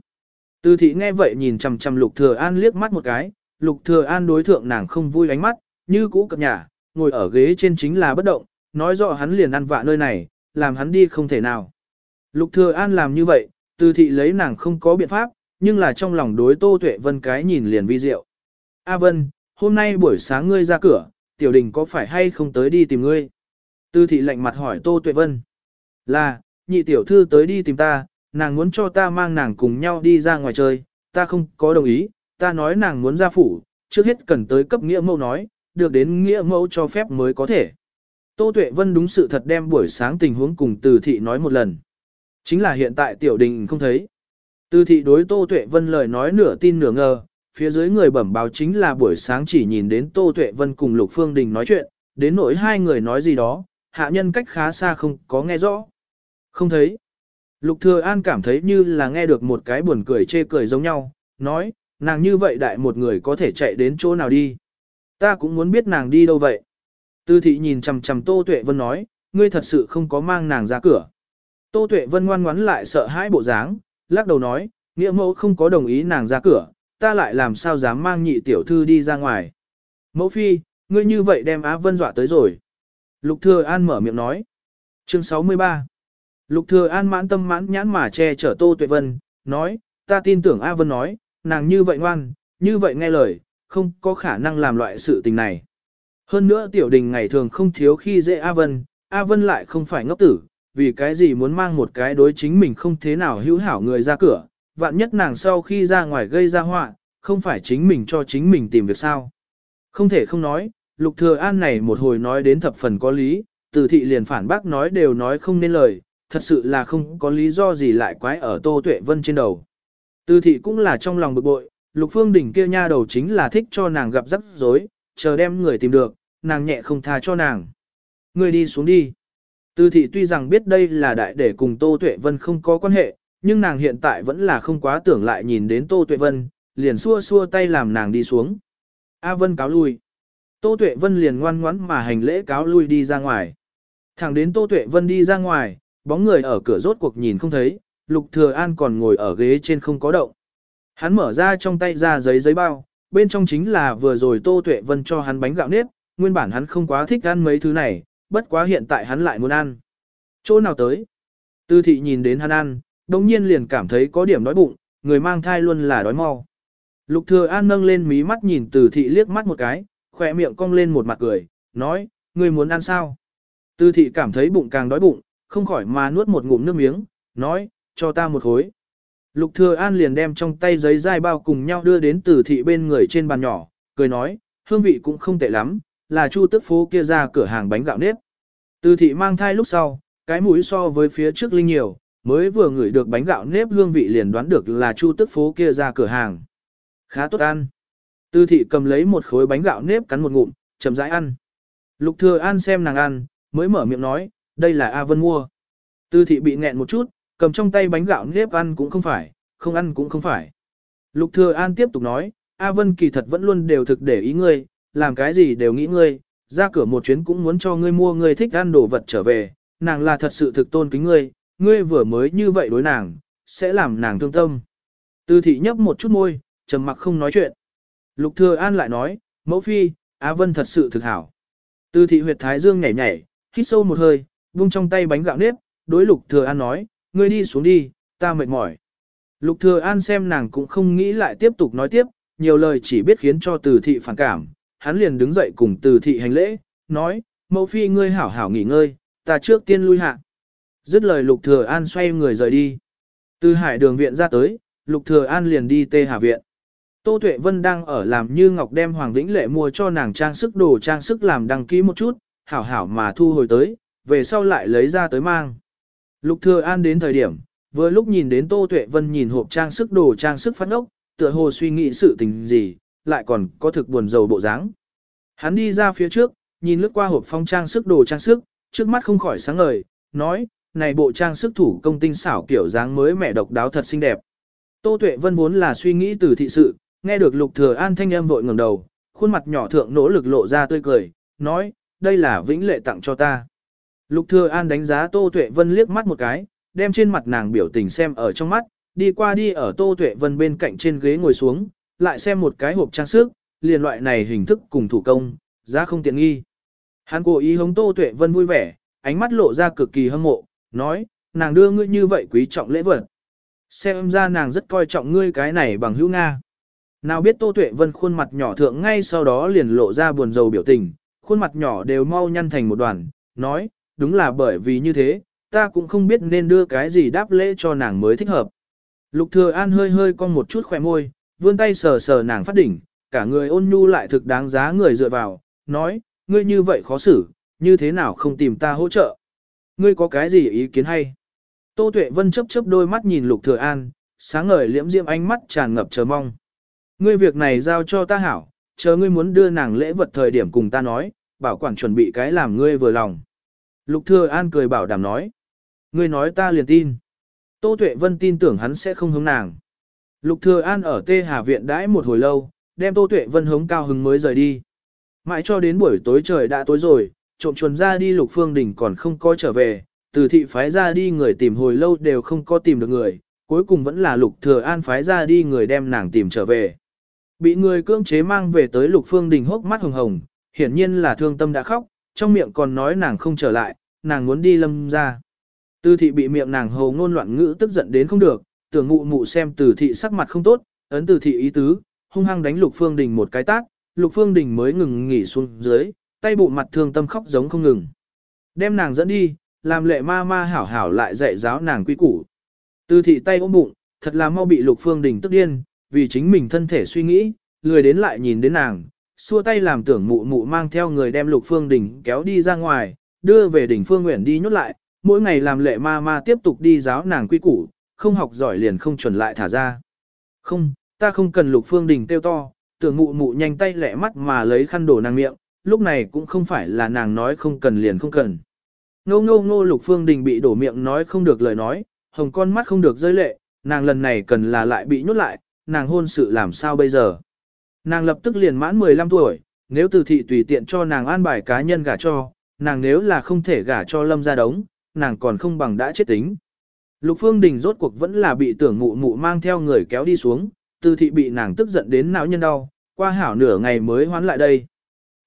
từ thị nghe vậy nhìn chằm chằm Lục Thừa An liếc mắt một cái, Lục Thừa An đối thượng nàng không vui ánh mắt, như cũ cập nhà, ngồi ở ghế trên chính là bất động, nói rõ hắn liền ăn vạ nơi này, làm hắn đi không thể nào. Lục Thừa An làm như vậy, từ thị lấy nàng không có biện pháp, nhưng là trong lòng đối Tô Tuệ Vân cái nhìn liền vi diệu. A Vân, hôm nay buổi sáng ngươi ra cửa, tiểu đình có phải hay không tới đi tìm ngươi? Tư thị lạnh mặt hỏi Tô Tuệ Vân. Là, nhị tiểu thư tới đi tìm ta, nàng muốn cho ta mang nàng cùng nhau đi ra ngoài chơi, ta không có đồng ý, ta nói nàng muốn ra phủ, trước hết cần tới cấp nghĩa mẫu nói, được đến nghĩa mẫu cho phép mới có thể. Tô Tuệ Vân đúng sự thật đem buổi sáng tình huống cùng Từ Thị nói một lần. Chính là hiện tại tiểu đình không thấy. Từ Thị đối Tô Tuệ Vân lời nói nửa tin nửa ngờ, phía dưới người bẩm báo chính là buổi sáng chỉ nhìn đến Tô Tuệ Vân cùng Lục Phương Đình nói chuyện, đến nỗi hai người nói gì đó, hạ nhân cách khá xa không có nghe rõ. Không thấy. Lục Thừa An cảm thấy như là nghe được một cái buồn cười chê cười giống nhau, nói, nàng như vậy đại một người có thể chạy đến chỗ nào đi. Ta cũng muốn biết nàng đi đâu vậy. Tư thị nhìn chằm chằm Tô Tuệ Vân nói, ngươi thật sự không có mang nàng ra cửa. Tô Tuệ Vân ngoan ngoãn lại sợ hãi bộ dáng, lắc đầu nói, nghĩa mẫu không có đồng ý nàng ra cửa, ta lại làm sao dám mang nhị tiểu thư đi ra ngoài. Mẫu phi, ngươi như vậy đem Á Vân dọa tới rồi. Lục Thừa An mở miệng nói. Chương 63 Lục Thừa An mãn tâm mãn nhãn mà che chở Tô Tuệ Vân, nói, ta tin tưởng A Vân nói, nàng như vậy ngoan, như vậy nghe lời, không có khả năng làm loại sự tình này. Hơn nữa tiểu đình ngày thường không thiếu khi dễ A Vân, A Vân lại không phải ngốc tử, vì cái gì muốn mang một cái đối chính mình không thế nào hữu hảo người ra cửa, vạn nhất nàng sau khi ra ngoài gây ra họa, không phải chính mình cho chính mình tìm việc sao. Không thể không nói, Lục Thừa An này một hồi nói đến thập phần có lý, từ thị liền phản bác nói đều nói không nên lời, thật sự là không có lý do gì lại quái ở Tô Tuệ Vân trên đầu. tư thị cũng là trong lòng bực bội, Lục Phương Đỉnh kia nha đầu chính là thích cho nàng gặp rắc rối, chờ đem người tìm được, nàng nhẹ không tha cho nàng. Người đi xuống đi. tư thị tuy rằng biết đây là đại để cùng Tô Tuệ Vân không có quan hệ, nhưng nàng hiện tại vẫn là không quá tưởng lại nhìn đến Tô Tuệ Vân, liền xua xua tay làm nàng đi xuống. A Vân cáo lui. Tô Tuệ Vân liền ngoan ngoãn mà hành lễ cáo lui đi ra ngoài. Thẳng đến Tô Tuệ Vân đi ra ngoài, bóng người ở cửa rốt cuộc nhìn không thấy, Lục Thừa An còn ngồi ở ghế trên không có động. Hắn mở ra trong tay ra giấy giấy bao, bên trong chính là vừa rồi Tô Tuệ Vân cho hắn bánh gạo nếp, nguyên bản hắn không quá thích ăn mấy thứ này, bất quá hiện tại hắn lại muốn ăn. Chỗ nào tới? Tư thị nhìn đến hắn ăn, đồng nhiên liền cảm thấy có điểm đói bụng, người mang thai luôn là đói mau. Lục Thừa An nâng lên mí mắt nhìn Từ thị liếc mắt một cái, khóe miệng cong lên một mặt cười, nói, ngươi muốn ăn sao? Tư thị cảm thấy bụng càng đói bụng, không khỏi mà nuốt một ngụm nước miếng, nói, cho ta một khối. Lục Thừa An liền đem trong tay giấy dai bao cùng nhau đưa đến Từ thị bên người trên bàn nhỏ, cười nói, hương vị cũng không tệ lắm, là Chu Tức phố kia ra cửa hàng bánh gạo nếp. Từ thị mang thai lúc sau, cái mũi so với phía trước linh nhiều, mới vừa ngửi được bánh gạo nếp hương vị liền đoán được là Chu Tức phố kia ra cửa hàng. Khá tốt ăn. Tư thị cầm lấy một khối bánh gạo nếp cắn một ngụm, chậm rãi ăn. Lục thừa an xem nàng ăn, mới mở miệng nói, đây là A Vân mua. Tư thị bị nghẹn một chút, cầm trong tay bánh gạo nếp ăn cũng không phải, không ăn cũng không phải. Lục thừa an tiếp tục nói, A Vân kỳ thật vẫn luôn đều thực để ý ngươi, làm cái gì đều nghĩ ngươi, ra cửa một chuyến cũng muốn cho ngươi mua ngươi thích ăn đồ vật trở về, nàng là thật sự thực tôn kính ngươi, ngươi vừa mới như vậy đối nàng, sẽ làm nàng thương tâm. Tư thị nhấp một chút môi, trầm mặc không nói chuyện. Lục Thừa An lại nói, mẫu phi, A Vân thật sự thực hảo. Tư thị huyệt thái dương nhảy nhảy, hít sâu một hơi, vung trong tay bánh gạo nếp, đối Lục Thừa An nói, ngươi đi xuống đi, ta mệt mỏi. Lục Thừa An xem nàng cũng không nghĩ lại tiếp tục nói tiếp, nhiều lời chỉ biết khiến cho Từ thị phản cảm, hắn liền đứng dậy cùng Từ thị hành lễ, nói, mẫu phi ngươi hảo hảo nghỉ ngơi, ta trước tiên lui hạ. Dứt lời Lục Thừa An xoay người rời đi. Từ hải đường viện ra tới, Lục Thừa An liền đi tê hà viện. Tô Tuệ Vân đang ở làm như Ngọc đem Hoàng Vĩnh Lệ mua cho nàng trang sức đồ trang sức làm đăng ký một chút, hảo hảo mà thu hồi tới, về sau lại lấy ra tới mang. Lục Thừa An đến thời điểm, vừa lúc nhìn đến Tô Tuệ Vân nhìn hộp trang sức đồ trang sức phát ốc, tựa hồ suy nghĩ sự tình gì, lại còn có thực buồn rầu bộ dáng. Hắn đi ra phía trước, nhìn lướt qua hộp phong trang sức đồ trang sức, trước mắt không khỏi sáng ngời, nói, này bộ trang sức thủ công tinh xảo kiểu dáng mới mẹ độc đáo thật xinh đẹp. Tô Tuệ Vân vốn là suy nghĩ từ thị sự, nghe được Lục Thừa An thanh âm vội ngẩng đầu, khuôn mặt nhỏ thượng nỗ lực lộ ra tươi cười, nói, đây là vĩnh lệ tặng cho ta. Lục Thừa An đánh giá Tô Tuệ Vân liếc mắt một cái, đem trên mặt nàng biểu tình xem ở trong mắt, đi qua đi ở Tô Tuệ Vân bên cạnh trên ghế ngồi xuống, lại xem một cái hộp trang sức, liền loại này hình thức cùng thủ công, giá không tiện nghi. Hắn cố ý hống Tô Tuệ Vân vui vẻ, ánh mắt lộ ra cực kỳ hâm mộ, nói, nàng đưa ngươi như vậy quý trọng lễ vật. Xem ra nàng rất coi trọng ngươi cái này bằng hữu Nga. Nào biết Tô Tuệ Vân khuôn mặt nhỏ thượng ngay sau đó liền lộ ra buồn rầu biểu tình, khuôn mặt nhỏ đều mau nhăn thành một đoàn, nói, đúng là bởi vì như thế, ta cũng không biết nên đưa cái gì đáp lễ cho nàng mới thích hợp. Lục Thừa An hơi hơi cong một chút khóe môi, vươn tay sờ sờ nàng phát đỉnh, cả người ôn nhu lại thực đáng giá người dựa vào, nói, ngươi như vậy khó xử, như thế nào không tìm ta hỗ trợ? Ngươi có cái gì ý kiến hay? Tô Tuệ Vân chớp chớp đôi mắt nhìn Lục Thừa An, sáng ngời liễm diễm ánh mắt tràn ngập chờ mong. Ngươi việc này giao cho ta hảo, chờ ngươi muốn đưa nàng lễ vật thời điểm cùng ta nói, bảo quản chuẩn bị cái làm ngươi vừa lòng. Lục Thừa An cười bảo đảm nói. Ngươi nói ta liền tin. Tô Tuệ Vân tin tưởng hắn sẽ không hướng nàng. Lục Thừa An ở Tê Hà Viện đãi một hồi lâu, đem Tô Tuệ Vân hống cao hứng mới rời đi. Mãi cho đến buổi tối trời đã tối rồi, trộm chuồn ra đi Lục Phương Đình còn không có trở về, từ thị phái ra đi người tìm hồi lâu đều không có tìm được người, cuối cùng vẫn là Lục Thừa An phái ra đi người đem nàng tìm trở về. Bị người cưỡng chế mang về tới Lục Phương Đình hốc mắt hồng hồng, hiển nhiên là thương tâm đã khóc, trong miệng còn nói nàng không trở lại, nàng muốn đi lâm ra. Từ thị bị miệng nàng hồ ngôn loạn ngữ tức giận đến không được, tưởng mụ mụ xem từ thị sắc mặt không tốt, ấn từ thị ý tứ, hung hăng đánh Lục Phương Đình một cái tát, Lục Phương Đình mới ngừng nghỉ xuống dưới, tay bụ mặt thương tâm khóc giống không ngừng. Đem nàng dẫn đi, làm lệ ma ma hảo hảo lại dạy giáo nàng quy củ. Từ thị tay ôm bụng, thật là mau bị Lục Phương Đình tức điên, vì chính mình thân thể suy nghĩ, lười đến lại nhìn đến nàng, xua tay làm tưởng mụ mụ mang theo người đem Lục Phương Đình kéo đi ra ngoài, đưa về đỉnh Phương Nguyện đi nhốt lại, mỗi ngày làm lệ ma ma tiếp tục đi giáo nàng quy củ, không học giỏi liền không chuẩn lại thả ra. Không, ta không cần Lục Phương Đình tiêu to, tưởng mụ mụ nhanh tay lẹ mắt mà lấy khăn đổ nàng miệng, lúc này cũng không phải là nàng nói không cần liền không cần. Ngô ngô ngô Lục Phương Đình bị đổ miệng nói không được lời nói, hồng con mắt không được rơi lệ, nàng lần này cần là lại bị nhốt lại, nàng hôn sự làm sao bây giờ. Nàng lập tức liền mãn 15 tuổi, nếu từ thị tùy tiện cho nàng an bài cá nhân gả cho, nàng nếu là không thể gả cho lâm ra đống, nàng còn không bằng đã chết tính. Lục Phương Đình rốt cuộc vẫn là bị tưởng mụ mụ mang theo người kéo đi xuống, từ thị bị nàng tức giận đến não nhân đau, qua hảo nửa ngày mới hoán lại đây.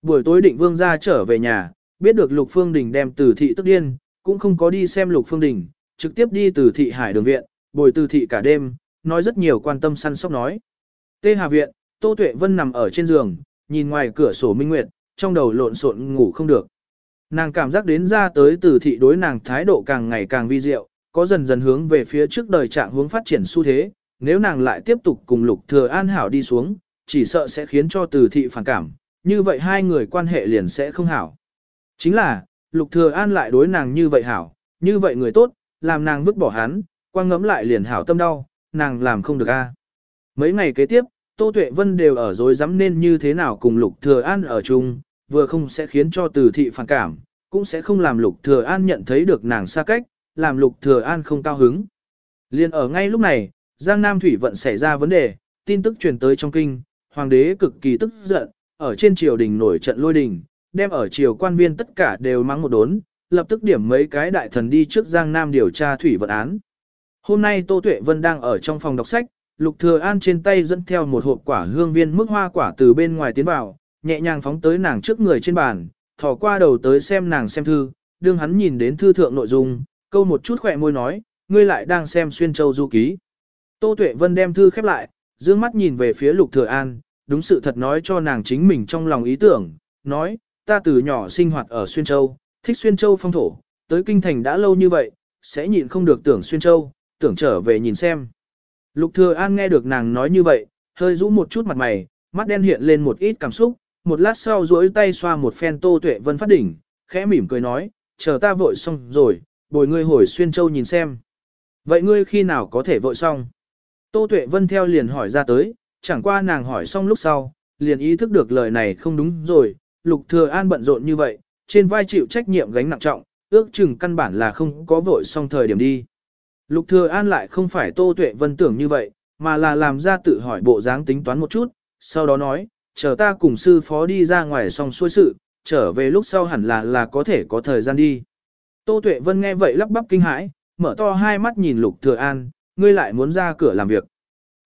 Buổi tối định vương ra trở về nhà, biết được Lục Phương Đình đem từ thị tức điên, cũng không có đi xem Lục Phương Đình, trực tiếp đi từ thị hải đường viện, bồi từ thị cả đêm, nói rất nhiều quan tâm săn sóc nói. Tê Hà Viện, Tô Tuệ Vân nằm ở trên giường, nhìn ngoài cửa sổ minh nguyệt, trong đầu lộn xộn ngủ không được. Nàng cảm giác đến ra tới từ thị đối nàng thái độ càng ngày càng vi diệu, có dần dần hướng về phía trước đời trạng hướng phát triển xu thế, nếu nàng lại tiếp tục cùng Lục Thừa An hảo đi xuống, chỉ sợ sẽ khiến cho từ thị phản cảm, như vậy hai người quan hệ liền sẽ không hảo. Chính là, Lục Thừa An lại đối nàng như vậy hảo, như vậy người tốt, làm nàng vứt bỏ hắn, quang ngấm lại liền hảo tâm đau, nàng làm không được a. Mấy ngày kế tiếp, Tô Tuệ Vân đều ở dối dám nên như thế nào cùng Lục Thừa An ở chung, vừa không sẽ khiến cho từ thị phản cảm, cũng sẽ không làm Lục Thừa An nhận thấy được nàng xa cách, làm Lục Thừa An không cao hứng. Liên ở ngay lúc này, Giang Nam Thủy vận xảy ra vấn đề, tin tức truyền tới trong kinh, hoàng đế cực kỳ tức giận, ở trên triều đình nổi trận lôi đình, đem ở triều quan viên tất cả đều mắng một đốn, lập tức điểm mấy cái đại thần đi trước Giang Nam điều tra thủy vận án. Hôm nay Tô Tuệ Vân đang ở trong phòng đọc sách, Lục Thừa An trên tay dẫn theo một hộp quả hương viên mức hoa quả từ bên ngoài tiến vào, nhẹ nhàng phóng tới nàng trước người trên bàn, thò qua đầu tới xem nàng xem thư, đương hắn nhìn đến thư thượng nội dung, câu một chút khỏe môi nói, ngươi lại đang xem xuyên châu du ký. Tô Tuệ Vân đem thư khép lại, dương mắt nhìn về phía Lục Thừa An, đúng sự thật nói cho nàng chính mình trong lòng ý tưởng, nói, ta từ nhỏ sinh hoạt ở xuyên châu, thích xuyên châu phong thổ, tới kinh thành đã lâu như vậy, sẽ nhịn không được tưởng xuyên châu, tưởng trở về nhìn xem. Lục Thừa An nghe được nàng nói như vậy, hơi rũ một chút mặt mày, mắt đen hiện lên một ít cảm xúc, một lát sau duỗi tay xoa một phen Tô Tuệ Vân phát đỉnh, khẽ mỉm cười nói, chờ ta vội xong rồi, bồi ngươi hồi xuyên châu nhìn xem. Vậy ngươi khi nào có thể vội xong? Tô Tuệ Vân theo liền hỏi ra tới, chẳng qua nàng hỏi xong lúc sau, liền ý thức được lời này không đúng rồi, Lục Thừa An bận rộn như vậy, trên vai chịu trách nhiệm gánh nặng trọng, ước chừng căn bản là không có vội xong thời điểm đi. Lục Thừa An lại không phải Tô Tuệ Vân tưởng như vậy, mà là làm ra tự hỏi bộ dáng tính toán một chút, sau đó nói, chờ ta cùng sư phó đi ra ngoài xong xuôi sự, trở về lúc sau hẳn là là có thể có thời gian đi. Tô Tuệ Vân nghe vậy lắp bắp kinh hãi, mở to hai mắt nhìn Lục Thừa An, ngươi lại muốn ra cửa làm việc.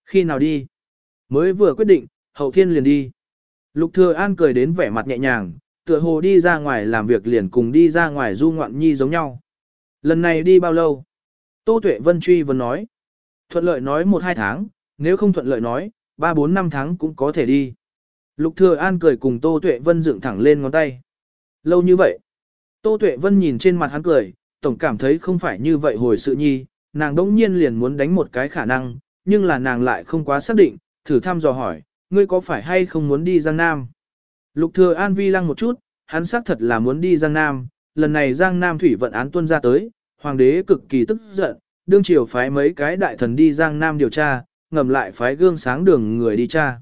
Khi nào đi? Mới vừa quyết định, hậu thiên liền đi. Lục Thừa An cười đến vẻ mặt nhẹ nhàng, tựa hồ đi ra ngoài làm việc liền cùng đi ra ngoài du ngoạn nhi giống nhau. Lần này đi bao lâu? Tô Tuệ Vân truy vấn nói. Thuận lợi nói 1-2 tháng, nếu không thuận lợi nói, 3-4 năm tháng cũng có thể đi. Lục Thừa An cười cùng Tô Tuệ Vân dựng thẳng lên ngón tay. Lâu như vậy. Tô Tuệ Vân nhìn trên mặt hắn cười, tổng cảm thấy không phải như vậy hồi sự nhi, nàng đống nhiên liền muốn đánh một cái khả năng, nhưng là nàng lại không quá xác định, thử thăm dò hỏi, ngươi có phải hay không muốn đi Giang Nam? Lục Thừa An vi lăng một chút, hắn xác thật là muốn đi Giang Nam, lần này Giang Nam thủy vận án tuân ra tới, hoàng đế cực kỳ tức giận, đương triều phái mấy cái đại thần đi Giang Nam điều tra, ngầm lại phái gương sáng đường người đi tra.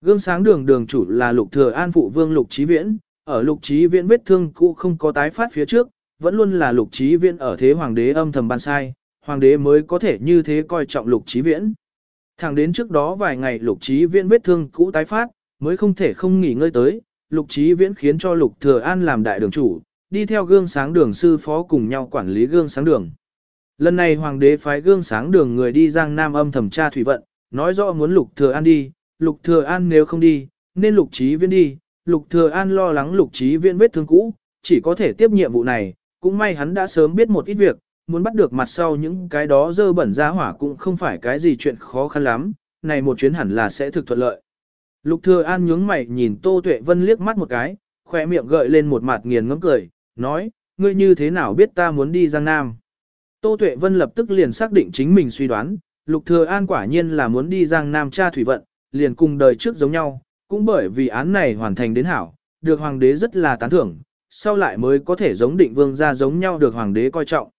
Gương sáng đường đường chủ là Lục Thừa An phụ vương Lục trí Viễn, ở Lục trí Viễn vết thương cũ không có tái phát phía trước, vẫn luôn là lục trí viễn ở thế hoàng đế âm thầm ban sai, hoàng đế mới có thể như thế coi trọng lục trí viễn. Thẳng đến trước đó vài ngày lục trí viễn vết thương cũ tái phát, mới không thể không nghỉ ngơi tới, lục trí viễn khiến cho lục thừa an làm đại đường chủ, đi theo gương sáng đường sư phó cùng nhau quản lý gương sáng đường. Lần này hoàng đế phái gương sáng đường người đi giang nam âm thẩm tra thủy vận, nói rõ muốn lục thừa an đi, lục thừa an nếu không đi, nên lục trí viễn đi, lục thừa an lo lắng lục trí viễn vết thương cũ, chỉ có thể tiếp nhiệm vụ này, cũng may hắn đã sớm biết một ít việc, muốn bắt được mặt sau những cái đó dơ bẩn ra hỏa cũng không phải cái gì chuyện khó khăn lắm, này một chuyến hẳn là sẽ thực thuận lợi. Lục thừa an nhướng mày nhìn Tô Tuệ Vân liếc mắt một cái, khóe miệng gợi lên một mặt nghiền ngẫm cười, nói, ngươi như thế nào biết ta muốn đi Giang Nam. Tô Tuệ Vân lập tức liền xác định chính mình suy đoán, Lục Thừa An quả nhiên là muốn đi Giang Nam tra thủy vận, liền cùng đời trước giống nhau, cũng bởi vì án này hoàn thành đến hảo, được hoàng đế rất là tán thưởng, sau lại mới có thể giống định vương gia giống nhau được hoàng đế coi trọng.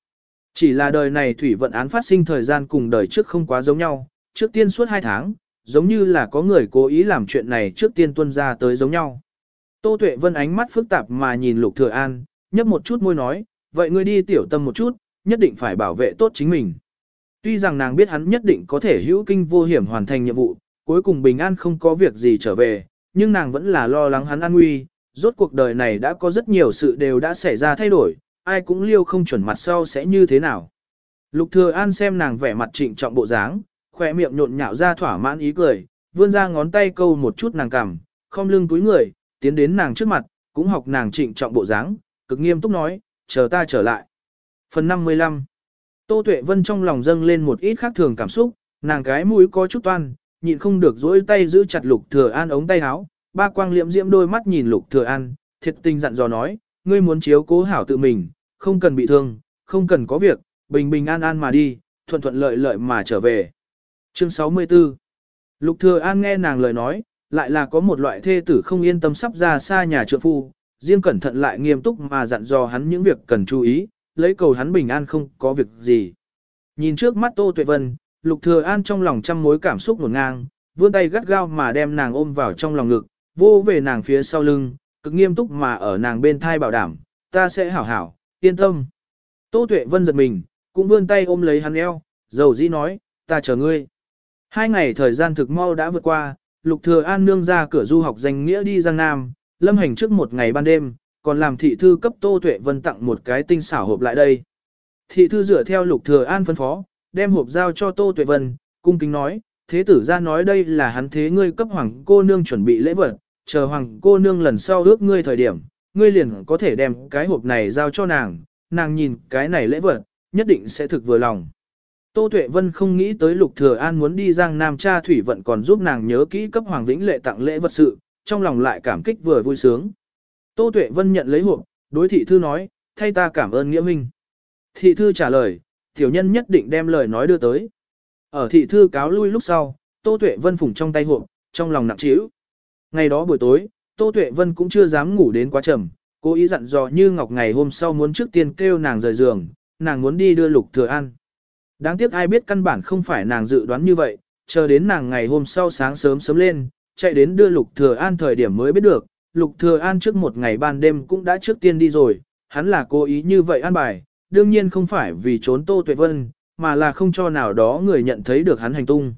Chỉ là đời này thủy vận án phát sinh thời gian cùng đời trước không quá giống nhau, trước tiên suốt 2 tháng, giống như là có người cố ý làm chuyện này trước tiên tuân ra tới giống nhau. Tô Tuệ Vân ánh mắt phức tạp mà nhìn Lục Thừa An, nhấp một chút môi nói, vậy ngươi đi tiểu tâm một chút, nhất định phải bảo vệ tốt chính mình. Tuy rằng nàng biết hắn nhất định có thể hữu kinh vô hiểm hoàn thành nhiệm vụ, cuối cùng bình an không có việc gì trở về, nhưng nàng vẫn là lo lắng hắn an nguy, rốt cuộc đời này đã có rất nhiều sự đều đã xảy ra thay đổi, ai cũng liêu không chuẩn mặt sau sẽ như thế nào. Lục Thừa An xem nàng vẻ mặt trịnh trọng bộ dáng, khỏe miệng nhộn nhạo ra thỏa mãn ý cười, vươn ra ngón tay câu một chút nàng cằm, không lưng túi người, tiến đến nàng trước mặt, cũng học nàng trịnh trọng bộ dáng, cực nghiêm túc nói, chờ ta trở lại. Phần 55 Tô Tuệ Vân trong lòng dâng lên một ít khác thường cảm xúc, nàng cái mũi có chút toan, nhịn không được dỗi tay giữ chặt Lục Thừa An ống tay áo, ba quang liệm diễm đôi mắt nhìn Lục Thừa An, thiệt tình dặn dò nói, ngươi muốn chiếu cố hảo tự mình, không cần bị thương, không cần có việc, bình bình an an mà đi, thuận thuận lợi lợi mà trở về. Chương 64 Lục Thừa An nghe nàng lời nói, lại là có một loại thê tử không yên tâm sắp ra xa nhà trượng phu, riêng cẩn thận lại nghiêm túc mà dặn dò hắn những việc cần chú ý, lấy cầu hắn bình an không có việc gì. Nhìn trước mắt Tô Tuệ Vân, Lục Thừa An trong lòng trăm mối cảm xúc hỗn ngang, vươn tay gắt gao mà đem nàng ôm vào trong lòng ngực, vô về nàng phía sau lưng, cực nghiêm túc mà ở nàng bên thai bảo đảm, ta sẽ hảo hảo, yên tâm. Tô Tuệ Vân giật mình, cũng vươn tay ôm lấy hắn eo, dầu dĩ nói, ta chờ ngươi. Hai ngày thời gian thực mau đã vượt qua, Lục Thừa An nương ra cửa du học danh nghĩa đi Giang Nam, lâm hành trước một ngày ban đêm, còn làm thị thư cấp Tô Tuệ Vân tặng một cái tinh xảo hộp lại đây. Thị thư dựa theo Lục Thừa An phân phó, đem hộp giao cho Tô Tuệ Vân, cung kính nói, thế tử gia nói đây là hắn thế ngươi cấp hoàng cô nương chuẩn bị lễ vật, chờ hoàng cô nương lần sau ước ngươi thời điểm, ngươi liền có thể đem cái hộp này giao cho nàng, nàng nhìn cái này lễ vật, nhất định sẽ thực vừa lòng. Tô Tuệ Vân không nghĩ tới Lục Thừa An muốn đi Giang Nam tra thủy vận còn giúp nàng nhớ kỹ cấp Hoàng Vĩnh Lệ tặng lễ vật sự, trong lòng lại cảm kích vừa vui sướng. Tô Tuệ Vân nhận lấy hộp, đối thị thư nói, thay ta cảm ơn nghĩa minh. Thị thư trả lời, tiểu nhân nhất định đem lời nói đưa tới. Ở thị thư cáo lui lúc sau, Tô Tuệ Vân phủng trong tay hộp, trong lòng nặng trĩu. Ngày đó buổi tối, Tô Tuệ Vân cũng chưa dám ngủ đến quá trầm, cố ý dặn dò như Ngọc ngày hôm sau muốn trước tiên kêu nàng rời giường, nàng muốn đi đưa Lục Thừa An. Đáng tiếc ai biết căn bản không phải nàng dự đoán như vậy, chờ đến nàng ngày hôm sau sáng sớm sớm lên, chạy đến đưa Lục Thừa An thời điểm mới biết được, Lục Thừa An trước một ngày ban đêm cũng đã trước tiên đi rồi, hắn là cố ý như vậy an bài, đương nhiên không phải vì trốn Tô Tuệ Vân, mà là không cho nào đó người nhận thấy được hắn hành tung.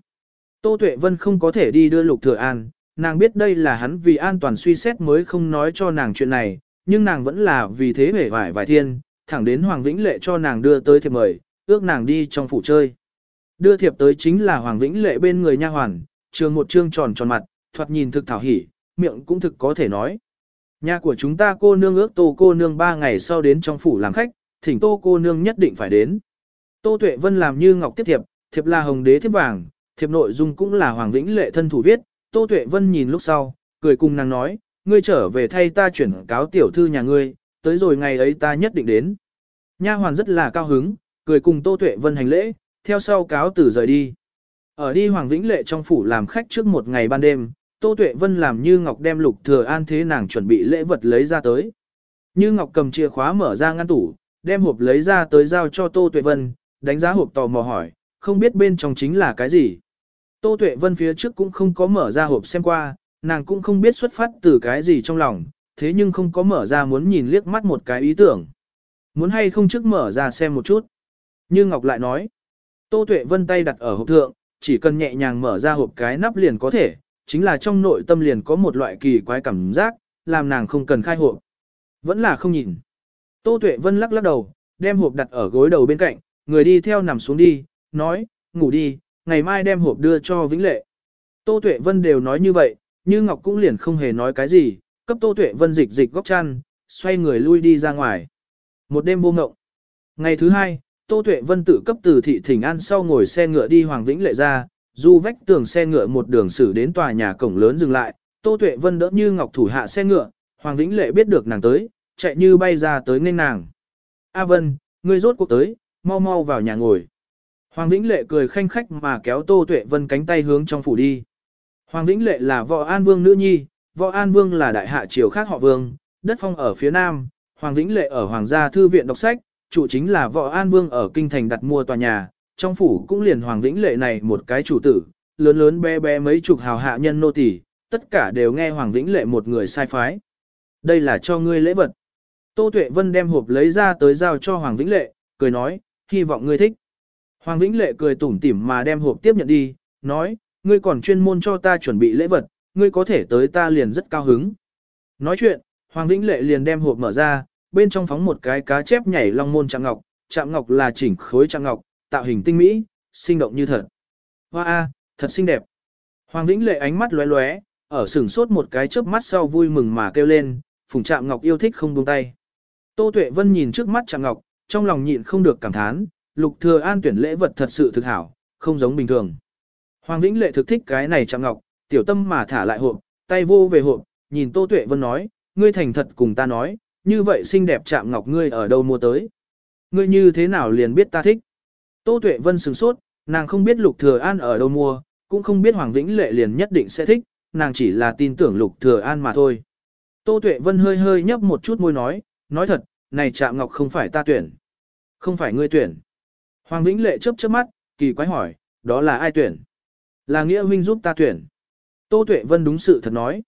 Tô Tuệ Vân không có thể đi đưa Lục Thừa An, nàng biết đây là hắn vì an toàn suy xét mới không nói cho nàng chuyện này, nhưng nàng vẫn là vì thế vẻ vải vài thiên, thẳng đến Hoàng Vĩnh Lệ cho nàng đưa tới thiệp mời, ước nàng đi trong phủ chơi. Đưa thiệp tới chính là Hoàng Vĩnh Lệ bên người nha hoàn, trường một trương tròn tròn mặt, thoạt nhìn thực thảo hỉ, miệng cũng thực có thể nói. Nhà của chúng ta cô nương ước tô cô nương ba ngày sau đến trong phủ làm khách, thỉnh tô cô nương nhất định phải đến. Tô Tuệ Vân làm như ngọc tiếp thiệp, thiệp là hồng đế thiếp vàng, thiệp nội dung cũng là Hoàng Vĩnh Lệ thân thủ viết, Tô Tuệ Vân nhìn lúc sau, cười cùng nàng nói, ngươi trở về thay ta chuyển cáo tiểu thư nhà ngươi, tới rồi ngày ấy ta nhất định đến. Nha hoàn rất là cao hứng, cười cùng Tô Tuệ Vân hành lễ, theo sau cáo từ rời đi. Ở đi Hoàng Vĩnh Lệ trong phủ làm khách trước một ngày ban đêm, Tô Tuệ Vân làm như Ngọc đem lục thừa an thế nàng chuẩn bị lễ vật lấy ra tới. Như Ngọc cầm chìa khóa mở ra ngăn tủ, đem hộp lấy ra tới giao cho Tô Tuệ Vân, đánh giá hộp tò mò hỏi, không biết bên trong chính là cái gì. Tô Tuệ Vân phía trước cũng không có mở ra hộp xem qua, nàng cũng không biết xuất phát từ cái gì trong lòng, thế nhưng không có mở ra muốn nhìn liếc mắt một cái ý tưởng. Muốn hay không trước mở ra xem một chút. Như Ngọc lại nói. Tô Tuệ Vân tay đặt ở hộp thượng, chỉ cần nhẹ nhàng mở ra hộp cái nắp liền có thể, chính là trong nội tâm liền có một loại kỳ quái cảm giác, làm nàng không cần khai hộp. Vẫn là không nhìn. Tô Tuệ Vân lắc lắc đầu, đem hộp đặt ở gối đầu bên cạnh, người đi theo nằm xuống đi, nói, ngủ đi, ngày mai đem hộp đưa cho Vĩnh Lệ. Tô Tuệ Vân đều nói như vậy, như Ngọc cũng liền không hề nói cái gì, cấp Tô Tuệ Vân dịch dịch góc chăn, xoay người lui đi ra ngoài. Một đêm vô ngộng. Ngày thứ hai, Tô Tuệ Vân tự cấp từ thị thỉnh an sau ngồi xe ngựa đi Hoàng Vĩnh Lệ ra, du vách tường xe ngựa một đường xử đến tòa nhà cổng lớn dừng lại, Tô Tuệ Vân đỡ như Ngọc thủ hạ xe ngựa, Hoàng Vĩnh Lệ biết được nàng tới, chạy như bay ra tới nên nàng. A Vân, ngươi rốt cuộc tới, mau mau vào nhà ngồi. Hoàng Vĩnh Lệ cười khanh khách mà kéo Tô Tuệ Vân cánh tay hướng trong phủ đi. Hoàng Vĩnh Lệ là võ An Vương nữ nhi, võ An Vương là đại hạ triều khác họ Vương, đất phong ở phía nam, Hoàng Vĩnh Lệ ở Hoàng gia thư viện đọc sách, chủ chính là võ An Vương ở kinh thành đặt mua tòa nhà, trong phủ cũng liền Hoàng Vĩnh Lệ này một cái chủ tử, lớn lớn bé bé mấy chục hào hạ nhân nô tỳ, tất cả đều nghe Hoàng Vĩnh Lệ một người sai phái. Đây là cho ngươi lễ vật. Tô Tuệ Vân đem hộp lấy ra tới giao cho Hoàng Vĩnh Lệ, cười nói, hy vọng ngươi thích. Hoàng Vĩnh Lệ cười tủm tỉm mà đem hộp tiếp nhận đi, nói, ngươi còn chuyên môn cho ta chuẩn bị lễ vật, ngươi có thể tới ta liền rất cao hứng. Nói chuyện, Hoàng Vĩnh Lệ liền đem hộp mở ra, bên trong phóng một cái cá chép nhảy long môn trạng ngọc, trạng ngọc là chỉnh khối trạng ngọc, tạo hình tinh mỹ, sinh động như thật. Hoa a, thật xinh đẹp. Hoàng Vĩnh Lệ ánh mắt lóe lóe, ở sừng sốt một cái chớp mắt sau vui mừng mà kêu lên, phùng Trạm ngọc yêu thích không buông tay. Tô Tuệ Vân nhìn trước mắt Trạm ngọc, trong lòng nhịn không được cảm thán, Lục Thừa An tuyển lễ vật thật sự thực hảo, không giống bình thường. Hoàng Vĩnh Lệ thực thích cái này Trạm ngọc, tiểu tâm mà thả lại hộp, tay vô về hộp, nhìn Tô Tuệ Vân nói, ngươi thành thật cùng ta nói, như vậy xinh đẹp chạm ngọc ngươi ở đâu mua tới? Ngươi như thế nào liền biết ta thích? Tô Tuệ Vân sửng sốt, nàng không biết Lục Thừa An ở đâu mua, cũng không biết Hoàng Vĩnh Lệ liền nhất định sẽ thích, nàng chỉ là tin tưởng Lục Thừa An mà thôi. Tô Tuệ Vân hơi hơi nhấp một chút môi nói, nói thật, này Trạm ngọc không phải ta tuyển. Không phải ngươi tuyển. Hoàng Vĩnh Lệ chớp chớp mắt, kỳ quái hỏi, đó là ai tuyển? Là Nghĩa huynh giúp ta tuyển. Tô Tuệ Vân đúng sự thật nói.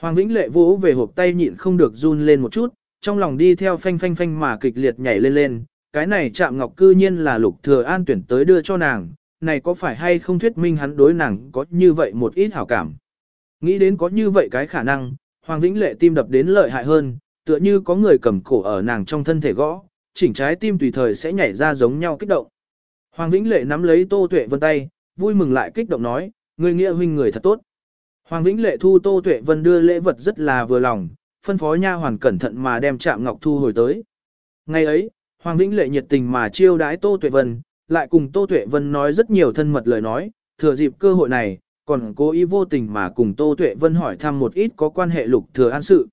Hoàng Vĩnh Lệ vỗ về hộp tay nhịn không được run lên một chút, trong lòng đi theo phanh phanh phanh mà kịch liệt nhảy lên lên, cái này chạm ngọc cư nhiên là lục thừa an tuyển tới đưa cho nàng, này có phải hay không thuyết minh hắn đối nàng có như vậy một ít hảo cảm. Nghĩ đến có như vậy cái khả năng, Hoàng Vĩnh Lệ tim đập đến lợi hại hơn, tựa như có người cầm cổ ở nàng trong thân thể gõ, chỉnh trái tim tùy thời sẽ nhảy ra giống nhau kích động. Hoàng Vĩnh Lệ nắm lấy Tô Tuệ Vân tay, vui mừng lại kích động nói, người nghĩa huynh người thật tốt. Hoàng Vĩnh Lệ thu Tô Tuệ Vân đưa lễ vật rất là vừa lòng, phân phó nha hoàn cẩn thận mà đem Trạm Ngọc thu hồi tới. Ngày ấy, Hoàng Vĩnh Lệ nhiệt tình mà chiêu đãi Tô Tuệ Vân, lại cùng Tô Tuệ Vân nói rất nhiều thân mật lời nói, thừa dịp cơ hội này, còn cố ý vô tình mà cùng Tô Tuệ Vân hỏi thăm một ít có quan hệ lục thừa an sự.